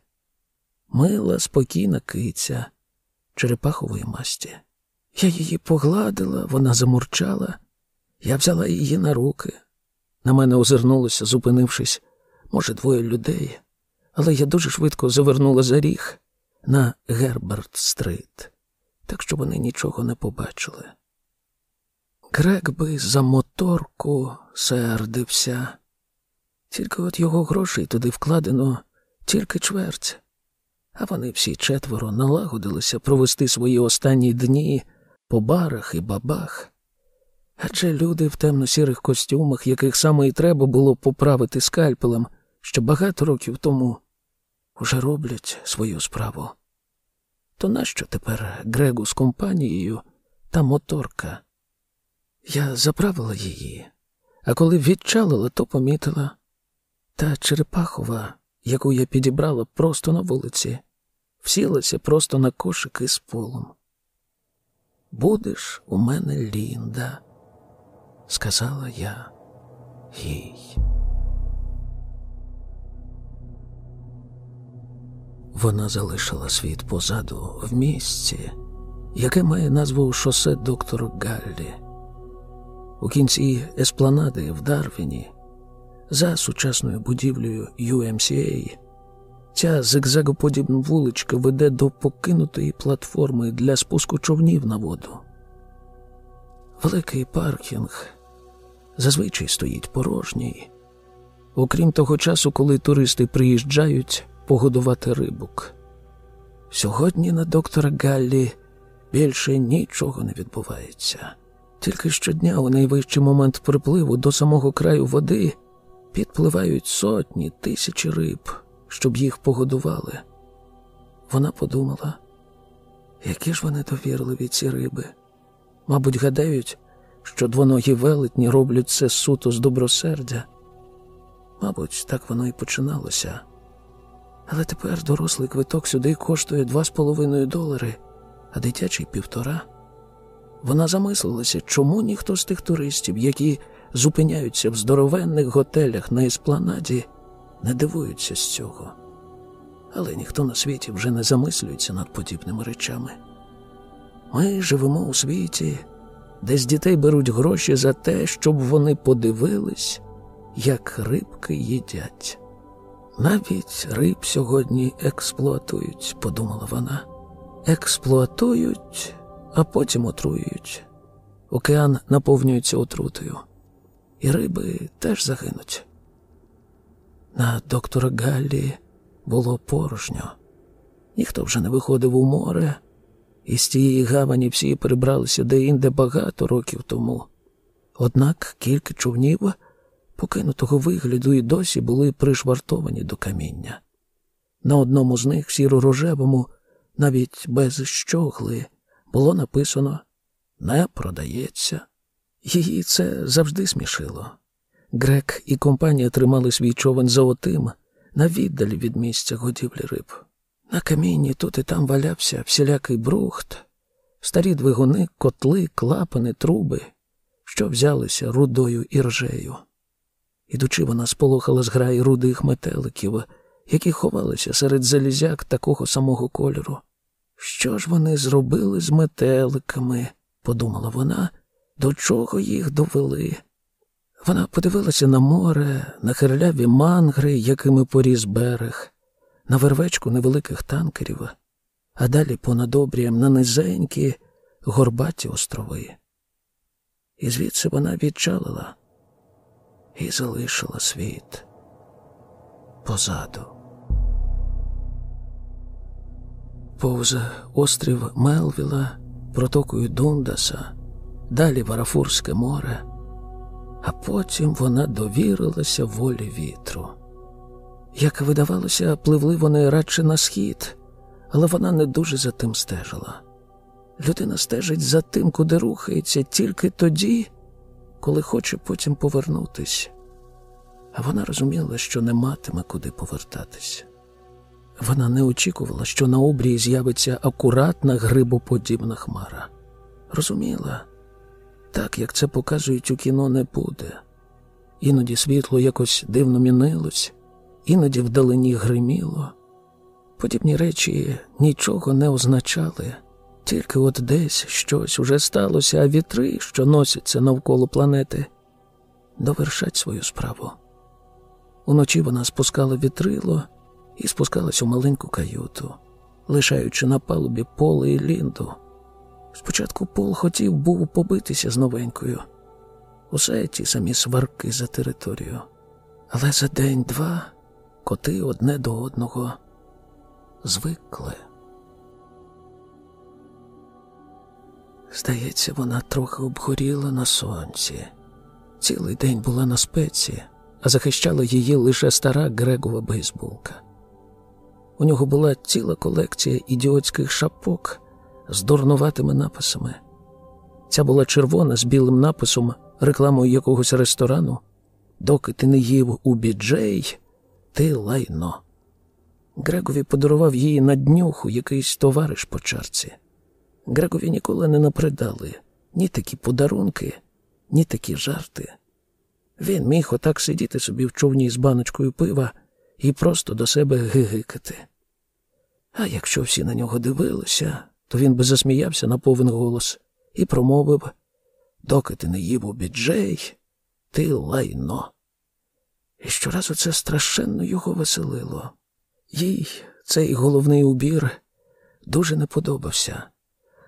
Мила, спокійна киця черепахової масті. Я її погладила, вона замурчала, я взяла її на руки. На мене озирнулося, зупинившись, може, двоє людей, але я дуже швидко завернула за ріг на Герберт-стрит, так що вони нічого не побачили. Грек би за моторку сердився, тільки от його грошей туди вкладено тільки чверть, а вони всі четверо налагодилися провести свої останні дні по барах і бабах. Адже люди в темно-сірих костюмах, яких саме і треба було поправити скальпелем, що багато років тому вже роблять свою справу. То нащо тепер Грегу з компанією та моторка? Я заправила її, а коли відчалила, то помітила. Та Черепахова, яку я підібрала просто на вулиці, всілася просто на кошик із полом. Будеш у мене Лінда, сказала я їй. Вона залишила світ позаду в місці, яке має назву шосе доктор Галлі. У кінці еспланади в Дарвіні, за сучасною будівлею UMCA, ця зигзагоподібна вуличка веде до покинутої платформи для спуску човнів на воду. Великий паркінг зазвичай стоїть порожній, окрім того часу, коли туристи приїжджають погодувати рибок. Сьогодні на доктора Галлі більше нічого не відбувається. Тільки щодня у найвищий момент припливу до самого краю води підпливають сотні тисячі риб, щоб їх погодували. Вона подумала, які ж вони довірливі ці риби. Мабуть, гадають, що двоногі велетні роблять це суто з добросердя. Мабуть, так воно і починалося. Але тепер дорослий квиток сюди коштує два з половиною долари, а дитячий півтора. Вона замислилася, чому ніхто з тих туристів, які зупиняються в здоровенних готелях на еспланаді, не дивуються з цього. Але ніхто на світі вже не замислюється над подібними речами. Ми живемо у світі, де з дітей беруть гроші за те, щоб вони подивились, як рибки їдять. Навіть риб сьогодні експлуатують, подумала вона. Експлуатують, а потім отруюють. Океан наповнюється отрутою, і риби теж загинуть. На доктора Галлі було порожньо. Ніхто вже не виходив у море, і з тієї гавані всі перебралися деінде багато років тому. Однак кілька човнів покинутого вигляду і досі були пришвартовані до каміння. На одному з них, сіро-рожевому, навіть без щогли, було написано не продається. Її це завжди смішило. Грек і компанія тримали свій човен золотим на віддалі від місця годівлі риб. На камінні тут і там валявся всілякий брухт, старі двигуни, котли, клапани, труби, що взялися рудою і ржею. Ідучи, вона сполохала з граї рудих метеликів, які ховалися серед залізяк такого самого кольору. Що ж вони зробили з метеликами? подумала вона, до чого їх довели. Вона подивилася на море, на херляві мангри, якими поріс берег, на вервечку невеликих танкерів, а далі понад обрієм на низенькі горбаті острови. І звідси вона відчалила і залишила світ позаду. Повз острів Мелвіла, протокою Дундаса, далі Варафурське море, а потім вона довірилася волі вітру. Як видавалося, пливли вони радше на схід, але вона не дуже за тим стежила. Людина стежить за тим, куди рухається, тільки тоді, коли хоче потім повернутися. А вона розуміла, що не матиме куди повертатись. Вона не очікувала, що на обрії з'явиться акуратна грибоподібна хмара. Розуміла, так як це показують у кіно, не буде. Іноді світло якось дивно мінилось, іноді вдалині гриміло. Подібні речі нічого не означали, тільки от десь щось уже сталося, а вітри, що носяться навколо планети, довершать свою справу. Уночі вона спускала вітрило і спускалась у маленьку каюту, лишаючи на палубі поле і лінду. Спочатку Пол хотів був побитися з новенькою. Усе ті самі сварки за територію. Але за день-два коти одне до одного звикли. Здається, вона трохи обгоріла на сонці. Цілий день була на спеці, а захищала її лише стара Грегова бейсболка. У нього була ціла колекція ідіотських шапок з дурнуватими написами. Ця була червона з білим написом, рекламою якогось ресторану. Доки ти не їв у біджей, ти лайно. Грегові подарував її на днюху якийсь товариш по чарці. Грегові ніколи не напридали ні такі подарунки, ні такі жарти. Він міг отак сидіти собі в човні з баночкою пива і просто до себе гигикати. А якщо всі на нього дивилися, то він би засміявся на повен голос і промовив доки ти не їв у біджей, ти лайно. І щоразу це страшенно його веселило. Їй цей головний убір дуже не подобався,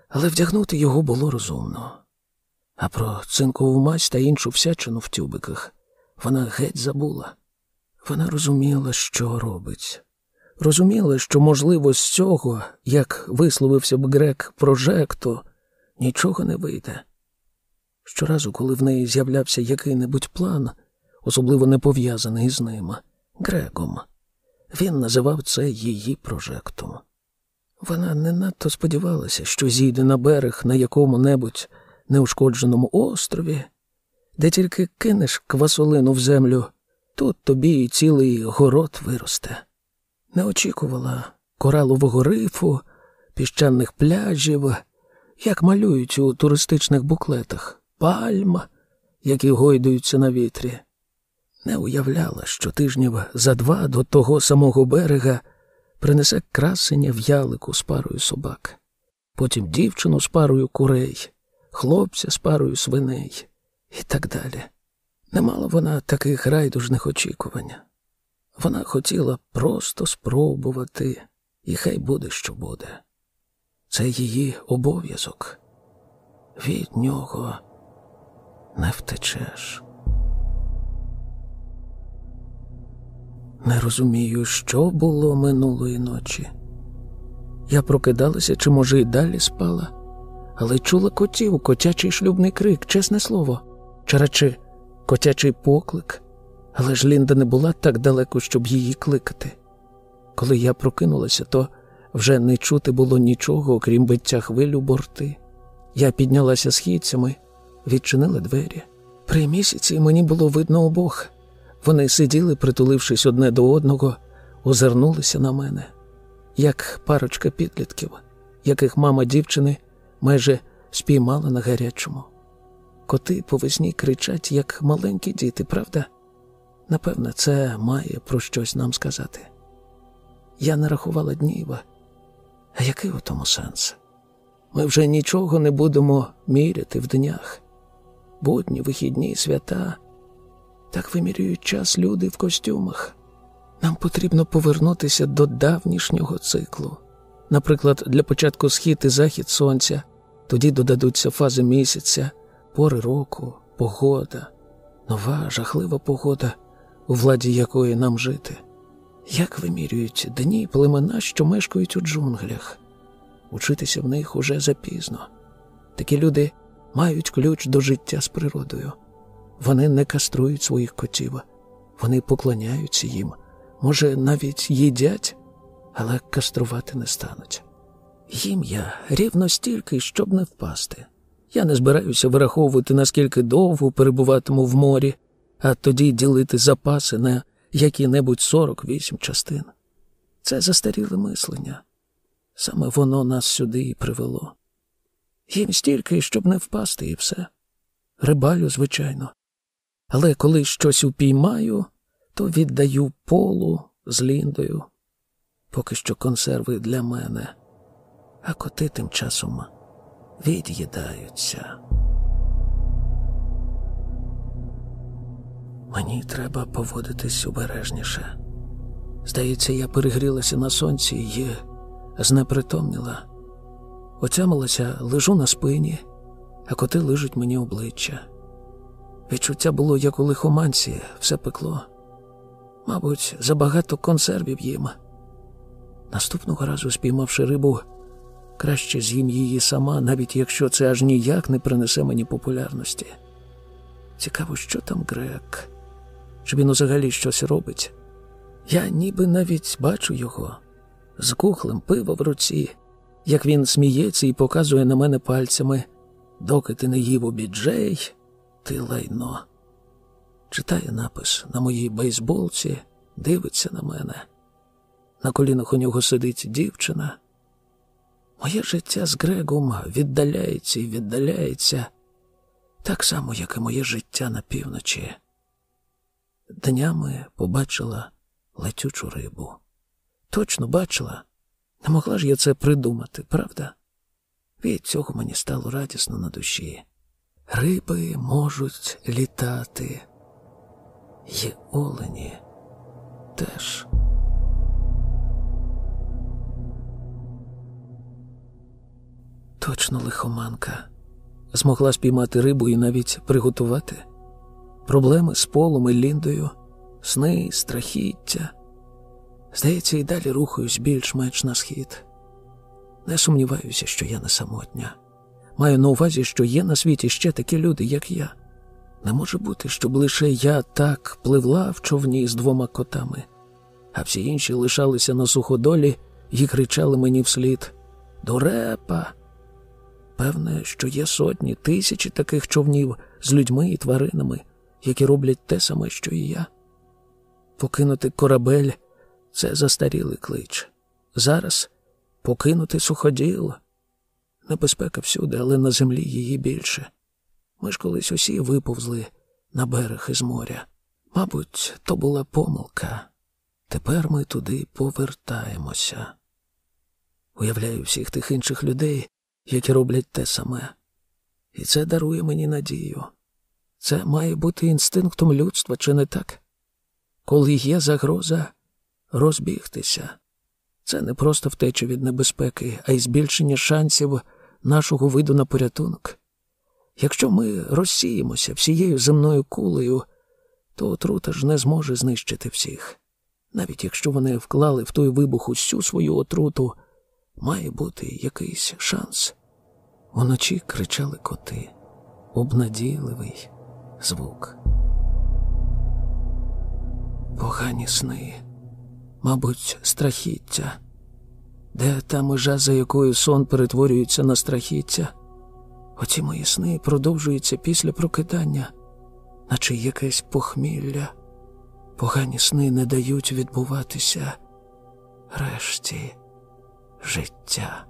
але вдягнути його було розумно. А про цинкову мазь та іншу всячину в тюбиках вона геть забула. Вона розуміла, що робить. Розуміла, що, можливо, з цього, як висловився б грек прожекту, нічого не вийде. Щоразу, коли в неї з'являвся який-небудь план, особливо не пов'язаний з ним, Грегом, він називав це її прожектом. Вона не надто сподівалася, що зійде на берег на якому-небудь неушкодженому острові, де тільки кинеш квасолину в землю, тут тобі і цілий город виросте. Не очікувала коралового рифу, піщаних пляжів, як малюють у туристичних буклетах, пальм, які гойдуються на вітрі. Не уявляла, що тижнів за два до того самого берега принесе красення в ялику з парою собак, потім дівчину з парою курей, хлопця з парою свиней і так далі. Не мала вона таких райдужних очікувань. Вона хотіла просто спробувати, і хай буде, що буде. Це її обов'язок. Від нього не втечеш. Не розумію, що було минулої ночі. Я прокидалася, чи, може, й далі спала, але чула котів, котячий шлюбний крик, чесне слово, чи радше котячий поклик, але ж Лінда не була так далеко, щоб її кликати. Коли я прокинулася, то вже не чути було нічого, окрім биття хвилю борти. Я піднялася східцями, відчинила двері. При місяці мені було видно обох. Вони сиділи, притулившись одне до одного, озирнулися на мене, як парочка підлітків, яких мама дівчини майже спіймала на гарячому. Коти по весні кричать, як маленькі діти, правда? Напевне, це має про щось нам сказати. Я не рахувала днів. А який у тому сенс? Ми вже нічого не будемо міряти в днях. Будні, вихідні, свята. Так вимірюють час люди в костюмах. Нам потрібно повернутися до давнішнього циклу. Наприклад, для початку схід і захід сонця, тоді додадуться фази місяця, пори року, погода, нова, жахлива погода, у владі якої нам жити. Як вимірюють дні племена, що мешкають у джунглях? учитися в них уже запізно. Такі люди мають ключ до життя з природою. Вони не каструють своїх котів, вони поклоняються їм, може, навіть їдять, але каструвати не стануть. Їм я рівно стільки, щоб не впасти. Я не збираюся вираховувати, наскільки довго перебуватиму в морі, а тоді ділити запаси на які-небудь 48 частин. Це застаріле мислення. Саме воно нас сюди і привело. Їм стільки, щоб не впасти, і все. Рибалю, звичайно. Але коли щось упіймаю, то віддаю полу з ліндою. Поки що консерви для мене, а коти тим часом від'їдаються. Мені треба поводитись обережніше. Здається, я перегрілася на сонці і знепритомніла. Отямилася, лежу на спині, а коти лижуть мені обличчя. Відчуття було, як у лихоманці, все пекло. Мабуть, забагато консервів їм. Наступного разу, спіймавши рибу, краще з'їм її сама, навіть якщо це аж ніяк не принесе мені популярності. Цікаво, що там Грек, чи він взагалі щось робить. Я ніби навіть бачу його з кухлем пива в руці, як він сміється і показує на мене пальцями, доки ти не їв у біджей, ти лайно. Читає напис на моїй бейсболці, дивиться на мене. На колінах у нього сидить дівчина. Моє життя з Грегом віддаляється і віддаляється, так само, як і моє життя на півночі. Днями побачила летючу рибу. Точно бачила. Не могла ж я це придумати, правда? Від цього мені стало радісно на душі. Риби можуть літати, і олені теж. Точно лихоманка. Змогла спіймати рибу і навіть приготувати. Проблеми з полом і ліндою, сни, страхіття. Здається, і далі рухаюсь більш-менш на схід. Не сумніваюся, що я не самотня. Маю на увазі, що є на світі ще такі люди, як я. Не може бути, щоб лише я так пливла в човні з двома котами, а всі інші лишалися на суходолі і кричали мені вслід Дурепа! Певне, що є сотні, тисячі таких човнів з людьми і тваринами, які роблять те саме, що і я. Покинути корабель це застарілий клич. Зараз покинути суходіл. Небезпека всюди, але на землі її більше. Ми ж колись усі виповзли на берег із моря. Мабуть, то була помилка. Тепер ми туди повертаємося. Уявляю всіх тих інших людей, які роблять те саме. І це дарує мені надію. Це має бути інстинктом людства, чи не так? Коли є загроза, розбігтися. Це не просто втеча від небезпеки, а й збільшення шансів нашого виду на порятунок. Якщо ми розсіємося всією земною кулею, то отрута ж не зможе знищити всіх. Навіть якщо вони вклали в той вибух усю свою отруту, має бути якийсь шанс. Уночі кричали коти, обнадійливий звук. Погані сни, мабуть, страхіття. Де та межа, за якою сон перетворюється на страхіття? Оці мої сни продовжуються після прокидання, наче якесь похмілля. Погані сни не дають відбуватися решті життя.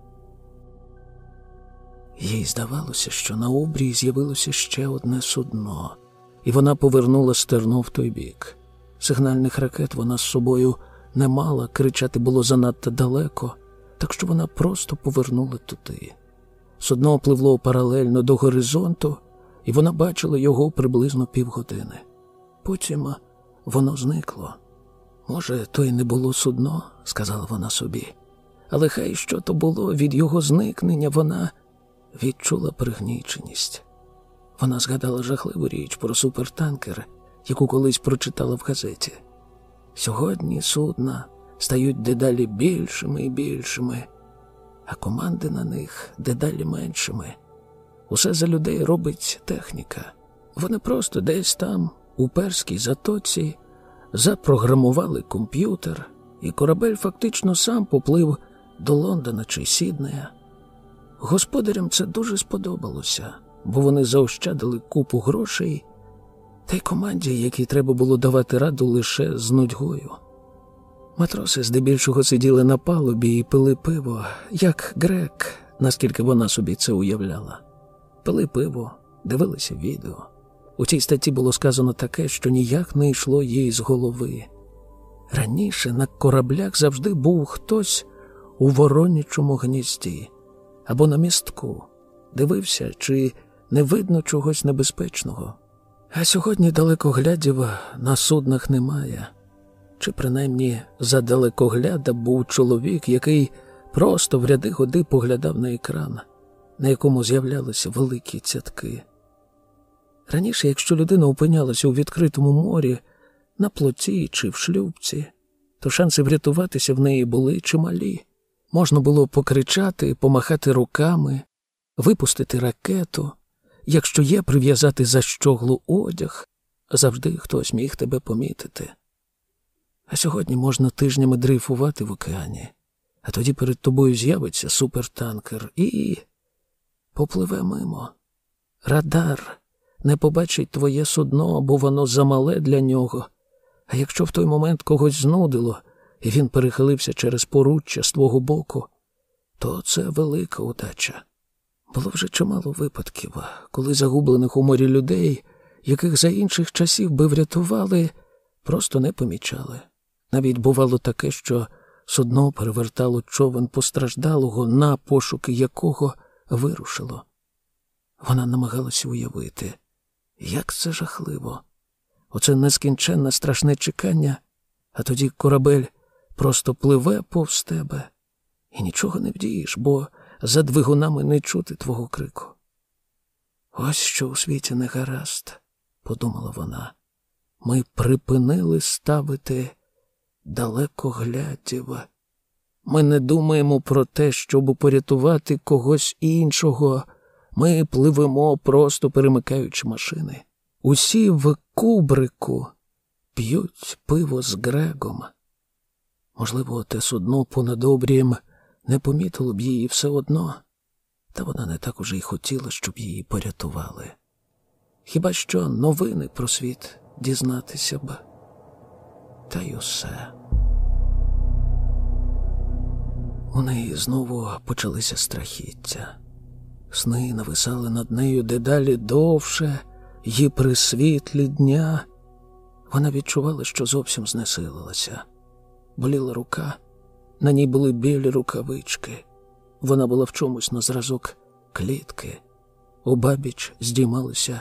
Їй здавалося, що на обрії з'явилося ще одне судно, і вона повернула стерно в той бік. Сигнальних ракет вона з собою не мала, кричати було занадто далеко, так що вона просто повернула туди. Судно пливло паралельно до горизонту, і вона бачила його приблизно півгодини. Потім воно зникло. Може, то й не було судно, сказала вона собі, але хай що то було від його зникнення вона відчула пригніченість. Вона згадала жахливу річ про супертанкер, яку колись прочитала в газеті. Сьогодні судна стають дедалі більшими і більшими, а команди на них дедалі меншими. Усе за людей робить техніка. Вони просто десь там, у перській затоці, запрограмували комп'ютер, і корабель фактично сам поплив до Лондона чи Сіднея. Господарям це дуже сподобалося, бо вони заощадили купу грошей, та й команді, якій треба було давати раду лише з нудьгою. Матроси здебільшого сиділи на палубі і пили пиво, як грек, наскільки вона собі це уявляла. Пили пиво, дивилися відео. У цій статті було сказано таке, що ніяк не йшло їй з голови. Раніше на кораблях завжди був хтось у воронячому гнізді або на містку, дивився, чи не видно чогось небезпечного. А сьогодні далекоглядів на суднах немає. Чи принаймні за далекогляда був чоловік, який просто в ряди годи поглядав на екран, на якому з'являлися великі цятки. Раніше, якщо людина опинялася у відкритому морі, на плоті чи в шлюбці, то шанси врятуватися в неї були чималі. Можна було покричати, помахати руками, випустити ракету, якщо є прив'язати за щоглу одяг, завжди хтось міг тебе помітити. А сьогодні можна тижнями дрейфувати в океані, а тоді перед тобою з'явиться супертанкер і попливе мимо. Радар не побачить твоє судно, бо воно замале для нього. А якщо в той момент когось знудило, і він перехилився через поруччя з твого боку, то це велика удача. Було вже чимало випадків, коли загублених у морі людей, яких за інших часів би врятували, просто не помічали. Навіть бувало таке, що судно перевертало човен постраждалого, на пошуки якого вирушило. Вона намагалася уявити, як це жахливо. Оце нескінченне страшне чекання, а тоді корабель просто пливе повз тебе, і нічого не вдієш, бо за двигунами не чути твого крику. Ось що у світі не гаразд, подумала вона. Ми припинили ставити далекоглядів. Ми не думаємо про те, щоб порятувати когось іншого. Ми пливемо, просто перемикаючи машини. Усі в кубрику п'ють пиво з Грегом. Можливо, те судно понад обрієм не помітило б її все одно, та вона не так уже й хотіла, щоб її порятували. Хіба що новини про світ дізнатися б, та й усе. У неї знову почалися страхіття. Сни нависали над нею дедалі довше, і при світлі дня вона відчувала, що зовсім знесилилася. Боліла рука, на ній були білі рукавички. Вона була в чомусь на зразок клітки. У бабіч здіймалися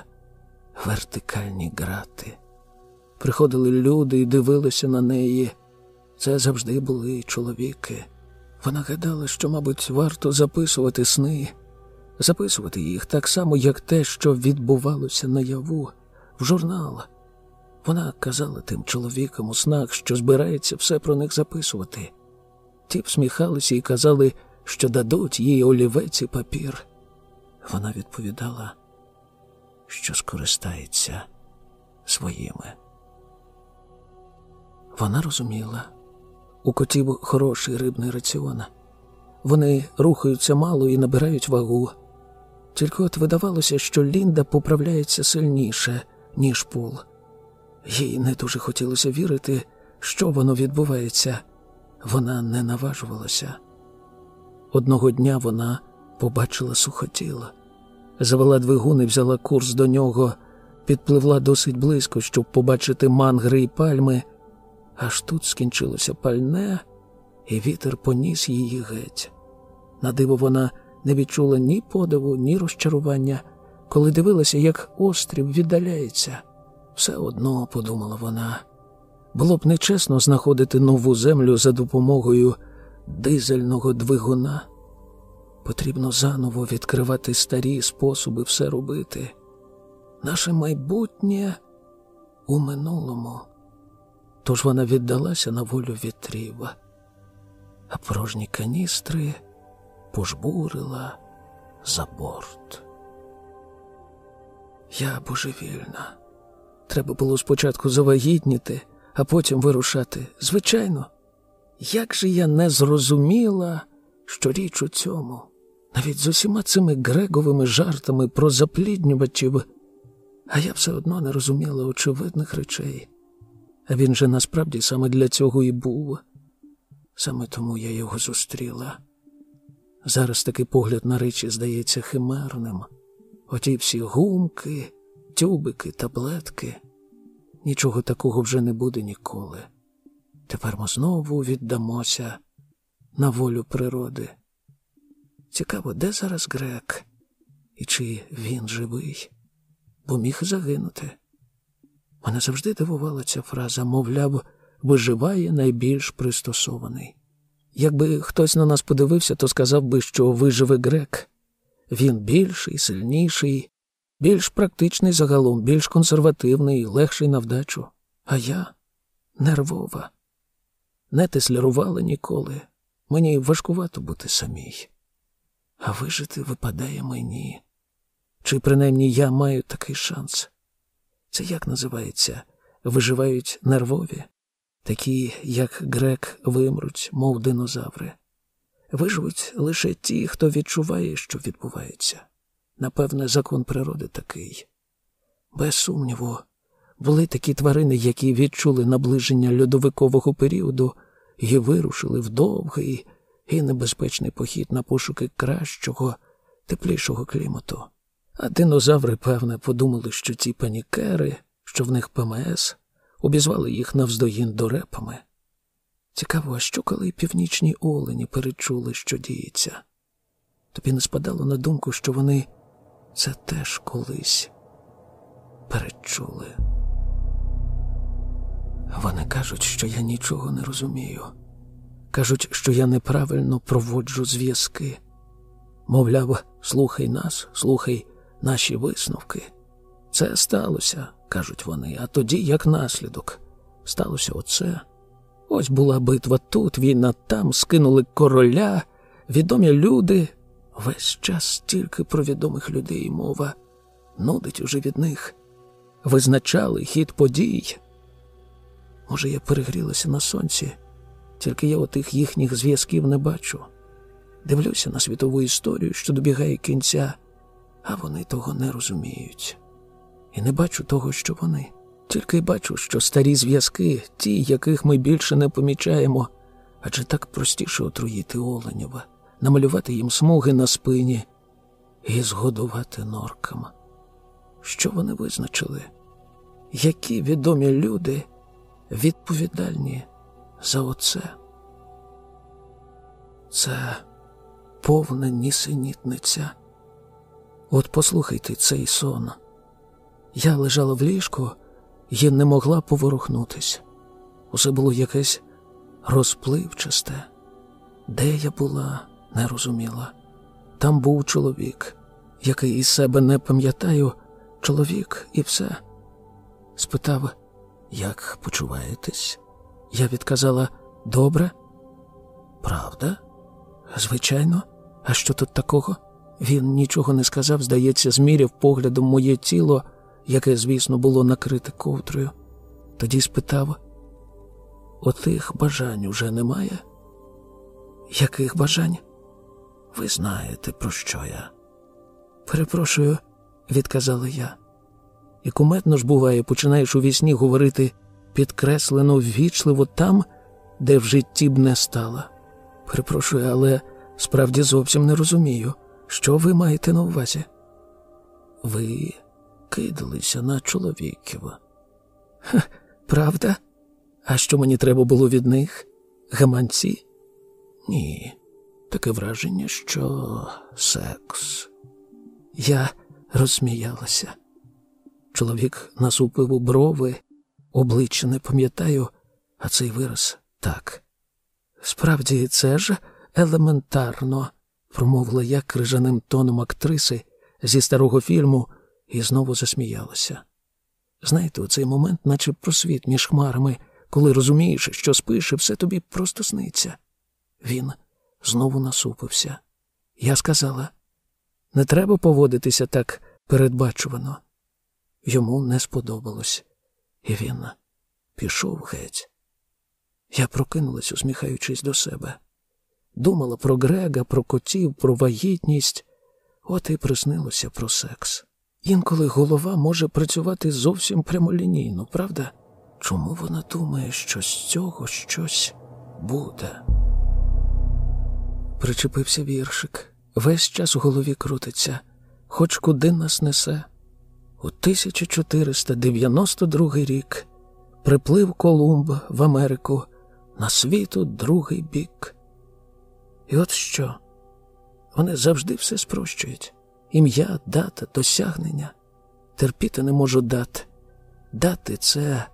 вертикальні грати. Приходили люди і дивилися на неї. Це завжди були чоловіки. Вона гадала, що, мабуть, варто записувати сни, записувати їх так само, як те, що відбувалося наяву, в журнал. Вона казала тим чоловікам у снах, що збирається все про них записувати. Ті всміхалися і казали, що дадуть їй олівець і папір. Вона відповідала, що скористається своїми. Вона розуміла, у котів хороший рибний раціон. Вони рухаються мало і набирають вагу. Тільки от видавалося, що Лінда поправляється сильніше, ніж пул. Їй не дуже хотілося вірити, що воно відбувається. Вона не наважувалася. Одного дня вона побачила сухотіла, завела двигун і взяла курс до нього, підпливла досить близько, щоб побачити мангри і пальми. Аж тут скінчилося пальне, і вітер поніс її геть. На диво вона не відчула ні подиву, ні розчарування, коли дивилася, як острів віддаляється. Все одно, подумала вона, було б нечесно знаходити нову землю за допомогою дизельного двигуна. Потрібно заново відкривати старі способи все робити. Наше майбутнє у минулому. Тож вона віддалася на волю вітрів, а порожні каністри пожбурила за борт. Я божевільна. Треба було спочатку завагітніти, а потім вирушати. Звичайно, як же я не зрозуміла, що річ у цьому, навіть з усіма цими греговими жартами про запліднювачів, а я все одно не розуміла очевидних речей. А він же насправді саме для цього і був. Саме тому я його зустріла. Зараз такий погляд на речі здається химерним. Оті всі гумки, тюбики, таблетки. Нічого такого вже не буде ніколи. Тепер ми знову віддамося на волю природи. Цікаво, де зараз грек? І чи він живий? Бо міг загинути. Мене завжди дивувала ця фраза, мовляв, виживає найбільш пристосований. Якби хтось на нас подивився, то сказав би, що виживе грек. Він більший, сильніший, більш практичний загалом, більш консервативний, легший на вдачу. А я нервова. Не теслярувала ніколи. Мені важкувато бути самій. А вижити випадає мені. Чи принаймні я маю такий шанс? Це як називається? Виживають нервові, такі, як грек, вимруть, мов динозаври. Виживуть лише ті, хто відчуває, що відбувається. Напевне, закон природи такий. Без сумніву, були такі тварини, які відчули наближення льодовикового періоду і вирушили в довгий і небезпечний похід на пошуки кращого, теплішого клімату. А динозаври, певне, подумали, що ці панікери, що в них ПМС, обізвали їх навздоїн дорепами. Цікаво, а що коли північні олені перечули, що діється? Тобі не спадало на думку, що вони це теж колись перечули. Вони кажуть, що я нічого не розумію. Кажуть, що я неправильно проводжу зв'язки. Мовляв, слухай нас, слухай наші висновки. Це сталося, кажуть вони, а тоді, як наслідок, сталося оце. Ось була битва тут, війна там, скинули короля, відомі люди. Весь час тільки про відомих людей мова нудить уже від них. Визначали хід подій. Може, я перегрілася на сонці, тільки я отих їхніх зв'язків не бачу. Дивлюся на світову історію, що добігає кінця, а вони того не розуміють. І не бачу того, що вони. Тільки бачу, що старі зв'язки, ті, яких ми більше не помічаємо, адже так простіше отруїти оленєва, намалювати їм смуги на спині і згодувати норкам. Що вони визначили? Які відомі люди відповідальні за оце? Це повна нісенітниця. От послухайте цей сон. Я лежала в ліжку і не могла поворухнутись. Усе було якесь розпливчасте. Де я була, не розуміла. Там був чоловік, який із себе не пам'ятаю, чоловік і все. Спитав, як почуваєтесь? Я відказала добре. Правда? Звичайно, а що тут такого? Він нічого не сказав, здається, зміряв поглядом моє тіло яке, звісно, було накрите ковдрою, тоді спитав: Отих бажань уже немає? Яких бажань? Ви знаєте, про що я? Перепрошую, відказала я. І куметно ж буває, починаєш у вісні говорити підкреслено ввічливо там, де в житті б не стала. Перепрошую, але справді зовсім не розумію, що ви маєте на увазі. Ви кидалися на чоловіків. Ха, правда? А що мені треба було від них? Гаманці? Ні, таке враження, що секс. Я розсміялася. Чоловік насупив у брови, обличчя не пам'ятаю, а цей вираз так. Справді, це ж елементарно, промовила я крижаним тоном актриси зі старого фільму і знову засміялася. Знаєте, у цей момент, наче просвіт між хмарами, коли розумієш, що спиш, і все тобі просто сниться. Він знову насупився. Я сказала, не треба поводитися так передбачувано. Йому не сподобалось, і він пішов геть. Я прокинулась, усміхаючись до себе. Думала про Грега, про котів, про вагітність, от і приснилося про секс. Інколи голова може працювати зовсім прямолінійно, правда? Чому вона думає, що з цього щось буде? Причепився віршик. Весь час у голові крутиться, хоч куди нас несе. У 1492 рік приплив Колумб в Америку на світу другий бік. І от що? Вони завжди все спрощують ім'я, дата, досягнення. Терпіти не можу дати. Дати це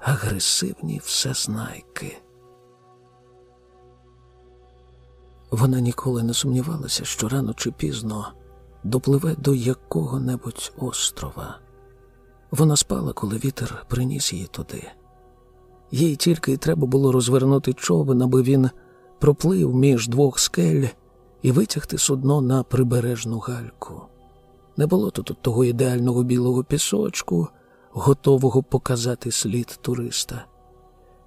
агресивні всезнайки. Вона ніколи не сумнівалася, що рано чи пізно допливе до якого-небудь острова. Вона спала, коли вітер приніс її туди. Їй тільки й треба було розвернути човен, аби він проплив між двох скель і витягти судно на прибережну гальку. Не було тут того ідеального білого пісочку, готового показати слід туриста,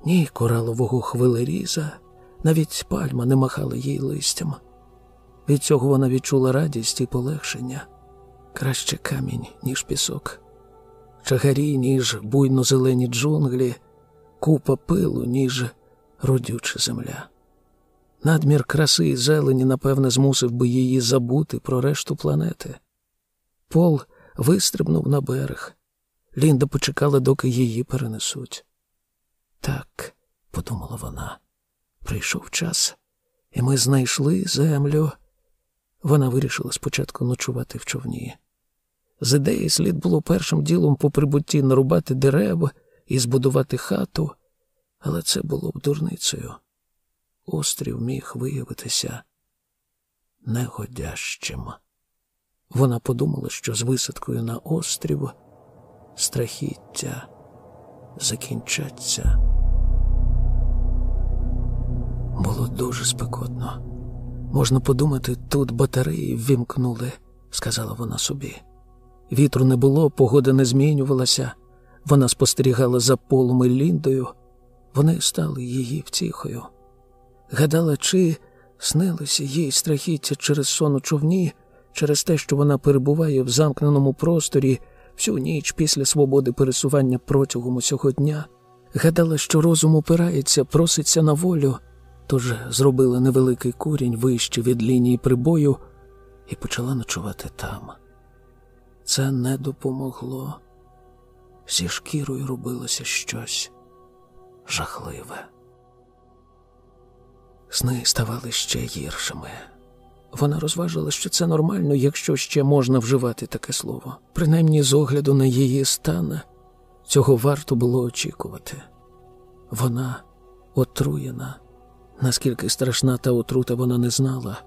ні коралового хвилеріза, навіть пальма не махала їй листям. Від цього вона відчула радість і полегшення краще камінь, ніж пісок, чагарі, ніж буйно зелені джунглі, купа пилу, ніж родюча земля. Надмір краси і зелені, напевне, змусив би її забути про решту планети. Пол вистрибнув на берег. Лінда почекала, доки її перенесуть. Так, подумала вона, прийшов час, і ми знайшли землю. Вона вирішила спочатку ночувати в човні. З ідеї слід було першим ділом по прибутті нарубати дерева і збудувати хату, але це було б дурницею острів міг виявитися негодящим. Вона подумала, що з висадкою на острів страхіття закінчаться. Було дуже спекотно. Можна подумати, тут батареї ввімкнули, сказала вона собі. Вітру не було, погода не змінювалася. Вона спостерігала за полом і ліндою. Вони стали її втіхою. Гадала, чи снилися їй страхіття через сон у човні, через те, що вона перебуває в замкненому просторі всю ніч після свободи пересування протягом усього дня. Гадала, що розум опирається, проситься на волю, тож зробила невеликий курінь вище від лінії прибою і почала ночувати там. Це не допомогло. Зі шкірою робилося щось жахливе. Сни ставали ще гіршими. Вона розважила, що це нормально, якщо ще можна вживати таке слово. Принаймні, з огляду на її стан, цього варто було очікувати. Вона отруєна. Наскільки страшна та отрута вона не знала.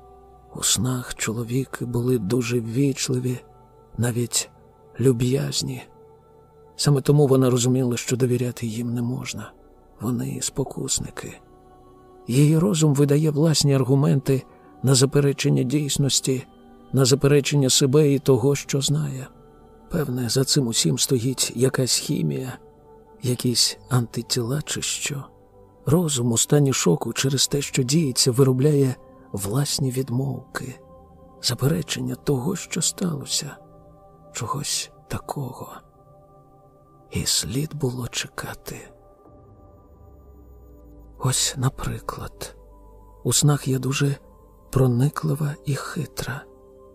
У снах чоловіки були дуже ввічливі, навіть люб'язні. Саме тому вона розуміла, що довіряти їм не можна. Вони спокусники. Її розум видає власні аргументи на заперечення дійсності, на заперечення себе і того, що знає. Певне, за цим усім стоїть якась хімія, якісь антитіла чи що. Розум у стані шоку через те, що діється, виробляє власні відмовки, заперечення того, що сталося, чогось такого. І слід було чекати. Ось, наприклад, у снах я дуже прониклива і хитра.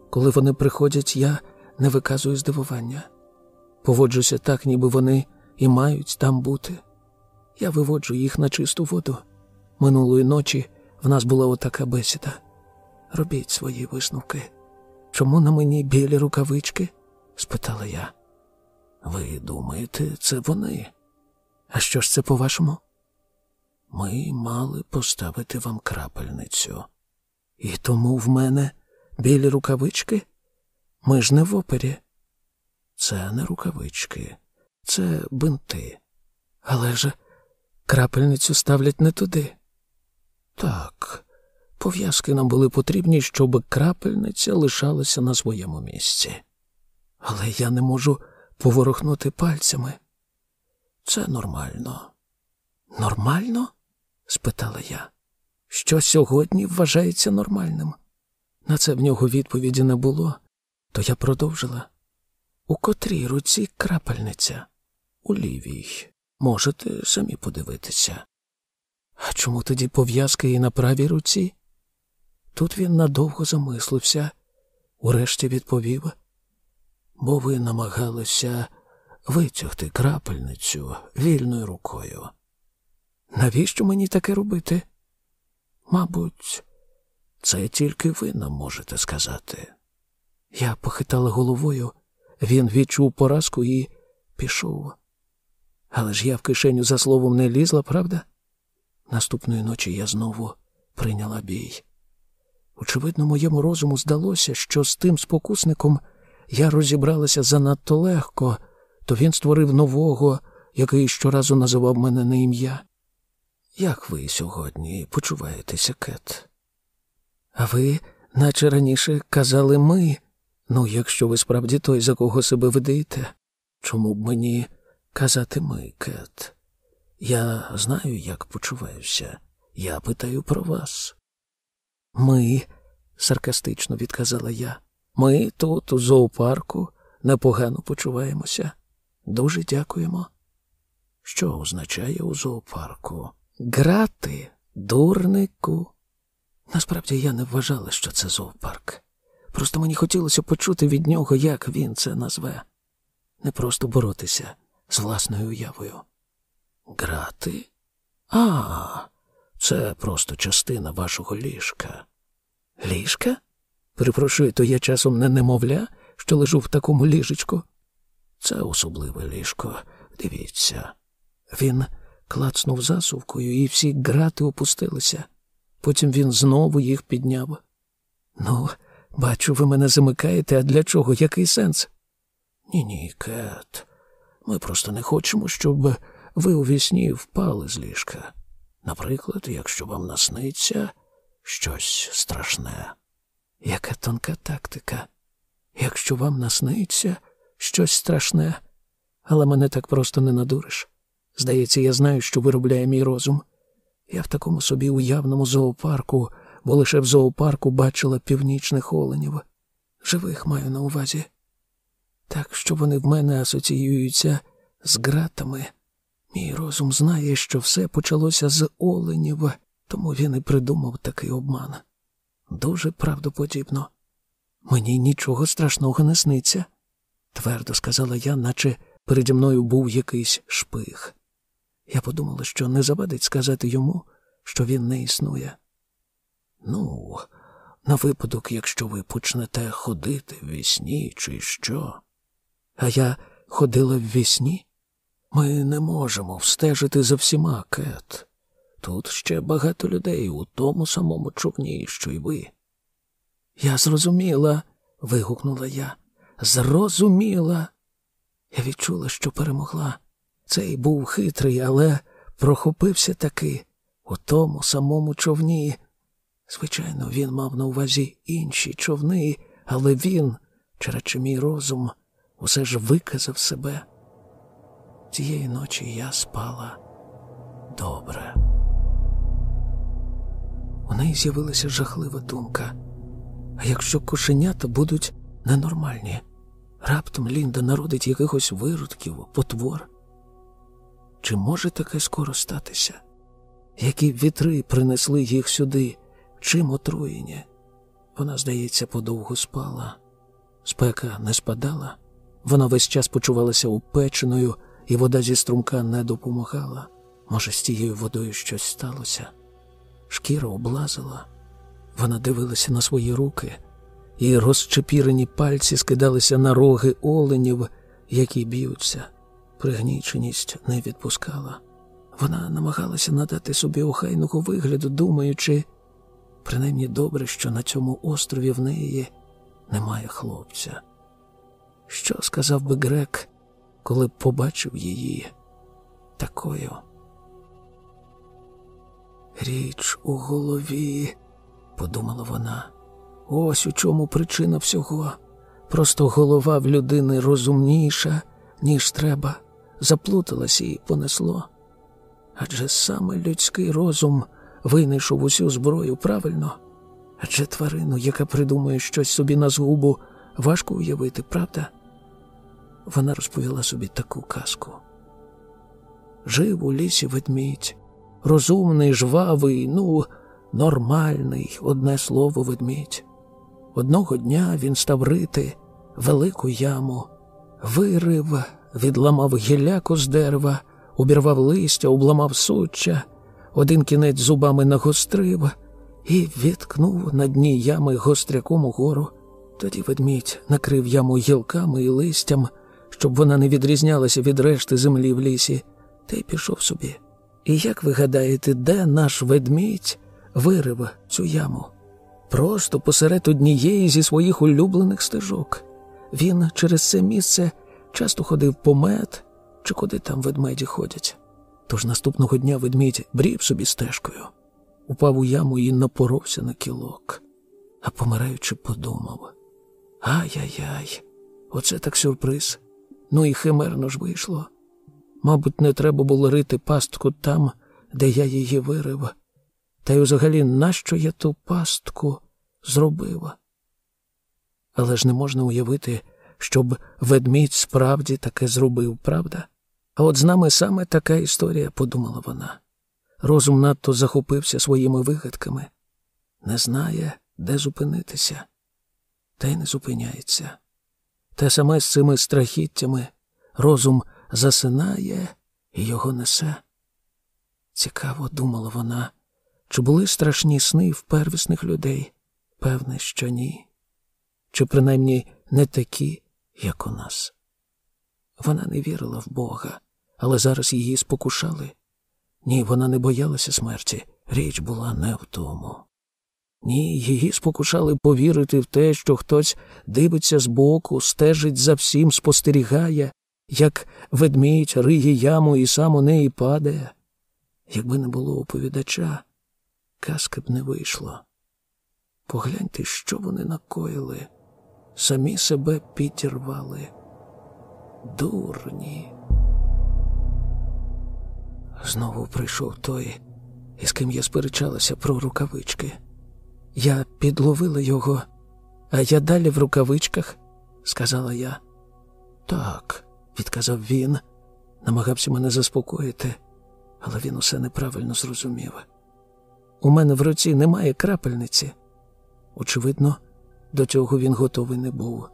Коли вони приходять, я не виказую здивування. Поводжуся так, ніби вони і мають там бути. Я виводжу їх на чисту воду. Минулої ночі в нас була отака бесіда. Робіть свої висновки. Чому на мені білі рукавички? спитала я. Ви думаєте, це вони? А що ж це по-вашому? Ми мали поставити вам крапельницю. І тому в мене білі рукавички? Ми ж не в опері. Це не рукавички, це бинти. Але ж крапельницю ставлять не туди. Так, Пов'язки нам були потрібні, щоб крапельниця лишалася на своєму місці. Але я не можу поворухнути пальцями. Це нормально. Нормально? спитала я. Що сьогодні вважається нормальним? На це в нього відповіді не було, то я продовжила. У котрій руці крапельниця? У лівій. Можете самі подивитися. А чому тоді пов'язки і на правій руці? Тут він надовго замислився, урешті відповів, бо ви намагалися витягти крапельницю вільною рукою. Навіщо мені таке робити? Мабуть, це тільки ви нам можете сказати. Я похитала головою, він відчув поразку і пішов. Але ж я в кишеню за словом не лізла, правда? Наступної ночі я знову прийняла бій. Очевидно, моєму розуму здалося, що з тим спокусником я розібралася занадто легко, то він створив нового, який щоразу називав мене на ім'я. Як ви сьогодні почуваєтеся, Кет? А ви, наче раніше, казали ми. Ну, якщо ви справді той, за кого себе видаєте, чому б мені казати ми, Кет? Я знаю, як почуваюся. Я питаю про вас. Ми, саркастично відказала я, ми тут, у зоопарку, непогано почуваємося. Дуже дякуємо. Що означає у зоопарку? Грати, дурнику. Насправді я не вважала, що це зоопарк. Просто мені хотілося почути від нього, як він це назве. Не просто боротися з власною уявою. Грати? А, це просто частина вашого ліжка. Ліжка? Перепрошую, то я часом не немовля, що лежу в такому ліжечку. Це особливе ліжко. Дивіться. Він клацнув засувкою, і всі грати опустилися. Потім він знову їх підняв. Ну, бачу, ви мене замикаєте, а для чого? Який сенс? Ні, ні, Кет. Ми просто не хочемо, щоб ви у вісні впали з ліжка. Наприклад, якщо вам насниться щось страшне. Яка тонка тактика. Якщо вам насниться щось страшне, але мене так просто не надуриш. Здається, я знаю, що виробляє мій розум. Я в такому собі уявному зоопарку, бо лише в зоопарку бачила північних оленів. Живих маю на увазі. Так що вони в мене асоціюються з ґратами. Мій розум знає, що все почалося з оленів, тому він і придумав такий обман. Дуже правдоподібно. Мені нічого страшного не сниться, твердо сказала я, наче переді мною був якийсь шпих. Я подумала, що не завадить сказати йому, що він не існує. Ну, на випадок, якщо ви почнете ходити в вісні, чи що. А я ходила в вісні? Ми не можемо встежити за всіма, Кет. Тут ще багато людей у тому самому човні, що й ви. Я зрозуміла, вигукнула я. Зрозуміла. Я відчула, що перемогла. Цей був хитрий, але прохопився таки у тому самому човні. Звичайно, він мав на увазі інші човни, але він, чи мій розум, усе ж виказав себе. Тієї ночі я спала добре. У неї з'явилася жахлива думка. А якщо кошенята будуть ненормальні, раптом Лінда народить якихось виродків, потвор. Чи може таке скоро статися? Які вітри принесли їх сюди, чим отруєні? Вона, здається, подовго спала. Спека не спадала, вона весь час почувалася упеченою, і вода зі струмка не допомагала. Може, з тією водою щось сталося. Шкіра облазила. Вона дивилася на свої руки, і розчепірені пальці скидалися на роги оленів, які б'ються. Пригніченість не відпускала. Вона намагалася надати собі охайного вигляду, думаючи, принаймні добре, що на цьому острові в неї немає хлопця. Що сказав би грек, коли б побачив її такою? Річ у голові, подумала вона. Ось у чому причина всього. Просто голова в людини розумніша, ніж треба, заплуталась і понесло. Адже саме людський розум винайшов усю зброю правильно. Адже тварину, яка придумує щось собі на згубу, важко уявити, правда? Вона розповіла собі таку казку. Жив у лісі ведмідь, розумний, жвавий, ну, нормальний, одне слово, ведмідь. Одного дня він став рити велику яму, вирив, відламав гілляку з дерева, обірвав листя, обламав суччя, один кінець зубами нагострив і відкнув на дні ями гостряком угору. Тоді ведмідь накрив яму гілками і листям, щоб вона не відрізнялася від решти землі в лісі, та й пішов собі. І як ви гадаєте, де наш ведмідь вирив цю яму? Просто посеред однієї зі своїх улюблених стежок. Він через це місце часто ходив по мед чи куди там ведмеді ходять. Тож наступного дня ведмідь брів собі стежкою, упав у яму і напоровся на кілок, а помираючи, подумав: Ай-яй-яй, оце так сюрприз. Ну і химерно ж вийшло. Мабуть, не треба було рити пастку там, де я її вирив. Та й взагалі, нащо я ту пастку зробив? Але ж не можна уявити, щоб ведмідь справді таке зробив, правда? А от з нами саме така історія, подумала вона. Розум надто захопився своїми вигадками, не знає, де зупинитися, та й не зупиняється. Те саме з цими страхіттями розум засинає і його несе. Цікаво, думала вона, чи були страшні сни в первісних людей? Певне, що ні. Чи принаймні не такі, як у нас. Вона не вірила в Бога, але зараз її спокушали. Ні, вона не боялася смерті, річ була не в тому. Ні, її спокушали повірити в те, що хтось дивиться збоку, стежить за всім, спостерігає, як ведмідь риє яму і сам у неї падає. Якби не було оповідача, казки б не вийшло. Погляньте, що вони накоїли, самі себе підірвали. Дурні. Знову прийшов той, із ким я сперечалася про рукавички. Я підловила його, а я далі в рукавичках, сказала я. Так, відказав він, намагався мене заспокоїти, але він усе неправильно зрозумів. У мене в руці немає крапельниці. Очевидно, до цього він готовий не був.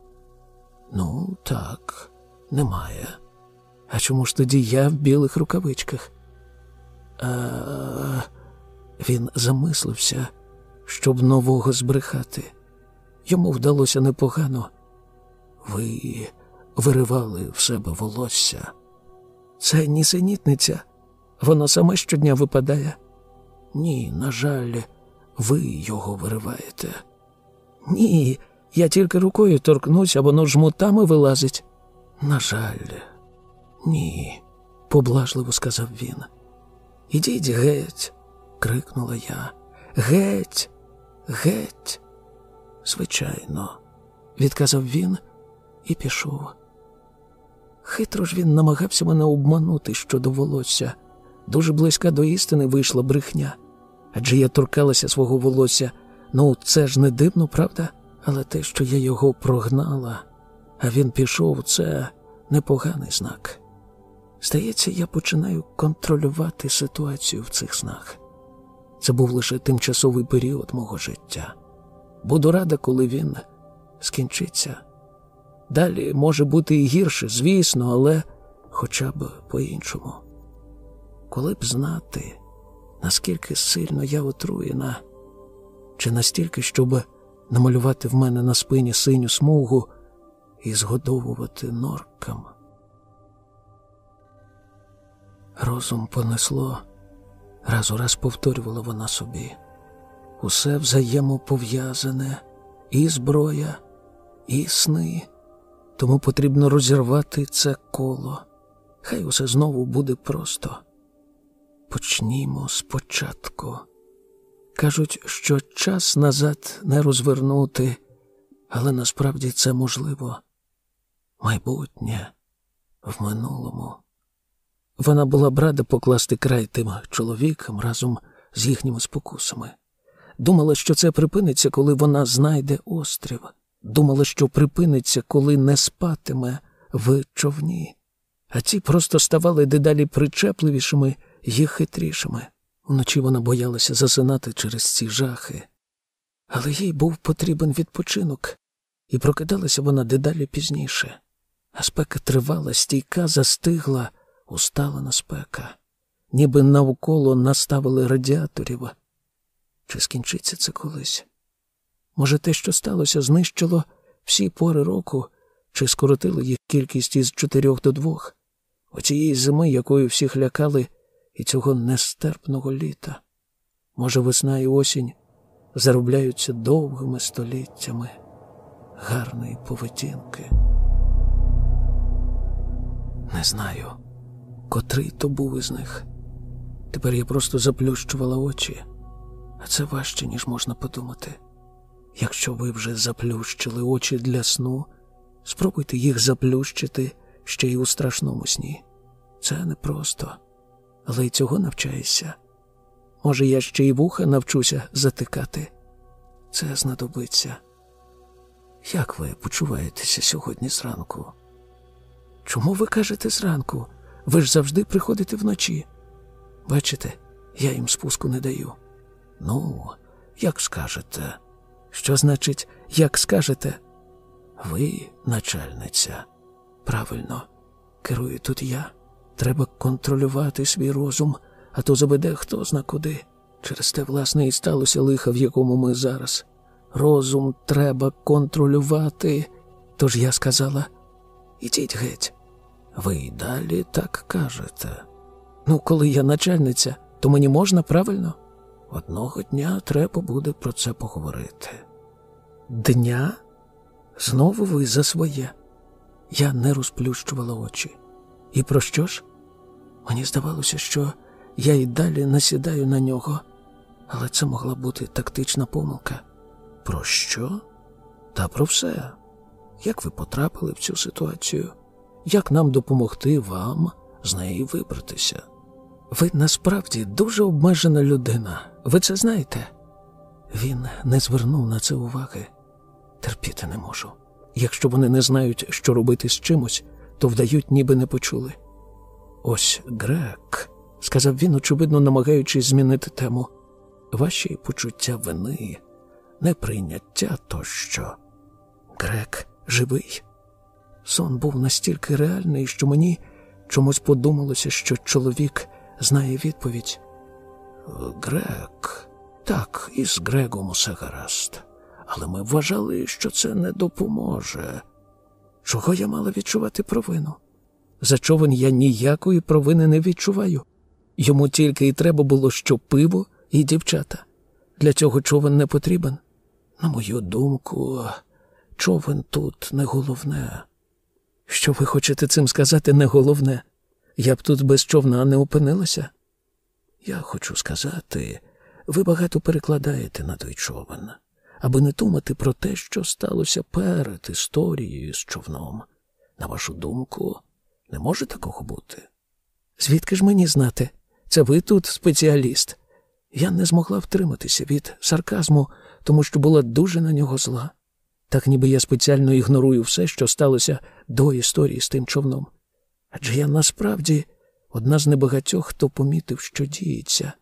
Ну, так, немає. А чому ж тоді я в білих рукавичках? А... Він замислився, щоб нового збрехати. Йому вдалося непогано. Ви виривали в себе волосся. Це нісенітниця. Воно саме щодня випадає. Ні, на жаль, ви його вириваєте. Ні, я тільки рукою торкнусь, а воно жмутами вилазить. На жаль, ні, поблажливо сказав він. Ідіть геть, крикнула я. Геть, геть. Звичайно, відказав він і пішов. Хитро ж він намагався мене обманути щодо волосся. Дуже близька до істини вийшла брехня. Адже я торкалася свого волосся. Ну, це ж не дивно, правда? Але те, що я його прогнала, а він пішов, це непоганий знак. Здається, я починаю контролювати ситуацію в цих снах. Це був лише тимчасовий період мого життя. Буду рада, коли він скінчиться. Далі може бути і гірше, звісно, але хоча б по-іншому. Коли б знати, наскільки сильно я отруєна, чи настільки, щоб намалювати в мене на спині синю смугу і згодовувати норкам. Розум понесло, раз у раз повторювала вона собі. Усе взаємопов'язане, і зброя, і сни. Тому потрібно розірвати це коло. Хай усе знову буде просто. Почнімо спочатку. Кажуть, що час назад не розвернути, але насправді це можливо. Майбутнє в минулому. Вона була б рада покласти край тим чоловікам разом з їхніми спокусами. Думала, що це припиниться, коли вона знайде острів. Думала, що припиниться, коли не спатиме в човні. А ті просто ставали дедалі причепливішими і хитрішими. Вночі вона боялася засинати через ці жахи. Але їй був потрібен відпочинок, і прокидалася вона дедалі пізніше. А спека тривала, стійка, застигла, усталена спека, ніби навколо наставили радіаторів. Чи скінчиться це колись? Може, те, що сталося, знищило всі пори року, чи скоротило їх кількість із чотирьох до двох, оцієї зими, якою всіх лякали, і цього нестерпного літа. Може, весна і осінь заробляються довгими століттями гарної поведінки. Не знаю, котрий то був із них. Тепер я просто заплющувала очі, а це важче, ніж можна подумати. Якщо ви вже заплющили очі для сну, спробуйте їх заплющити ще й у страшному сні. Це непросто, але й цього навчаєшся. Може, я ще й вуха навчуся затикати. Це знадобиться. Як ви почуваєтеся сьогодні зранку? Чому ви кажете зранку? Ви ж завжди приходите вночі. Бачите, я їм спуску не даю. Ну, як скажете. Що значить, як скажете? Ви, начальниця. Правильно, керую тут я. Треба контролювати свій розум, а то заведе хто зна куди. Через те, власне, і сталося лиха, в якому ми зараз. Розум треба контролювати. Тож я сказала: ідіть геть. Ви й далі так кажете. Ну, коли я начальниця, то мені можна правильно? Одного дня треба буде про це поговорити. Дня? Знову ви за своє. Я не розплющувала очі. І про що ж? Мені здавалося, що я й далі насідаю на нього, але це могла бути тактична помилка. Про що? Та про все. Як ви потрапили в цю ситуацію? Як нам допомогти вам з неї вибратися? Ви насправді дуже обмежена людина. Ви це знаєте? Він не звернув на це уваги. Терпіти не можу. Якщо вони не знають, що робити з чимось, то вдають, ніби не почули. Ось грек, сказав він, очевидно, намагаючись змінити тему. Ваші почуття вини, неприйняття тощо. Грек живий. Сон був настільки реальний, що мені чомусь подумалося, що чоловік знає відповідь. Грек, так, із Грегом усе гаразд. Але ми вважали, що це не допоможе. Чого я мала відчувати провину? За човен я ніякої провини не відчуваю. Йому тільки й треба було що пиво і дівчата. Для цього човен не потрібен. На мою думку, човен тут не головне. Що ви хочете цим сказати, не головне? Я б тут без човна не опинилася. Я хочу сказати, ви багато перекладаєте на той човен, аби не думати про те, що сталося перед історією з човном. На вашу думку, не може такого бути? Звідки ж мені знати? Це ви тут спеціаліст. Я не змогла втриматися від сарказму, тому що була дуже на нього зла. Так ніби я спеціально ігнорую все, що сталося до історії з тим човном. Адже я насправді одна з небагатьох, хто помітив, що діється,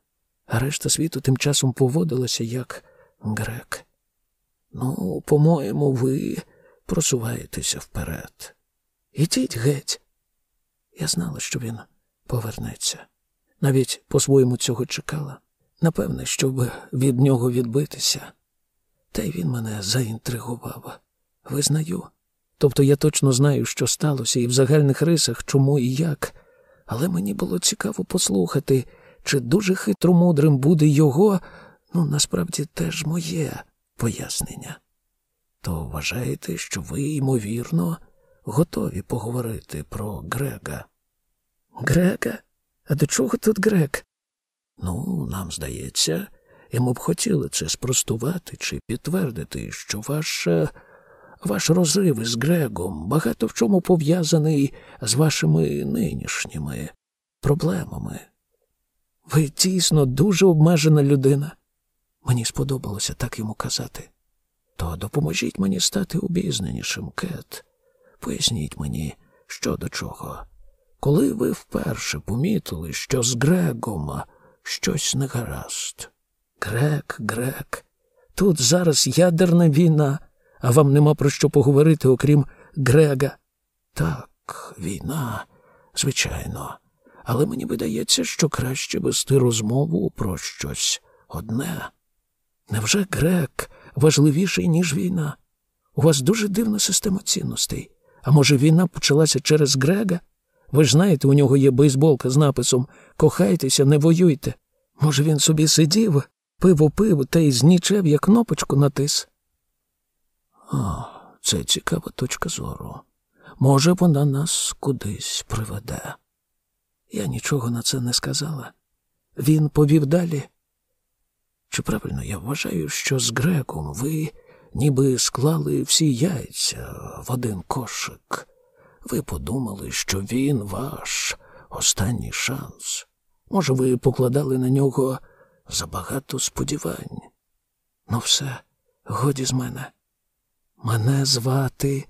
а решта світу тим часом поводилася як грек. Ну, по-моєму, ви просуваєтеся вперед. Ідіть геть. Я знала, що він повернеться. Навіть по-своєму цього чекала. Напевне, щоб від нього відбитися. Та й він мене заінтригував. Визнаю. Тобто я точно знаю, що сталося, і в загальних рисах, чому і як, але мені було цікаво послухати, чи дуже хитромудрим буде його, ну, насправді теж моє пояснення. То вважаєте, що ви, ймовірно, готові поговорити про Грега? Грега? А до чого тут Грег? Ну, нам здається, Ми б хотіли це спростувати чи підтвердити, що ваш, е, ваш розрив із Грегом багато в чому пов'язаний з вашими нинішніми проблемами. Ви дійсно дуже обмежена людина. Мені сподобалося так йому казати. То допоможіть мені стати обізнанішим, Кет. Поясніть мені, що до чого. Коли ви вперше помітили, що з Грегом щось не гаразд. Грек, Грек, тут зараз ядерна війна, а вам нема про що поговорити, окрім Грега. Так, війна, звичайно, але мені видається, що краще вести розмову про щось одне. Невже Грек важливіший, ніж війна? У вас дуже дивна система цінностей. А може, війна почалася через Грега? Ви ж знаєте, у нього є бейсболка з написом Кохайтеся, не воюйте. Може, він собі сидів, пиво пив та й знічев, як кнопочку натис. О, це цікава точка зору. Може, вона нас кудись приведе. Я нічого на це не сказала. Він повів далі. Чи правильно я вважаю, що з греком ви ніби склали всі яйця в один кошик? Ви подумали, що він ваш останній шанс. Може, ви покладали на нього забагато сподівань. Ну, все, годі з мене. Мене звати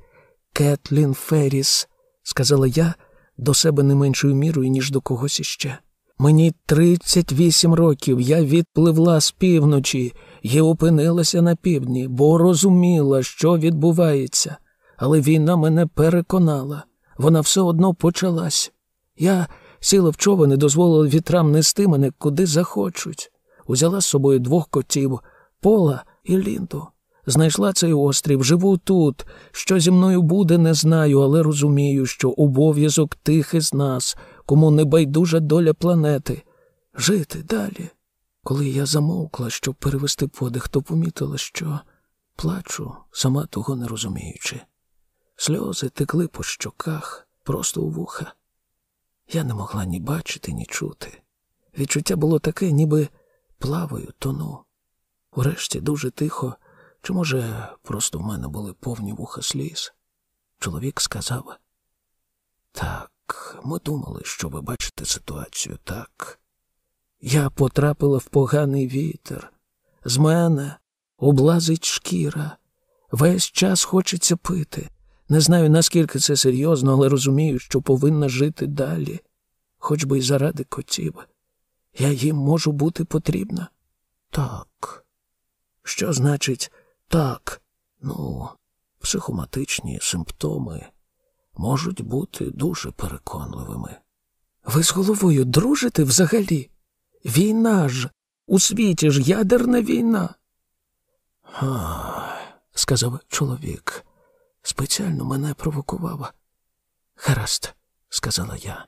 Кетлін Ферріс, сказала я до себе не меншою мірою, ніж до когось іще. Мені 38 років, я відпливла з півночі і опинилася на півдні, бо розуміла, що відбувається. Але війна мене переконала. Вона все одно почалась. Я сіла в човен і дозволила вітрам нести мене куди захочуть. Узяла з собою двох котів Пола і Лінду. Знайшла цей острів, живу тут. Що зі мною буде, не знаю, але розумію, що обов'язок тих із нас, кому не байдужа доля планети. Жити далі. Коли я замовкла, щоб перевести подих, то помітила, що плачу, сама того не розуміючи. Сльози текли по щоках, просто у вуха. Я не могла ні бачити, ні чути. Відчуття було таке, ніби плаваю, тону. Урешті дуже тихо, чи, може, просто в мене були повні вуха сліз. Чоловік сказав: Так, ми думали, що ви бачите ситуацію так. Я потрапила в поганий вітер. З мене облазить шкіра. Весь час хочеться пити. Не знаю, наскільки це серйозно, але розумію, що повинна жити далі, хоч би й заради котів. Я їм можу бути потрібна. Так. Що значить так? Ну, психоматичні симптоми можуть бути дуже переконливими. Ви з головою дружите взагалі? Війна ж, у світі ж ядерна війна. А, сказав чоловік спеціально мене провокував. Гаразд, сказала я.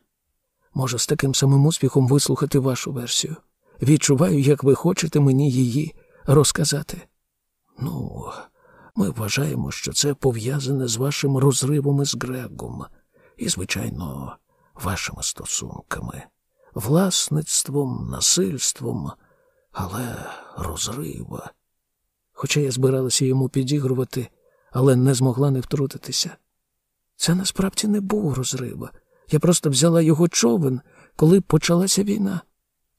Можу з таким самим успіхом вислухати вашу версію. Відчуваю, як ви хочете мені її розказати. Ну, ми вважаємо, що це пов'язане з вашим розривом із Грегом і, звичайно, вашими стосунками, власництвом, насильством, але розрива. Хоча я збиралася йому підігрувати, але не змогла не втрутитися. Це насправді не був розрив. Я просто взяла його човен, коли почалася війна.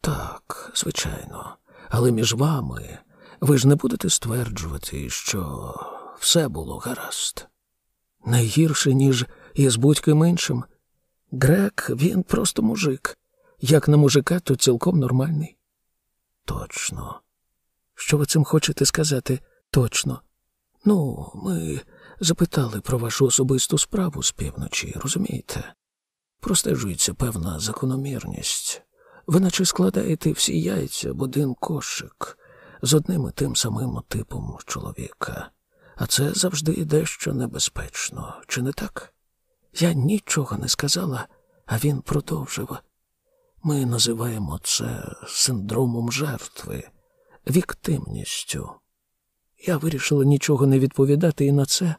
Так, звичайно, але між вами ви ж не будете стверджувати, що все було гаразд. Найгірше, ніж із будь-ким іншим. Грек, він просто мужик. Як на мужика, то цілком нормальний. Точно. Що ви цим хочете сказати? Точно. Ну, ми запитали про вашу особисту справу з півночі, розумієте? Простежується певна закономірність. Ви наче складаєте всі яйця в один кошик з одним і тим самим типом чоловіка. А це завжди дещо небезпечно, чи не так? Я нічого не сказала, а він продовжив. Ми називаємо це синдромом жертви, віктимністю. Я вирішила нічого не відповідати і на це.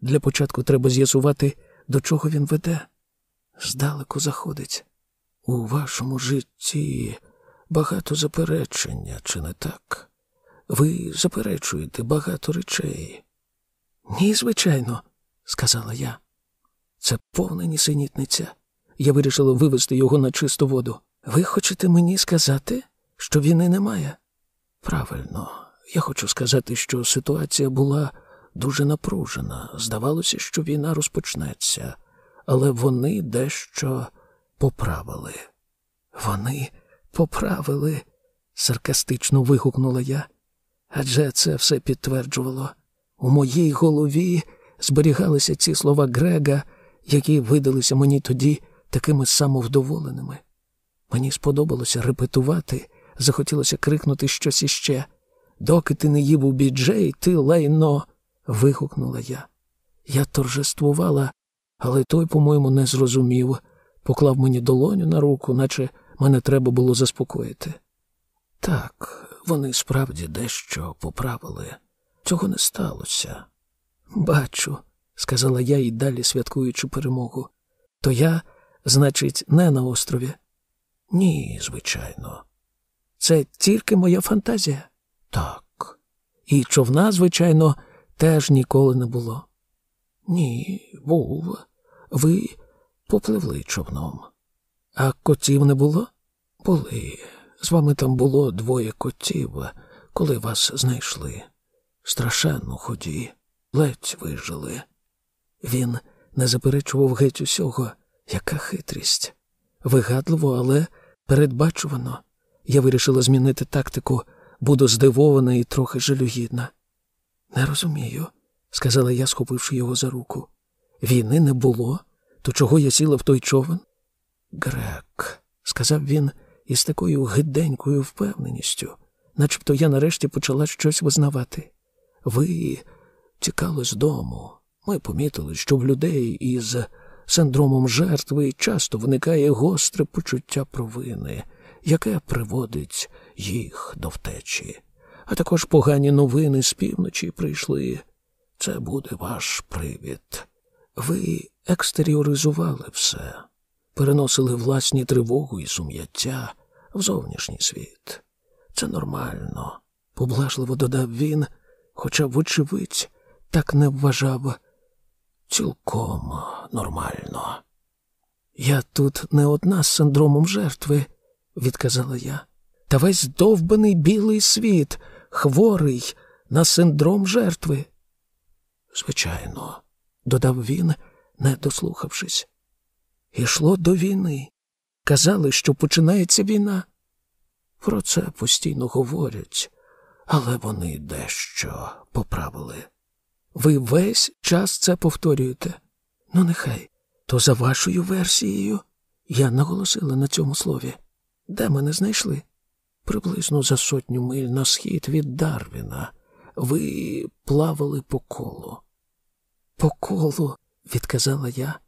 Для початку треба з'ясувати, до чого він веде. Здалеку заходить. У вашому житті багато заперечення, чи не так? Ви заперечуєте багато речей. Ні, звичайно, сказала я. Це повна нісенітниця. Я вирішила вивести його на чисту воду. Ви хочете мені сказати, що війни немає? Правильно, я хочу сказати, що ситуація була дуже напружена. Здавалося, що війна розпочнеться, але вони дещо поправили. Вони поправили, саркастично вигукнула я. Адже це все підтверджувало. У моїй голові зберігалися ці слова Грега, які видалися мені тоді такими самовдоволеними. Мені сподобалося репетувати, захотілося крикнути щось іще. Доки ти не їв у біджей, ти лайно. вигукнула я. Я торжествувала, але той, по-моєму, не зрозумів, поклав мені долоню на руку, наче мене треба було заспокоїти. Так, вони справді дещо поправили. Цього не сталося. Бачу, сказала я і далі святкуючи перемогу. То я, значить, не на острові? Ні, звичайно. Це тільки моя фантазія? Так. І човна, звичайно, теж ніколи не було. Ні, був. Ви попливли човном. А котів не було? Були. З вами там було двоє котів, коли вас знайшли. Страшенно ході, ледь вижили. Він не заперечував геть усього, яка хитрість. Вигадливо, але передбачувано. Я вирішила змінити тактику, буду здивована і трохи жалюгідна. Не розумію, сказала я, схопивши його за руку. Війни не було, то чого я сіла в той човен? Грек, сказав він із такою гиденькою впевненістю, начебто я нарешті почала щось визнавати. Ви тікали з дому. Ми помітили, що в людей із синдромом жертви часто виникає гостре почуття провини, яке приводить їх до втечі. А також погані новини з півночі прийшли. Це буде ваш привід. Ви екстеріоризували все переносили власні тривогу і сум'яття в зовнішній світ. Це нормально, поблажливо додав він, хоча, вочевидь, так не вважав цілком нормально. Я тут не одна з синдромом жертви, відказала я, та весь довбаний білий світ, хворий на синдром жертви. Звичайно, додав він, не дослухавшись. Ішло до війни. Казали, що починається війна. Про це постійно говорять, але вони дещо поправили. Ви весь час це повторюєте. Ну, нехай, то за вашою версією я наголосила на цьому слові. Де мене знайшли? Приблизно за сотню миль на схід від Дарвіна. Ви плавали по колу. По колу, відказала я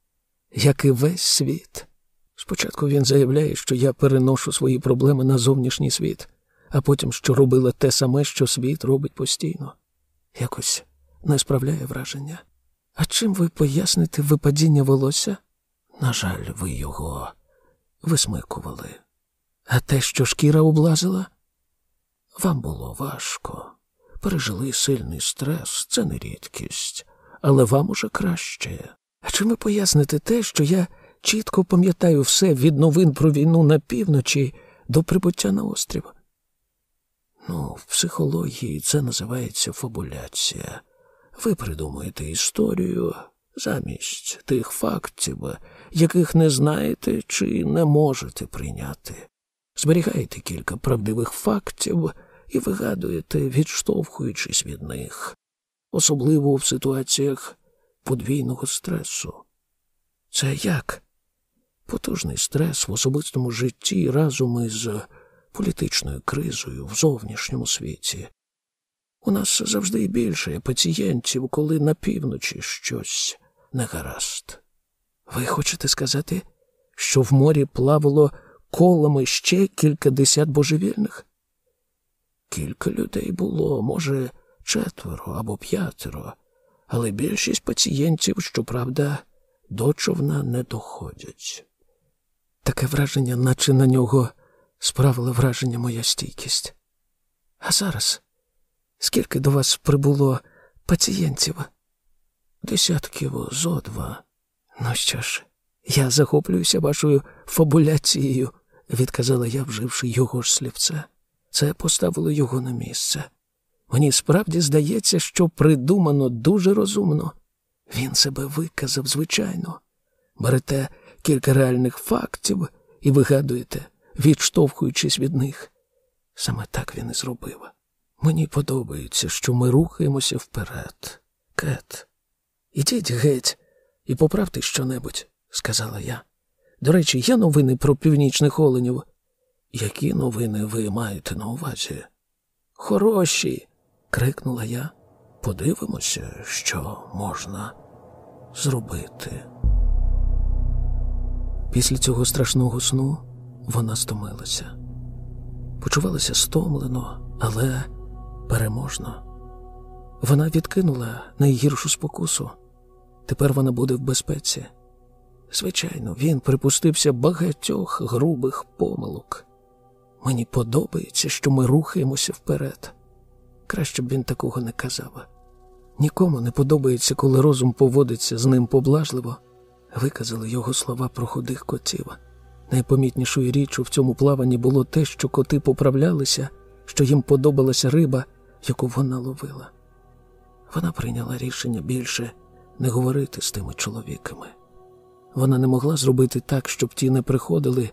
як і весь світ. Спочатку він заявляє, що я переношу свої проблеми на зовнішній світ, а потім, що робила те саме, що світ робить постійно. Якось не справляє враження. А чим ви поясните випадіння волосся? На жаль, ви його висмикували. А те, що шкіра облазила? Вам було важко. Пережили сильний стрес, це не рідкість, але вам уже краще. А чим ви поясните те, що я чітко пам'ятаю все від новин про війну на півночі до прибуття на острів? Ну, в психології це називається фабуляція. Ви придумуєте історію замість тих фактів, яких не знаєте чи не можете прийняти. Зберігаєте кілька правдивих фактів і вигадуєте, відштовхуючись від них, особливо в ситуаціях подвійного стресу. Це як? Потужний стрес в особистому житті разом із політичною кризою в зовнішньому світі. У нас завжди більше пацієнтів, коли на півночі щось негаразд. Ви хочете сказати, що в морі плавало колами ще кількадесят божевільних? Кілька людей було, може, четверо або п'ятеро але більшість пацієнтів, щоправда, до човна не доходять. Таке враження, наче на нього справила враження моя стійкість. А зараз скільки до вас прибуло пацієнтів? Десятків зо два. Ну що ж, я захоплююся вашою фабуляцією, відказала я, вживши його ж слівце. Це поставило його на місце. Мені справді здається, що придумано дуже розумно. Він себе виказав, звичайно. Берете кілька реальних фактів і вигадуєте, відштовхуючись від них. Саме так він і зробив. Мені подобається, що ми рухаємося вперед. Кет, ідіть геть і поправте щонебудь, сказала я. До речі, є новини про північних оленів. Які новини ви маєте на увазі? Хороші. Крикнула я. Подивимося, що можна зробити. Після цього страшного сну вона стомилася. Почувалася стомлено, але переможно. Вона відкинула найгіршу спокусу. Тепер вона буде в безпеці. Звичайно, він припустився багатьох грубих помилок. Мені подобається, що ми рухаємося вперед. Краще б він такого не казав. Нікому не подобається, коли розум поводиться з ним поблажливо, виказали його слова про худих котів. Найпомітнішою річчю в цьому плаванні було те, що коти поправлялися, що їм подобалася риба, яку вона ловила. Вона прийняла рішення більше не говорити з тими чоловіками. Вона не могла зробити так, щоб ті не приходили,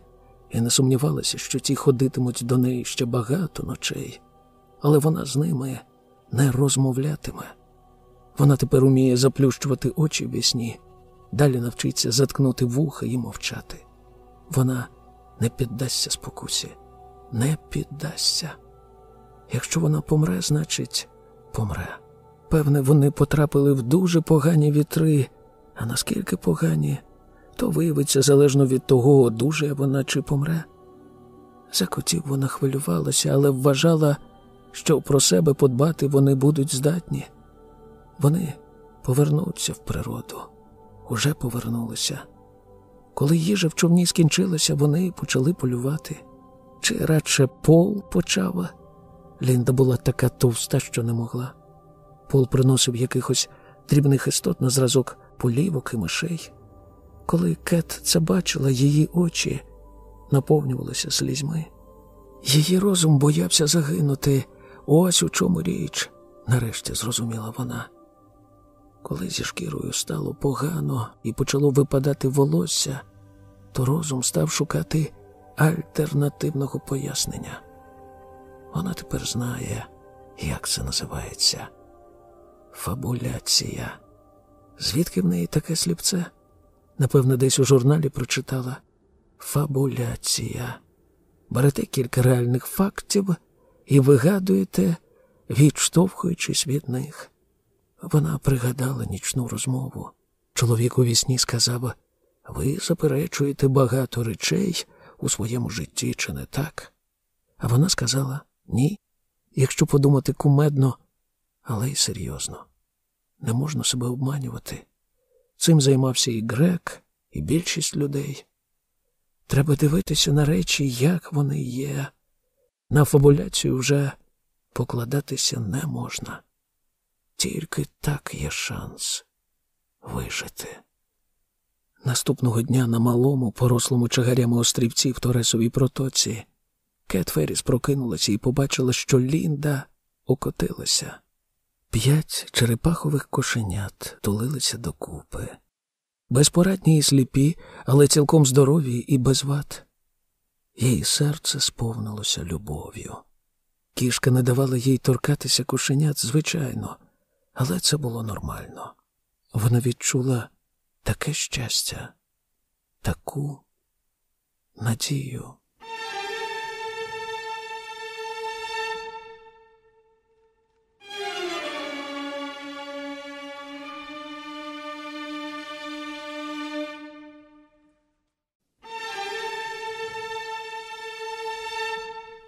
і не сумнівалася, що ті ходитимуть до неї ще багато ночей, але вона з ними не розмовлятиме. Вона тепер уміє заплющувати очі в сні, далі навчиться заткнути вуха і мовчати. Вона не піддасться спокусі, не піддасться. Якщо вона помре, значить помре. Певне, вони потрапили в дуже погані вітри, а наскільки погані, то виявиться залежно від того, одужає вона чи помре. За котів вона хвилювалася, але вважала, що про себе подбати вони будуть здатні. Вони повернуться в природу, уже повернулися. Коли їжа в човні скінчилася, вони почали полювати. Чи радше пол почав? Лінда була така товста, що не могла. Пол приносив якихось дрібних істот на зразок полівок і мишей. Коли Кет це бачила, її очі наповнювалися слізьми. Її розум боявся загинути. Ось у чому річ, нарешті зрозуміла вона. Коли зі шкірою стало погано і почало випадати волосся, то розум став шукати альтернативного пояснення. Вона тепер знає, як це називається фабуляція. Звідки в неї таке сліпце? Напевно, десь у журналі прочитала фабуляція. Берете кілька реальних фактів і вигадуєте, відштовхуючись від них. Вона пригадала нічну розмову. Чоловік у вісні сказав: Ви заперечуєте багато речей у своєму житті, чи не так? А вона сказала ні, якщо подумати кумедно, але й серйозно. Не можна себе обманювати. Цим займався і грек, і більшість людей. Треба дивитися на речі, як вони є. На фабуляцію вже покладатися не можна. Тільки так є шанс вижити. Наступного дня на малому, порослому чагарями острівці в Торесовій протоці, Кет Ферріс прокинулася і побачила, що Лінда окотилася. П'ять черепахових кошенят тулилися докупи. Безпорадні і сліпі, але цілком здорові і без вад. Її серце сповнилося любов'ю. Кішка не давала їй торкатися кошенят, звичайно, але це було нормально. Вона відчула таке щастя, таку надію.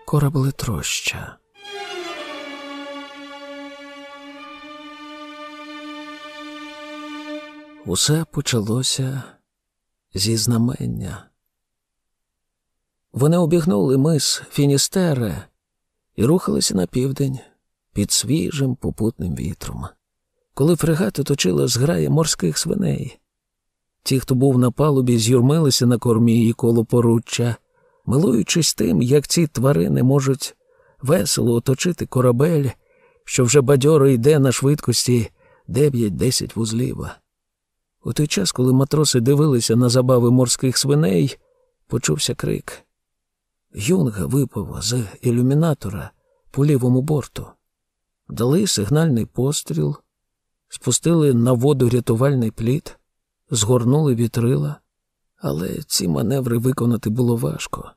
Кораблетроща Усе почалося зі знамення. Вони обігнули мис Фіністере і рухалися на південь під свіжим попутним вітром. Коли фрегат оточила зграя морських свиней. Ті, хто був на палубі, з'юрмилися на кормі і коло поруччя, милуючись тим, як ці тварини можуть весело оточити корабель, що вже бадьоро йде на швидкості 9-10 вузлів. У той час, коли матроси дивилися на забави морських свиней, почувся крик. Юнга випав з ілюмінатора по лівому борту. Дали сигнальний постріл, спустили на воду рятувальний плід, згорнули вітрила, але ці маневри виконати було важко.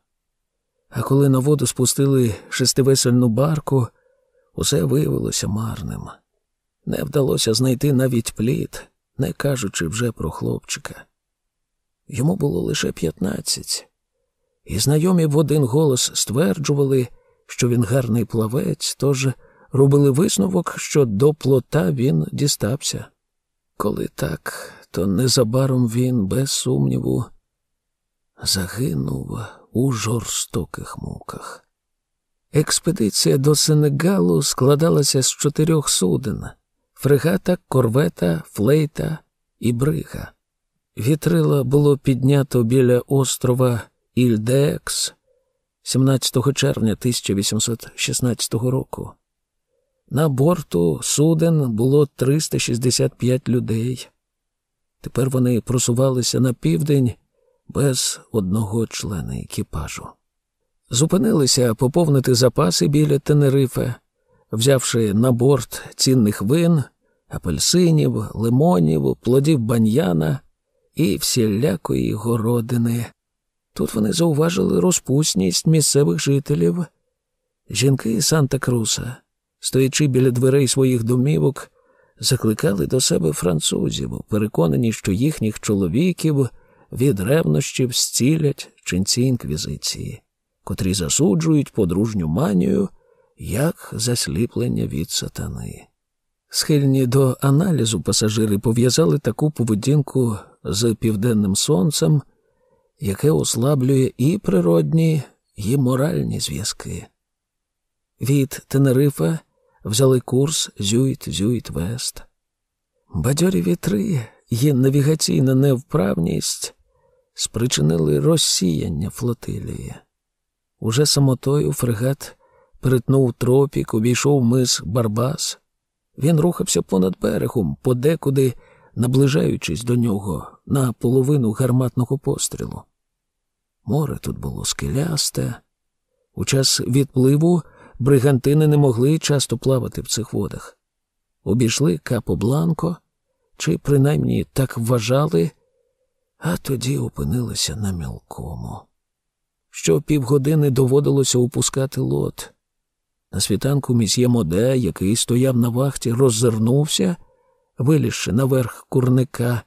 А коли на воду спустили шестивесельну барку, усе виявилося марним. Не вдалося знайти навіть плід, не кажучи вже про хлопчика. Йому було лише п'ятнадцять, і знайомі в один голос стверджували, що він гарний плавець, тож робили висновок, що до плота він дістався. Коли так, то незабаром він, без сумніву, загинув у жорстоких муках. Експедиція до Сенегалу складалася з чотирьох суден фрегата, корвета, флейта і брига. Вітрила було піднято біля острова Ільдекс 17 червня 1816 року. На борту суден було 365 людей. Тепер вони просувалися на південь без одного члена екіпажу. Зупинилися поповнити запаси біля Тенерифе, взявши на борт цінних вин, апельсинів, лимонів, плодів баньяна і всілякої городини. Тут вони зауважили розпусність місцевих жителів. Жінки Санта Круса, стоячи біля дверей своїх домівок, закликали до себе французів, переконані, що їхніх чоловіків від ревнощів зцілять ченці інквізиції, котрі засуджують подружню манію як засліплення від сатани. Схильні до аналізу пасажири пов'язали таку поведінку з південним сонцем, яке ослаблює і природні, і моральні зв'язки. Від Тенерифа взяли курс зюйд-зюйд-вест. Бадьорі вітри і навігаційна невправність спричинили розсіяння флотилії. Уже самотою фрегат перетнув тропік, обійшов мис Барбас. Він рухався понад берегом, подекуди наближаючись до нього на половину гарматного пострілу. Море тут було скелясте. У час відпливу бригантини не могли часто плавати в цих водах. Обійшли Капо Бланко, чи принаймні так вважали, а тоді опинилися на мілкому. Що півгодини доводилося опускати лот. На світанку місьє Моде, який стояв на вахті, роззирнувся, вилізши наверх курника,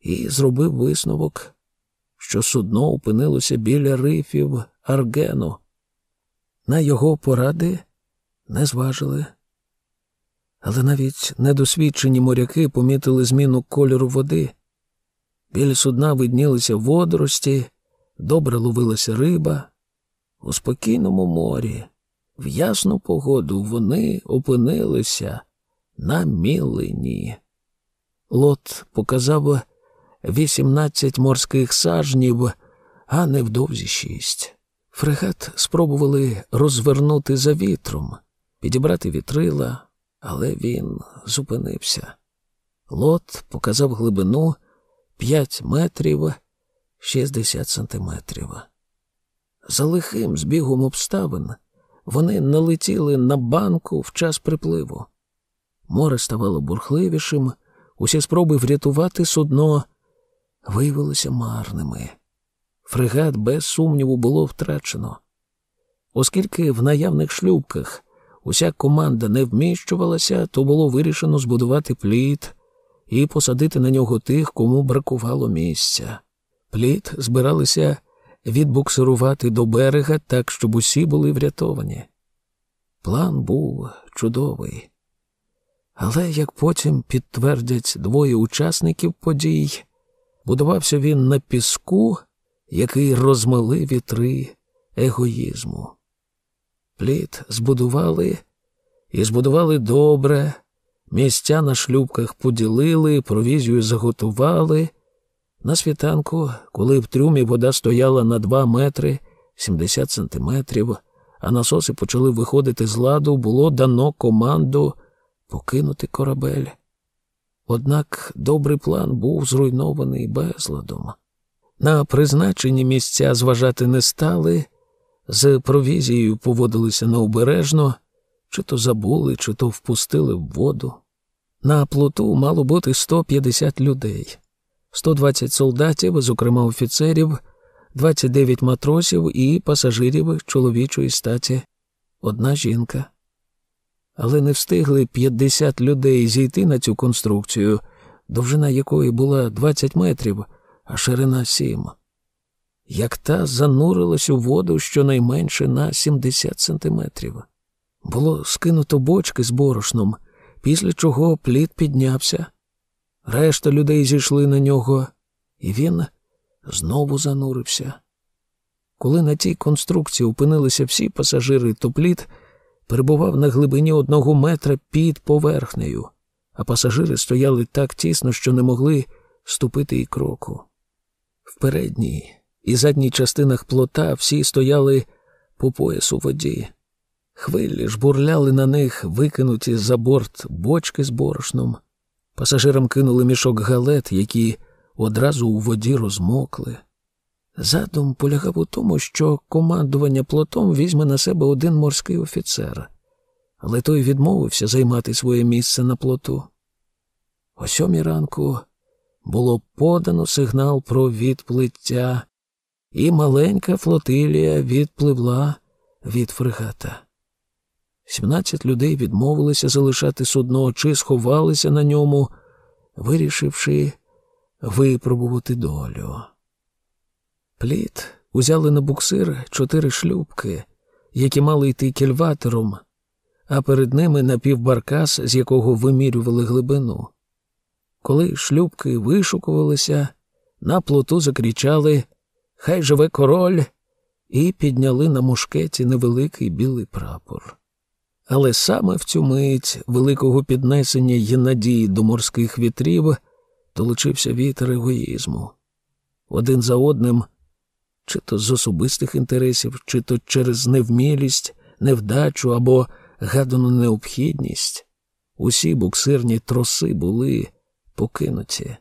і зробив висновок, що судно опинилося біля рифів Аргену. На його поради не зважили. Але навіть недосвідчені моряки помітили зміну кольору води. Біля судна виднілися водорості, добре ловилася риба. У спокійному морі, в ясну погоду вони опинилися на мілині. Лот показав вісімнадцять морських сажнів, а невдовзі шість. Фрегат спробували розвернути за вітром, підібрати вітрила, але він зупинився. Лот показав глибину п'ять метрів шістдесят сантиметрів. За лихим збігом обставин вони налетіли на банку в час припливу. Море ставало бурхливішим, усі спроби врятувати судно виявилися марними. Фрегат без сумніву було втрачено. Оскільки в наявних шлюбках уся команда не вміщувалася, то було вирішено збудувати плід і посадити на нього тих, кому бракувало місця. Плід збиралися відбуксирувати до берега так, щоб усі були врятовані. План був чудовий. Але, як потім підтвердять двоє учасників подій, будувався він на піску, який розмили вітри егоїзму. Пліт збудували і збудували добре, місця на шлюбках поділили, провізію заготували. На світанку, коли в трюмі вода стояла на два метри 70 сантиметрів, а насоси почали виходити з ладу, було дано команду покинути корабель. Однак добрий план був зруйнований безладом. На призначені місця зважати не стали, з провізією поводилися необережно, чи то забули, чи то впустили в воду. На плоту мало бути 150 людей, 120 солдатів, зокрема офіцерів, 29 матросів і пасажирів чоловічої статі, одна жінка. Але не встигли 50 людей зійти на цю конструкцію, довжина якої була 20 метрів, а ширина 7. Як та занурилась у воду щонайменше на 70 сантиметрів. Було скинуто бочки з борошном, після чого плід піднявся. Решта людей зійшли на нього, і він знову занурився. Коли на тій конструкції опинилися всі пасажири, то плід перебував на глибині одного метра під поверхнею, а пасажири стояли так тісно, що не могли ступити і кроку. В передній і задній частинах плота всі стояли по поясу воді. Хвилі жбурляли на них викинуті за борт бочки з борошном. Пасажирам кинули мішок галет, які одразу у воді розмокли. Задум полягав у тому, що командування плотом візьме на себе один морський офіцер, але той відмовився займати своє місце на плоту. О сьомій ранку було подано сигнал про відплиття, і маленька флотилія відпливла від фрегата. Сімнадцять людей відмовилися залишати судно чи сховалися на ньому, вирішивши випробувати долю. Пліт узяли на буксир чотири шлюбки, які мали йти кільватером, а перед ними напівбаркас, з якого вимірювали глибину. Коли шлюбки вишукувалися, на плоту закричали Хай живе король, і підняли на мушкеті невеликий білий прапор. Але саме в цю мить великого піднесення й надії до морських вітрів долучився вітер егоїзму. Один за одним, чи то з особистих інтересів, чи то через невмілість, невдачу або гадану необхідність, усі буксирні троси були покинуті.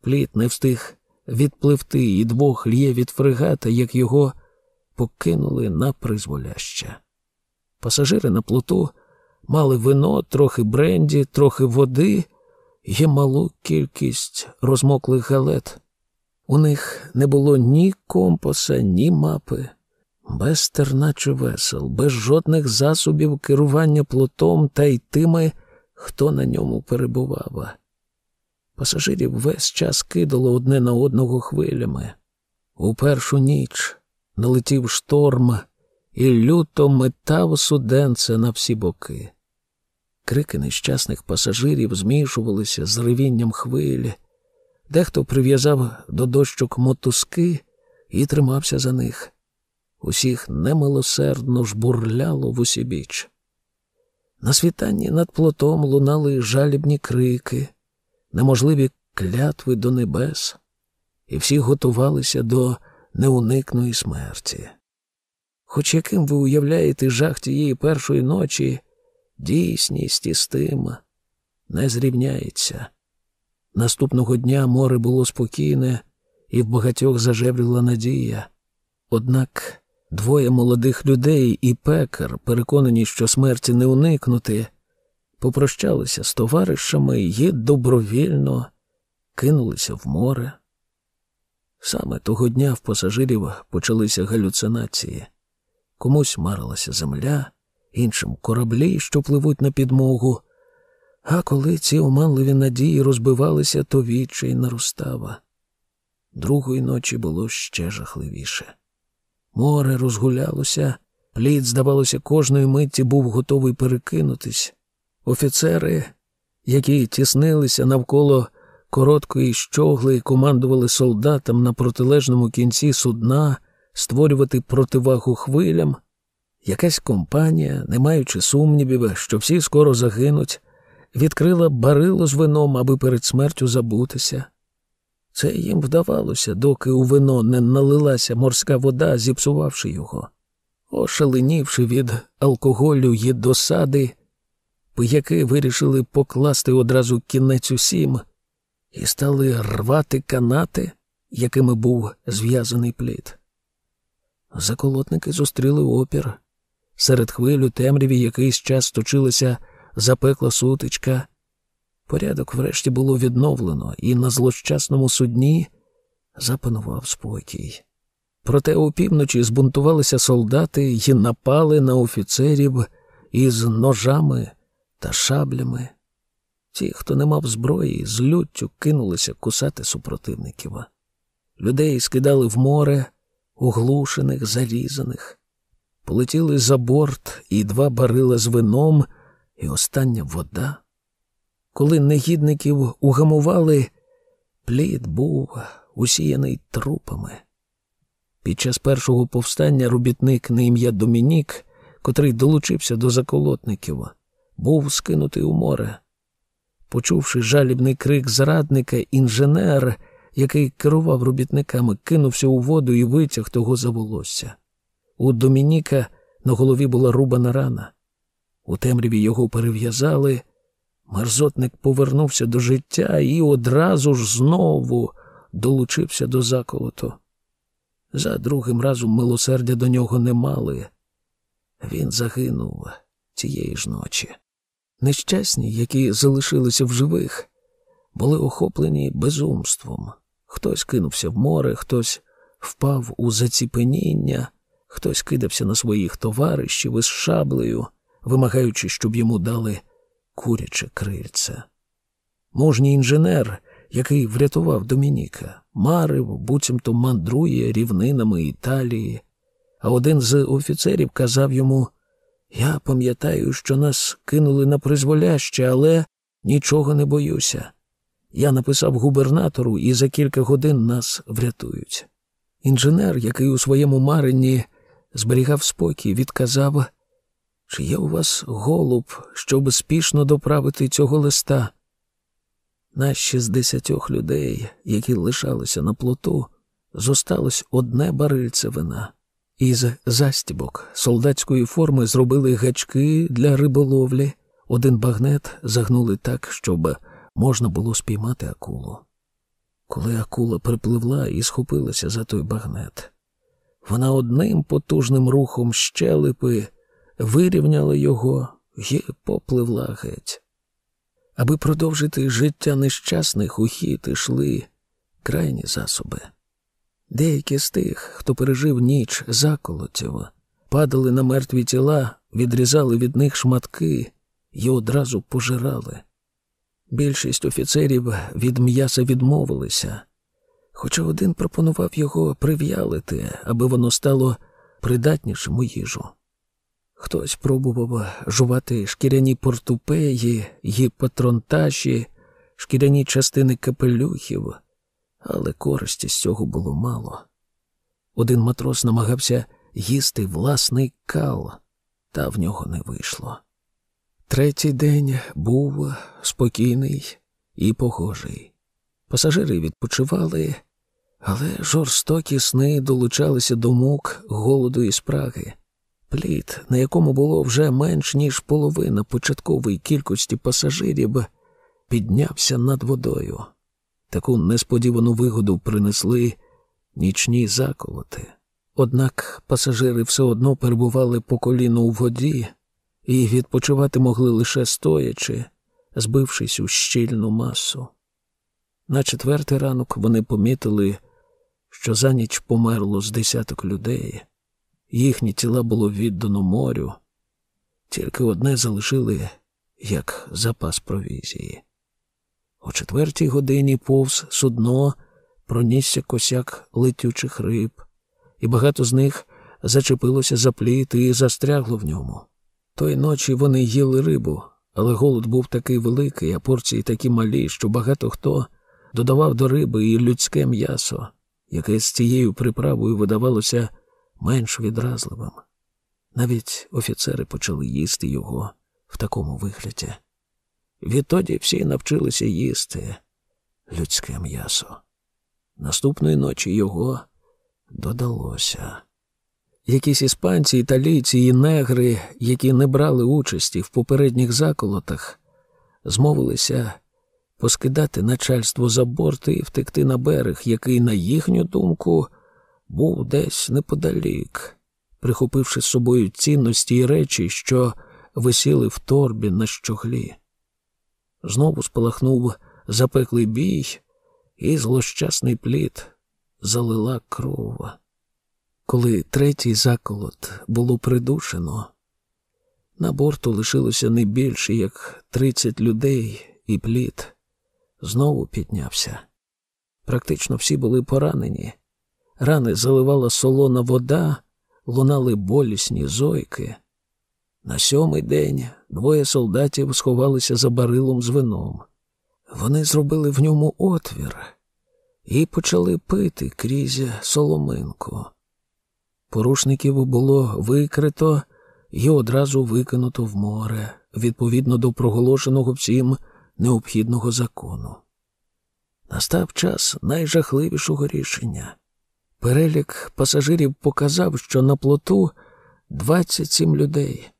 Пліт не встиг відпливти і двох лє від фрегата, як його покинули на призволяще. Пасажири на плоту мали вино, трохи бренді, трохи води і малу кількість розмоклих галет. У них не було ні компаса, ні мапи, без терначе весел, без жодних засобів керування плотом та й тими, хто на ньому перебував. Пасажирів весь час кидало одне на одного хвилями. У першу ніч налетів шторм і люто метав суденце на всі боки. Крики нещасних пасажирів змішувалися з ревінням хвилі. Дехто прив'язав до дощок мотузки і тримався за них. Усіх немилосердно жбурляло в усібіч. На світанні над плотом лунали жалібні крики, неможливі клятви до небес, і всі готувалися до неуникної смерті. Хоч яким ви уявляєте жах тієї першої ночі, дійсність із тим не зрівняється. Наступного дня море було спокійне, і в багатьох зажевріла надія. Однак двоє молодих людей і пекар, переконані, що смерті не уникнути, попрощалися з товаришами і добровільно кинулися в море. Саме того дня в пасажирів почалися галюцинації. Комусь марилася земля, іншим кораблі, що пливуть на підмогу. А коли ці оманливі надії розбивалися, то відчай наростава. Другої ночі було ще жахливіше. Море розгулялося, плід, здавалося, кожної митті був готовий перекинутись. Офіцери, які тіснилися навколо короткої щогли і командували солдатам на протилежному кінці судна, створювати противагу хвилям. Якась компанія, не маючи сумнівів, що всі скоро загинуть, відкрила барило з вином, аби перед смертю забутися. Це їм вдавалося, доки у вино не налилася морська вода, зіпсувавши його. Ошаленівши від алкоголю й досади, пияки вирішили покласти одразу кінець усім і стали рвати канати, якими був зв'язаний плід. Заколотники зустріли опір. Серед хвилю темряві якийсь час точилася запекла сутичка. Порядок врешті було відновлено, і на злощасному судні запанував спокій. Проте опівночі збунтувалися солдати і напали на офіцерів із ножами та шаблями. Ті, хто не мав зброї, з люттю кинулися кусати супротивників. Людей скидали в море, оглушених, зарізаних. Полетіли за борт і два барила з вином, і остання вода. Коли негідників угамували, плід був усіяний трупами. Під час першого повстання робітник на ім'я Домінік, котрий долучився до заколотників, був скинутий у море. Почувши жалібний крик зрадника, інженер, який керував робітниками, кинувся у воду і витяг того за волосся. У Домініка на голові була рубана рана. У темряві його перев'язали. Мерзотник повернувся до життя і одразу ж знову долучився до заколоту. За другим разом милосердя до нього не мали. Він загинув цієї ж ночі. Нещасні, які залишилися в живих, були охоплені безумством. Хтось кинувся в море, хтось впав у заціпеніння, хтось кидався на своїх товаришів із шаблею, вимагаючи, щоб йому дали куряче крильце. Мужній інженер, який врятував Домініка, марив, буцімто мандрує рівнинами Італії, а один з офіцерів казав йому Я пам'ятаю, що нас кинули на призволяще, але нічого не боюся. Я написав губернатору, і за кілька годин нас врятують. Інженер, який у своєму маренні зберігав спокій, відказав, чи є у вас голуб, щоб спішно доправити цього листа? На шістдесятьох людей, які лишалися на плоту, зосталось одне барильце вина. Із застібок солдатської форми зробили гачки для риболовлі, один багнет загнули так, щоб можна було спіймати акулу. Коли акула припливла і схопилася за той багнет, вона одним потужним рухом щелепи вирівняла його і попливла геть. Аби продовжити життя нещасних у хід ішли крайні засоби. Деякі з тих, хто пережив ніч заколотів, падали на мертві тіла, відрізали від них шматки і одразу пожирали. Більшість офіцерів від м'яса відмовилися, хоча один пропонував його прив'ялити, аби воно стало придатнішим у їжу. Хтось пробував жувати шкіряні портупеї й патронташі, шкіряні частини капелюхів, але користі з цього було мало. Один матрос намагався їсти власний кал, та в нього не вийшло. Третій день був спокійний і погожий. Пасажири відпочивали, але жорстокі сни долучалися до мук, голоду і спраги. Пліт, на якому було вже менш ніж половина початкової кількості пасажирів, піднявся над водою. Таку несподівану вигоду принесли нічні заколоти. Однак пасажири все одно перебували по коліну у воді і відпочивати могли лише стоячи, збившись у щільну масу. На четвертий ранок вони помітили, що за ніч померло з десяток людей. Їхні тіла було віддано морю, тільки одне залишили як запас провізії. О четвертій годині повз судно пронісся косяк летючих риб, і багато з них зачепилося за пліт і застрягло в ньому. Тої ночі вони їли рибу, але голод був такий великий, а порції такі малі, що багато хто додавав до риби і людське м'ясо, яке з цією приправою видавалося менш відразливим. Навіть офіцери почали їсти його в такому вигляді. Відтоді всі навчилися їсти людське м'ясо. Наступної ночі його додалося. Якісь іспанці, італійці і негри, які не брали участі в попередніх заколотах, змовилися поскидати начальство за борти і втекти на берег, який, на їхню думку, був десь неподалік, прихопивши з собою цінності і речі, що висіли в торбі на щоглі. Знову спалахнув запеклий бій, і злощасний плід залила кров. Коли третій заколот було придушено, на борту лишилося не більше, як тридцять людей, і плід знову піднявся. Практично всі були поранені. Рани заливала солона вода, лунали болісні зойки. На сьомий день двоє солдатів сховалися за барилом з вином. Вони зробили в ньому отвір і почали пити крізь соломинку. Порушників було викрито і одразу викинуто в море, відповідно до проголошеного всім необхідного закону. Настав час найжахливішого рішення. Перелік пасажирів показав, що на плоту 27 людей.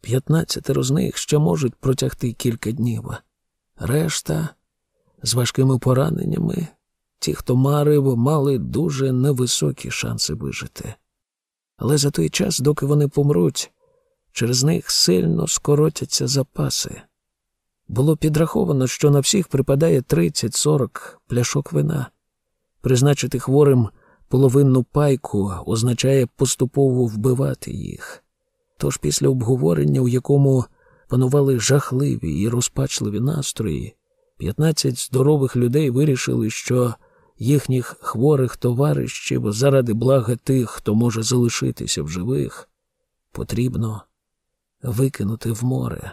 П'ятнадцятеро з них ще можуть протягти кілька днів. Решта з важкими пораненнями, ті, хто марив, мали дуже невисокі шанси вижити. Але за той час, доки вони помруть, через них сильно скоротяться запаси. Було підраховано, що на всіх припадає 30-40 пляшок вина. Призначити хворим половинну пайку означає поступово вбивати їх. Тож після обговорення, у якому панували жахливі і розпачливі настрої, 15 здорових людей вирішили, що їхніх хворих товаришів заради блага тих, хто може залишитися в живих, потрібно викинути в море.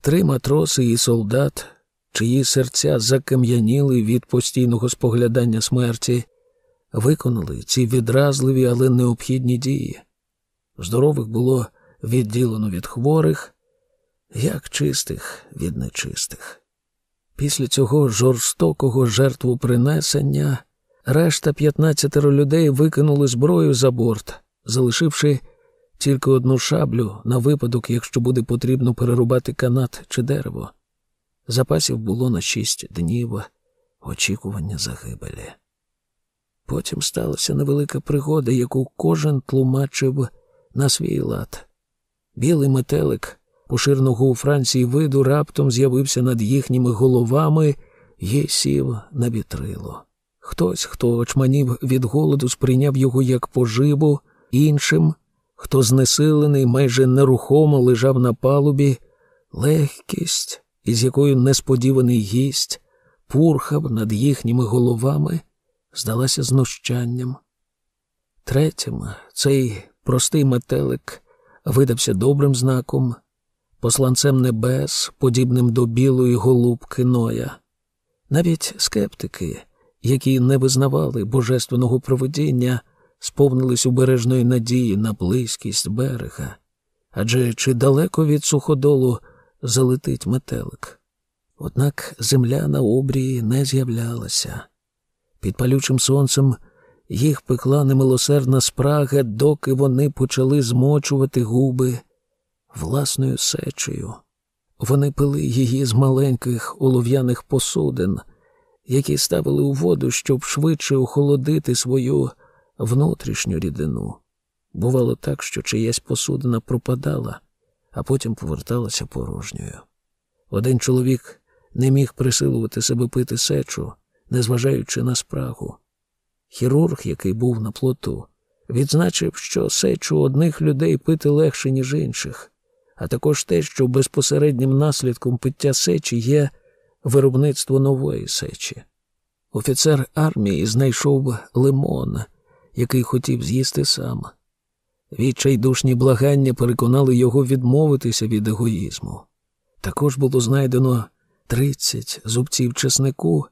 Три матроси і солдат, чиї серця закам'яніли від постійного споглядання смерті, виконали ці відразливі, але необхідні дії. Здорових було відділено від хворих, як чистих від нечистих. Після цього жорстокого жертвопринесення решта п'ятнадцятеро людей викинули зброю за борт, залишивши тільки одну шаблю на випадок, якщо буде потрібно перерубати канат чи дерево. Запасів було на шість днів очікування загибелі. Потім сталася невелика пригода, яку кожен тлумачив на свій лад. Білий метелик, поширного у Франції виду, раптом з'явився над їхніми головами і сів на вітрило. Хтось, хто очманів від голоду, сприйняв його як поживу, іншим хто знесилений, майже нерухомо лежав на палубі, легкість, із якою несподіваний гість пурхав над їхніми головами, здалася знущанням. Третім цей простий метелик видався добрим знаком, посланцем небес, подібним до білої голубки Ноя. Навіть скептики, які не визнавали божественного проведіння, сповнились убережної надії на близькість берега. Адже чи далеко від суходолу залетить метелик? Однак земля на обрії не з'являлася. Під палючим сонцем їх пекла немилосердна спрага, доки вони почали змочувати губи власною сечею. Вони пили її з маленьких олов'яних посудин, які ставили у воду, щоб швидше охолодити свою внутрішню рідину. Бувало так, що чиясь посудина пропадала, а потім поверталася порожньою. Один чоловік не міг присилувати себе пити сечу, незважаючи на спрагу. Хірург, який був на плоту, відзначив, що сечу одних людей пити легше, ніж інших, а також те, що безпосереднім наслідком пиття сечі є виробництво нової сечі. Офіцер армії знайшов лимон, який хотів з'їсти сам. Відчайдушні благання переконали його відмовитися від егоїзму. Також було знайдено тридцять зубців чеснику,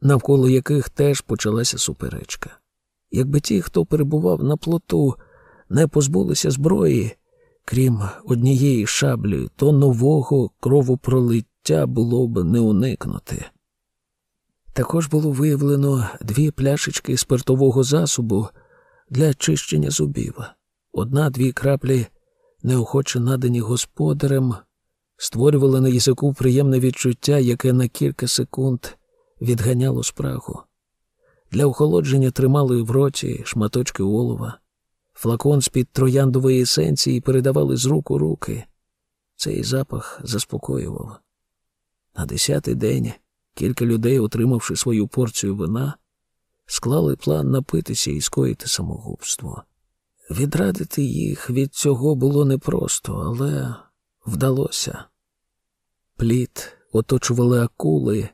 навколо яких теж почалася суперечка. Якби ті, хто перебував на плоту, не позбулися зброї, крім однієї шаблі, то нового кровопролиття було б не уникнути. Також було виявлено дві пляшечки спиртового засобу для чищення зубів. Одна-дві краплі, неохоче надані господарем, створювали на язику приємне відчуття, яке на кілька секунд відганяло спрагу. Для охолодження тримали в роті шматочки олова. Флакон з-під трояндової есенції передавали з рук у руки. Цей запах заспокоював. На десятий день кілька людей, отримавши свою порцію вина, склали план напитися і скоїти самогубство. Відрадити їх від цього було непросто, але вдалося. Пліт оточували акули,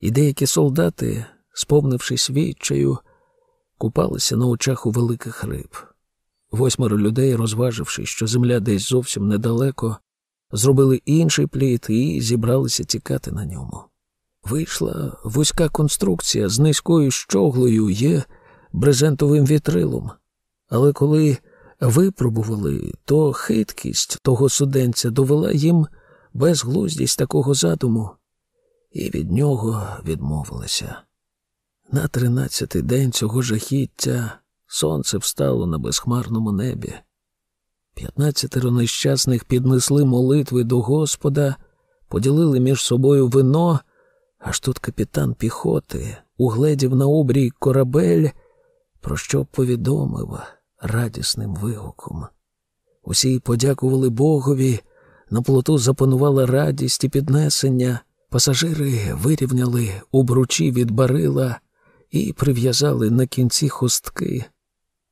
і деякі солдати, сповнившись відчаю, купалися на очах у великих риб. Восьмеро людей, розваживши, що земля десь зовсім недалеко, зробили інший пліт і зібралися тікати на ньому. Вийшла вузька конструкція з низькою щоглою є брезентовим вітрилом. Але коли випробували, то хиткість того суденця довела їм безглуздість такого задуму, і від нього відмовилися. На тринадцятий день цього жахіття сонце встало на безхмарному небі. П'ятнадцятеро нещасних піднесли молитви до Господа, поділили між собою вино, аж тут капітан піхоти угледів на обрій корабель, про що повідомив радісним вигуком. Усі подякували Богові, на плоту запанувала радість і піднесення, пасажири вирівняли обручі від барила і прив'язали на кінці хустки.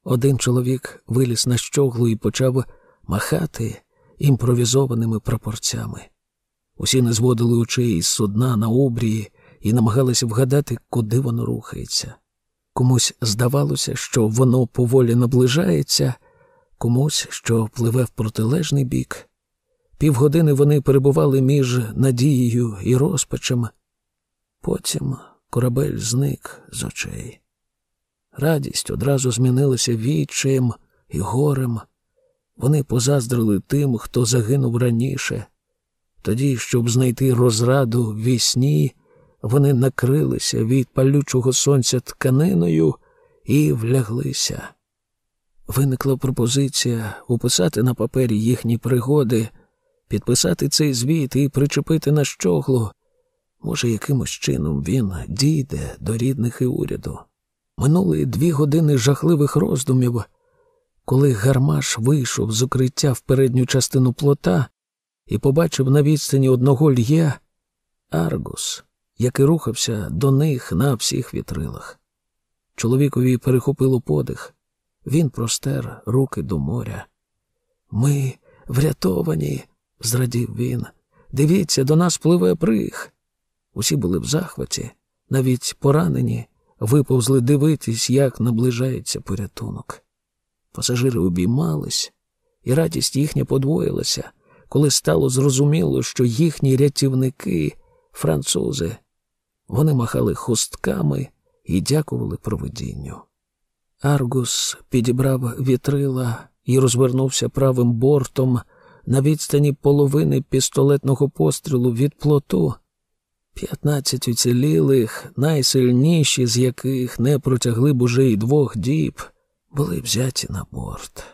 Один чоловік виліз на щоглу і почав махати імпровізованими прапорцями. Усі не зводили очей із судна на обрії і намагалися вгадати, куди воно рухається. Комусь здавалося, що воно поволі наближається, комусь, що пливе в протилежний бік. Півгодини вони перебували між надією і розпачем. Потім корабель зник з очей. Радість одразу змінилася відчаєм і горем. Вони позаздрили тим, хто загинув раніше. Тоді, щоб знайти розраду в вісні, вони накрилися від палючого сонця тканиною і вляглися. Виникла пропозиція описати на папері їхні пригоди, підписати цей звіт і причепити на щоглу. Може, якимось чином він дійде до рідних і уряду. Минули дві години жахливих роздумів, коли гармаш вийшов з укриття в передню частину плота і побачив на відстані одного л'є Аргус, який рухався до них на всіх вітрилах. Чоловікові перехопило подих. Він простер руки до моря. Ми врятовані, зрадів він. Дивіться, до нас пливе прих. Усі були в захваті, навіть поранені, виповзли дивитись, як наближається порятунок. Пасажири обіймались, і радість їхня подвоїлася, коли стало зрозуміло, що їхні рятівники французи. Вони махали хустками і дякували провидінню. Аргус підібрав вітрила і розвернувся правим бортом на відстані половини пістолетного пострілу від плоту. П'ятнадцять уцілілих, найсильніші з яких не протягли б уже й двох діб, були взяті на борт.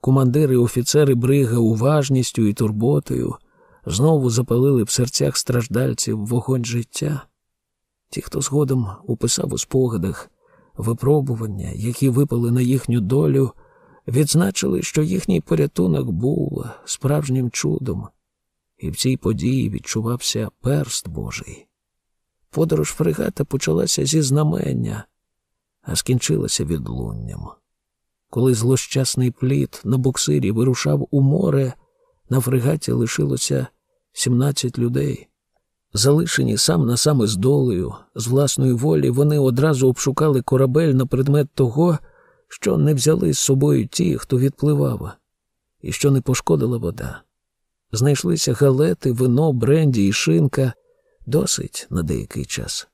Командири офіцери брига уважністю і турботою знову запалили в серцях страждальців вогонь життя. Ті, хто згодом уписав у спогадах випробування, які випали на їхню долю, відзначили, що їхній порятунок був справжнім чудом, і в цій події відчувався перст Божий. Подорож фрегата почалася зі знамення, а скінчилася відлунням. Коли злощасний плід на буксирі вирушав у море, на фрегаті лишилося 17 людей. Залишені сам на сам із долею, з власної волі, вони одразу обшукали корабель на предмет того, що не взяли з собою ті, хто відпливав, і що не пошкодила вода. Знайшлися галети, вино, бренді і шинка досить на деякий час.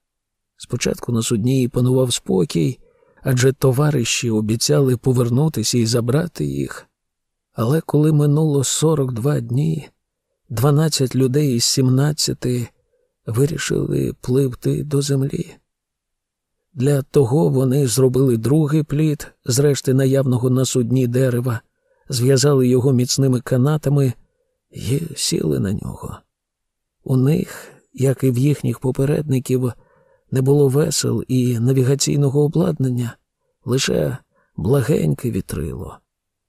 Спочатку на судні панував спокій, адже товариші обіцяли повернутися і забрати їх. Але коли минуло 42 дні, 12 людей із 17 вирішили пливти до землі. Для того вони зробили другий плід, зрешти наявного на судні дерева, зв'язали його міцними канатами і сіли на нього. У них, як і в їхніх попередників, не було весел і навігаційного обладнання, лише благеньке вітрило.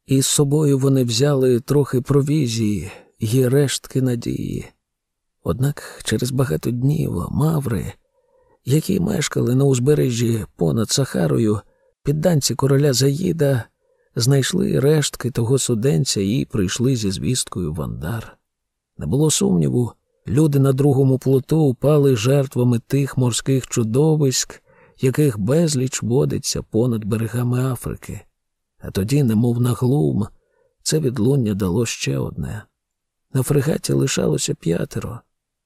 І з собою вони взяли трохи провізії і рештки надії. Однак через багато днів маври, які мешкали на узбережжі понад Сахарою, підданці короля Заїда знайшли рештки того суденця і прийшли зі звісткою в Андар. Не було сумніву, люди на другому плоту упали жертвами тих морських чудовиськ, яких безліч водиться понад берегами Африки. А тоді, немов на глум, це відлуння дало ще одне. На фрегаті лишалося п'ятеро.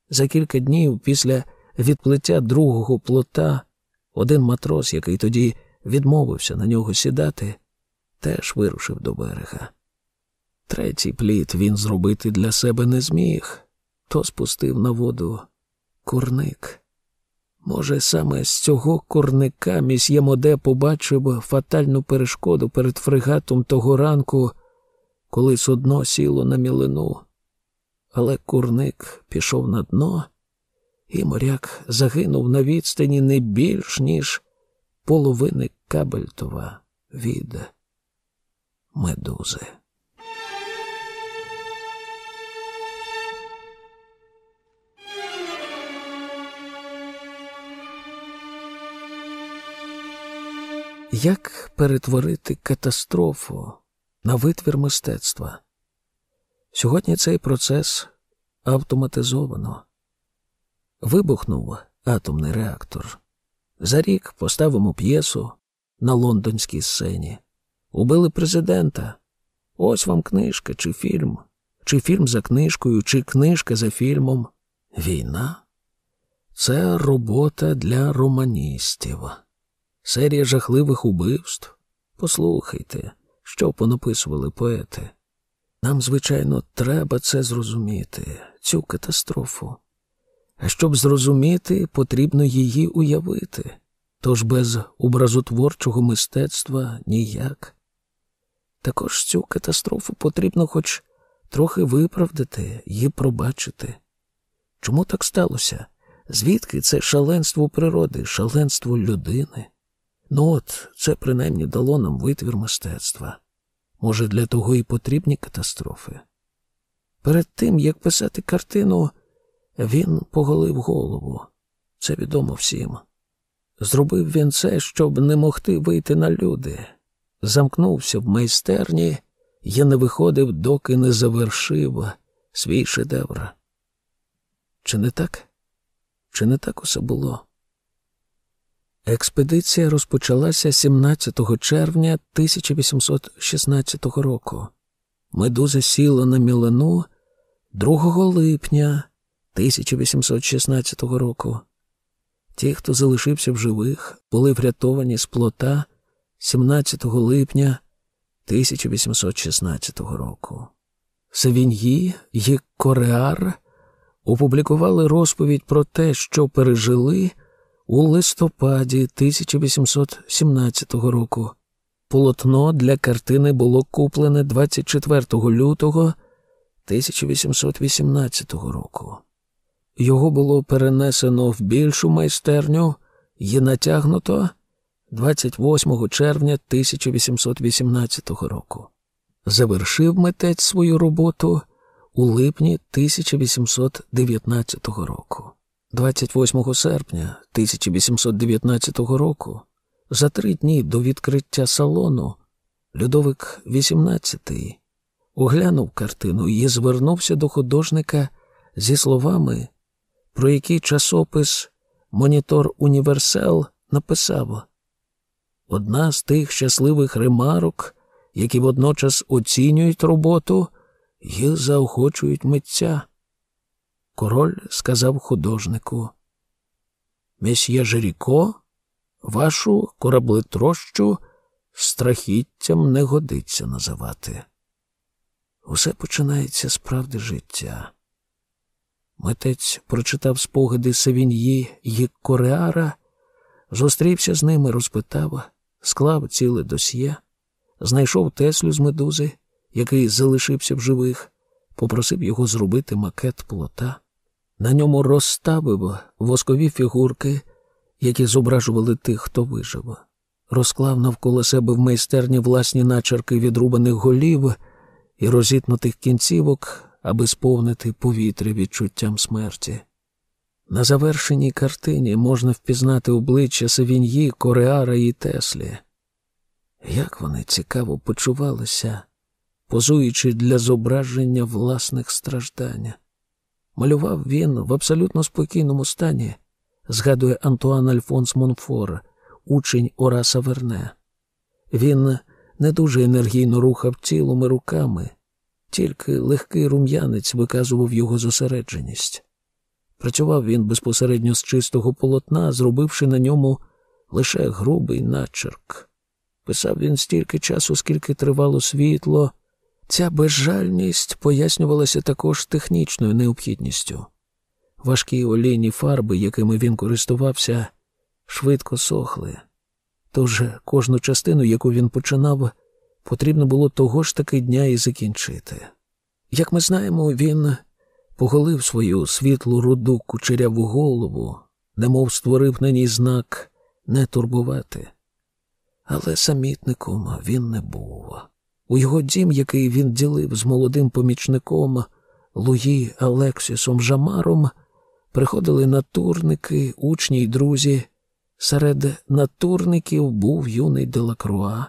За кілька днів після відплиття другого плота один матрос, який тоді відмовився на нього сідати, теж вирушив до берега. Третій плід він зробити для себе не зміг, то спустив на воду курник. Може, саме з цього курника місьє Моде побачив фатальну перешкоду перед фрегатом того ранку, коли судно сіло на мілину. Але курник пішов на дно, і моряк загинув на відстані не більш, ніж половини Кабельтова від медузи. Як перетворити катастрофу на витвір мистецтва? Сьогодні цей процес автоматизовано. Вибухнув атомний реактор. За рік поставимо п'єсу на лондонській сцені. Убили президента. Ось вам книжка чи фільм, чи фільм за книжкою, чи книжка за фільмом. Війна це робота для романістів. Серія жахливих убивств. Послухайте, що понаписували поети. Нам, звичайно, треба це зрозуміти, цю катастрофу. А щоб зрозуміти, потрібно її уявити. Тож без образотворчого мистецтва ніяк. Також цю катастрофу потрібно хоч трохи виправдати і пробачити. Чому так сталося? Звідки це шаленство природи, шаленство людини? Ну от, це принаймні дало нам витвір мистецтва. Може, для того і потрібні катастрофи. Перед тим, як писати картину, він поголив голову. Це відомо всім. Зробив він це, щоб не могти вийти на люди. Замкнувся в майстерні і не виходив, доки не завершив свій шедевр. Чи не так? Чи не так усе було? Експедиція розпочалася 17 червня 1816 року. Медуза сіла на Мілану 2 липня 1816 року. Ті, хто залишився в живих, були врятовані з плота 17 липня 1816 року. Савіньї і Кореар опублікували розповідь про те, що пережили у листопаді 1817 року. Полотно для картини було куплене 24 лютого 1818 року. Його було перенесено в більшу майстерню і натягнуто 28 червня 1818 року. Завершив митець свою роботу у липні 1819 року. 28 серпня 1819 року, за три дні до відкриття салону, Людовик XVIII оглянув картину і звернувся до художника зі словами, про які часопис Монітор Універсал написав одна з тих щасливих ремарок, які водночас оцінюють роботу і заохочують митця. Король сказав художнику. Месьє Жеріко, Вашу кораблетрощу страхіттям не годиться називати. Усе починається з правди життя. Митець прочитав спогади Савіньї й Кореара, зустрівся з ними, розпитав, склав ціле досьє, знайшов Теслю з медузи, який залишився в живих, попросив його зробити макет плота. На ньому розставив воскові фігурки, які зображували тих, хто вижив, розклав навколо себе в майстерні власні начерки відрубаних голів і розітнутих кінцівок, аби сповнити повітря відчуттям смерті. На завершеній картині можна впізнати обличчя Савіньї, Кореара і Теслі. Як вони цікаво почувалися, позуючи для зображення власних страждань. Малював він в абсолютно спокійному стані, згадує Антуан Альфонс Монфор, учень Ораса Верне. Він не дуже енергійно рухав тілом і руками, тільки легкий рум'янець виказував його зосередженість. Працював він безпосередньо з чистого полотна, зробивши на ньому лише грубий начерк. Писав він стільки часу, скільки тривало світло. Ця безжальність пояснювалася також технічною необхідністю. Важкі олійні фарби, якими він користувався, швидко сохли. Тож кожну частину, яку він починав, потрібно було того ж таки дня і закінчити. Як ми знаємо, він поголив свою світло-руду кучеряву голову, немов створив на ній знак не турбувати. Але самітником він не був. У його дім, який він ділив з молодим помічником Луї Алексісом Жамаром, приходили натурники, учні й друзі. Серед натурників був юний Делакруа,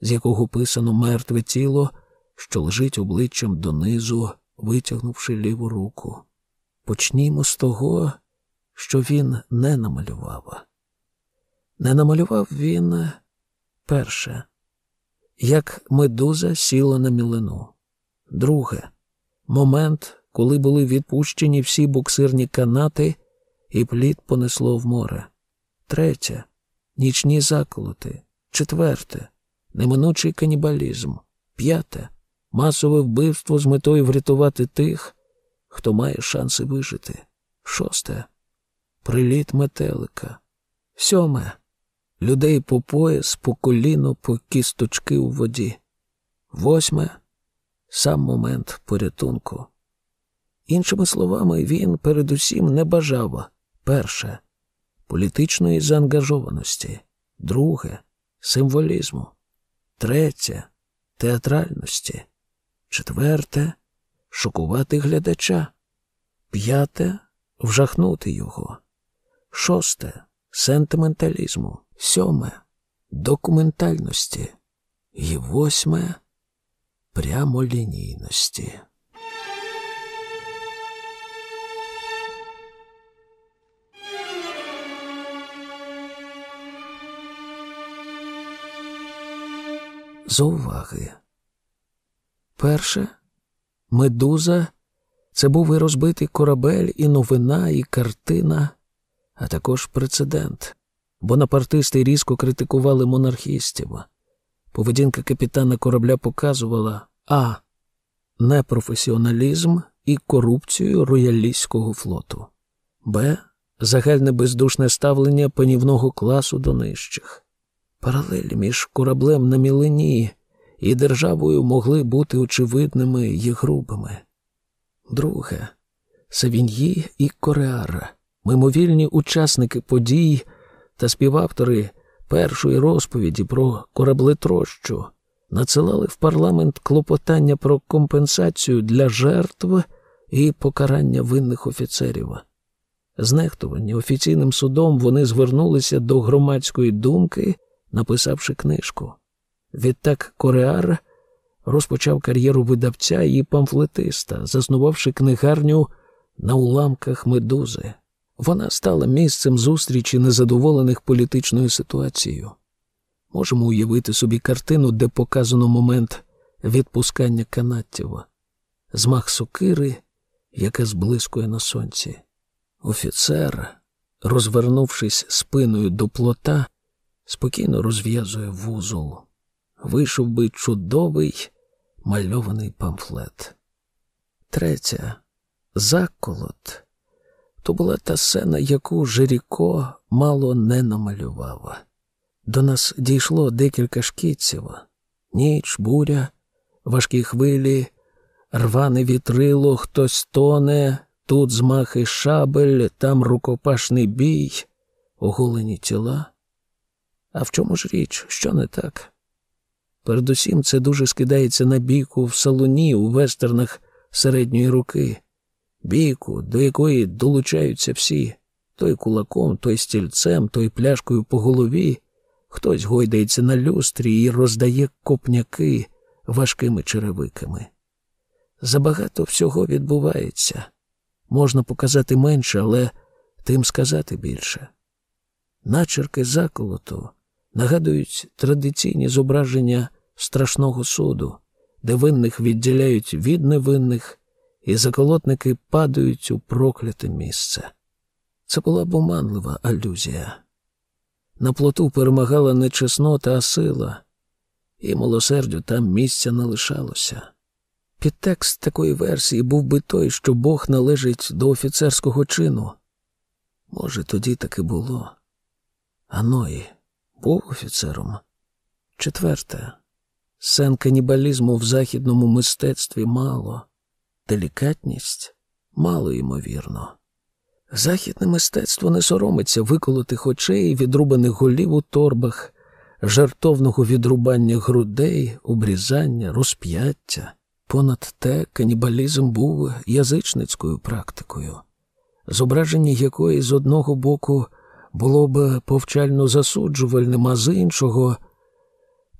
з якого писано мертве тіло, що лежить обличчям донизу, витягнувши ліву руку. Почнімо з того, що він не намалював. Не намалював він перше, як медуза сіла на мілину. Друге момент, коли були відпущені всі буксирні канати, і плід понесло в море. Третє нічні заколоти. Четверте неминучий канібалізм. П'яте масове вбивство з метою врятувати тих, хто має шанси вижити. Шосте. Приліт метелика. Сьоме. Людей по пояс, по коліно, по кісточки у воді. Восьме. Сам момент порятунку. Іншими словами, він передусім не бажав перше. Політичної заангажованості, друге. Символізму, третє. Театральності, четверте шокувати глядача, п'яте вжахнути його, шосте сентименталізму, сьоме документальності і восьме прямолінійності. З уваги. Перше медуза це був і розбитий корабель, і новина, і картина, а також прецедент. Бонапартисти різко критикували монархістів. Поведінка капітана корабля показувала а. Непрофесіоналізм і корупцію роялістського флоту, б. Загальне бездушне ставлення панівного класу до нижчих. Паралелі між кораблем на мілині і державою могли бути очевидними і грубими. Друге, Савіньї і Кореара, мимовільні учасники подій та співавтори першої розповіді про кораблетрощу надсилали в парламент клопотання про компенсацію для жертв і покарання винних офіцерів. Знехтувані офіційним судом вони звернулися до громадської думки, написавши книжку. Відтак Кореар розпочав кар'єру видавця і памфлетиста, заснувавши книгарню на уламках медузи. Вона стала місцем зустрічі незадоволених політичною ситуацією. Можемо уявити собі картину, де показано момент відпускання канаттів, змах сокири, яка зблискує на сонці. Офіцер, розвернувшись спиною до плота, спокійно розв'язує вузол. Вийшов би чудовий мальований памфлет. Третя заколот то була та сцена, яку Жиріко мало не намалював. До нас дійшло декілька шкіців. Ніч, буря, важкі хвилі, рване вітрило, хтось тоне, тут змахи шабель, там рукопашний бій, оголені тіла. А в чому ж річ, що не так? Передусім, це дуже скидається на бійку в салоні у вестернах середньої руки, бійку, до якої долучаються всі той кулаком, той стільцем, той пляшкою по голові, хтось гойдається на люстрі і роздає копняки важкими черевиками. Забагато всього відбувається. Можна показати менше, але тим сказати більше. Начерки заколоту нагадують традиційні зображення страшного суду, де винних відділяють від невинних, і заколотники падають у прокляте місце. Це була б оманлива алюзія. На плоту перемагала не чеснота, а сила, і милосердю там місця не лишалося. Підтекст такої версії був би той, що Бог належить до офіцерського чину. Може, тоді таки було. Аної був офіцером. Четверте. Сен канібалізму в західному мистецтві мало, делікатність мало ймовірно. Західне мистецтво не соромиться виколотих очей, відрубаних голів у торбах, жартовного відрубання грудей, обрізання, розп'яття. Понад те, канібалізм був язичницькою практикою, зображення якої з одного боку було б повчально засуджувальним, а з іншого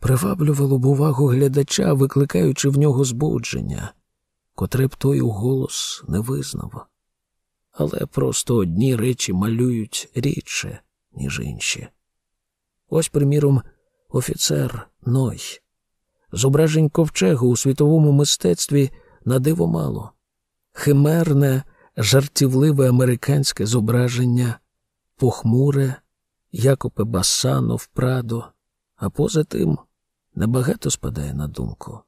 приваблювало б увагу глядача, викликаючи в нього збудження, котре б той у голос не визнав. Але просто одні речі малюють рідше, ніж інші. Ось, приміром, офіцер Ной. Зображень ковчегу у світовому мистецтві на диво мало. Химерне, жартівливе американське зображення, похмуре, Якопе Басанов, Прадо, а поза тим небагато спадає на думку.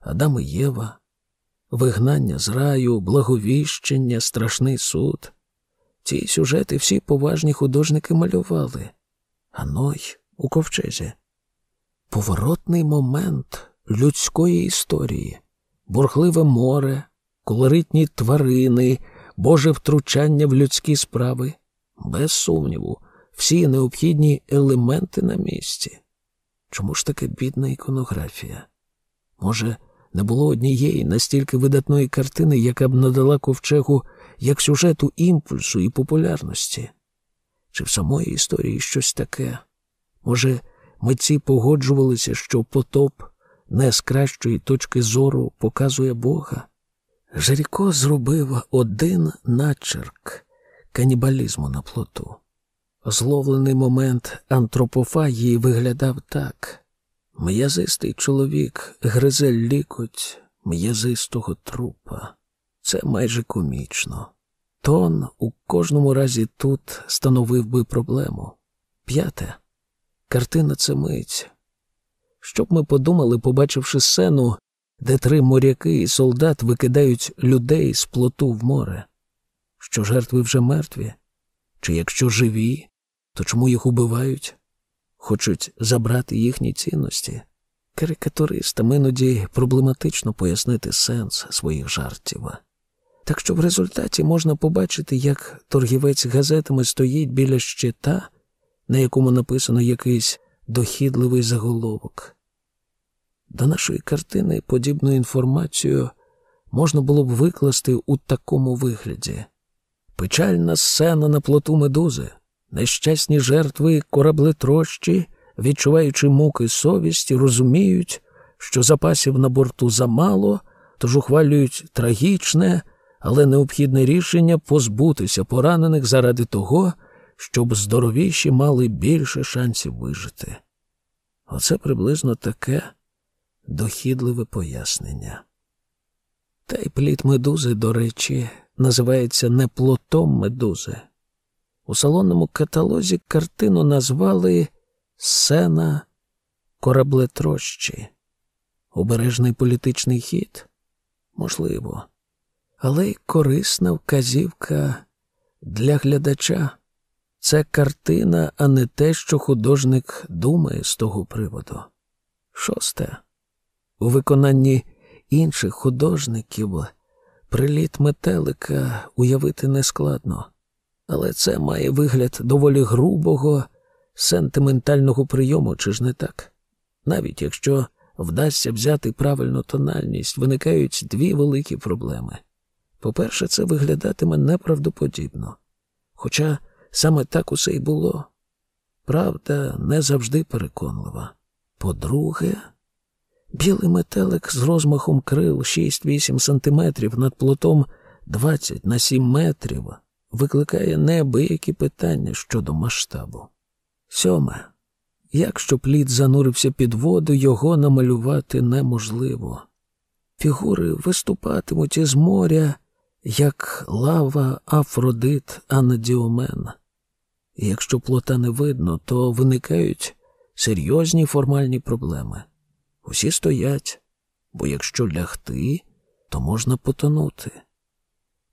Адам і Єва, вигнання з раю, благовіщення, страшний суд. Ці сюжети всі поважні художники малювали, Ной у ковчезі. Поворотний момент людської історії, бурхливе море, колоритні тварини, Боже втручання в людські справи, без сумніву, всі необхідні елементи на місці. Чому ж таке бідна іконографія? Може, не було однієї настільки видатної картини, яка б надала ковчегу як сюжету імпульсу і популярності? Чи в самої історії щось таке? Може, митці погоджувалися, що потоп не з кращої точки зору показує Бога? Жиріко зробив один начерк канібалізму на плоту. Зловлений момент антропофагії виглядав так. М'язистий чоловік гризе лікоть м'язистого трупа. Це майже комічно. Тон у кожному разі тут становив би проблему. П'яте. Картина це мить. Щоб ми подумали, побачивши сцену, де три моряки і солдат викидають людей з плоту в море. Що жертви вже мертві? Чи якщо живі, то чому їх убивають? Хочуть забрати їхні цінності. Карикатуристам іноді проблематично пояснити сенс своїх жартів. Так що в результаті можна побачити, як торгівець газетами стоїть біля щита, на якому написано якийсь дохідливий заголовок. До нашої картини подібну інформацію можна було б викласти у такому вигляді: печальна сцена на плоту медузи, нещасні жертви кораблетрощі, відчуваючи муки совісті, розуміють, що запасів на борту замало, тож ухвалюють трагічне, але необхідне рішення позбутися поранених заради того, щоб здоровіші мали більше шансів вижити. Оце приблизно таке дохідливе пояснення. Та й плід медузи, до речі, називається не плотом медузи. У салонному каталозі картину назвали Сцена кораблетрощі. Обережний політичний хід? Можливо, але й корисна вказівка для глядача. Це картина, а не те, що художник думає з того приводу. Шосте. У виконанні інших художників приліт метелика уявити нескладно, але це має вигляд доволі грубого, сентиментального прийому, чи ж не так? Навіть якщо вдасться взяти правильну тональність, виникають дві великі проблеми. По-перше, це виглядатиме неправдоподібно. Хоча саме так усе й було. Правда, не завжди переконлива. По-друге, білий метелик з розмахом крил 6-8 сантиметрів над плотом 20 на 7 метрів викликає неабиякі питання щодо масштабу. Сьоме. Якщо плід занурився під воду, його намалювати неможливо. Фігури виступатимуть із моря, як лава Афродит Анадіомен. Якщо плота не видно, то виникають серйозні формальні проблеми. Усі стоять, бо якщо лягти, то можна потонути.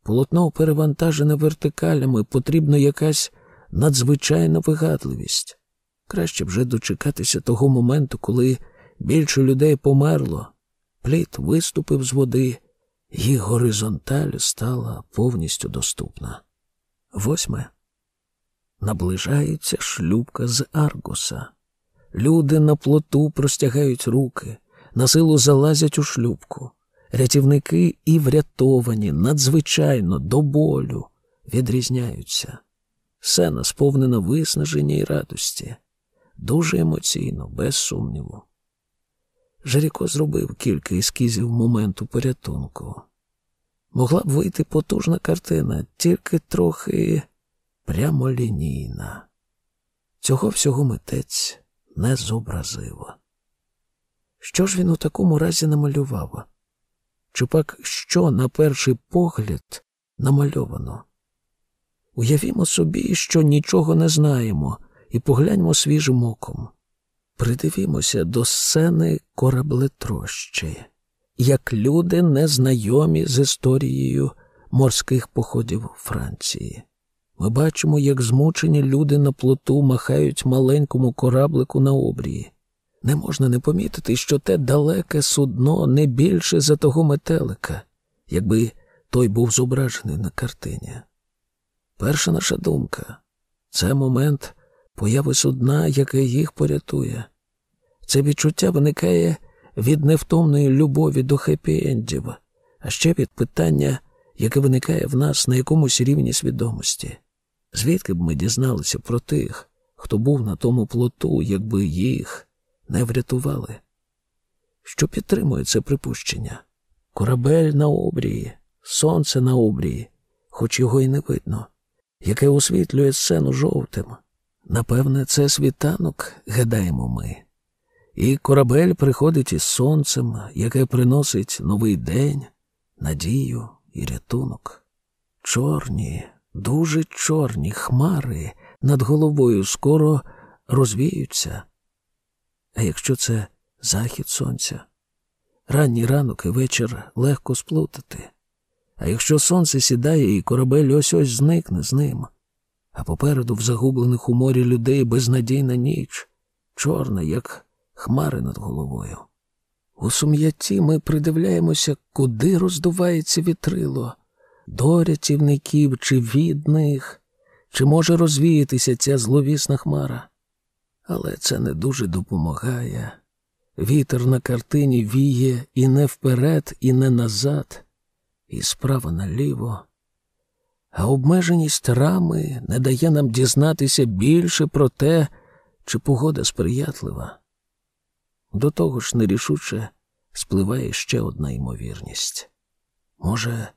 Полотно перевантажене вертикалями, потрібна якась надзвичайна вигадливість. Краще вже дочекатися того моменту, коли більше людей померло, пліт виступив з води, і горизонталь стала повністю доступна. Восьме. Наближається шлюбка з Аргуса. Люди на плоту простягають руки, на силу залазять у шлюбку. Рятівники і врятовані надзвичайно до болю відрізняються. Сцена сповнена виснаження і радості, дуже емоційно, без сумніву. Жаріко зробив кілька ескізів моменту порятунку. Могла б вийти потужна картина, тільки трохи прямолінійна. Цього всього митець не зобразив. Що ж він у такому разі намалював? Чи пак що на перший погляд намальовано? Уявімо собі, що нічого не знаємо, і погляньмо свіжим оком. Придивімося до сцени кораблетрощі, як люди незнайомі з історією морських походів Франції. Ми бачимо, як змучені люди на плоту махають маленькому кораблику на обрії. Не можна не помітити, що те далеке судно не більше за того метелика, якби той був зображений на картині. Перша наша думка це момент появи судна, яке їх порятує. Це відчуття виникає від невтомної любові до хеппі-ендів, а ще від питання, яке виникає в нас на якомусь рівні свідомості. Звідки б ми дізналися про тих, хто був на тому плоту, якби їх не врятували? Що підтримує це припущення? Корабель на обрії, сонце на обрії, хоч його й не видно, яке освітлює сцену жовтим. Напевне, це світанок, гадаємо ми. І корабель приходить із сонцем, яке приносить новий день, надію і рятунок. Чорні, дуже чорні хмари над головою скоро розвіються. А якщо це захід сонця, ранній ранок і вечір легко сплутати. А якщо сонце сідає і корабель ось ось зникне з ним, а попереду в загублених у морі людей безнадійна ніч, чорна, як хмари над головою. У сум'ятті ми придивляємося, куди роздувається вітрило, до рятівників чи від них, чи може розвіятися ця зловісна хмара. Але це не дуже допомагає. Вітер на картині віє і не вперед, і не назад, і справа наліво. А обмеженість рами не дає нам дізнатися більше про те, чи погода сприятлива. До того ж нерішуче спливає ще одна ймовірність. Може,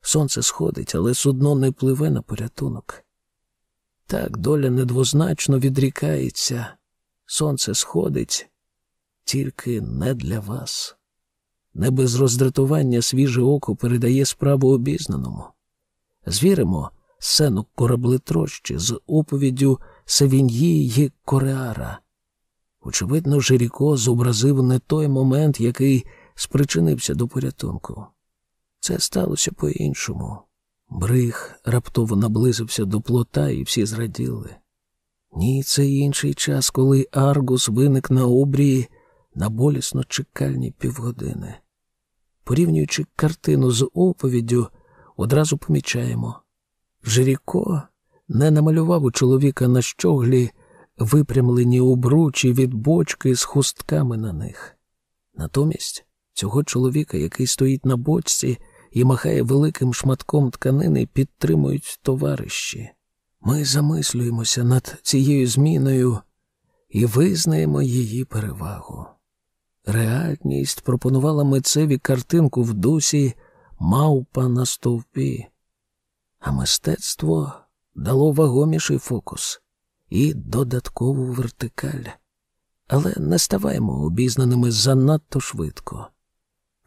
сонце сходить, але судно не пливе на порятунок. Так доля недвозначно відрікається, сонце сходить, тільки не для вас. Не без роздратування свіже око передає справу обізнаному. Звіримо сцену кораблетрощі з оповіддю Савіньї Кореара Очевидно, Жиріко зобразив не той момент, який спричинився до порятунку. Це сталося по-іншому. Бриг раптово наблизився до плота, і всі зраділи. Ні, це інший час, коли Аргус виник на обрії на болісно чекальні півгодини. Порівнюючи картину з оповіддю, одразу помічаємо Жиріко не намалював у чоловіка на щоглі випрямлені обручі від бочки з хустками на них. Натомість цього чоловіка, який стоїть на бочці і махає великим шматком тканини, підтримують товариші. Ми замислюємося над цією зміною і визнаємо її перевагу. Реальність пропонувала митцеві картинку в дусі мавпа на стовпі, а мистецтво дало вагоміший фокус і додаткову вертикаль. Але не ставаємо обізнаними занадто швидко.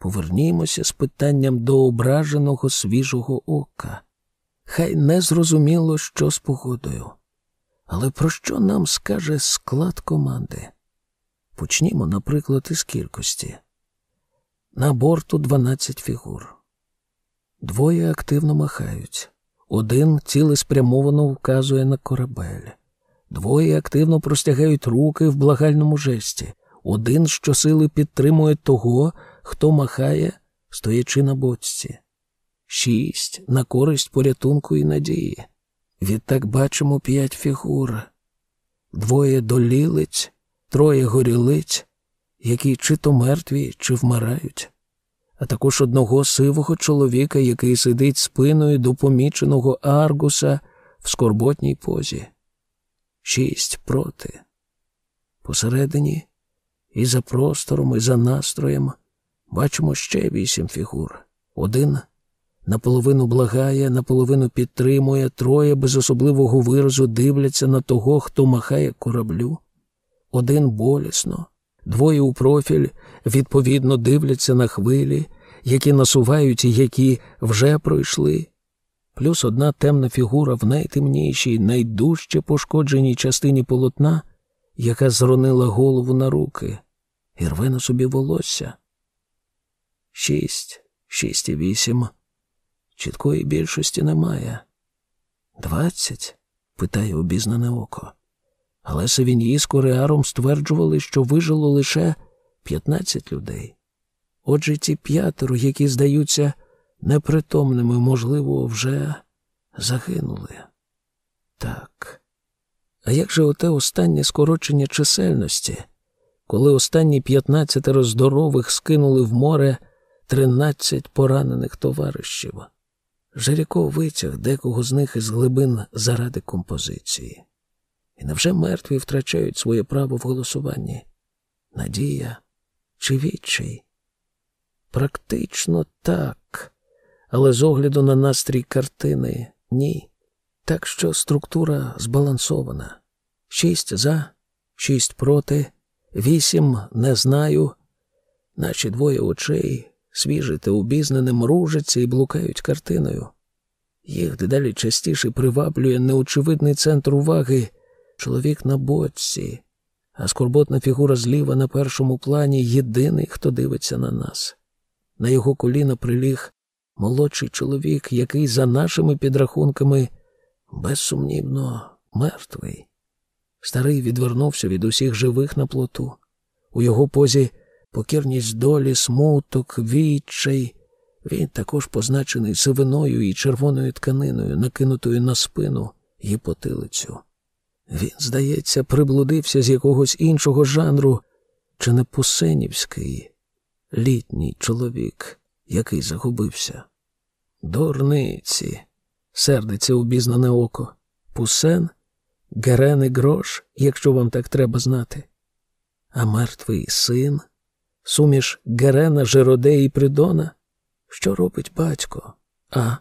Повернімося з питанням до ображеного свіжого ока. Хай не зрозуміло, що з погодою. Але про що нам скаже склад команди? Почнімо, наприклад, із кількості. На борту 12 фігур. Двоє активно махають. Один цілеспрямовано вказує на корабель. Двоє активно простягають руки в благальному жесті. Один щосили підтримує того, хто махає, стоячи на бочці. Шість на користь порятунку і надії. Відтак бачимо п'ять фігур. Двоє долілиць, троє горілиць, які чи то мертві, чи вмирають, а також одного сивого чоловіка, який сидить спиною до поміченого аргуса в скорботній позі. Шість проти. Посередині і за простором, і за настроєм бачимо ще вісім фігур. Один наполовину благає, наполовину підтримує, троє без особливого виразу дивляться на того, хто махає кораблю. Один болісно, двоє у профіль відповідно дивляться на хвилі, які насувають і які вже пройшли. Плюс одна темна фігура в найтемнішій, найдужче пошкодженій частині полотна, яка зронила голову на руки і рве на собі волосся. Шість, шість і вісім. Чіткої більшості немає. Двадцять? питає обізнане око. Але Савіньї з Кореаром стверджували, що вижило лише п'ятнадцять людей. Отже, ті п'ятеро, які здаються непритомними, можливо, вже загинули. Так. А як же оте останнє скорочення чисельності, коли останні п'ятнадцятеро здорових скинули в море тринадцять поранених товаришів? Жиряко витяг декого з них із глибин заради композиції. І невже мертві втрачають своє право в голосуванні? Надія чи відчай? Практично так, але з огляду на настрій картини ні. Так що структура збалансована. Шість за, шість проти, вісім не знаю. Наші двоє очей свіжі та обізнані мружаться і блукають картиною. Їх дедалі частіше приваблює неочевидний центр уваги чоловік на боці, а скорботна фігура зліва на першому плані єдиний, хто дивиться на нас. На його коліна приліг молодший чоловік, який, за нашими підрахунками, безсумнівно мертвий. Старий відвернувся від усіх живих на плоту. У його позі покірність долі, смуток, відчай. Він також позначений сивиною і червоною тканиною, накинутою на спину і потилицю. Він, здається, приблудився з якогось іншого жанру, чи не пусенівський, літній чоловік, який загубився. Дурниці, сердиться обізнане око. Пусен, Герен і грош, якщо вам так треба знати. А мертвий син, суміш Герена, Жероде і Придона. Що робить батько? А.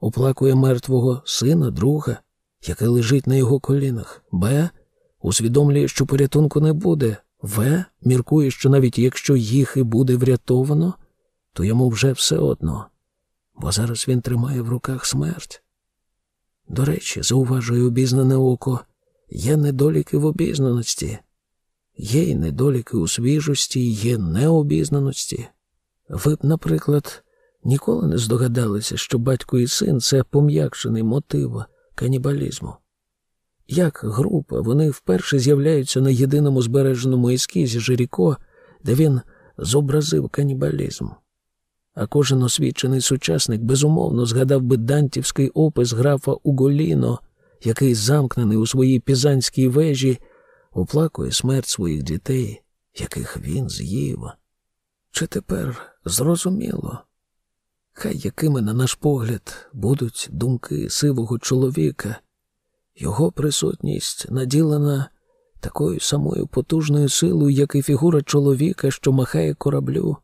Оплакує мертвого сина, друга, який лежить на його колінах. Б. Усвідомлює, що порятунку не буде. В. Міркує, що навіть якщо їх і буде врятовано, то йому вже все одно, бо зараз він тримає в руках смерть. До речі, зауважує обізнане око, є недоліки в обізнаності. Є й недоліки у свіжості, є необізнаності. Ви б, наприклад, ніколи не здогадалися, що батько і син це пом'якшений мотив канібалізму. Як група, вони вперше з'являються на єдиному збереженому ескізі Жиріко, де він зобразив канібалізм. А кожен освічений сучасник безумовно згадав би дантівський опис графа Уголіно, який, замкнений у своїй пізанській вежі, оплакує смерть своїх дітей, яких він з'їв. Чи тепер зрозуміло? Хай якими, на наш погляд, будуть думки сивого чоловіка, його присутність наділена такою самою потужною силою, як і фігура чоловіка, що махає кораблю.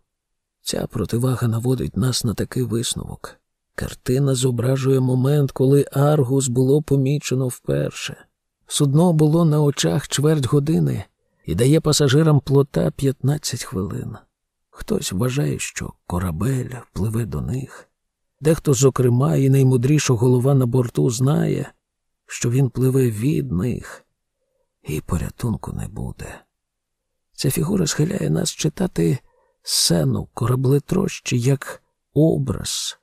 Ця противага наводить нас на такий висновок. Картина зображує момент, коли Аргус було помічено вперше. Судно було на очах чверть години і дає пасажирам плота 15 хвилин. Хтось вважає, що корабель впливе до них. Дехто, зокрема, і наймудріша голова на борту знає, що він пливе від них, і порятунку не буде. Ця фігура схиляє нас читати сцену кораблетрощі як образ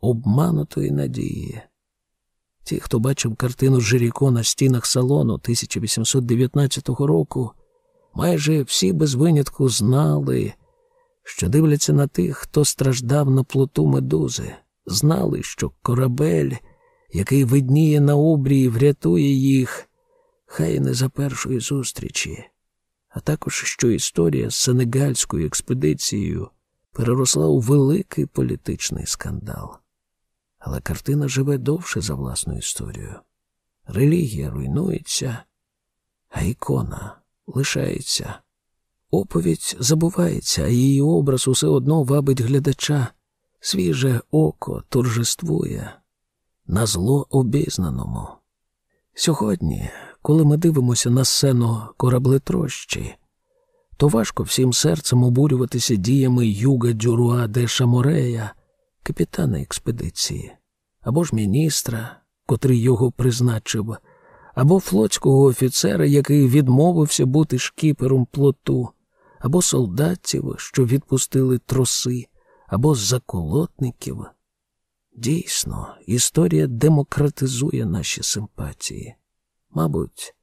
обманутої надії. Ті, хто бачив картину Жиріко на стінах салону 1819 року, майже всі без винятку знали, що дивляться на тих, хто страждав на плоту медузи, знали, що корабель, який видніє на обрії, врятує їх, хай не за першої зустрічі, а також що історія з сенегальською експедицією переросла у великий політичний скандал. Але картина живе довше за власну історію. Релігія руйнується, а ікона лишається. Оповідь забувається, а її образ усе одно вабить глядача. Свіже око торжествує на зло обізнаному. Сьогодні, коли ми дивимося на сцену кораблетрощі, то важко всім серцем обурюватися діями Юга Дюруа де Шаморея, капітана експедиції, або ж міністра, котрий його призначив, або флотського офіцера, який відмовився бути шкіпером плоту, або солдатів, що відпустили троси, або заколотників. Дійсно, історія демократизує наші симпатії. Мабуть,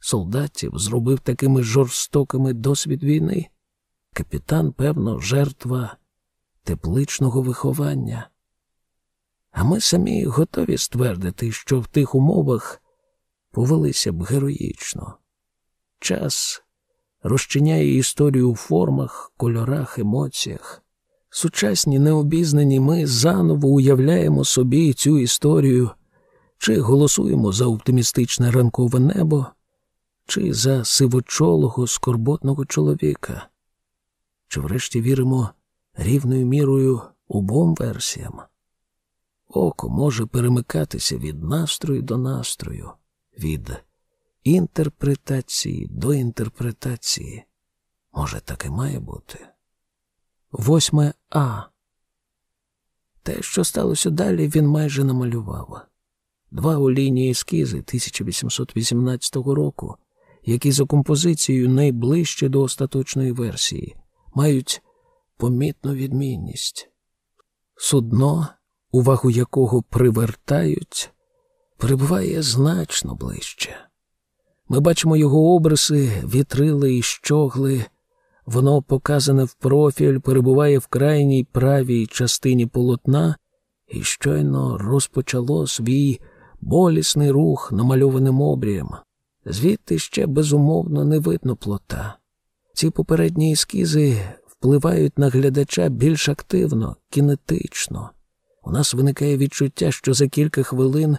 солдатів зробив такими жорстокими досвід війни. Капітан, певно, жертва тепличного виховання. А ми самі готові ствердити, що в тих умовах повелися б героїчно. Час розчиняє історію у формах, кольорах, емоціях. Сучасні необізнані ми заново уявляємо собі цю історію, чи голосуємо за оптимістичне ранкове небо, чи за сивочолого скорботного чоловіка, чи врешті віримо рівною мірою обом версіям. Око може перемикатися від настрою до настрою, від інтерпретації до інтерпретації. Може, так і має бути. Восьме А. Те, що сталося далі, він майже намалював. Два олійні ескізи 1818 року, які за композицією найближче до остаточної версії, мають помітну відмінність. Судно, увагу якого привертають, перебуває значно ближче. Ми бачимо його обриси, вітрили і щогли. Воно показане в профіль, перебуває в крайній правій частині полотна і щойно розпочало свій болісний рух намальованим обрієм. Звідти ще безумовно не видно плота. Ці попередні ескізи впливають на глядача більш активно, кінетично. У нас виникає відчуття, що за кілька хвилин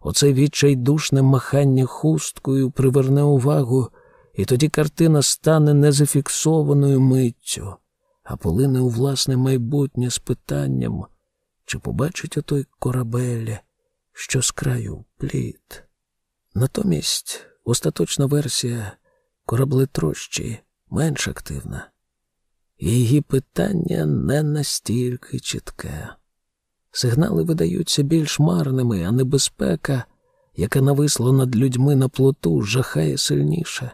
оце відчайдушне махання хусткою приверне увагу, і тоді картина стане незафіксованою миттю, а полине у власне майбутнє з питанням, чи побачить отой корабель, що з краю плід. Натомість остаточна версія кораблетрощі менш активна. Її питання не настільки чітке. Сигнали видаються більш марними, а небезпека, яка нависла над людьми на плоту, жахає сильніше.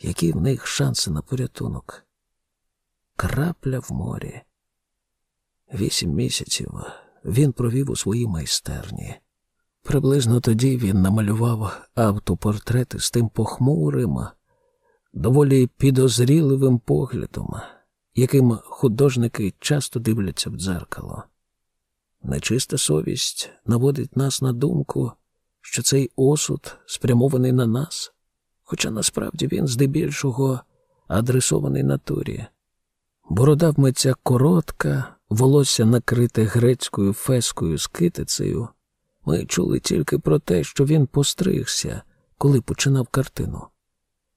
які в них шанси на порятунок. Крапля в морі. Вісім місяців він провів у своїй майстерні. Приблизно тоді він намалював автопортрети з тим похмурим, доволі підозріливим поглядом, яким художники часто дивляться в дзеркало. Нечиста совість наводить нас на думку, що цей осуд спрямований на нас, хоча насправді він здебільшого адресований натурі. Борода в коротка, волосся накрите грецькою фескою з китицею. Ми чули тільки про те, що він постригся, коли починав картину.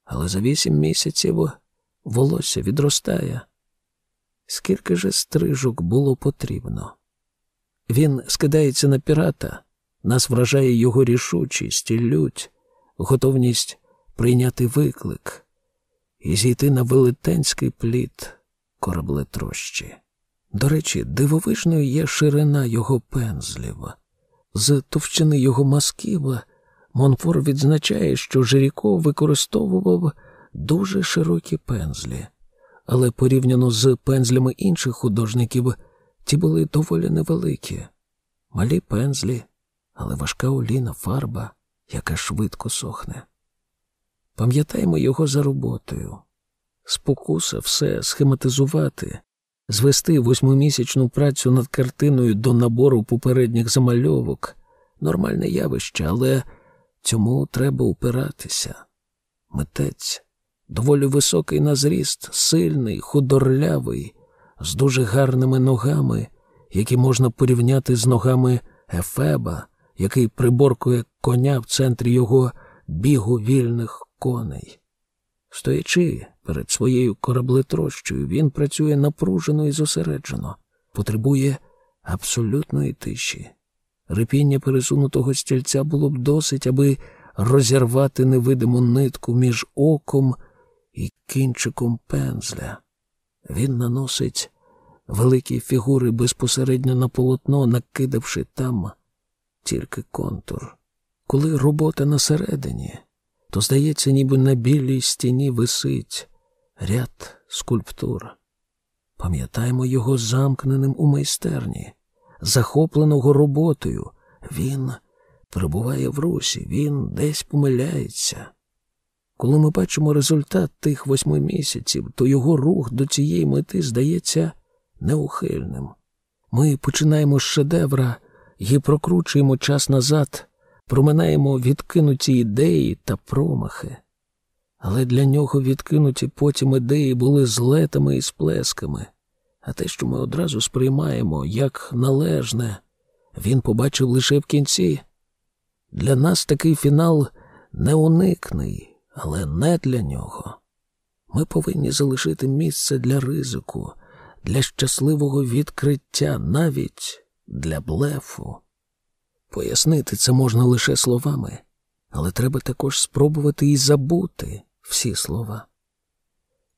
Але за вісім місяців волосся відростає. Скільки же стрижок було потрібно? Він скидається на пірата, нас вражає його рішучість і лють, готовність прийняти виклик і зійти на велетенський плід кораблетрощі. До речі, дивовижною є ширина його пензлів. З товщини його масків Монфор відзначає, що Жиріков використовував дуже широкі пензлі, але порівняно з пензлями інших художників, ті були доволі невеликі, малі пензлі, але важка оліна фарба, яка швидко сохне. Пам'ятаємо його за роботою. Спокуса все схематизувати, звести восьмимісячну працю над картиною до набору попередніх замальовок нормальне явище, але цьому треба упиратися. Митець доволі високий на зріст, сильний, худорлявий, з дуже гарними ногами, які можна порівняти з ногами Ефеба, який приборкує коня в центрі його бігу вільних коней. Стоячи перед своєю кораблетрощою, він працює напружено і зосереджено, потребує абсолютної тиші. Рипіння пересунутого стільця було б досить, аби розірвати невидиму нитку між оком і кінчиком пензля. Він наносить великі фігури безпосередньо на полотно, накидавши там тільки контур. Коли робота на середині, то, здається, ніби на білій стіні висить ряд скульптур. Пам'ятаємо його замкненим у майстерні, захопленого роботою. Він перебуває в русі, він десь помиляється. Коли ми бачимо результат тих восьми місяців, то його рух до цієї мети здається неухильним. Ми починаємо з шедевра і прокручуємо час назад, проминаємо відкинуті ідеї та промахи. Але для нього відкинуті потім ідеї були злетами і сплесками, а те, що ми одразу сприймаємо як належне, він побачив лише в кінці. Для нас такий фінал неуникний, але не для нього. Ми повинні залишити місце для ризику, для щасливого відкриття, навіть для блефу. Пояснити це можна лише словами, але треба також спробувати і забути всі слова.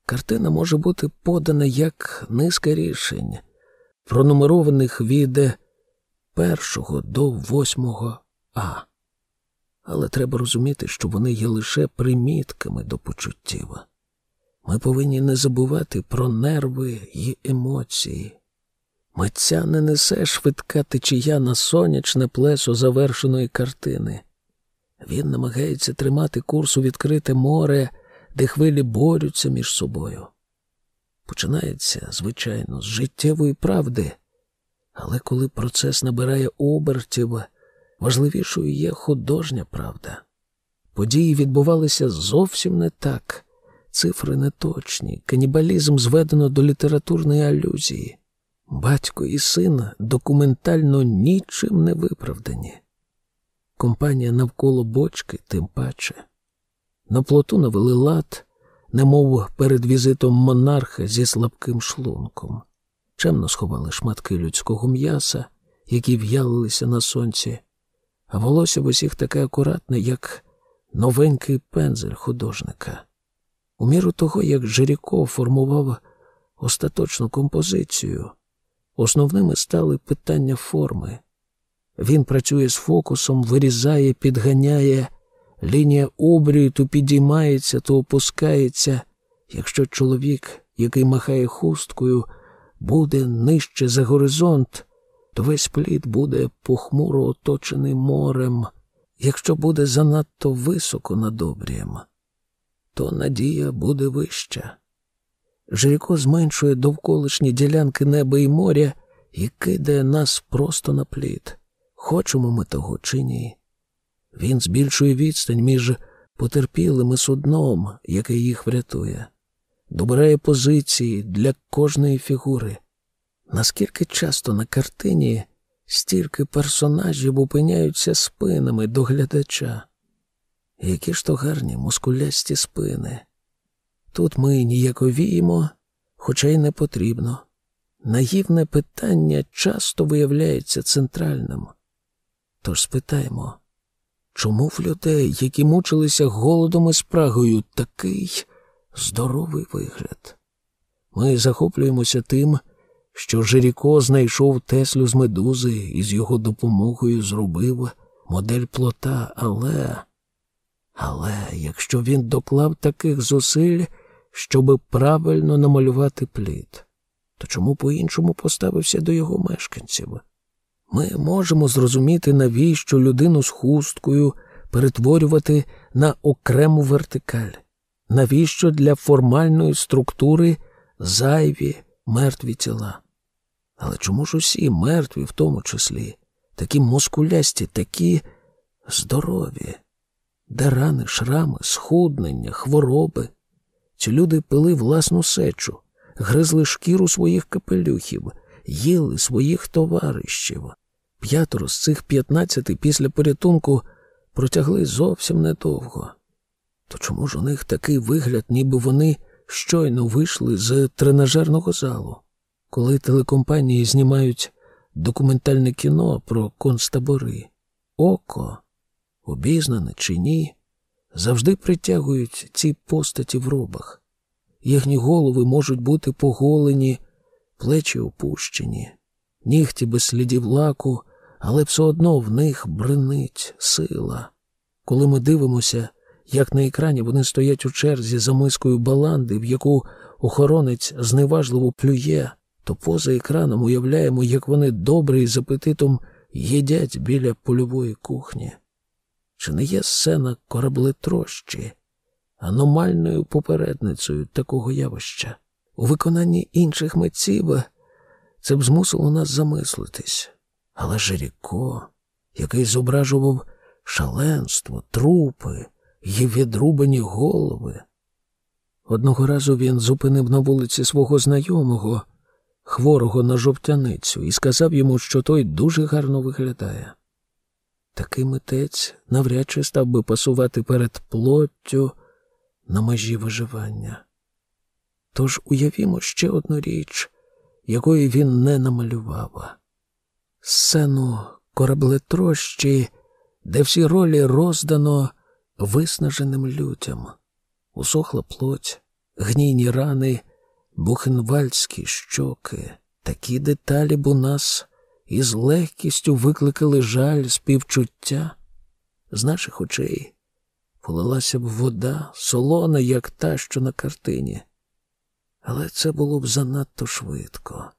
Картина може бути подана як низка рішень, пронумерованих від першого до восьмого А. Але треба розуміти, що вони є лише примітками до почуттів. Ми повинні не забувати про нерви і емоції. Митця не несе швидка течія на сонячне плесо завершеної картини. Він намагається тримати курс у відкрите море, де хвилі борються між собою. Починається, звичайно, з життєвої правди, але коли процес набирає обертів, важливішою є художня правда. Події відбувалися зовсім не так, цифри неточні, канібалізм зведено до літературної алюзії. Батько і син документально нічим не виправдані. Компанія навколо бочки, тим паче. На плоту навели лад, немов перед візитом монарха зі слабким шлунком. Чемно сховали шматки людського м'яса, які в'ялилися на сонці, а волосся в усіх таке акуратне, як новенький пензель художника. У міру того, як Жиріков формував остаточну композицію, основними стали питання форми. Він працює з фокусом, вирізає, підганяє, Лінія обрію то підіймається, то опускається. Якщо чоловік, який махає хусткою, буде нижче за горизонт, то весь плід буде похмуро оточений морем. Якщо буде занадто високо над обрієм, то надія буде вища. Жиріко зменшує довколишні ділянки неба і моря і кидає нас просто на плід. Хочемо ми того чи ні. Він збільшує відстань між потерпілим і судном, яке їх врятує, добирає позиції для кожної фігури. Наскільки часто на картині стільки персонажів опиняються спинами до глядача? Які ж то гарні мускулясті спини. Тут ми ніяковіємо, хоча й не потрібно. Наївне питання часто виявляється центральним. Тож спитаємо, чому в людей, які мучилися голодом і спрагою, такий здоровий вигляд? Ми захоплюємося тим, що Жиріко знайшов Теслю з медузи і з його допомогою зробив модель плота, але. Але якщо він доклав таких зусиль, щоби правильно намалювати плід, то чому по-іншому поставився до його мешканців? Ми можемо зрозуміти, навіщо людину з хусткою перетворювати на окрему вертикаль, навіщо для формальної структури зайві мертві тіла. Але чому ж усі мертві, в тому числі, такі мускулясті, такі здорові, де рани, шрами, схуднення, хвороби? Ці люди пили власну сечу, гризли шкіру своїх капелюхів, їли своїх товаришів. П'ятеро з цих п'ятнадцяти після порятунку протягли зовсім недовго. То чому ж у них такий вигляд, ніби вони щойно вийшли з тренажерного залу? Коли телекомпанії знімають документальне кіно про концтабори, око, обізнане чи ні, завжди притягують ці постаті в робах. Їхні голови можуть бути поголені, плечі опущені, нігті без слідів лаку, але все одно в них бринить сила. Коли ми дивимося, як на екрані вони стоять у черзі за мискою баланди, в яку охоронець зневажливо плює, то поза екраном уявляємо, як вони добре і з апетитом їдять біля польової кухні. Чи не є сцена кораблетрощі, аномальною попередницею такого явища? У виконанні інших митців це б змусило нас замислитись. Але Жиріко, який зображував шаленство, трупи і відрубані голови. Одного разу він зупинив на вулиці свого знайомого, хворого на жовтяницю, і сказав йому, що той дуже гарно виглядає. Такий митець навряд чи став би пасувати перед плоттю на межі виживання. Тож уявімо ще одну річ, якої він не намалював сцену кораблетрощі, де всі ролі роздано виснаженим людям, усохла плоть, гнійні рани, бухенвальдські щоки, такі деталі б у нас із легкістю викликали жаль співчуття. З наших очей полилася б вода, солона, як та, що на картині. Але це було б занадто швидко.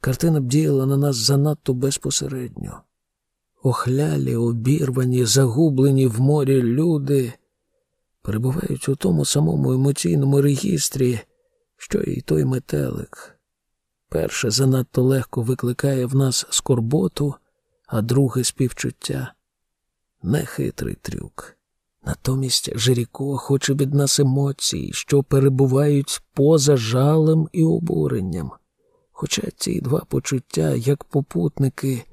Картина б діяла на нас занадто безпосередньо. Охлялі, обірвані, загублені в морі люди перебувають у тому самому емоційному регістрі, що і той метелик. Перше занадто легко викликає в нас скорботу, а друге співчуття. Нехитрий трюк. Натомість Жиріко хоче від нас емоцій, що перебувають поза жалем і обуренням. Хоча ці два почуття, як попутники,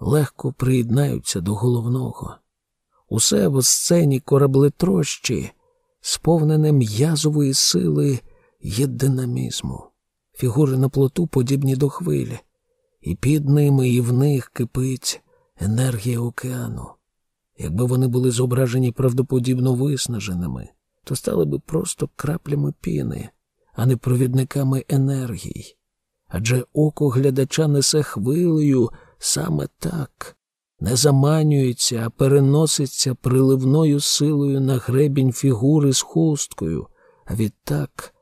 легко приєднаються до головного. Усе в сцені кораблетрощі, сповнене м'язової сили і динамізму. Фігури на плоту подібні до хвилі, і під ними і в них кипить енергія океану. Якби вони були зображені правдоподібно виснаженими, то стали би просто краплями піни, а не провідниками енергії адже око глядача несе хвилею саме так, не заманюється, а переноситься приливною силою на гребінь фігури з хусткою, а відтак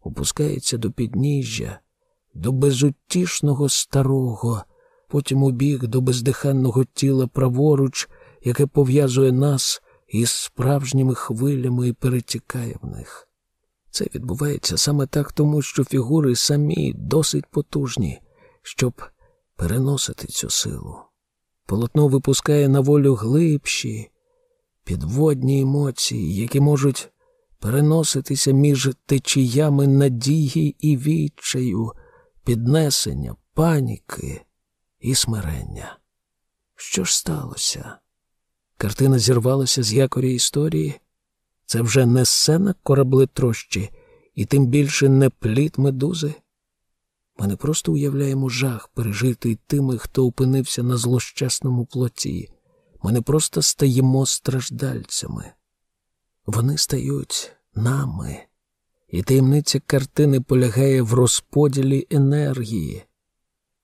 опускається до підніжжя, до безутішного старого, потім у бік до бездиханного тіла праворуч, яке пов'язує нас із справжніми хвилями і перетікає в них. Це відбувається саме так, тому що фігури самі досить потужні, щоб переносити цю силу. Полотно випускає на волю глибші, підводні емоції, які можуть переноситися між течіями надії і відчаю, піднесення, паніки і смирення. Що ж сталося? Картина зірвалася з якорі історії. Це вже не сцена кораблетрощі, і тим більше не плід медузи. Ми не просто уявляємо жах, пережитий тими, хто опинився на злощасному плоті. Ми не просто стаємо страждальцями. Вони стають нами, і таємниця картини полягає в розподілі енергії.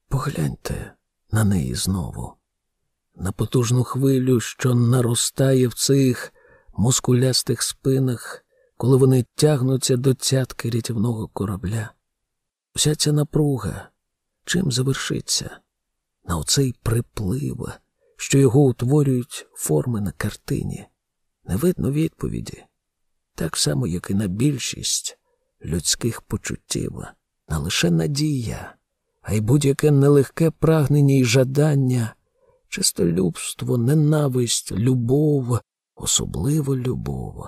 Погляньте на неї знову, на потужну хвилю, що наростає в цих мускулястих спинах, коли вони тягнуться до цятки рятівного корабля. Вся ця напруга чим завершиться? На оцей приплив, що його утворюють форми на картині. Не видно відповіді, так само, як і на більшість людських почуттів, на лише надія, а й будь-яке нелегке прагнення і жадання, чистолюбство, ненависть, любов, особливо любов.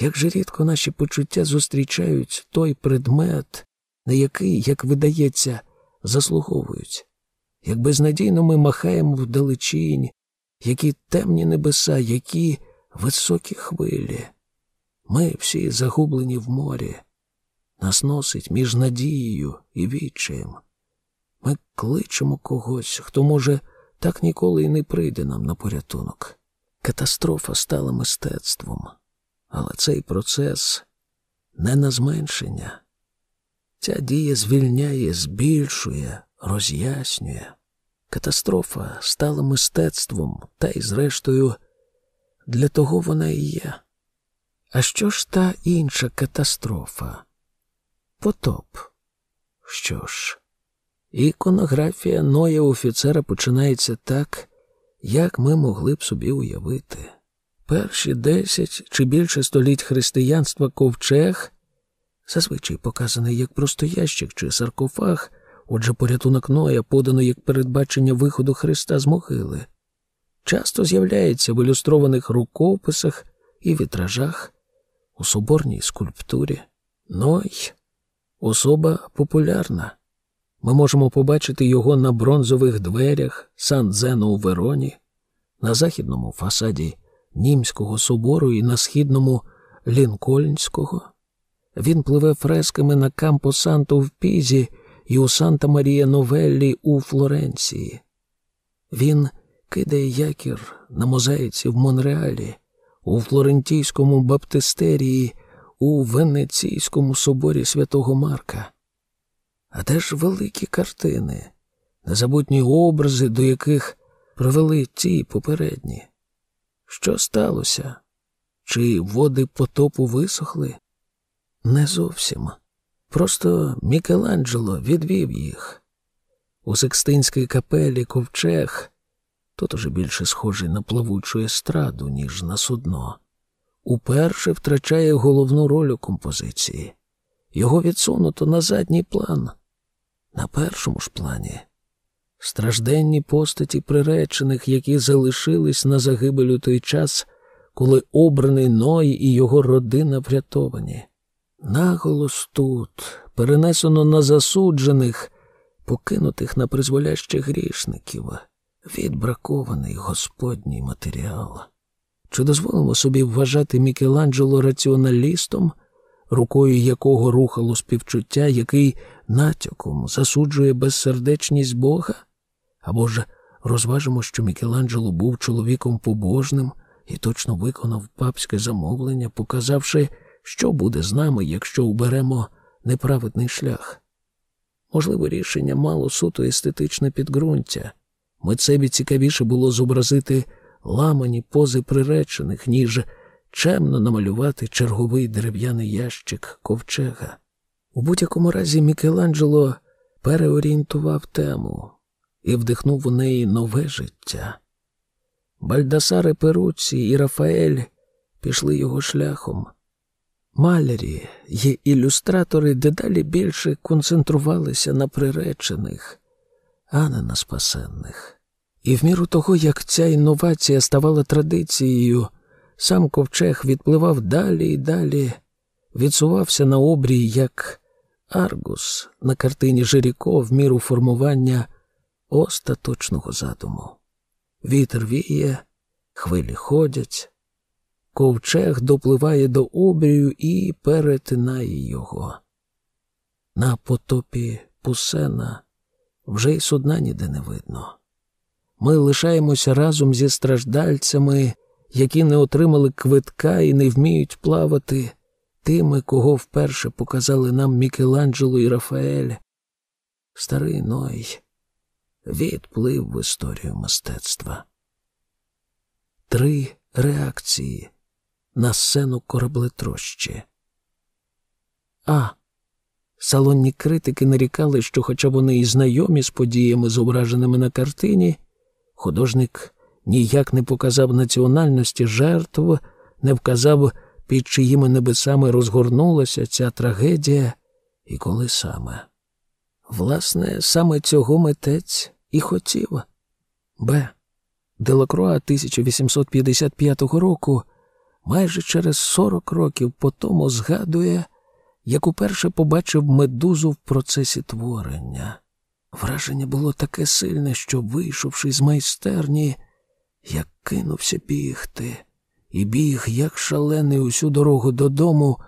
Як же рідко наші почуття зустрічають той предмет, на який, як видається, заслуговують, як безнадійно ми махаємо вдалечінь, які темні небеса, які високі хвилі. Ми всі загублені в морі, нас носить між надією і відчаєм. Ми кличемо когось, хто, може, так ніколи і не прийде нам на порятунок. Катастрофа стала мистецтвом, але цей процес не на зменшення. Ця дія звільняє, збільшує, роз'яснює. Катастрофа стала мистецтвом, та й, зрештою, для того вона і є. А що ж та інша катастрофа? Потоп. Що ж, іконографія Ноя офіцера починається так, як ми могли б собі уявити. Перші десять чи більше століть християнства ковчег зазвичай показаний як просто ящик чи саркофаг, отже, порятунок Ноя подано як передбачення виходу Христа з могили. Часто з'являється в ілюстрованих рукописах і вітражах, у соборній скульптурі. Ной особа популярна. Ми можемо побачити його на бронзових дверях Сан-Дзену у Вероні, на західному фасаді Німського собору і на східному Лінкольнського. Він пливе фресками на Кампо Санто в Пізі і у Санта Марія Новеллі у Флоренції. Він кидає якір на мозаїці в Монреалі, у Флорентійському баптистерії, у Венеційському соборі святого Марка. А де ж великі картини, незабутні образи, до яких провели ті попередні? Що сталося? Чи води потопу висохли? Не зовсім. Просто Мікеланджело відвів їх. У Секстинській капелі ковчег тут уже більше схожий на плавучу естраду, ніж на судно. Уперше втрачає головну роль у композиції. Його відсунуто на задній план. На першому ж плані стражденні постаті приречених, які залишились на загибель у той час, коли обраний Ной і його родина врятовані. Наголос тут перенесено на засуджених, покинутих на призволящих грішників, відбракований Господній матеріал. Чи дозволимо собі вважати Мікеланджело раціоналістом, рукою якого рухало співчуття, який натяком засуджує безсердечність Бога? Або ж розважимо, що Мікеланджело був чоловіком побожним і точно виконав папське замовлення, показавши що буде з нами, якщо уберемо неправедний шлях? Можливо, рішення мало суто естетичне підґрунтя, Митцеві цікавіше було зобразити ламані пози приречених, ніж чемно намалювати черговий дерев'яний ящик ковчега. У будь-якому разі Мікеланджело переорієнтував тему і вдихнув у неї нове життя. Бальдасаре Перуці і Рафаель пішли його шляхом. Малярі й ілюстратори дедалі більше концентрувалися на приречених, а не на спасенних. І в міру того, як ця інновація ставала традицією, сам ковчег відпливав далі і далі, відсувався на обрій, як Аргус на картині Жиріко в міру формування остаточного задуму. Вітер віє, хвилі ходять, ковчег допливає до обрію і перетинає його. На потопі Пусена вже й судна ніде не видно. Ми лишаємося разом зі страждальцями, які не отримали квитка і не вміють плавати, тими, кого вперше показали нам Мікеланджело і Рафаель. Старий Ной відплив в історію мистецтва. Три реакції на сцену кораблетрощі. А. Салонні критики нарікали, що, хоча вони і знайомі з подіями, зображеними на картині, художник ніяк не показав національності жертв, не вказав, під чиїми небесами розгорнулася ця трагедія, і коли саме. Власне, саме цього митець і хотів. Б. Делакруа 1855 року, майже через 40 років по тому згадує, як уперше побачив медузу в процесі творення. Враження було таке сильне, що, вийшовши з майстерні, я кинувся бігти, і біг, як шалений, усю дорогу додому,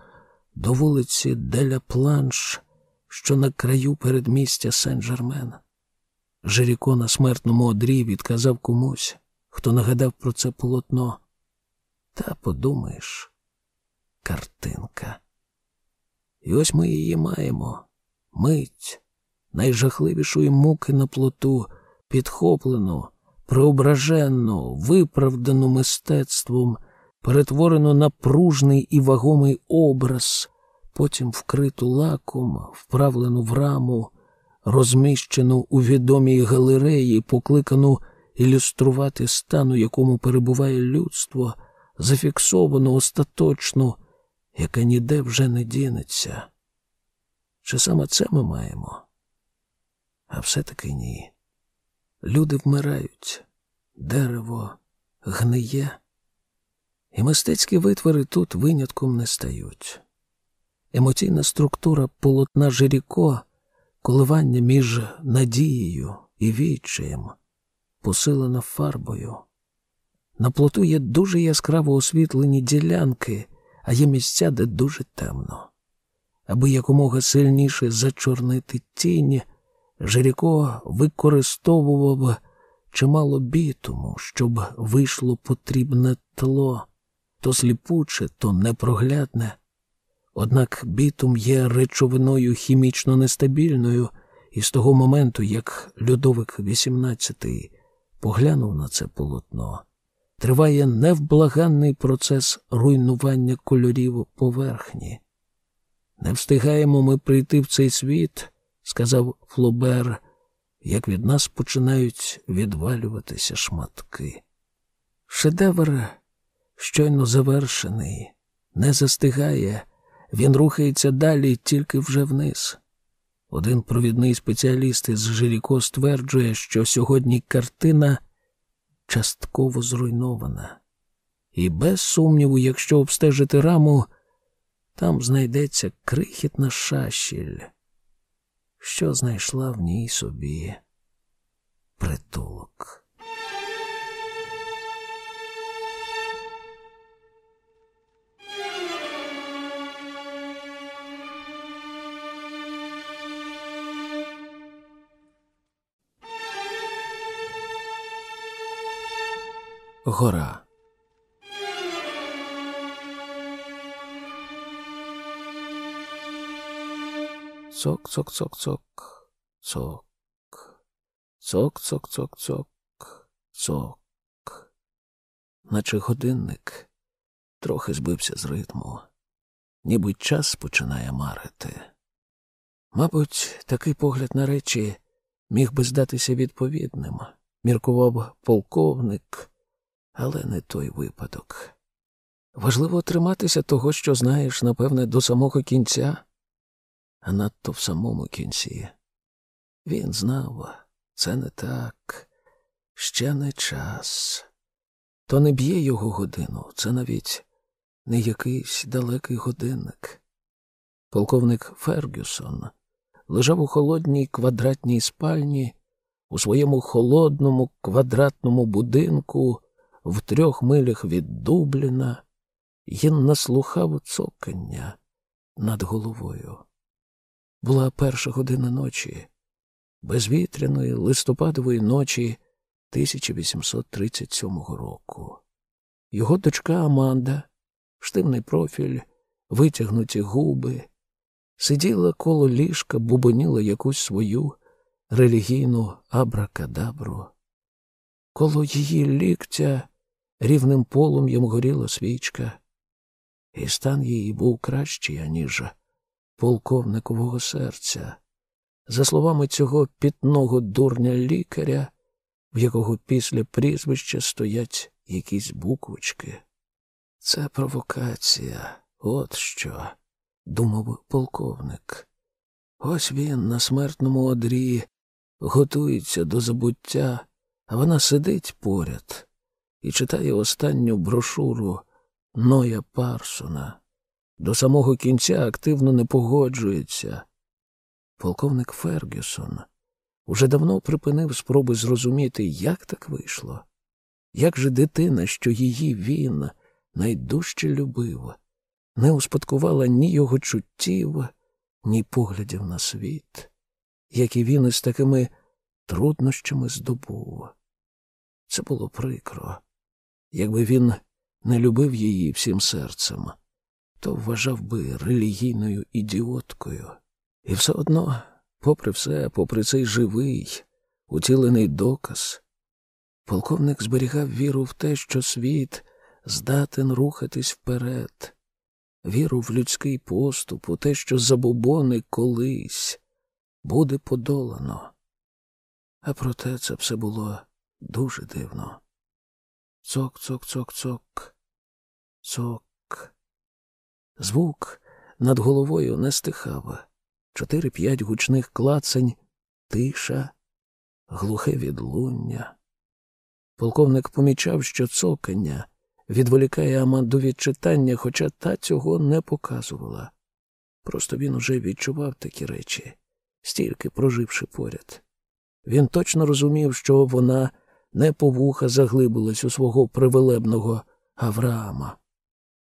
до вулиці Деля Планш, що на краю передмістя Сен-Жермен. Жиріко на смертному одрі відказав комусь, хто нагадав про це полотно. Та подумаєш, картинка. І ось ми її маємо. Мить. Найжахливішої муки на плоту, підхоплену, преображенну, виправдану мистецтвом, перетворену на пружний і вагомий образ, потім вкриту лаком, вправлену в раму, розміщену у відомій галереї, покликану ілюструвати стан, у якому перебуває людство, зафіксовану остаточну, яка ніде вже не дінеться. Чи саме це ми маємо? А все-таки ні. Люди вмирають, дерево гниє, і мистецькі витвори тут винятком не стають. Емоційна структура полотна Жиріко, коливання між надією і відчаєм, посилена фарбою. На плоту є дуже яскраво освітлені ділянки, а є місця, де дуже темно. Аби якомога сильніше зачорнити тінь, Жиріко використовував чимало бітуму, щоб вийшло потрібне тло, то сліпуче, то непроглядне. Однак бітум є речовиною хімічно нестабільною, і з того моменту, як Людовик XVIII поглянув на це полотно, триває невблаганний процес руйнування кольорів поверхні. Не встигаємо ми прийти в цей світ, сказав Флобер, як від нас починають відвалюватися шматки. Шедевр щойно завершений, не застигає, він рухається далі тільки вже вниз. Один провідний спеціаліст із Жиріко стверджує, що сьогодні картина частково зруйнована. І без сумніву, якщо обстежити раму, там знайдеться крихітна шашіль, що знайшла в ній собі притулок. Гора. Цок, цок, цок, цок, цок, цок, цок, цок, цок. цок, наче годинник трохи збився з ритму, ніби час починає марити. Мабуть, такий погляд на речі міг би здатися відповідним, міркував полковник, але не той випадок. Важливо триматися того, що знаєш, напевне, до самого кінця, а надто в самому кінці. Він знав, це не так, ще не час. То не б'є його годину, це навіть не якийсь далекий годинник. Полковник Фергюсон лежав у холодній квадратній спальні, у своєму холодному квадратному будинку в трьох милях від Дубліна і наслухав цокання над головою. Була перша година ночі, безвітряної листопадової ночі 1837 року. Його дочка Аманда, штивний профіль, витягнуті губи, сиділа коло ліжка, бубоніла якусь свою релігійну абракадабру. Коло її ліктя рівним полум'ям горіла свічка, і стан її був кращий, аніж полковникового серця. За словами цього пітного дурня лікаря, в якого після прізвища стоять якісь буквочки. Це провокація, от що, думав полковник. Ось він на смертному одрі готується до забуття, а вона сидить поряд і читає останню брошуру Ноя Парсона. До самого кінця активно не погоджується. Полковник Фергюсон уже давно припинив спроби зрозуміти, як так вийшло, як же дитина, що її він найдужче любив, не успадкувала ні його чуттів, ні поглядів на світ, які він із такими труднощами здобув. Це було прикро. Якби він не любив її всім серцем, то вважав би релігійною ідіоткою. І все одно, попри все, попри цей живий, уцілений доказ, полковник зберігав віру в те, що світ здатен рухатись вперед, віру в людський поступ, у те, що забобони колись буде подолано. А проте це все було дуже дивно. Цок, цок, цок, цок, цок. Звук над головою не стихав. Чотири-п'ять гучних клацань, тиша, глухе відлуння. Полковник помічав, що цокання відволікає Аманду від читання, хоча та цього не показувала. Просто він уже відчував такі речі, стільки проживши поряд. Він точно розумів, що вона не по вуха заглибилась у свого привелебного Авраама.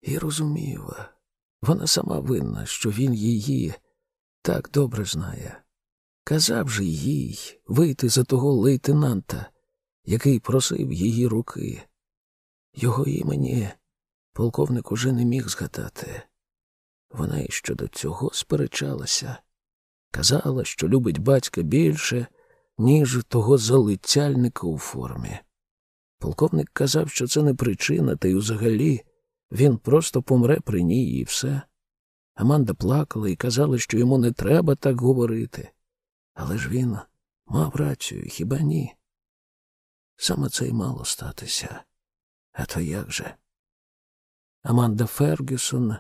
І розумів, вона сама винна, що він її так добре знає. Казав же їй вийти за того лейтенанта, який просив її руки. Його імені полковник уже не міг згадати. Вона і щодо цього сперечалася, казала, що любить батька більше, ніж того залицяльника у формі. Полковник казав, що це не причина, та й взагалі він просто помре при ній і все. Аманда плакала і казала, що йому не треба так говорити. Але ж він мав рацію, хіба ні? Саме це й мало статися. А то як же? Аманда Фергюсон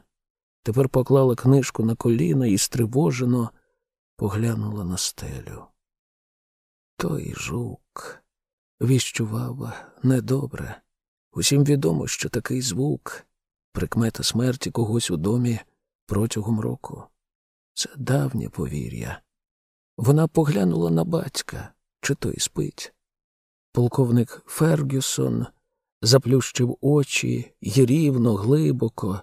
тепер поклала книжку на коліна і стривожено поглянула на стелю. Той жук віщував недобре. Усім відомо, що такий звук прикмета смерті когось у домі протягом року. Це давнє повір'я. Вона поглянула на батька, чи той спить. Полковник Фергюсон заплющив очі й рівно, глибоко,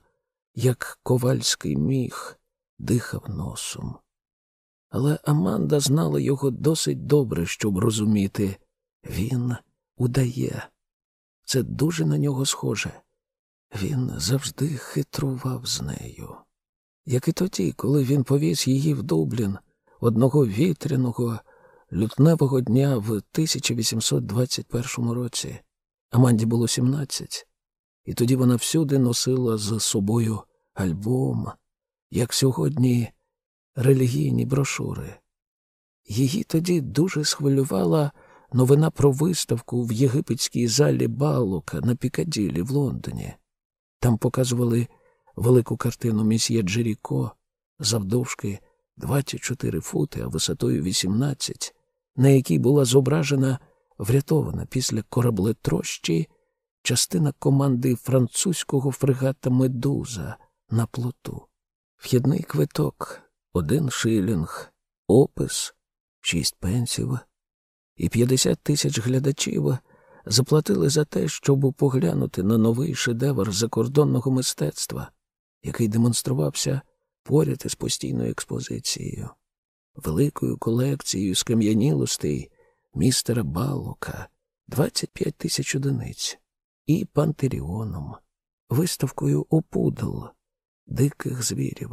як ковальський міг, дихав носом. Але Аманда знала його досить добре, щоб розуміти він удає. Це дуже на нього схоже. Він завжди хитрував з нею. Як і тоді, коли він повіз її в Дублін, одного вітряного, лютневого дня в 1821 році. Аманді було 17, і тоді вона всюди носила з собою альбом, як сьогодні релігійні брошури. Її тоді дуже схвилювала новина про виставку в єгипетській залі Балука на Пікаділі в Лондоні. Там показували велику картину місьє Джеріко завдовжки 24 фути, а висотою 18, на якій була зображена врятована після кораблетрощі частина команди французького фрегата Медуза на плоту. Вхідний квиток, один шилінг, опис, шість пенсів і 50 тисяч глядачів заплатили за те, щоб поглянути на новий шедевр закордонного мистецтва, який демонструвався поряд із постійною експозицією, великою колекцією скам'янілостей містера Балука, 25 тисяч одиниць, і Пантеріоном, виставкою опудал диких звірів.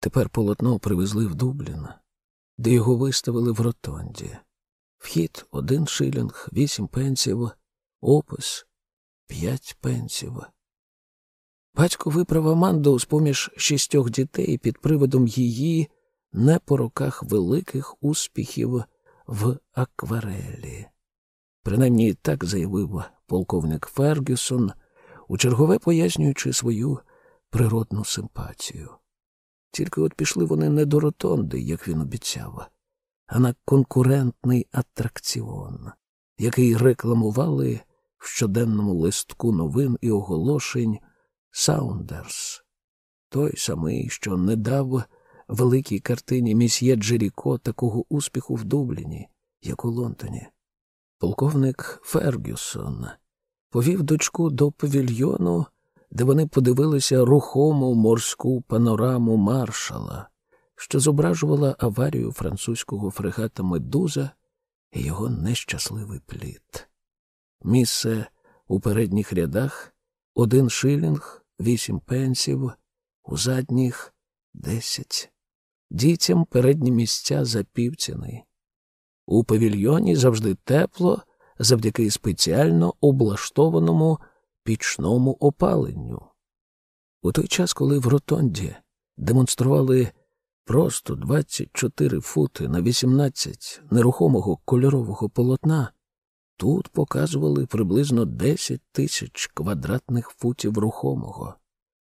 Тепер полотно привезли в Дублін, де його виставили в ротонді. Вхід один шилінг, вісім пенсів, опис п'ять пенсів. Батько виправ Аманду з поміж шістьох дітей під приводом її не по роках великих успіхів в акварелі. Принаймні так заявив полковник Фергюсон, у чергове пояснюючи свою природну симпатію. Тільки от пішли вони не до ротонди, як він обіцяв, а на конкурентний атракціон, який рекламували в щоденному листку новин і оголошень Саундерс, той самий, що не дав великій картині місьє Джеріко такого успіху в Дубліні, як у Лондоні. Полковник Фергюсон повів дочку до павільйону, де вони подивилися рухому морську панораму маршала, що зображувала аварію французького фрегата Медуза і його нещасливий пліт. Місце у передніх рядах один шилінг, вісім пенсів, у задніх десять. Дітям передні місця за півціни. У павільйоні завжди тепло завдяки спеціально облаштованому пічному опаленню. У той час, коли в Ротонді демонстрували просто 24 фути на 18 нерухомого кольорового полотна, тут показували приблизно 10 тисяч квадратних футів рухомого.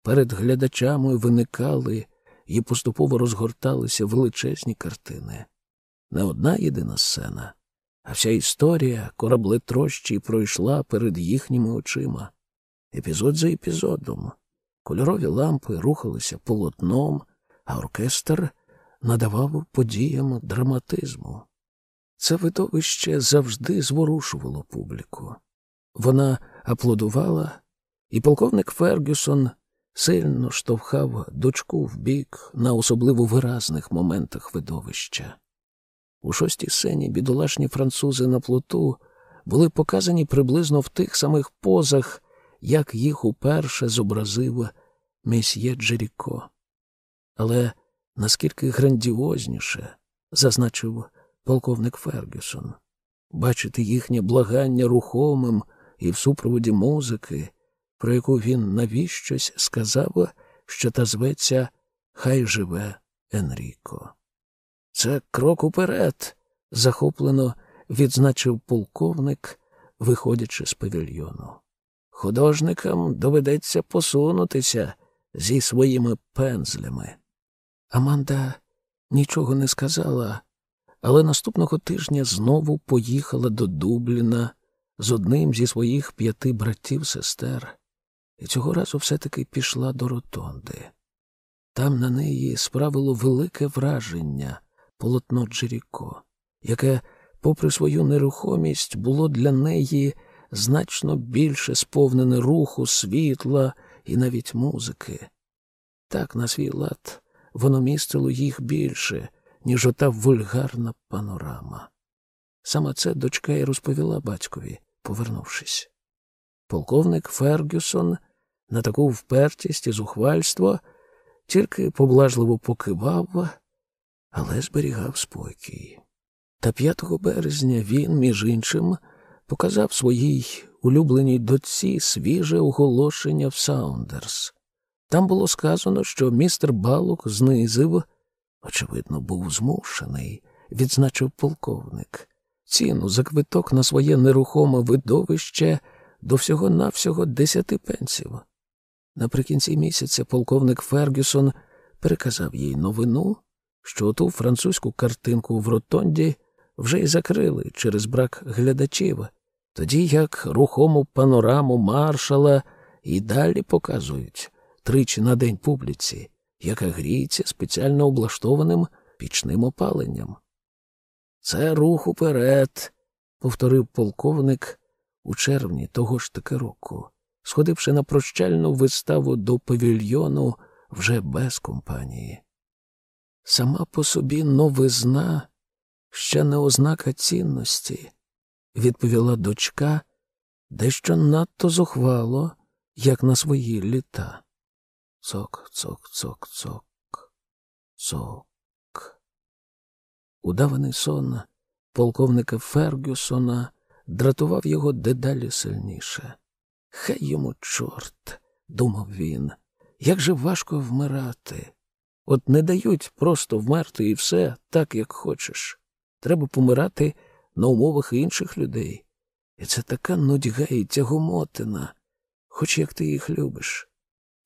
Перед глядачами виникали і поступово розгорталися величезні картини. Не одна єдина сцена, а вся історія кораблетрощі пройшла перед їхніми очима. Епізод за епізодом. Кольорові лампи рухалися полотном, а оркестр надавав подіям драматизму. Це видовище завжди зворушувало публіку. Вона аплодувала, і полковник Фергюсон сильно штовхав дочку в бік на особливо виразних моментах видовища. У шостій сцені бідолашні французи на плоту були показані приблизно в тих самих позах, як їх уперше зобразив месьє Джеріко. Але наскільки грандіозніше, зазначив полковник Фергюсон, бачити їхнє благання рухомим і в супроводі музики, про яку він навіщось сказав, що та зветься Хай живе Енріко. Це крок уперед, захоплено відзначив полковник, виходячи з павільйону. Художникам доведеться посунутися зі своїми пензлями. Аманда нічого не сказала, але наступного тижня знову поїхала до Дубліна з одним зі своїх п'яти братів сестер, і цього разу все-таки пішла до ротонди. Там на неї справило велике враження полотно Джеріко, яке, попри свою нерухомість, було для неї значно більше сповнене руху, світла і навіть музики. Так, на свій лад, воно містило їх більше, ніж ота вульгарна панорама. Саме це дочка й розповіла батькові, повернувшись. Полковник Фергюсон на таку впертість і зухвальство тільки поблажливо покивав, але зберігав спокій. Та 5 березня він, між іншим, показав своїй улюбленій дочці свіже оголошення в Саундерс. Там було сказано, що містер Балук знизив, очевидно, був змушений, відзначив полковник, ціну за квиток на своє нерухоме видовище до всього навсього десяти пенсів. Наприкінці місяця полковник Фергюсон переказав їй новину, що оту французьку картинку в ротонді вже й закрили через брак глядачів, тоді як рухому панораму маршала і далі показують тричі на день публіці, яка гріється спеціально облаштованим пічним опаленням. Це рух уперед, повторив полковник у червні того ж таки року, сходивши на прощальну виставу до павільйону вже без компанії. Сама по собі новизна ще не ознака цінності, відповіла дочка, дещо надто зухвало, як на свої літа. Цок, цок, цок, цок, цок. Удаваний сон полковника Фергюсона дратував його дедалі сильніше. Хай йому чорт, думав він, як же важко вмирати. От не дають просто вмерти і все так, як хочеш. Треба помирати на умовах інших людей. І це така нудьга і тягомотина, хоч як ти їх любиш.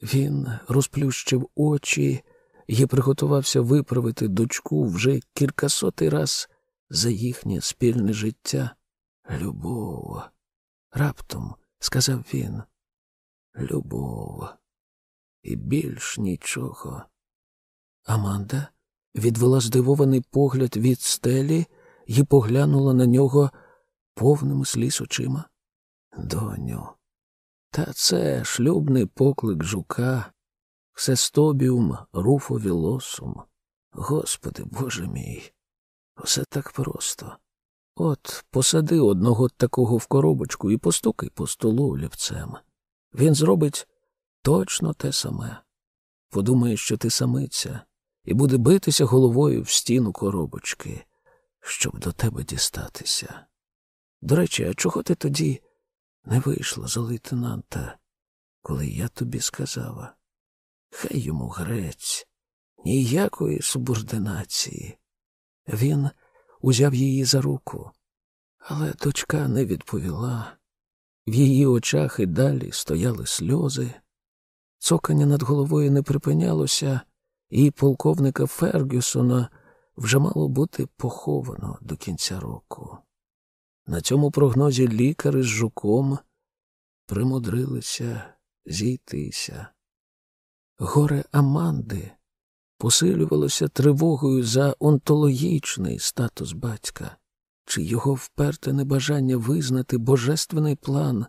Він розплющив очі і приготувався виправити дочку вже кількасотий раз за їхнє спільне життя. Любов. Раптом сказав він. Любов. І більш нічого. Аманда відвела здивований погляд від стелі і поглянула на нього повними сліз очима. Доню, та це шлюбний поклик жука, Сестобіум руфовілосум. Господи Боже мій, все так просто. От посади одного такого в коробочку і постукай по столу олівцем. Він зробить точно те саме. Подумає, що ти самиця, і буде битися головою в стіну коробочки, щоб до тебе дістатися. До речі, а чого ти тоді не вийшла за лейтенанта, коли я тобі сказала? Хай йому грець, ніякої субординації. Він узяв її за руку, але дочка не відповіла. В її очах і далі стояли сльози. Цокання над головою не припинялося, і полковника Фергюсона вже мало бути поховано до кінця року. На цьому прогнозі лікари з жуком примудрилися зійтися. Горе Аманди посилювалося тривогою за онтологічний статус батька, чи його вперте небажання визнати божественний план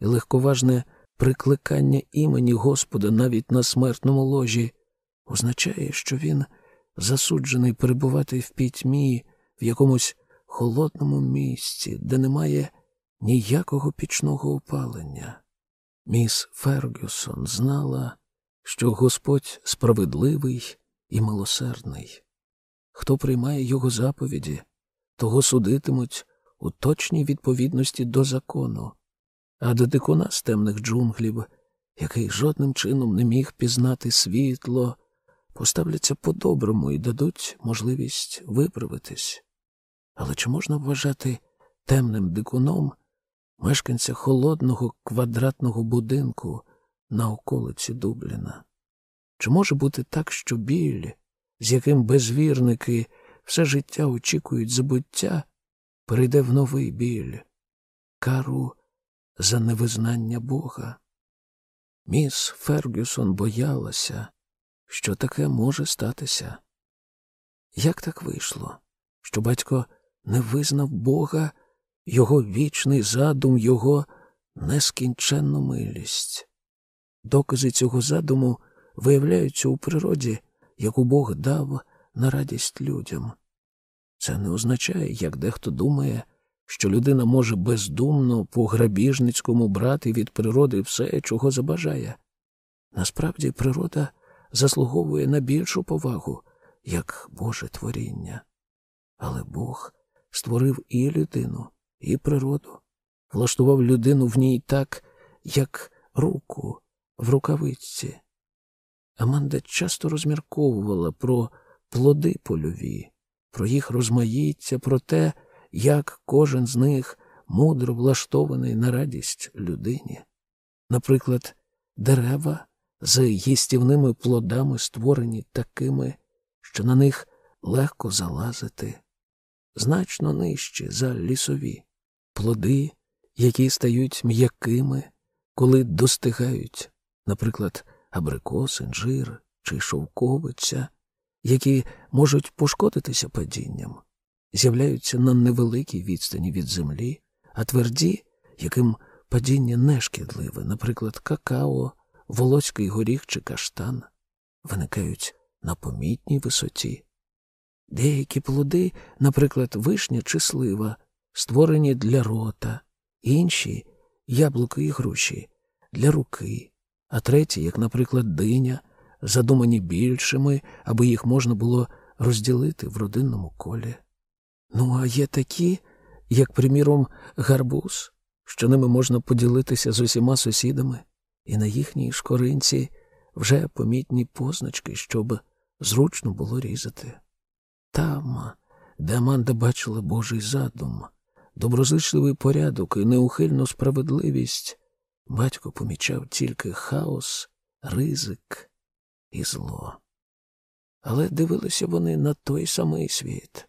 і легковажне прикликання імені Господа навіть на смертному ложі означає, що він засуджений перебувати в пітьмі в якомусь холодному місці, де немає ніякого пічного опалення. Міс Фергюсон знала, що Господь справедливий і милосердний. Хто приймає його заповіді, того судитимуть у точній відповідності до закону, а до дикуна з темних джунглів, який жодним чином не міг пізнати світло, поставляться по-доброму і дадуть можливість виправитись. Але чи можна вважати темним дикуном мешканця холодного квадратного будинку на околиці Дубліна? Чи може бути так, що біль, з яким безвірники все життя очікують забуття, перейде в новий біль, кару за невизнання Бога? Міс Фергюсон боялася, що таке може статися. Як так вийшло, що батько не визнав Бога, його вічний задум, його нескінченну милість? Докази цього задуму виявляються у природі, яку Бог дав на радість людям. Це не означає, як дехто думає, що людина може бездумно по грабіжницькому брати від природи все, чого забажає. Насправді, природа заслуговує на більшу повагу, як Боже творіння. Але Бог створив і людину, і природу, влаштував людину в ній так, як руку в рукавиці. Аманда часто розмірковувала про плоди польові, про їх розмаїття, про те, як кожен з них мудро влаштований на радість людині. Наприклад, дерева з їстівними плодами створені такими, що на них легко залазити, значно нижче за лісові, плоди, які стають м'якими, коли достигають, наприклад, абрикос, інжир чи шовковиця, які можуть пошкодитися падінням, з'являються на невеликій відстані від землі, а тверді, яким падіння не шкідливе, наприклад, какао, волоський горіх чи каштан, виникають на помітній висоті. Деякі плоди, наприклад, вишня чи слива, створені для рота, інші яблуки і груші для руки, а треті, як, наприклад, диня, задумані більшими, аби їх можна було розділити в родинному колі. Ну, а є такі, як, приміром, гарбуз, що ними можна поділитися з усіма сусідами, і на їхній шкоринці вже помітні позначки, щоб зручно було різати. Там, де Аманда бачила Божий задум, доброзичливий порядок і неухильну справедливість, батько помічав тільки хаос, ризик і зло. Але дивилися вони на той самий світ.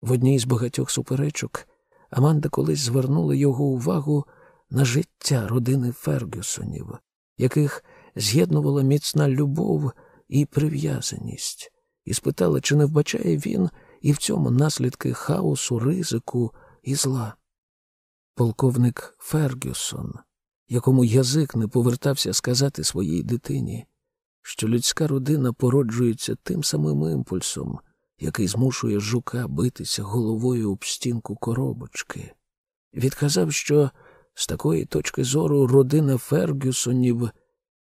В одній з багатьох суперечок Аманда колись звернула його увагу на життя родини Фергюсонів, яких з'єднувала міцна любов і прив'язаність, і спитала, чи не вбачає він і в цьому наслідки хаосу, ризику і зла. Полковник Фергюсон, якому язик не повертався сказати своїй дитині, що людська родина породжується тим самим імпульсом, який змушує жука битися головою об стінку коробочки, відказав, що з такої точки зору родина Фергюсонів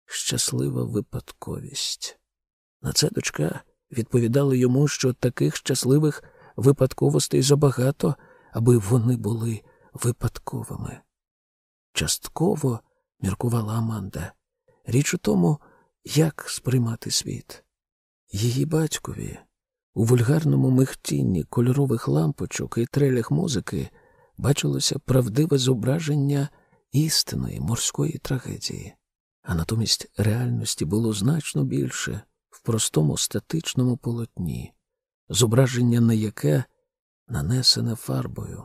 щаслива випадковість. На це дочка відповідала йому, що таких щасливих випадковостей забагато, аби вони були випадковими. Частково, міркувала Аманда, річ у тому, як сприймати світ. Її батькові у вульгарному михтінні кольорових лампочок і трелях музики бачилося правдиве зображення істинної морської трагедії, а натомість реальності було значно більше в простому статичному полотні, зображення на яке нанесене фарбою.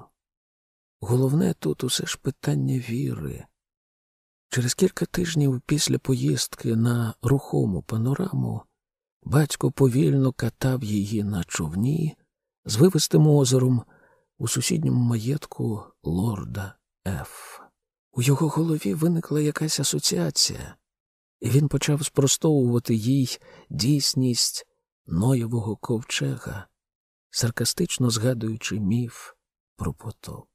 Головне тут усе ж питання віри. Через кілька тижнів після поїздки на рухому панораму батько повільно катав її на човні з вивистим озером у сусідньому маєтку лорда Ф. У його голові виникла якась асоціація, і він почав спростовувати їй дійсність Ноєвого ковчега, саркастично згадуючи міф про потоп.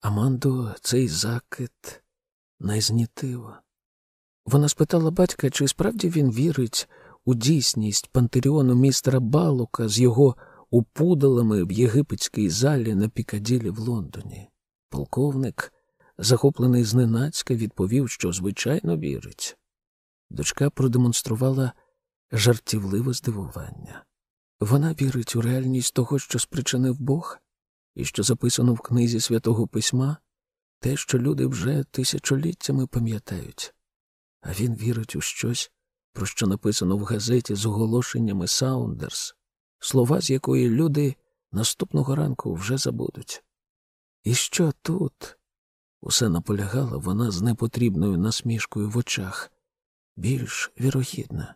Аманду цей закид не знітив. Вона спитала батька, чи справді він вірить у дійсність пантеріону містера Балука з його упудалами в єгипетській залі на Пікаділі в Лондоні. Полковник, захоплений зненацька, відповів, що звичайно вірить. Дочка продемонструвала жартівливе здивування. Вона вірить у реальність того, що спричинив Бог, і що записано в книзі святого письма, те, що люди вже тисячоліттями пам'ятають, а він вірить у щось, про що написано в газеті з оголошеннями Саундерс, слова з якої люди наступного ранку вже забудуть. І що тут? Усе наполягала вона з непотрібною насмішкою в очах, більш вірогідна.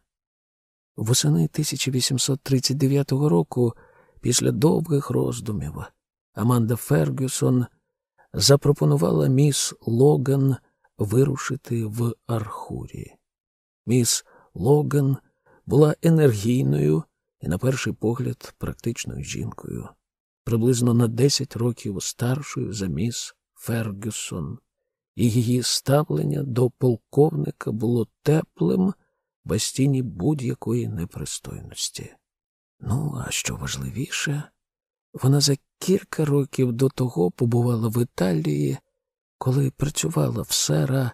Восени 1839 року, після довгих роздумів, Аманда Фергюсон запропонувала міс Логан вирушити в Архурі. Міс Логан була енергійною і, на перший погляд, практичною жінкою, приблизно на 10 років старшою за міс Фергюсон, і її ставлення до полковника було теплим без тіні будь-якої непристойності. Ну, а що важливіше, вона за кілька років до того побувала в Італії, коли працювала в сера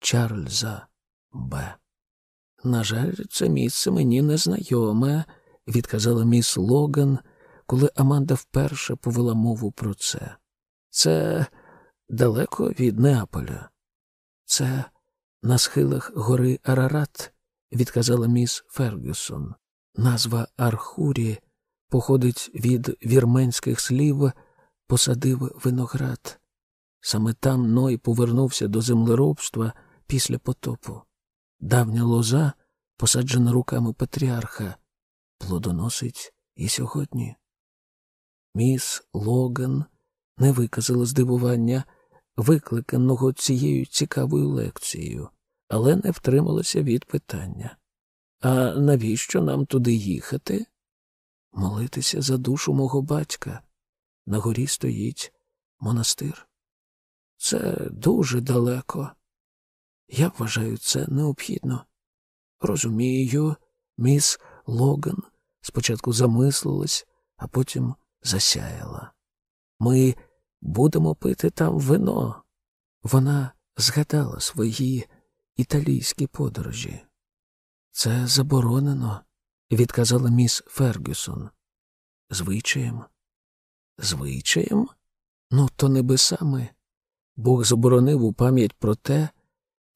Чарльза Б. На жаль, це місце мені незнайоме, відказала міс Логан, коли Аманда вперше повела мову про це. Це далеко від Неаполя. Це на схилах гори Арарат, відказала міс Фергюсон. Назва Архурі походить від вірменських слів посадив виноград. Саме там Ной повернувся до землеробства після потопу. Давня лоза, посаджена руками патріарха, плодоносить і сьогодні. Міс Логан не виказала здивування, викликаного цією цікавою лекцією, але не втрималася від питання. А навіщо нам туди їхати? Молитися за душу мого батька. На горі стоїть монастир. Це дуже далеко. Я вважаю це необхідно. Розумію, міс Логан спочатку замислилась, а потім засяяла. Ми будемо пити там вино. Вона згадала свої італійські подорожі. Це заборонено, відказала міс Фергюсон. Звичаєм? Звичаєм? Ну, то небесами. Бог заборонив у пам'ять про те,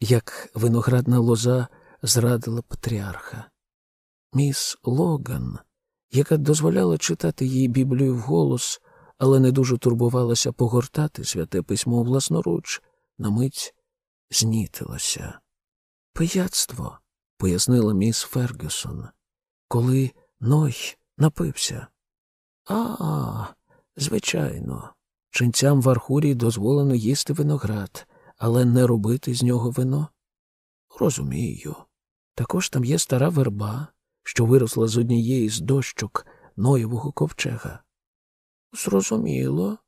як виноградна лоза зрадила патріарха. Міс Логан, яка дозволяла читати їй Біблію вголос, але не дуже турбувалася погортати святе письмо власноруч, на мить знітилася. Пияцтво, пояснила міс Фергюсон, коли Ной напився. А, звичайно, ченцям в Архурії дозволено їсти виноград, але не робити з нього вино. Розумію. Також там є стара верба, що виросла з однієї з дощок Ноєвого ковчега. Зрозуміло.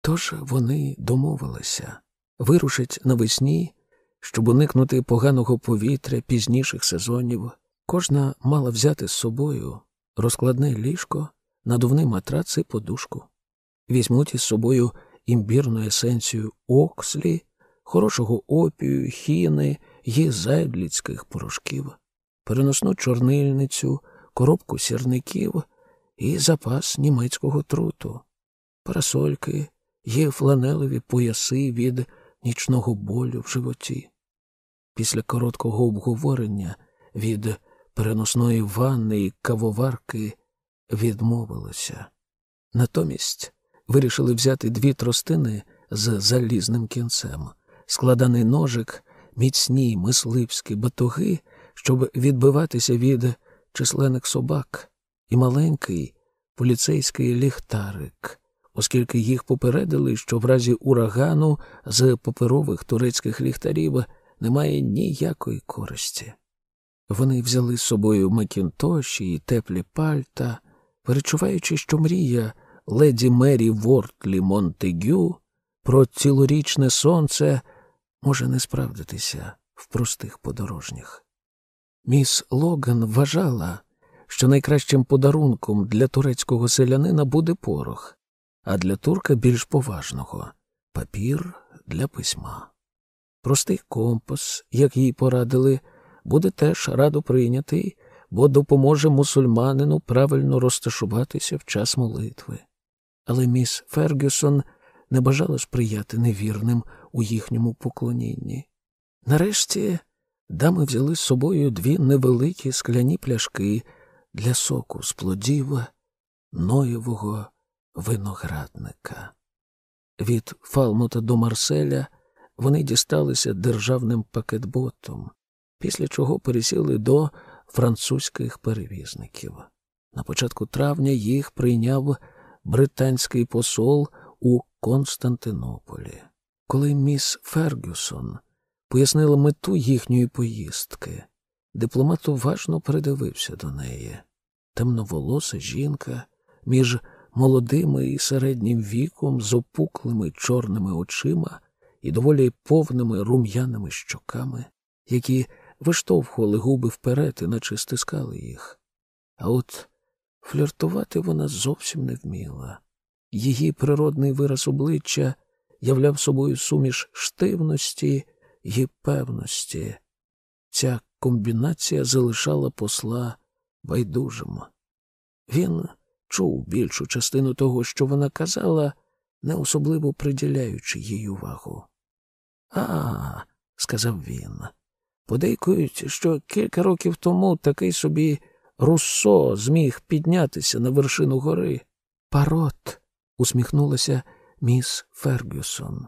Тож вони домовилися вирушать навесні, щоб уникнути поганого повітря пізніших сезонів. Кожна мала взяти з собою розкладне ліжко, надувний матрац і подушку. Візьмуть із собою імбірну есенцію окслі, хорошого опію, хіни і зайдліцьких порошків, переносну чорнильницю, коробку сірників і запас німецького труту, парасольки є фланелеві пояси від нічного болю в животі. Після короткого обговорення від переносної ванни і кавоварки відмовилися. Натомість вирішили взяти дві тростини з залізним кінцем, складаний ножик, міцні мисливські батоги, щоб відбиватися від численних собак, і маленький поліцейський ліхтарик, оскільки їх попередили, що в разі урагану з паперових турецьких ліхтарів немає ніякої користі. Вони взяли з собою макінтоші і теплі пальта, перечуваючи, що мрія леді Мері Вортлі Монтегю про цілорічне сонце може не справдитися в простих подорожніх. Міс Логан вважала, що найкращим подарунком для турецького селянина буде порох, а для турка більш поважного папір для письма. Простий компас, як їй порадили, буде теж радо прийнятий, бо допоможе мусульманину правильно розташуватися в час молитви. Але міс Фергюсон не бажала сприяти невірним у їхньому поклонінні. Нарешті дами взяли з собою дві невеликі скляні пляшки для соку з плодів Ноєвого виноградника. Від Фалмута до Марселя вони дісталися державним пакетботом, після чого пересіли до французьких перевізників. На початку травня їх прийняв британський посол у Константинополі. Коли міс Фергюсон пояснила мету їхньої поїздки, дипломат уважно придивився до неї. Темноволоса жінка між молодими і середнім віком, з опуклими чорними очима і доволі повними рум'яними щоками, які виштовхували губи вперед і наче стискали їх. А от фліртувати вона зовсім не вміла. Її природний вираз обличчя являв собою суміш штивності і певності. Ця комбінація залишала посла байдужим. Він чув більшу частину того, що вона казала, не особливо приділяючи їй увагу. А, сказав він, подейкують, що кілька років тому такий собі Руссо зміг піднятися на вершину гори. Парот, усміхнулася міс Фергюсон.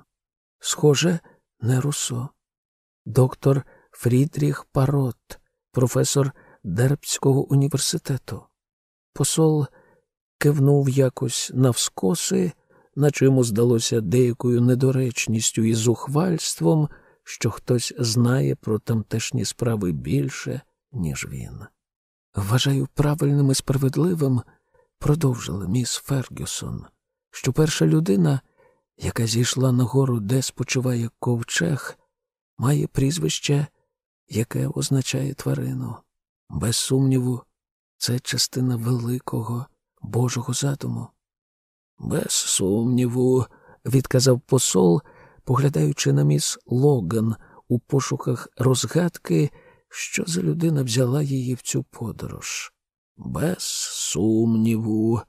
Схоже, не Руссо. Доктор Фрідріх Парот, професор Дербського університету. Посол кивнув якось навскоси, наче йому здалося деякою недоречністю і зухвальством, що хтось знає про тамтешні справи більше, ніж він. Вважаю правильним і справедливим, продовжила міс Фергюсон, що перша людина, яка зійшла на гору, де спочиває ковчег, має прізвище, яке означає тварину. Без сумніву, це частина великого Божого задуму. Без сумніву, відказав посол, поглядаючи на міс Логан у пошуках розгадки, що за людина взяла її в цю подорож. Без сумніву.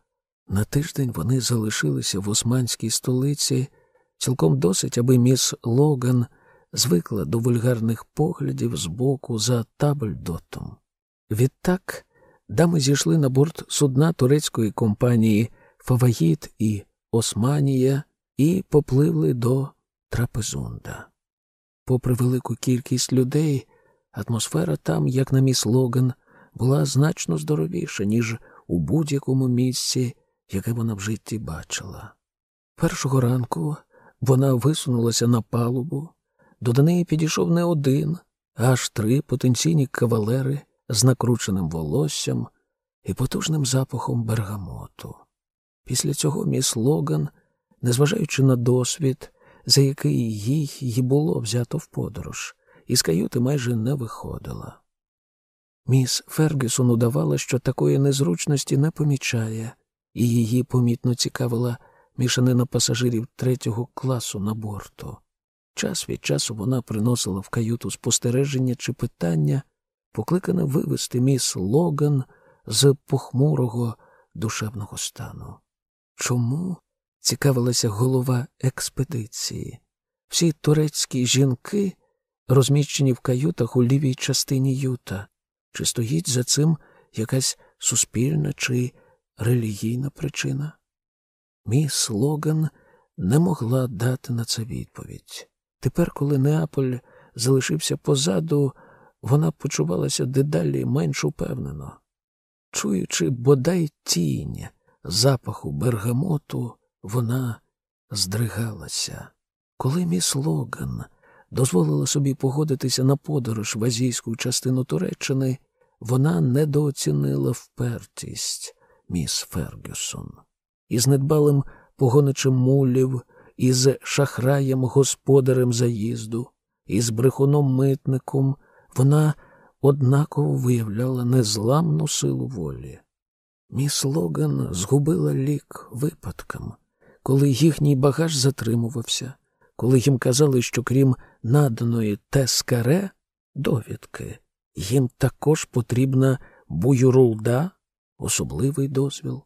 На тиждень вони залишилися в османській столиці, цілком досить, аби міс Логан звикла до вульгарних поглядів збоку за Табельдотом. Відтак дами зійшли на борт судна турецької компанії Фаваїд і Османія і попливли до Трапезунда. Попри велику кількість людей, атмосфера там, як на міс Логан, була значно здоровіша, ніж у будь-якому місці, яке вона в житті бачила. Першого ранку вона висунулася на палубу, до неї підійшов не один, аж три потенційні кавалери з накрученим волоссям і потужним запахом бергамоту. Після цього міс Логан, незважаючи на досвід, за який їй й було взято в подорож, із каюти майже не виходила. Міс Фергюсон удавала, що такої незручності не помічає, і її помітно цікавила мішанина пасажирів третього класу на борту. Час від часу вона приносила в каюту спостереження чи питання, покликане вивести міс Логан з похмурого душевного стану. Чому цікавилася голова експедиції? Всі турецькі жінки, розміщені в каютах у лівій частині Юта, чи стоїть за цим якась суспільна чи релігійна причина? Міс Логан не могла дати на це відповідь. Тепер, коли Неаполь залишився позаду, вона почувалася дедалі менш упевнено. Чуючи бодай тінь запаху бергамоту, вона здригалася. Коли міс Логан дозволила собі погодитися на подорож в азійську частину Туреччини, вона недооцінила впертість міс Фергюсон. Із недбалим погоничем мулів, із шахраєм господарем заїзду, із брехуном митником вона однаково виявляла незламну силу волі. Міс Логан згубила лік випадкам, коли їхній багаж затримувався, коли їм казали, що крім наданої тескаре довідки, їм також потрібна буюрулда, особливий дозвіл.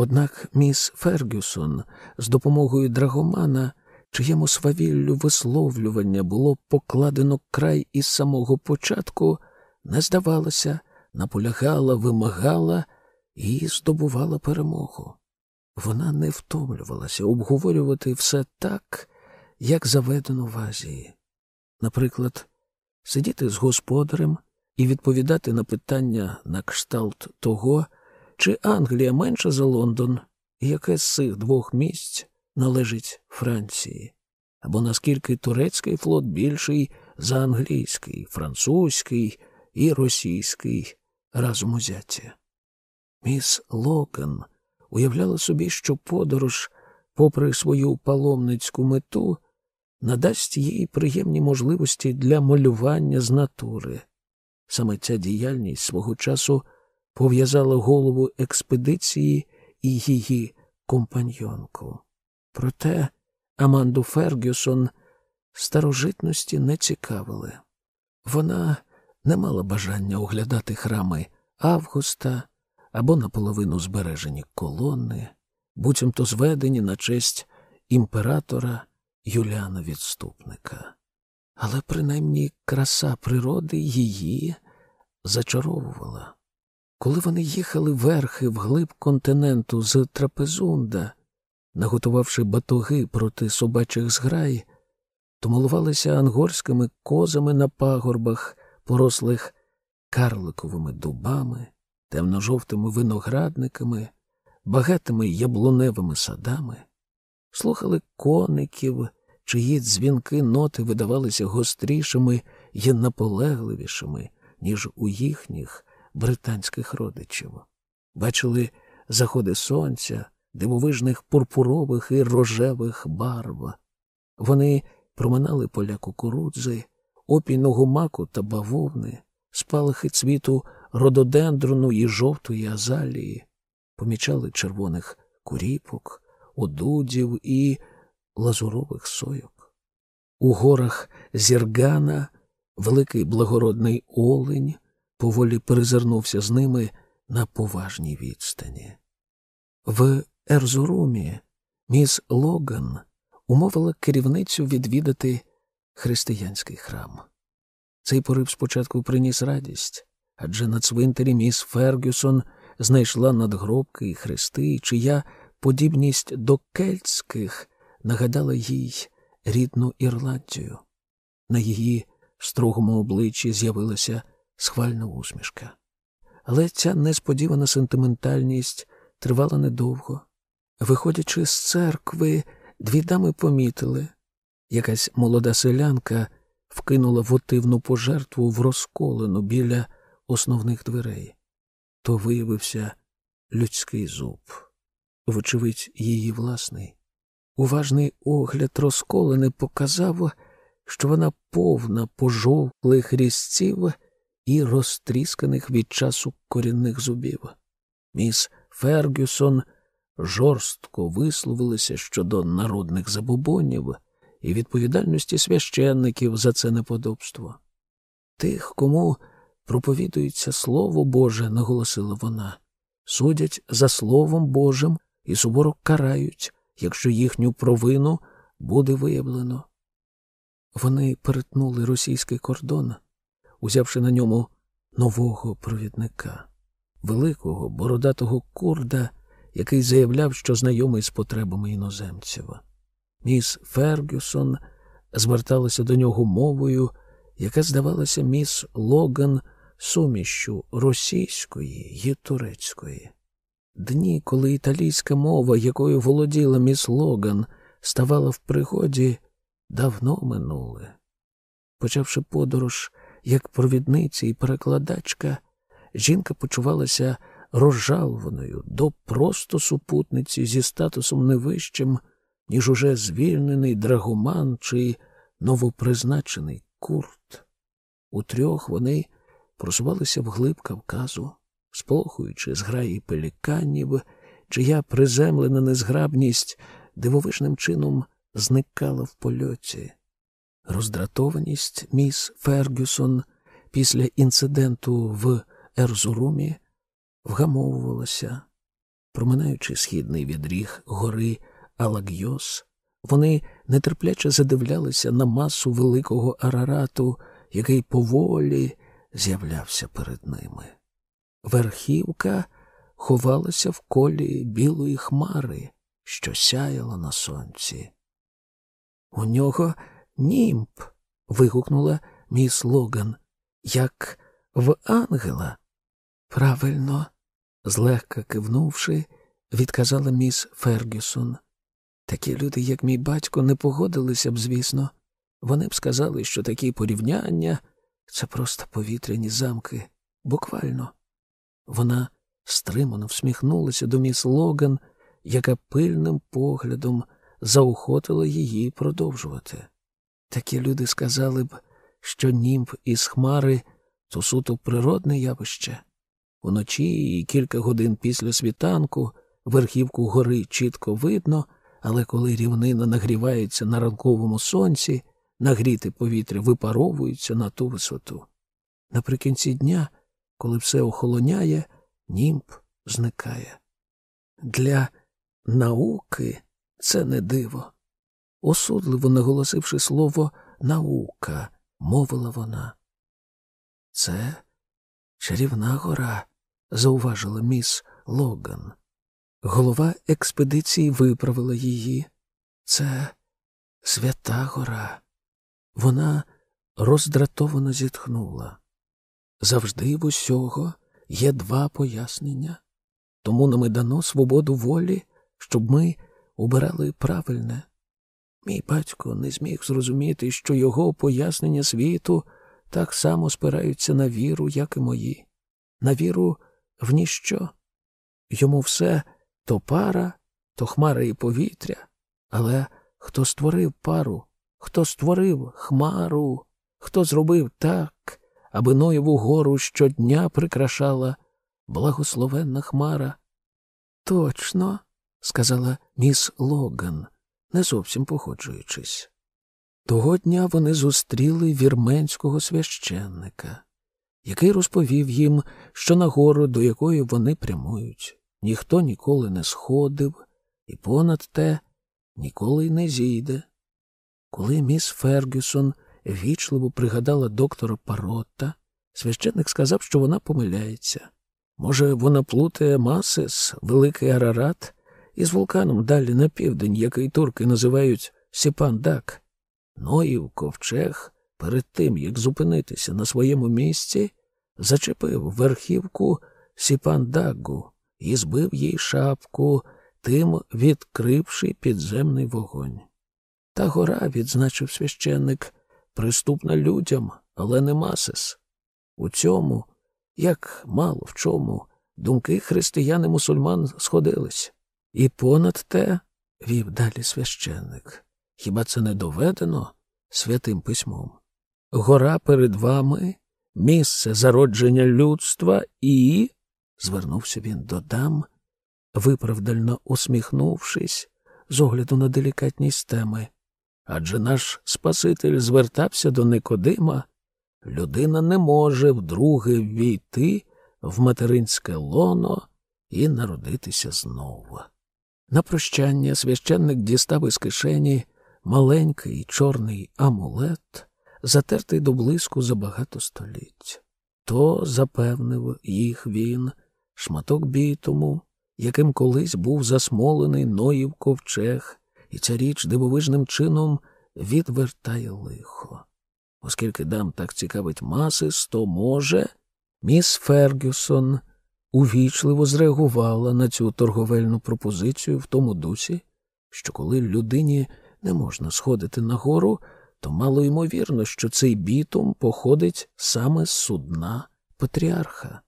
Однак міс Фергюсон з допомогою драгомана, чиєму свавіллю висловлювання було покладено край із самого початку, не здавалася, наполягала, вимагала і здобувала перемогу. Вона не втомлювалася обговорювати все так, як заведено в Азії. Наприклад, сидіти з господарем і відповідати на питання на кшталт того, чи Англія менша за Лондон, яке з цих двох місць належить Франції, або наскільки турецький флот більший за англійський, французький і російський разом узяті. Міс Локен уявляла собі, що подорож, попри свою паломницьку мету, надасть їй приємні можливості для малювання з натури. Саме ця діяльність свого часу пов'язала голову експедиції і її компаньонку. Проте Аманду Фергюсон старожитності не цікавили. Вона не мала бажання оглядати храми Августа або наполовину збережені колони, буцімто зведені на честь імператора Юліана Відступника. Але принаймні краса природи її зачаровувала. Коли вони їхали верхи вглиб континенту з Трапезунда, наготувавши батоги проти собачих зграй, то малувалися ангорськими козами на пагорбах, порослих карликовими дубами, темно-жовтими виноградниками, багатими яблуневими садами, слухали коників, чиї дзвінки ноти видавалися гострішими і наполегливішими, ніж у їхніх британських родичів. Бачили заходи сонця, дивовижних пурпурових і рожевих барв. Вони проминали поля кукурудзи, опійного маку та бавовни, спалахи цвіту рододендрону і жовтої азалії, помічали червоних куріпок, одудів і лазурових сойок. У горах зіргана великий благородний олень поволі перезирнувся з ними на поважній відстані. В Ерзурумі міс Логан умовила керівницю відвідати християнський храм. Цей порив спочатку приніс радість, адже на цвинтарі міс Фергюсон знайшла надгробки і хрести, чия подібність до кельтських нагадала їй рідну Ірландію. На її строгому обличчі з'явилася схвальна усмішка. Але ця несподівана сентиментальність тривала недовго. Виходячи з церкви, дві дами помітили, якась молода селянка вкинула вотивну пожертву в розколену біля основних дверей. То виявився людський зуб, вочевидь, її власний. Уважний огляд розколений показав, що вона повна пожовклих різців і розтрісканих від часу корінних зубів. Міс Фергюсон жорстко висловилися щодо народних забобонів і відповідальності священників за це неподобство. Тих, кому проповідується Слово Боже, наголосила вона, судять за Словом Божим і суворо карають, якщо їхню провину буде виявлено. Вони перетнули російський кордон, узявши на ньому нового провідника, великого бородатого курда, який заявляв, що знайомий з потребами іноземців. Міс Фергюсон зверталася до нього мовою, яка здавалася міс Логан сумішю російської і турецької. Дні, коли італійська мова, якою володіла міс Логан, ставала в пригоді, давно минули. Почавши подорож як провідниця і перекладачка, жінка почувалася розжалованою до просто супутниці зі статусом не вищим, ніж уже звільнений драгоман чи новопризначений курт. Утрьох вони просувалися вглиб Кавказу, сполохуючи зграї пеліканів, чия приземлена незграбність дивовижним чином зникала в польоті. Роздратованість міс Фергюсон після інциденту в Ерзурумі вгамовувалася. Проминаючи східний відріг гори Алагйос, вони нетерпляче задивлялися на масу великого арарату, який поволі з'являвся перед ними. Верхівка ховалася в колі білої хмари, що сяяла на сонці. У нього німб. вигукнула міс Логан, як в ангела. Правильно, злегка кивнувши, відказала міс Фергюсон. Такі люди, як мій батько, не погодилися б, звісно. Вони б сказали, що такі порівняння це просто повітряні замки, буквально. Вона стримано всміхнулася до міс Логан, яка пильним поглядом заохотила її продовжувати. Такі люди сказали б, що німб із хмари то суто природне явище. Уночі і кілька годин після світанку верхівку гори чітко видно, але коли рівнина нагрівається на ранковому сонці, нагріте повітря випаровується на ту висоту. Наприкінці дня, коли все охолоняє, німб зникає. Для науки це не диво. Осудливо наголосивши слово наука, мовила вона. Це чарівна гора, зауважила міс Логан. Голова експедиції виправила її. Це свята гора. Вона роздратовано зітхнула. Завжди в усього є два пояснення. Тому нам і дано свободу волі, щоб ми обирали правильне. Мій батько не зміг зрозуміти, що його пояснення світу так само спираються на віру, як і мої, на віру в ніщо. Йому все то пара, то хмара і повітря. Але хто створив пару, хто створив хмару, хто зробив так, аби Ноєву гору щодня прикрашала благословенна хмара? Точно, сказала міс Логан, не зовсім походжуючись. Того дня вони зустріли вірменського священника, який розповів їм, що на гору, до якої вони прямують, ніхто ніколи не сходив, і понад те ніколи й не зійде. Коли міс Фергюсон вічливо пригадала доктора Паротта, священник сказав, що вона помиляється. Може, вона плутає Масис, Великий Арарат, із вулканом далі на південь, який турки називають Сіпандак. Ноїв ковчег перед тим, як зупинитися на своєму місці, зачепив верхівку Сіпандагу і збив їй шапку, тим відкривши підземний вогонь. Та гора, відзначив священник, приступна людям, але не масис. У цьому, як мало в чому, думки християн і мусульман сходились. І понад те, вів далі священник, хіба це не доведено святим письмом? Гора перед вами, місце зародження людства і, звернувся він до дам, виправдально усміхнувшись, з огляду на делікатність теми. Адже наш Спаситель звертався до Никодима, людина не може вдруге ввійти в материнське лоно і народитися знову. На прощання священник дістав із кишені маленький чорний амулет, затертий до блиску за багато століть. То запевнив їх він шматок бітуму, яким колись був засмолений Ноїв ковчег, і ця річ дивовижним чином відвертає лихо. Оскільки дам так цікавить масис, то може, міс Фергюсон увічливо зреагувала на цю торговельну пропозицію в тому дусі, що коли людині не можна сходити на гору, то мало ймовірно, що цей бітум походить саме з судна патріарха.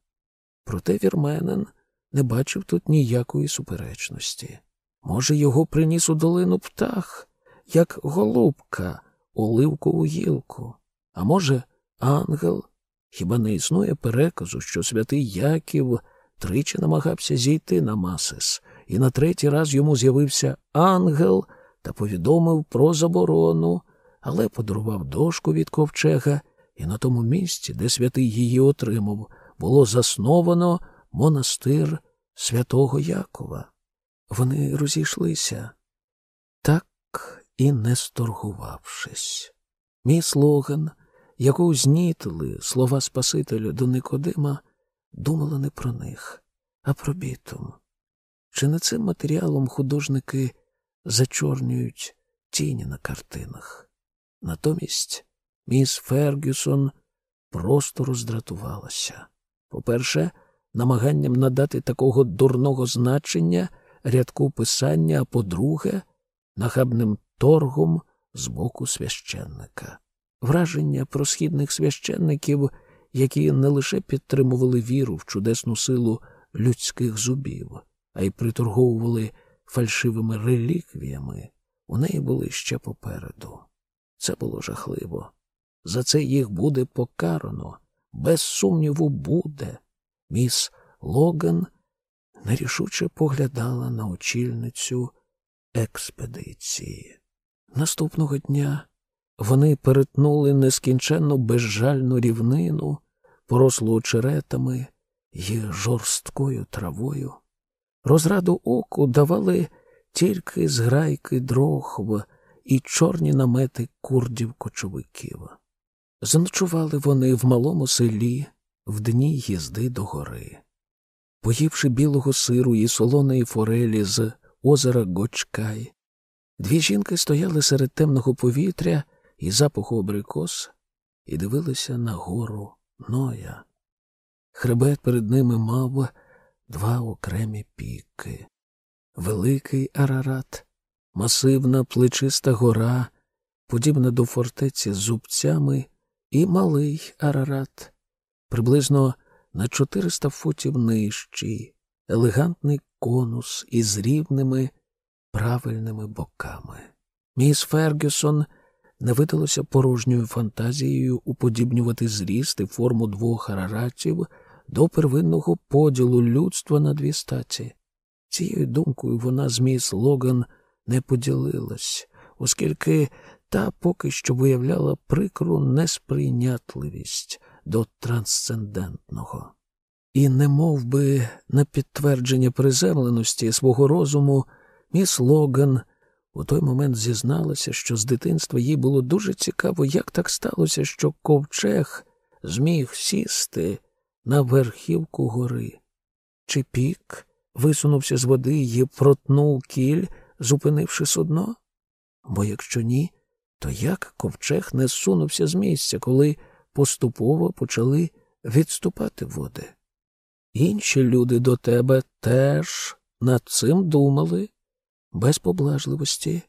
Проте вірменин не бачив тут ніякої суперечності. Може, його приніс у долину птах, як голубка, оливкову гілку, а може, ангел. Хіба не існує переказу, що святий Яків тричі намагався зійти на Масис, і на третій раз йому з'явився ангел та повідомив про заборону, але подарував дошку від ковчега, і на тому місці, де святий її отримав, було засновано монастир святого Якова. Вони розійшлися, так і не сторгувавшись. Мій слоган, яку знітили слова Спасителя до Никодима, думала не про них, а про бітум. Чи не цим матеріалом художники зачорнюють тіні на картинах? Натомість міс Фергюсон просто роздратувалася. По-перше, намаганням надати такого дурного значення рядку писання, а по-друге, нахабним торгом з боку священника. Враження про східних священників, які не лише підтримували віру в чудесну силу людських зубів, а й приторговували фальшивими реліквіями, у неї були ще попереду. Це було жахливо. За це їх буде покарано, без сумніву, буде. Міс Логан нерішуче поглядала на очільницю експедиції. Наступного дня вони перетнули нескінченно безжальну рівнину, порослу очеретами і жорсткою травою. Розраду оку давали тільки зграйки дрохв і чорні намети курдів-кочовиків. Заночували вони в малому селі в дні їзди до гори. Поївши білого сиру і солоної форелі з озера Гочкай, дві жінки стояли серед темного повітря і запаху абрикос і дивилися на гору Ноя. Хребет перед ними мав два окремі піки. Великий Арарат, масивна плечиста гора, подібна до фортеці з зубцями, і малий Арарат, приблизно на 400 футів нижчий, елегантний конус із рівними правильними боками. Міс Фергюсон не видалося порожньою фантазією уподібнювати зріст і форму двох араратів до первинного поділу людства на дві статі. Цією думкою вона з міс Логан не поділилась, оскільки та поки що виявляла прикру несприйнятливість до трансцендентного. І, не мов би на підтвердження приземленості свого розуму, міс Логан у той момент зізналася, що з дитинства їй було дуже цікаво, як так сталося, що ковчег зміг сісти на верхівку гори. Чи пік висунувся з води і протнув кіль, зупинивши судно? Бо якщо ні, то як ковчег не сунувся з місця, коли поступово почали відступати води? Інші люди до тебе теж над цим думали, без поблажливості,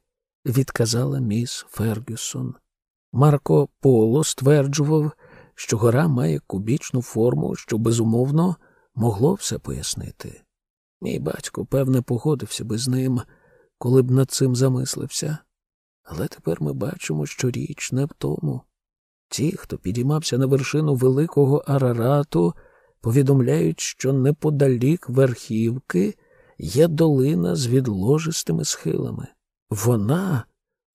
відказала міс Фергюсон. Марко Поло стверджував, що гора має кубічну форму, що безумовно могло все пояснити. Мій батько, певне, погодився би з ним, коли б над цим замислився. Але тепер ми бачимо, що річ не в тому. Ті, хто підіймався на вершину великого Арарату, повідомляють, що неподалік верхівки є долина з відложистими схилами. Вона,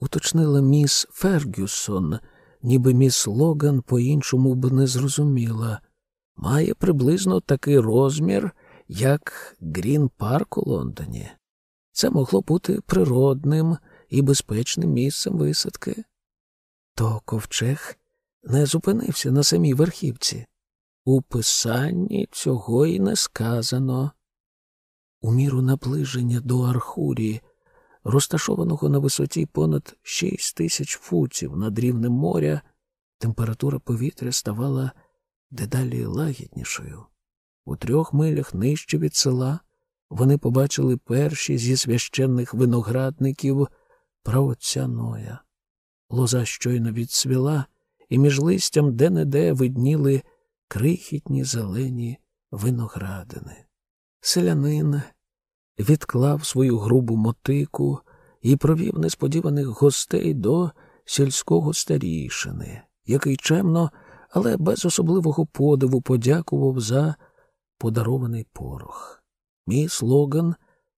уточнила міс Фергюсон, ніби міс Логан по-іншому б не зрозуміла, має приблизно такий розмір, як Грін Парк у Лондоні. Це могло бути природним і безпечним місцем висадки. То ковчег не зупинився на самій верхівці. У писанні цього й не сказано. У міру наближення до Архурії, розташованого на висоті понад шість тисяч футів над рівнем моря, температура повітря ставала дедалі лагіднішою. У трьох милях нижче від села вони побачили перші зі священних виноградників праотця Ноя. Лоза щойно відсвіла, і між листям де-не-де видніли крихітні зелені виноградини. Селянин відклав свою грубу мотику і провів несподіваних гостей до сільського старішини, який чемно, але без особливого подиву подякував за подарований порох. Мій слоган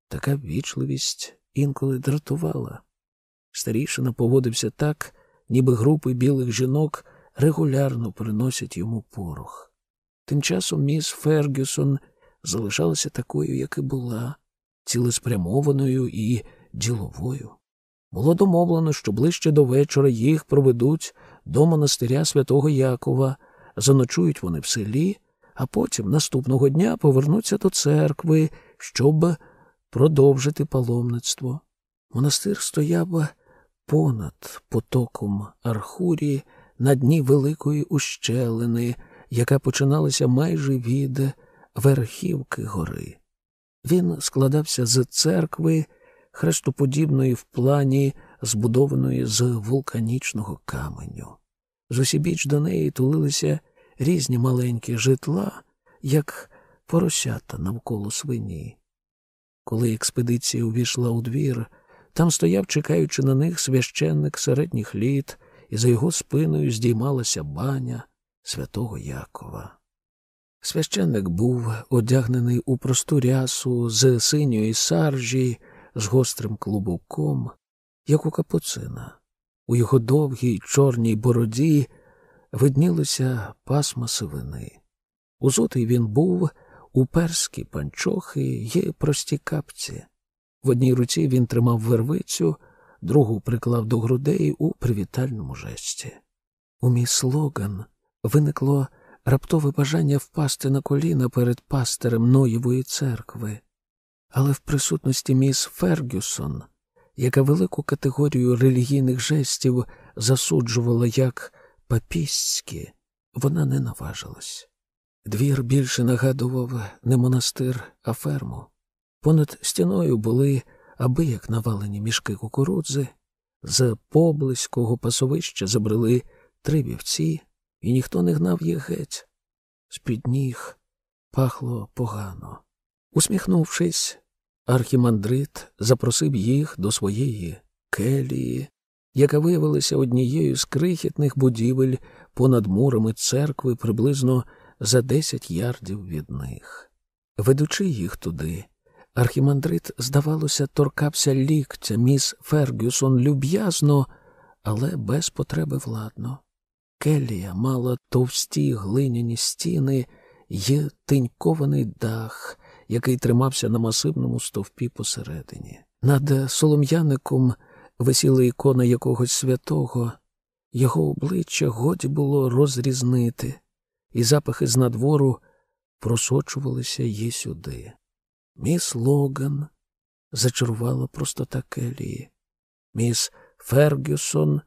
така ввічливість інколи дратувала. Старішина поводився так, ніби групи білих жінок регулярно приносять йому порох. Тим часом міс Фергюсон залишалася такою, як і була, цілеспрямованою і діловою. Було домовлено, що ближче до вечора їх проведуть до монастиря святого Якова, заночують вони в селі, а потім наступного дня повернуться до церкви, щоб продовжити паломництво. Монастир стояв понад потоком Архурії на дні великої ущелини, яка починалася майже від верхівки гори. Він складався з церкви, хрестоподібної в плані, збудованої з вулканічного каменю. З усібіч до неї тулилися різні маленькі житла, як поросята навколо свині. Коли експедиція увійшла у двір, там стояв, чекаючи на них священник середніх літ, і за його спиною здіймалася баня святого Якова. Священник був одягнений у просту рясу з синьої саржі, з гострим клубоком, як у капуцина. У його довгій чорній бороді виднілися пасма сивини. Узутий він був у перські панчохи й прості капці. В одній руці він тримав вервицю, другу приклав до грудей у привітальному жесті. У мій слоган виникло раптове бажання впасти на коліна перед пастирем Ноєвої церкви, але в присутності міс Фергюсон, яка велику категорію релігійних жестів засуджувала як папістські, вона не наважилась. Двір більше нагадував не монастир, а ферму. Понад стіною були аби як навалені мішки кукурудзи, з поблизького пасовища забрели три вівці, і ніхто не гнав їх геть. З-під ніг пахло погано. Усміхнувшись, архімандрит запросив їх до своєї келії, яка виявилася однією з крихітних будівель понад мурами церкви приблизно за десять ярдів від них. Ведучи їх туди, архімандрит, здавалося, торкався ліктя міс Фергюсон люб'язно, але без потреби владно. Келія мала товсті глиняні стіни й тинькований дах, який тримався на масивному стовпі посередині. Над солом'яником висіла ікона якогось святого, його обличчя годі було розрізнити, і запахи з надвору просочувалися їй сюди. Міс Логан зачарувала простота келії. Міс Фергюсон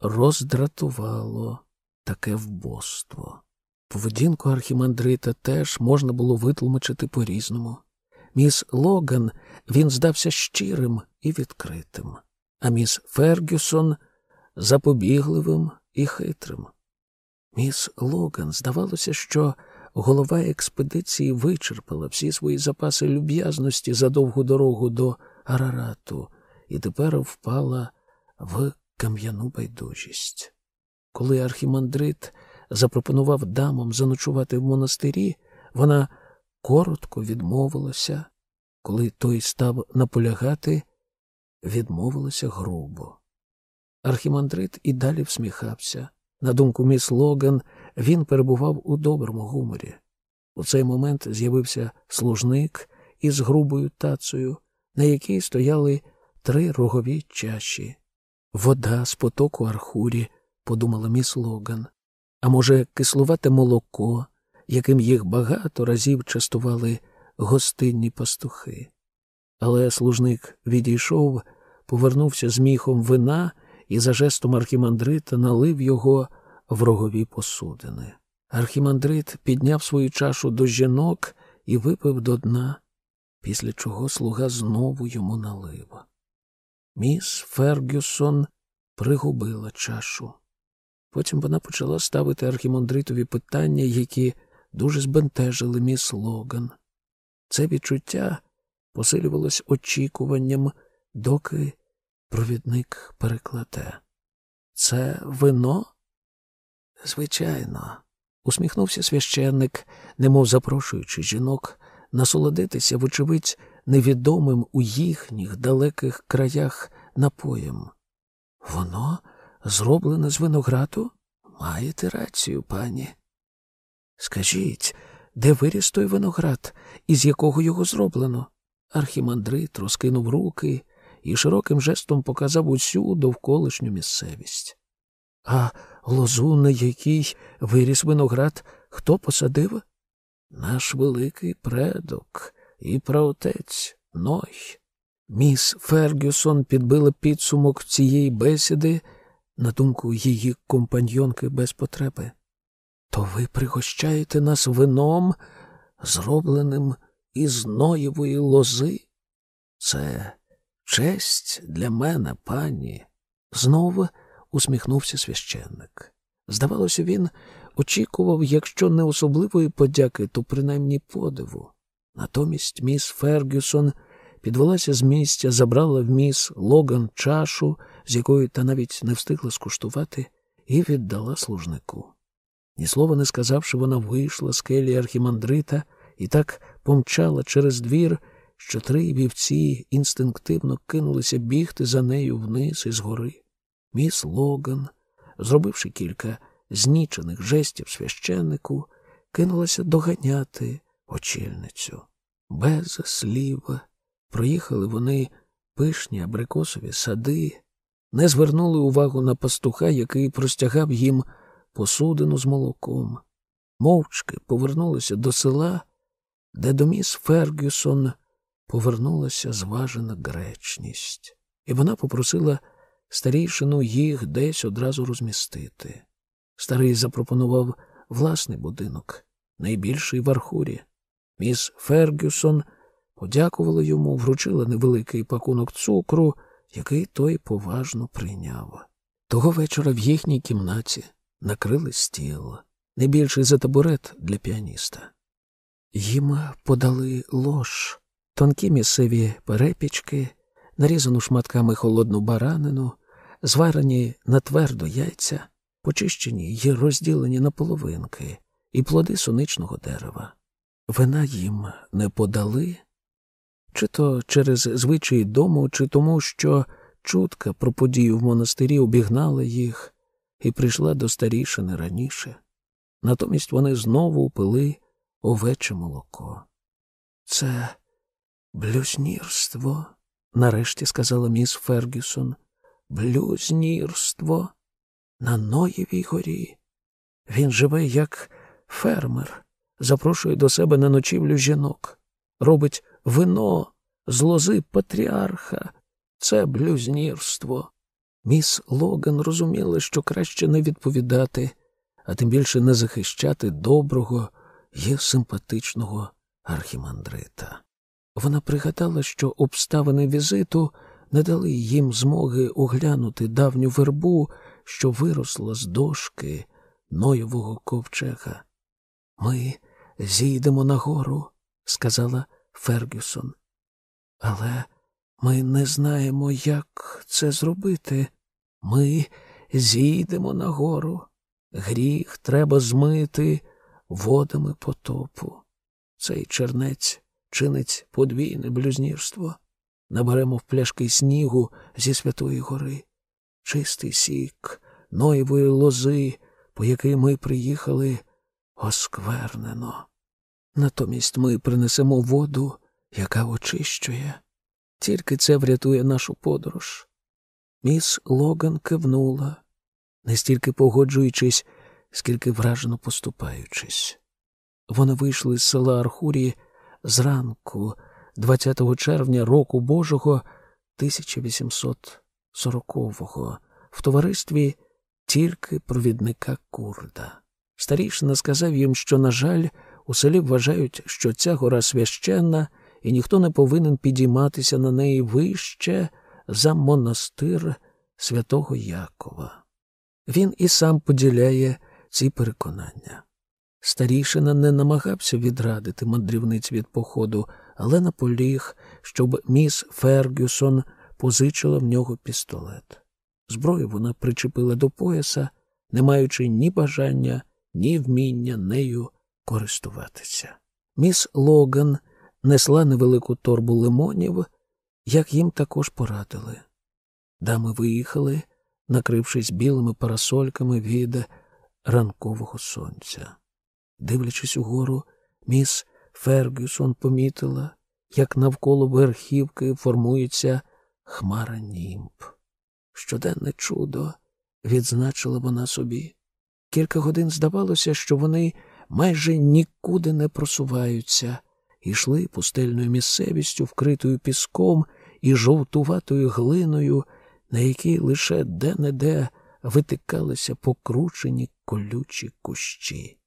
роздратувало таке вбоство. Поведінку архімандрита теж можна було витлумачити по-різному. Міс Логан він здався щирим і відкритим, а міс Фергюсон запобігливим і хитрим. Міс Логан здавалося, що голова експедиції вичерпала всі свої запаси люб'язності за довгу дорогу до Арарату і тепер впала в кам'яну байдужість. Коли архімандрит запропонував дамам заночувати в монастирі, вона коротко відмовилася, коли той став наполягати, відмовилася грубо. Архімандрит і далі всміхався. На думку міс Логан, він перебував у доброму гуморі. У цей момент з'явився служник із грубою тацею, на якій стояли три рогові чаші. Вода з потоку Архурі, подумала міс Логан. А може, кислувате молоко, яким їх багато разів частували гостинні пастухи. Але служник відійшов, повернувся з міхом вина і за жестом архімандрита налив його в рогові посудини. Архімандрит підняв свою чашу до жінок і випив до дна, після чого слуга знову йому налив. Міс Фергюсон пригубила чашу. Потім вона почала ставити архімандритові питання, які дуже збентежили міс Логан. Це відчуття посилювалось очікуванням, доки провідник перекладе. Це вино? Звичайно, усміхнувся священник, немов запрошуючи жінок насолодитися, вочевидь, невідомим у їхніх далеких краях напоєм. Воно зроблене з винограду? Маєте рацію, пані. Скажіть, де виріс той виноград, із якого його зроблено? Архімандрит розкинув руки і широким жестом показав усю довколишню місцевість. А лозу, на якій виріс виноград, хто посадив? Наш великий предок і праотець Ной. Міс Фергюсон підбила підсумок цієї бесіди на думку її компаньонки без потреби. То ви пригощаєте нас вином, зробленим із Ноєвої лози? Це честь для мене, пані. Знову усміхнувся священник. Здавалося, він очікував, якщо не особливої подяки, то принаймні подиву. Натомість міс Фергюсон підвелася з місця, забрала в міс Логан чашу, з якої та навіть не встигла скуштувати, і віддала служнику. Ні слова не сказавши, вона вийшла з келії архімандрита і так помчала через двір, що три вівці інстинктивно кинулися бігти за нею вниз із гори. Міс Логан, зробивши кілька знічених жестів священнику, кинулася доганяти очільницю. Без слів проїхали вони пишні абрикосові сади, не звернули увагу на пастуха, який простягав їм посудину з молоком. Мовчки повернулися до села, де до міс Фергюсон повернулася зважена гречність, і вона попросила старійшину їх десь одразу розмістити. Старий запропонував власний будинок, найбільший в Архурі. Міс Фергюсон подякувала йому, вручила невеликий пакунок цукру, який той поважно прийняв. Того вечора в їхній кімнаті накрили стіл, не більший за табурет для піаніста. Їм подали лож, тонкі місцеві перепічки, нарізану шматками холодну баранину, зварені на твердо яйця, почищені й розділені на половинки, і плоди соничного дерева. Вина їм не подали, чи то через звичай дому, чи тому, що чутка про подію в монастирі обігнала їх і прийшла до старішини раніше. Натомість вони знову пили овече молоко. Це блюзнірство, нарешті сказала міс Фергюсон. Блюзнірство на Ноєвій горі. Він живе як фермер, запрошує до себе на ночівлю жінок, робить вино з лози патріарха. Це блюзнірство. Міс Логан розуміла, що краще не відповідати, а тим більше не захищати доброго і симпатичного архімандрита. Вона пригадала, що обставини візиту не дали їм змоги оглянути давню вербу, що виросла з дошки Ноєвого ковчега. Ми зійдемо нагору, сказала Фергюсон. Але ми не знаємо, як це зробити. Ми зійдемо нагору. Гріх треба змити водами потопу. Цей чернець чинить подвійне блюзнірство. Наберемо в пляшки снігу зі Святої Гори, чистий сік, ноєвої лози, по якій ми приїхали, осквернено. Натомість ми принесемо воду, яка очищує. Тільки це врятує нашу подорож. Міс Логан кивнула, не стільки погоджуючись, скільки вражено поступаючись. Вони вийшли з села Архурі зранку, 20 червня року Божого 1840-го, в товаристві тільки провідника Курда. Старішина сказав їм, що, на жаль, у селі вважають, що ця гора священна, і ніхто не повинен підійматися на неї вище за монастир святого Якова. Він і сам поділяє ці переконання. Старішина не намагався відрадити мандрівниць від походу, але наполіг, щоб міс Фергюсон позичила в нього пістолет. Зброю вона причепила до пояса, не маючи ні бажання, ні вміння нею користуватися. Міс Логан несла невелику торбу лимонів, як їм також порадили. Дами виїхали, накрившись білими парасольками від ранкового сонця. Дивлячись угору, міс Фергюсон помітила, як навколо верхівки формується хмара німб. Щоденне чудо, відзначила вона собі. Кілька годин здавалося, що вони майже нікуди не просуваються, йшли пустельною місцевістю, вкритою піском і жовтуватою глиною, на якій лише де-не-де витикалися покручені колючі кущі.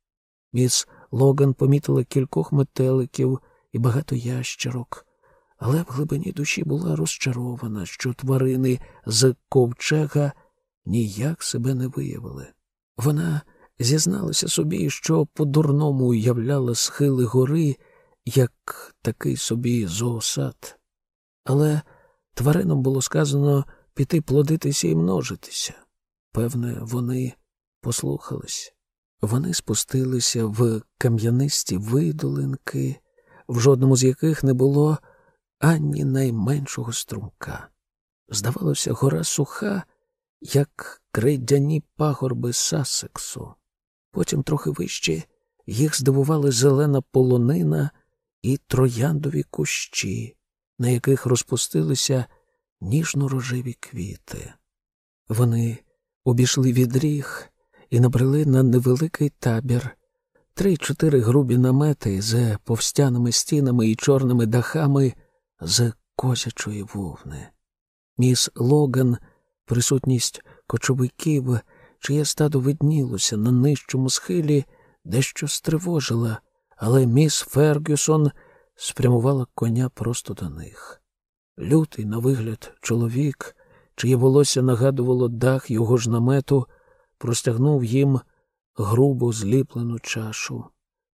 Міс Логан помітила кількох метеликів і багато ящерок, але в глибині душі була розчарована, що тварини з ковчега ніяк себе не виявили. Вона зізналася собі, що по-дурному уявляла схили гори, як такий собі зоосад. Але тваринам було сказано піти плодитися і множитися. Певне, вони послухались. Вони спустилися в кам'янисті видолинки, в жодному з яких не було ані найменшого струмка. Здавалося, гора суха, як крейдяні пагорби Сасексу. Потім трохи вище їх здивували зелена полонина і трояндові кущі, на яких розпустилися ніжно-рожеві квіти. Вони обійшли відріг і набрели на невеликий табір, три-чотири грубі намети з повстяними стінами і чорними дахами з козячої вовни. Міс Логан, присутність кочовиків, чиє стадо виднілося на нижчому схилі, дещо стривожила, але міс Фергюсон спрямувала коня просто до них. Лютий, на вигляд, чоловік, чиє волосся нагадувало дах його ж намету, простягнув їм грубо зліплену чашу.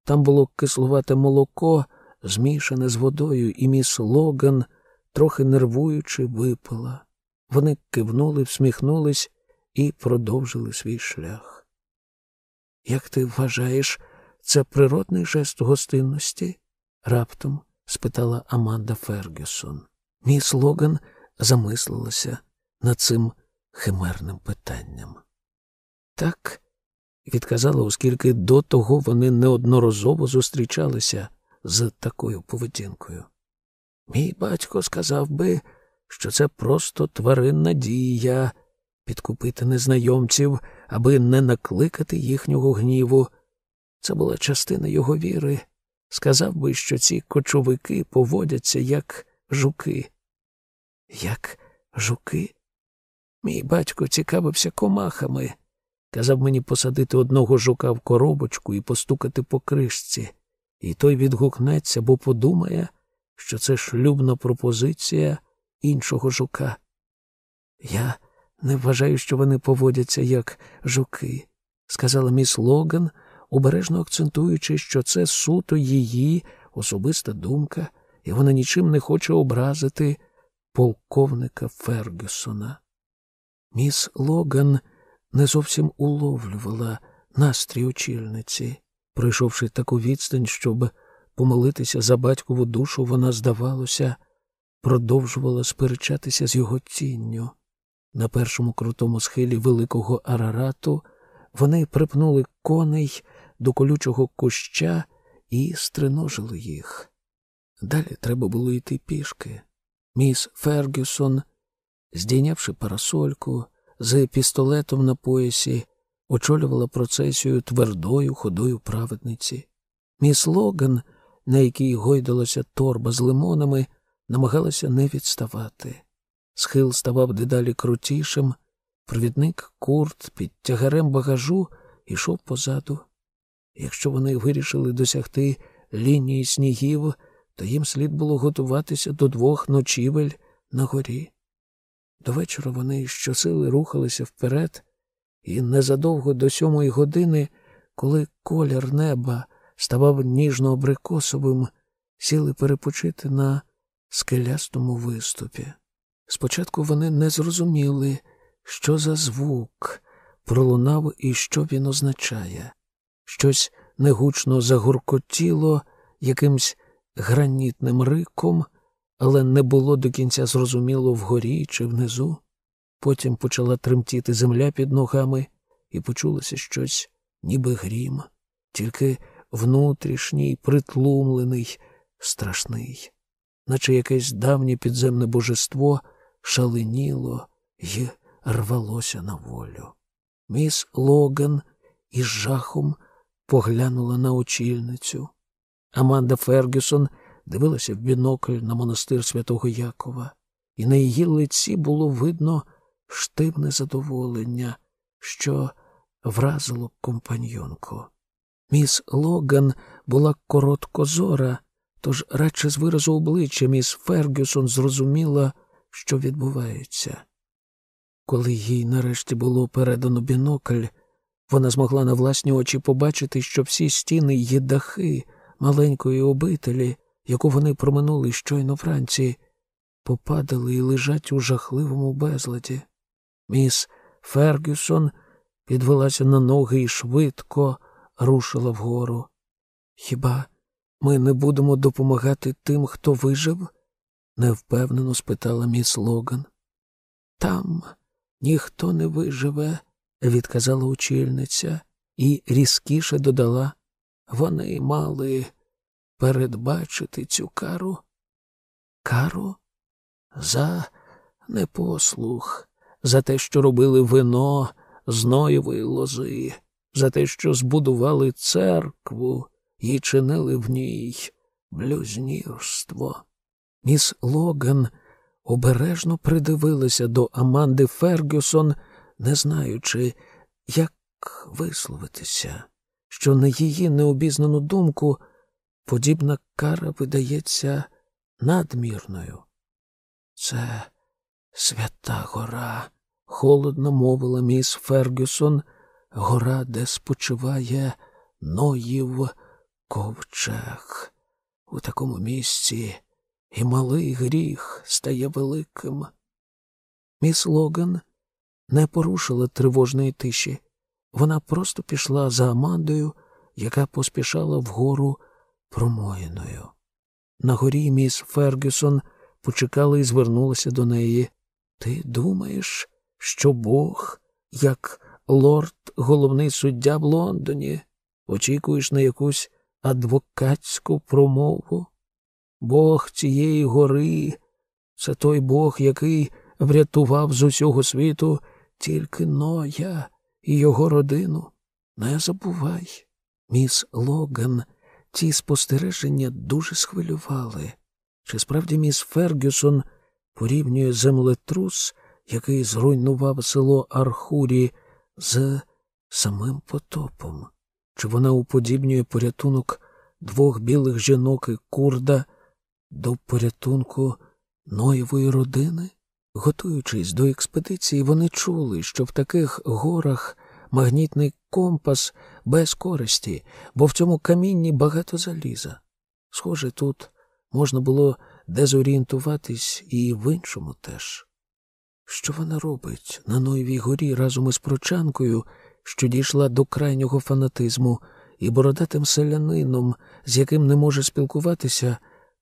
Там було кислувате молоко, змішане з водою, і міс Логан, трохи нервуючи, випила. Вони кивнули, всміхнулись і продовжили свій шлях. Як ти вважаєш, це природний жест гостинності? раптом спитала Аманда Фергюсон. Міс Логан замислилася над цим химерним питанням. Так, відказала, оскільки до того вони неодноразово зустрічалися з такою поведінкою. Мій батько сказав би, що це просто тваринна дія підкупити незнайомців, аби не накликати їхнього гніву. Це була частина його віри. Сказав би, що ці кочовики поводяться як жуки. Як жуки? Мій батько цікавився комахами. Казав мені посадити одного жука в коробочку і постукати по кришці, і той відгукнеться, бо подумає, що це шлюбна пропозиція іншого жука. Я не вважаю, що вони поводяться як жуки, сказала міс Логан, обережно акцентуючи, що це суто її особиста думка, і вона нічим не хоче образити полковника Фергюсона. Міс Логан не зовсім уловлювала настрій очільниці. Пройшовши таку відстань, щоб помолитися за батькову душу, вона, здавалося, продовжувала сперечатися з його тінню. На першому крутому схилі великого арарату вони припнули коней до колючого куща і стриножили їх. Далі треба було йти пішки. Міс Фергюсон, здійнявши парасольку, з пістолетом на поясі, очолювала процесію твердою ходою праведниці. Міс Логан, на якій гойдалася торба з лимонами, намагалася не відставати. Схил ставав дедалі крутішим, провідник курт під тягарем багажу йшов позаду. Якщо вони вирішили досягти лінії снігів, то їм слід було готуватися до двох ночівель на горі. До вечора вони щосили рухалися вперед, і незадовго до сьомої години, коли колір неба ставав ніжно абрикосовим, сіли перепочити на скелястому виступі. Спочатку вони не зрозуміли, що за звук пролунав і що він означає. Щось негучно загуркотіло якимсь гранітним риком, але не було до кінця зрозуміло вгорі чи внизу. Потім почала тремтіти земля під ногами, і почулося щось, ніби грім, тільки внутрішній, притлумлений, страшний, наче якесь давнє підземне божество шаленіло й рвалося на волю. Міс Логан із жахом поглянула на очільницю. Аманда Фергюсон дивилася в бінокль на монастир святого Якова, і на її лиці було видно штивне задоволення, що вразило компаньонку. Міс Логан була короткозора, тож радше з виразу обличчя міс Фергюсон зрозуміла, що відбувається. Коли їй нарешті було передано бінокль, вона змогла на власні очі побачити, що всі стіни є дахи маленької обителі, яку вони проминули щойно вранці, попадали і лежать у жахливому безладі. Міс Фергюсон підвелася на ноги і швидко, рушила вгору. Хіба ми не будемо допомагати тим, хто вижив? Невпевнено спитала міс Логан. Там ніхто не виживе, відказала очільниця і різкіше додала. Вони мали передбачити цю кару. Кару? За непослух, за те, що робили вино з ноєвої лози, за те, що збудували церкву і чинили в ній блюзнірство. Міс Логан обережно придивилася до Аманди Фергюсон, не знаючи, як висловитися, що на її необізнану думку подібна кара видається надмірною. Це свята гора, холодно мовила міс Фергюсон, гора, де спочиває Ноїв ковчег. У такому місці і малий гріх стає великим. Міс Логан не порушила тривожної тиші. Вона просто пішла за Амандою, яка поспішала вгору промоїною. На горі міс Фергюсон почекала і звернулася до неї. Ти думаєш, що Бог, як лорд головний суддя в Лондоні, очікуєш на якусь адвокатську промову? Бог цієї гори це той Бог, який врятував з усього світу тільки Ноя і його родину. Не забувай, міс Логан, ці спостереження дуже схвилювали. Чи справді міс Фергюсон порівнює землетрус, який зруйнував село Архурі, з самим потопом? Чи вона уподібнює порятунок двох білих жінок і курда до порятунку Ноєвої родини? Готуючись до експедиції, вони чули, що в таких горах магнітний компас без користі, бо в цьому камінні багато заліза. Схоже, тут можна було дезорієнтуватись і в іншому теж. Що вона робить на Ноєвій горі разом із прочанкою, що дійшла до крайнього фанатизму, і бородатим селянином, з яким не може спілкуватися,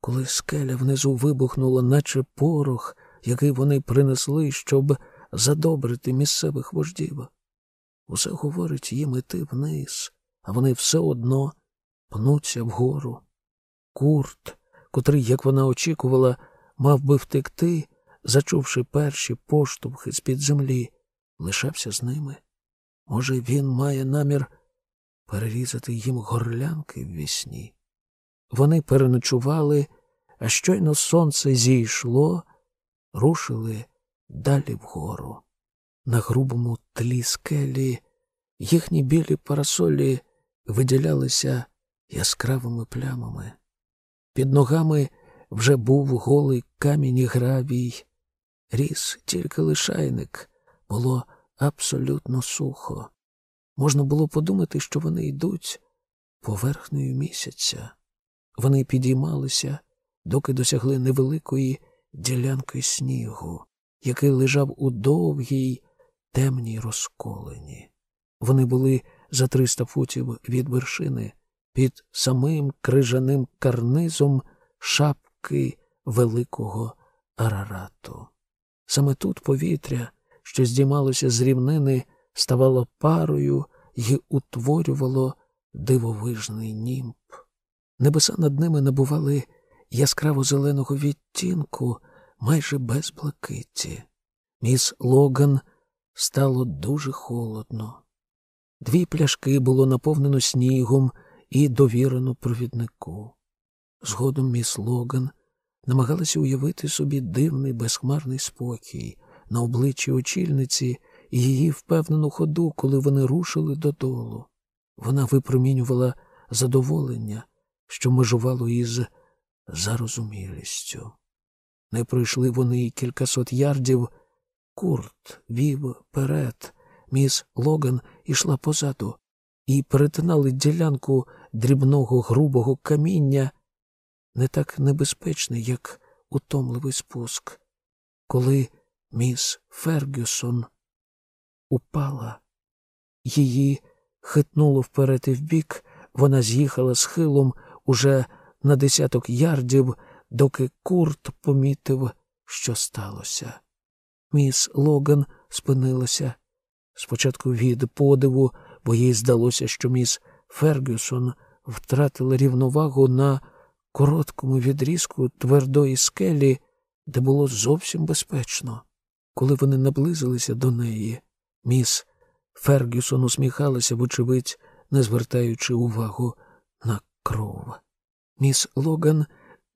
коли скеля внизу вибухнула, наче порох, який вони принесли, щоб задобрити місцевих вождів. Усе говорить їм іти вниз, а вони все одно пнуться вгору. Курт, котрий, як вона очікувала, мав би втекти, зачувши перші поштовхи з-під землі, лишався з ними. Може, він має намір перерізати їм горлянки в вісні. Вони переночували, а щойно сонце зійшло, рушили далі вгору. На грубому тлі скелі їхні білі парасолі виділялися яскравими плямами. Під ногами вже був голий камінь і гравій. Ріс тільки лишайник, було абсолютно сухо. Можна було подумати, що вони йдуть поверхнею місяця. Вони підіймалися, доки досягли невеликої ділянки снігу, який лежав у довгій темній розколені. Вони були за триста футів від вершини під самим крижаним карнизом шапки великого арарату. Саме тут повітря, що здіймалося з рівнини, ставало парою і утворювало дивовижний німб. Небеса над ними набували яскраво зеленого відтінку, майже без блакиті. Міс Логан стало дуже холодно. Дві пляшки було наповнено снігом і довірено провіднику. Згодом міс Логан намагалася уявити собі дивний безхмарний спокій на обличчі очільниці і її впевнену ходу, коли вони рушили додолу. Вона випромінювала задоволення, що межувало із зарозумілістю. Не пройшли вони кількасот ярдів. Курт вів перед, міс Логан ішла позаду, і перетинали ділянку дрібного грубого каміння, не так небезпечний, як утомливий спуск, коли міс Фергюсон упала, її хитнуло вперед і вбік, вона з'їхала схилом уже на десяток ярдів, доки Курт помітив, що сталося. Міс Логан спинилася. Спочатку від подиву, бо їй здалося, що міс Фергюсон втратила рівновагу на короткому відрізку твердої скелі, де було зовсім безпечно. Коли вони наблизилися до неї, міс Фергюсон усміхалася, вочевидь, не звертаючи увагу на кров. Міс Логан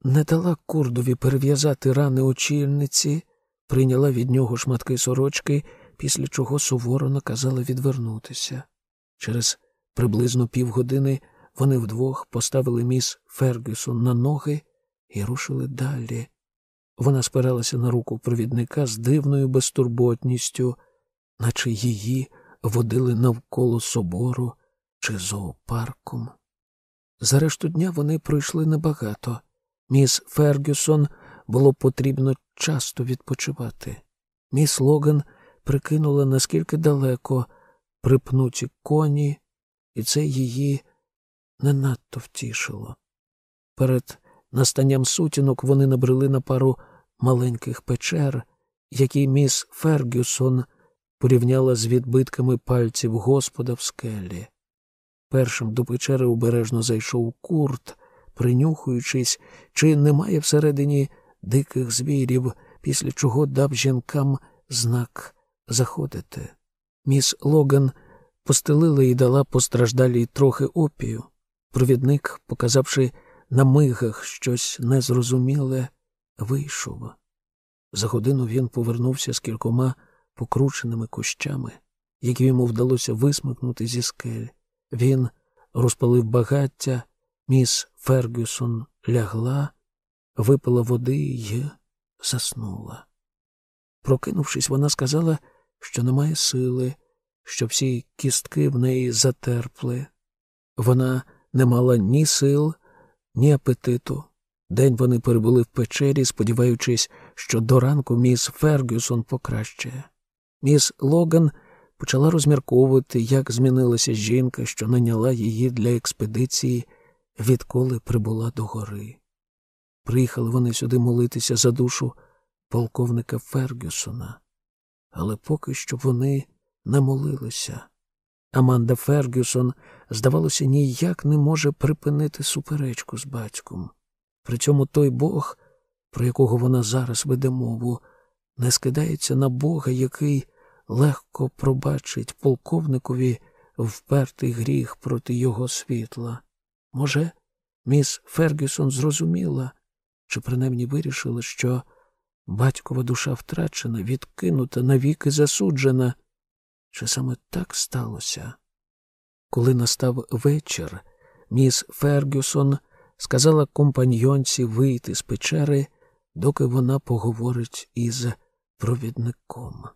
не дала курдові перев'язати рани очільниці, прийняла від нього шматки сорочки, після чого суворо наказала відвернутися. Через приблизно півгодини вони вдвох поставили міс Фергюсон на ноги і рушили далі. Вона спиралася на руку провідника з дивною безтурботністю, наче її водили навколо собору чи зоопарком. За решту дня вони пройшли небагато. Міс Фергюсон було потрібно часто відпочивати. Міс Логан прикинула, наскільки далеко припнуті коні, і це її не надто втішило. Перед настанням сутінок вони набрели на пару маленьких печер, які міс Фергюсон порівняла з відбитками пальців Господа в скелі. Першим до печери обережно зайшов курт, принюхуючись, чи немає всередині диких звірів, після чого дав жінкам знак заходити. Міс Логан постелила і дала постраждалій трохи опію. Провідник, показавши на мигах щось незрозуміле, вийшов. За годину він повернувся з кількома покрученими кущами, які йому вдалося висмикнути зі скель. Він розпалив багаття, міс Фергюсон лягла, випила води і заснула. Прокинувшись, вона сказала, що немає сили, що всі кістки в неї затерпли. Вона не мала ні сил, ні апетиту. День вони перебули в печері, сподіваючись, що до ранку міс Фергюсон покращає. Міс Логан почала розмірковувати, як змінилася жінка, що наняла її для експедиції, відколи прибула до гори. Приїхали вони сюди молитися за душу полковника Фергюсона, але поки що вони не молилися. Аманда Фергюсон, здавалося, ніяк не може припинити суперечку з батьком. При цьому той Бог, про якого вона зараз веде мову, не скидається на Бога, який легко пробачить полковникові впертий гріх проти його світла. Може, міс Фергюсон зрозуміла, чи принаймні вирішила, що батькова душа втрачена, відкинута, навіки засуджена. Чи саме так сталося? Коли настав вечір, міс Фергюсон сказала компаньйонці вийти з печери, доки вона поговорить із провідником.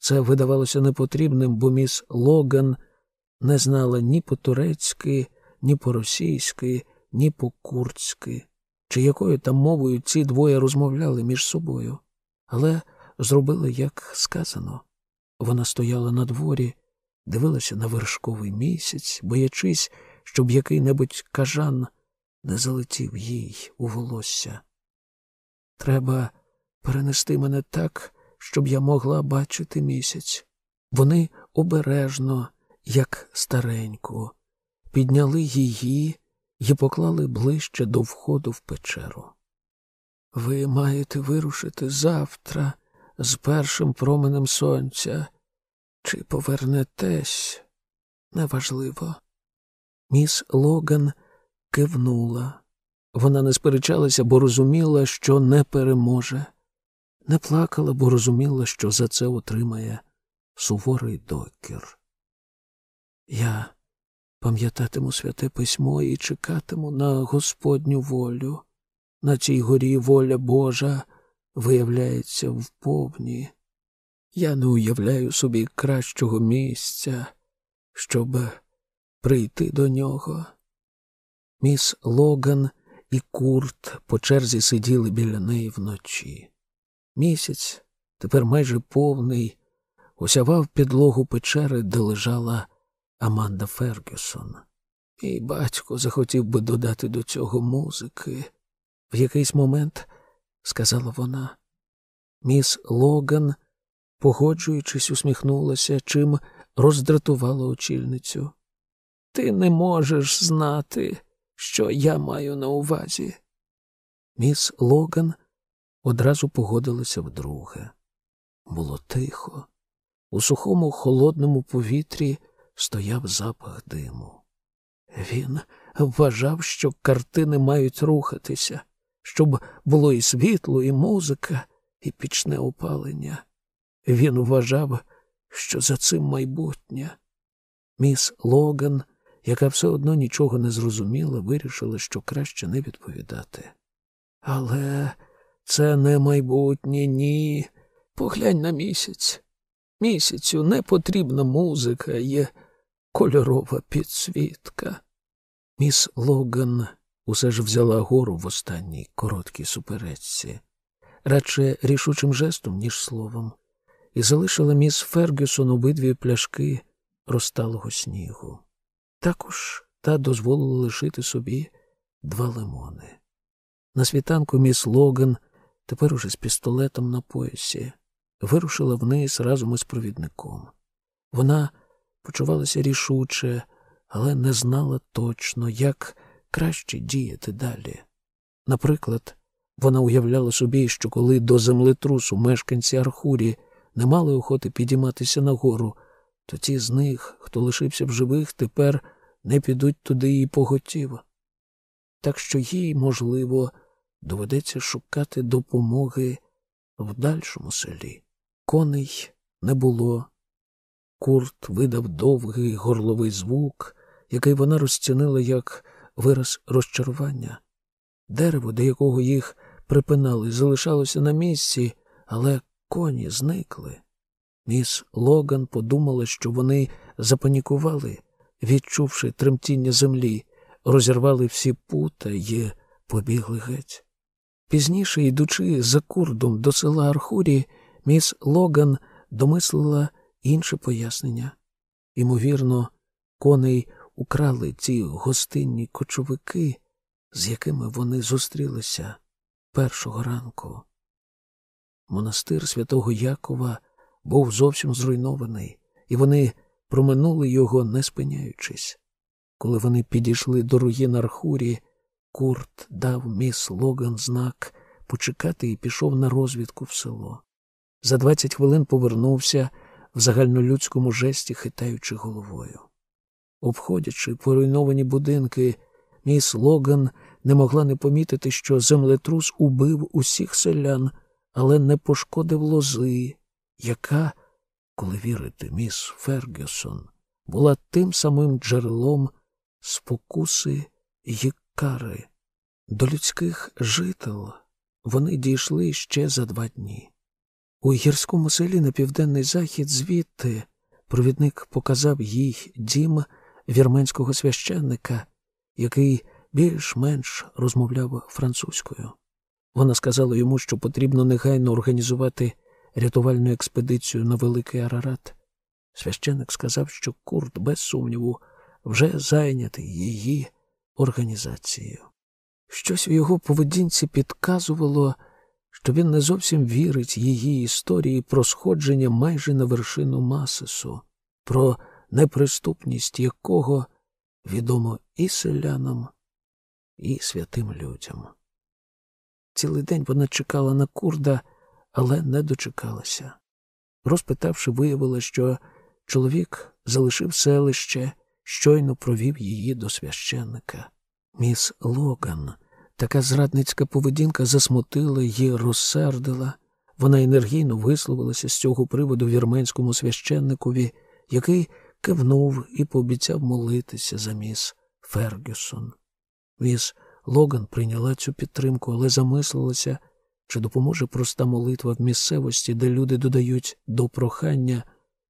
Це видавалося непотрібним, бо міс Логан не знала ні по-турецьки, ні по-російськи, ні по-курдськи, чи якою там мовою ці двоє розмовляли між собою, але зробили, як сказано. Вона стояла на дворі, дивилася на вершковий місяць, боячись, щоб який-небудь кажан не залетів їй у волосся. Треба перенести мене так, щоб я могла бачити місяць. Вони обережно, як стареньку, підняли її і поклали ближче до входу в печеру. Ви маєте вирушити завтра з першим променем сонця. Чи повернетесь? Неважливо. Міс Логан кивнула. Вона не сперечалася, бо розуміла, що не переможе. Не плакала, бо розуміла, що за це отримає суворий докір. Я пам'ятатиму святе письмо і чекатиму на Господню волю. На цій горі воля Божа виявляється вповні. Я не уявляю собі кращого місця, щоб прийти до нього. Міс Логан і Курт по черзі сиділи біля неї вночі. Місяць, тепер майже повний, осявав підлогу печери, де лежала Аманда Фергюсон. І батько захотів би додати до цього музики. В якийсь момент, сказала вона, міс Логан, погоджуючись, усміхнулася, чим роздратувала очільницю. Ти не можеш знати, що я маю на увазі. Міс Логан одразу погодилася вдруге. Було тихо. У сухому холодному повітрі стояв запах диму. Він вважав, що картини мають рухатися, щоб було і світло, і музика, і пічне опалення. Він вважав, що за цим майбутнє. Міс Логан, яка все одно нічого не зрозуміла, вирішила, що краще не відповідати. Але це не майбутнє, ні. Поглянь на місяць. Місяцю не потрібна музика, є кольорова підсвітка. Міс Логан усе ж взяла гору в останній короткій суперечці, радше рішучим жестом, ніж словом, і залишила міс Фергюсон обидві пляшки розталого снігу. Також та дозволила лишити собі два лимони. На світанку міс Логан, тепер уже з пістолетом на поясі, вирушила вниз разом із провідником. Вона почувалася рішуче, але не знала точно, як краще діяти далі. Наприклад, вона уявляла собі, що коли до землетрусу мешканці Архурі не мали охоти підійматися нагору, то ті з них, хто лишився в живих, тепер не підуть туди і поготів. Так що їй, можливо, доведеться шукати допомоги в дальшому селі. Коней не було. Курт видав довгий горловий звук, який вона розцінила як вираз розчарування. Дерево, до якого їх припинали, залишалося на місці, але коні зникли. Міс Логан подумала, що вони запанікували, відчувши тремтіння землі, розірвали всі пута і побігли геть. Пізніше, йдучи за курдом до села Архурі, міс Логан домислила інше пояснення. Імовірно, коней украли ті гостинні кочовики, з якими вони зустрілися першого ранку. Монастир святого Якова був зовсім зруйнований, і вони проминули його, не спиняючись. Коли вони підійшли до руїн Архурі, Курт дав міс Логан знак почекати і пішов на розвідку в село. За двадцять хвилин повернувся в загальнолюдському жесті, хитаючи головою. Обходячи поруйновані будинки, міс Логан не могла не помітити, що землетрус убив усіх селян, але не пошкодив лози, яка, коли вірити, міс Фергюсон, була тим самим джерелом спокуси й кари. До людських жител вони дійшли ще за два дні. У гірському селі на південний захід звідти провідник показав їй дім вірменського священника, який більш-менш розмовляв французькою. Вона сказала йому, що потрібно негайно організувати рятувальну експедицію на Великий Арарат. Священник сказав, що Курт, без сумніву, вже зайнятий її організацією. Щось у його поведінці підказувало, що він не зовсім вірить її історії про сходження майже на вершину Масису, про неприступність якого відомо і селянам, і святим людям. Цілий день вона чекала на курда, але не дочекалася. Розпитавши, виявила, що чоловік залишив селище, щойно провів її до священника. Міс Логан, така зрадницька поведінка засмутила й розсердила. Вона енергійно висловилася з цього приводу вірменському священникові, який кивнув і пообіцяв молитися за міс Фергюсон. Міс Логан прийняла цю підтримку, але замислилася, чи допоможе проста молитва в місцевості, де люди додають до прохання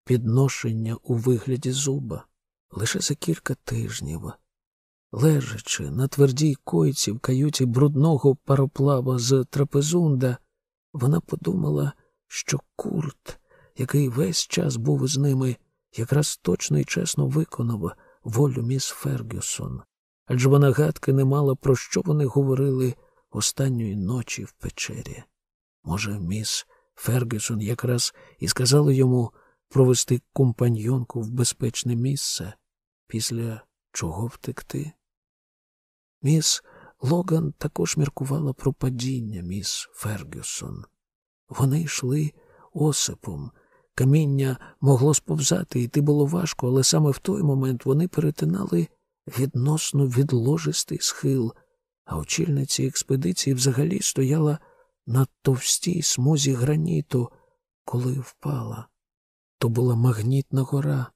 підношення у вигляді зуба. Лише за кілька тижнів, лежачи на твердій койці в каюті брудного пароплава з трапезунда, вона подумала, що курт, який весь час був з ними, якраз точно і чесно виконав волю міс Фергюсон, адже вона гадки не мала, про що вони говорили останньої ночі в печері. Може, міс Фергюсон якраз і сказала йому провести компаньонку в безпечне місце, після чого втекти. Міс Логан також міркувала про падіння міс Фергюсон. Вони йшли осипом. Каміння могло сповзати, йти було важко, але саме в той момент вони перетинали відносно відложистий схил, а очільниця експедиції взагалі стояла на товстій смузі граніту, коли впала. То була магнітна гора,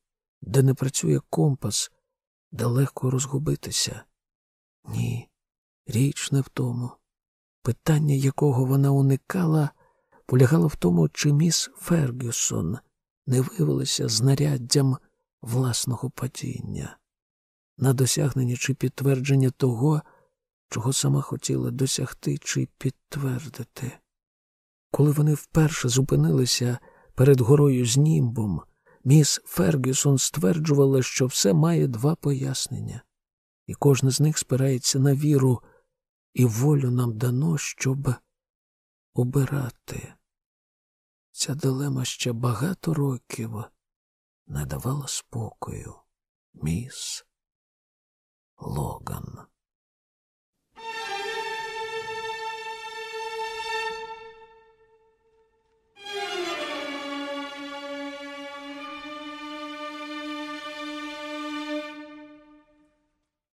де не працює компас, де легко розгубитися. Ні, річ не в тому. Питання, якого вона уникала, полягало в тому, чи міс Фергюсон не виявилася знаряддям власного падіння, на досягнення чи підтвердження того, чого сама хотіла досягти чи підтвердити. Коли вони вперше зупинилися перед горою з німбом, міс Фергюсон стверджувала, що все має два пояснення, і кожне з них спирається на віру, і волю нам дано, щоб обирати. Ця дилема ще багато років не давала спокою, міс Логан.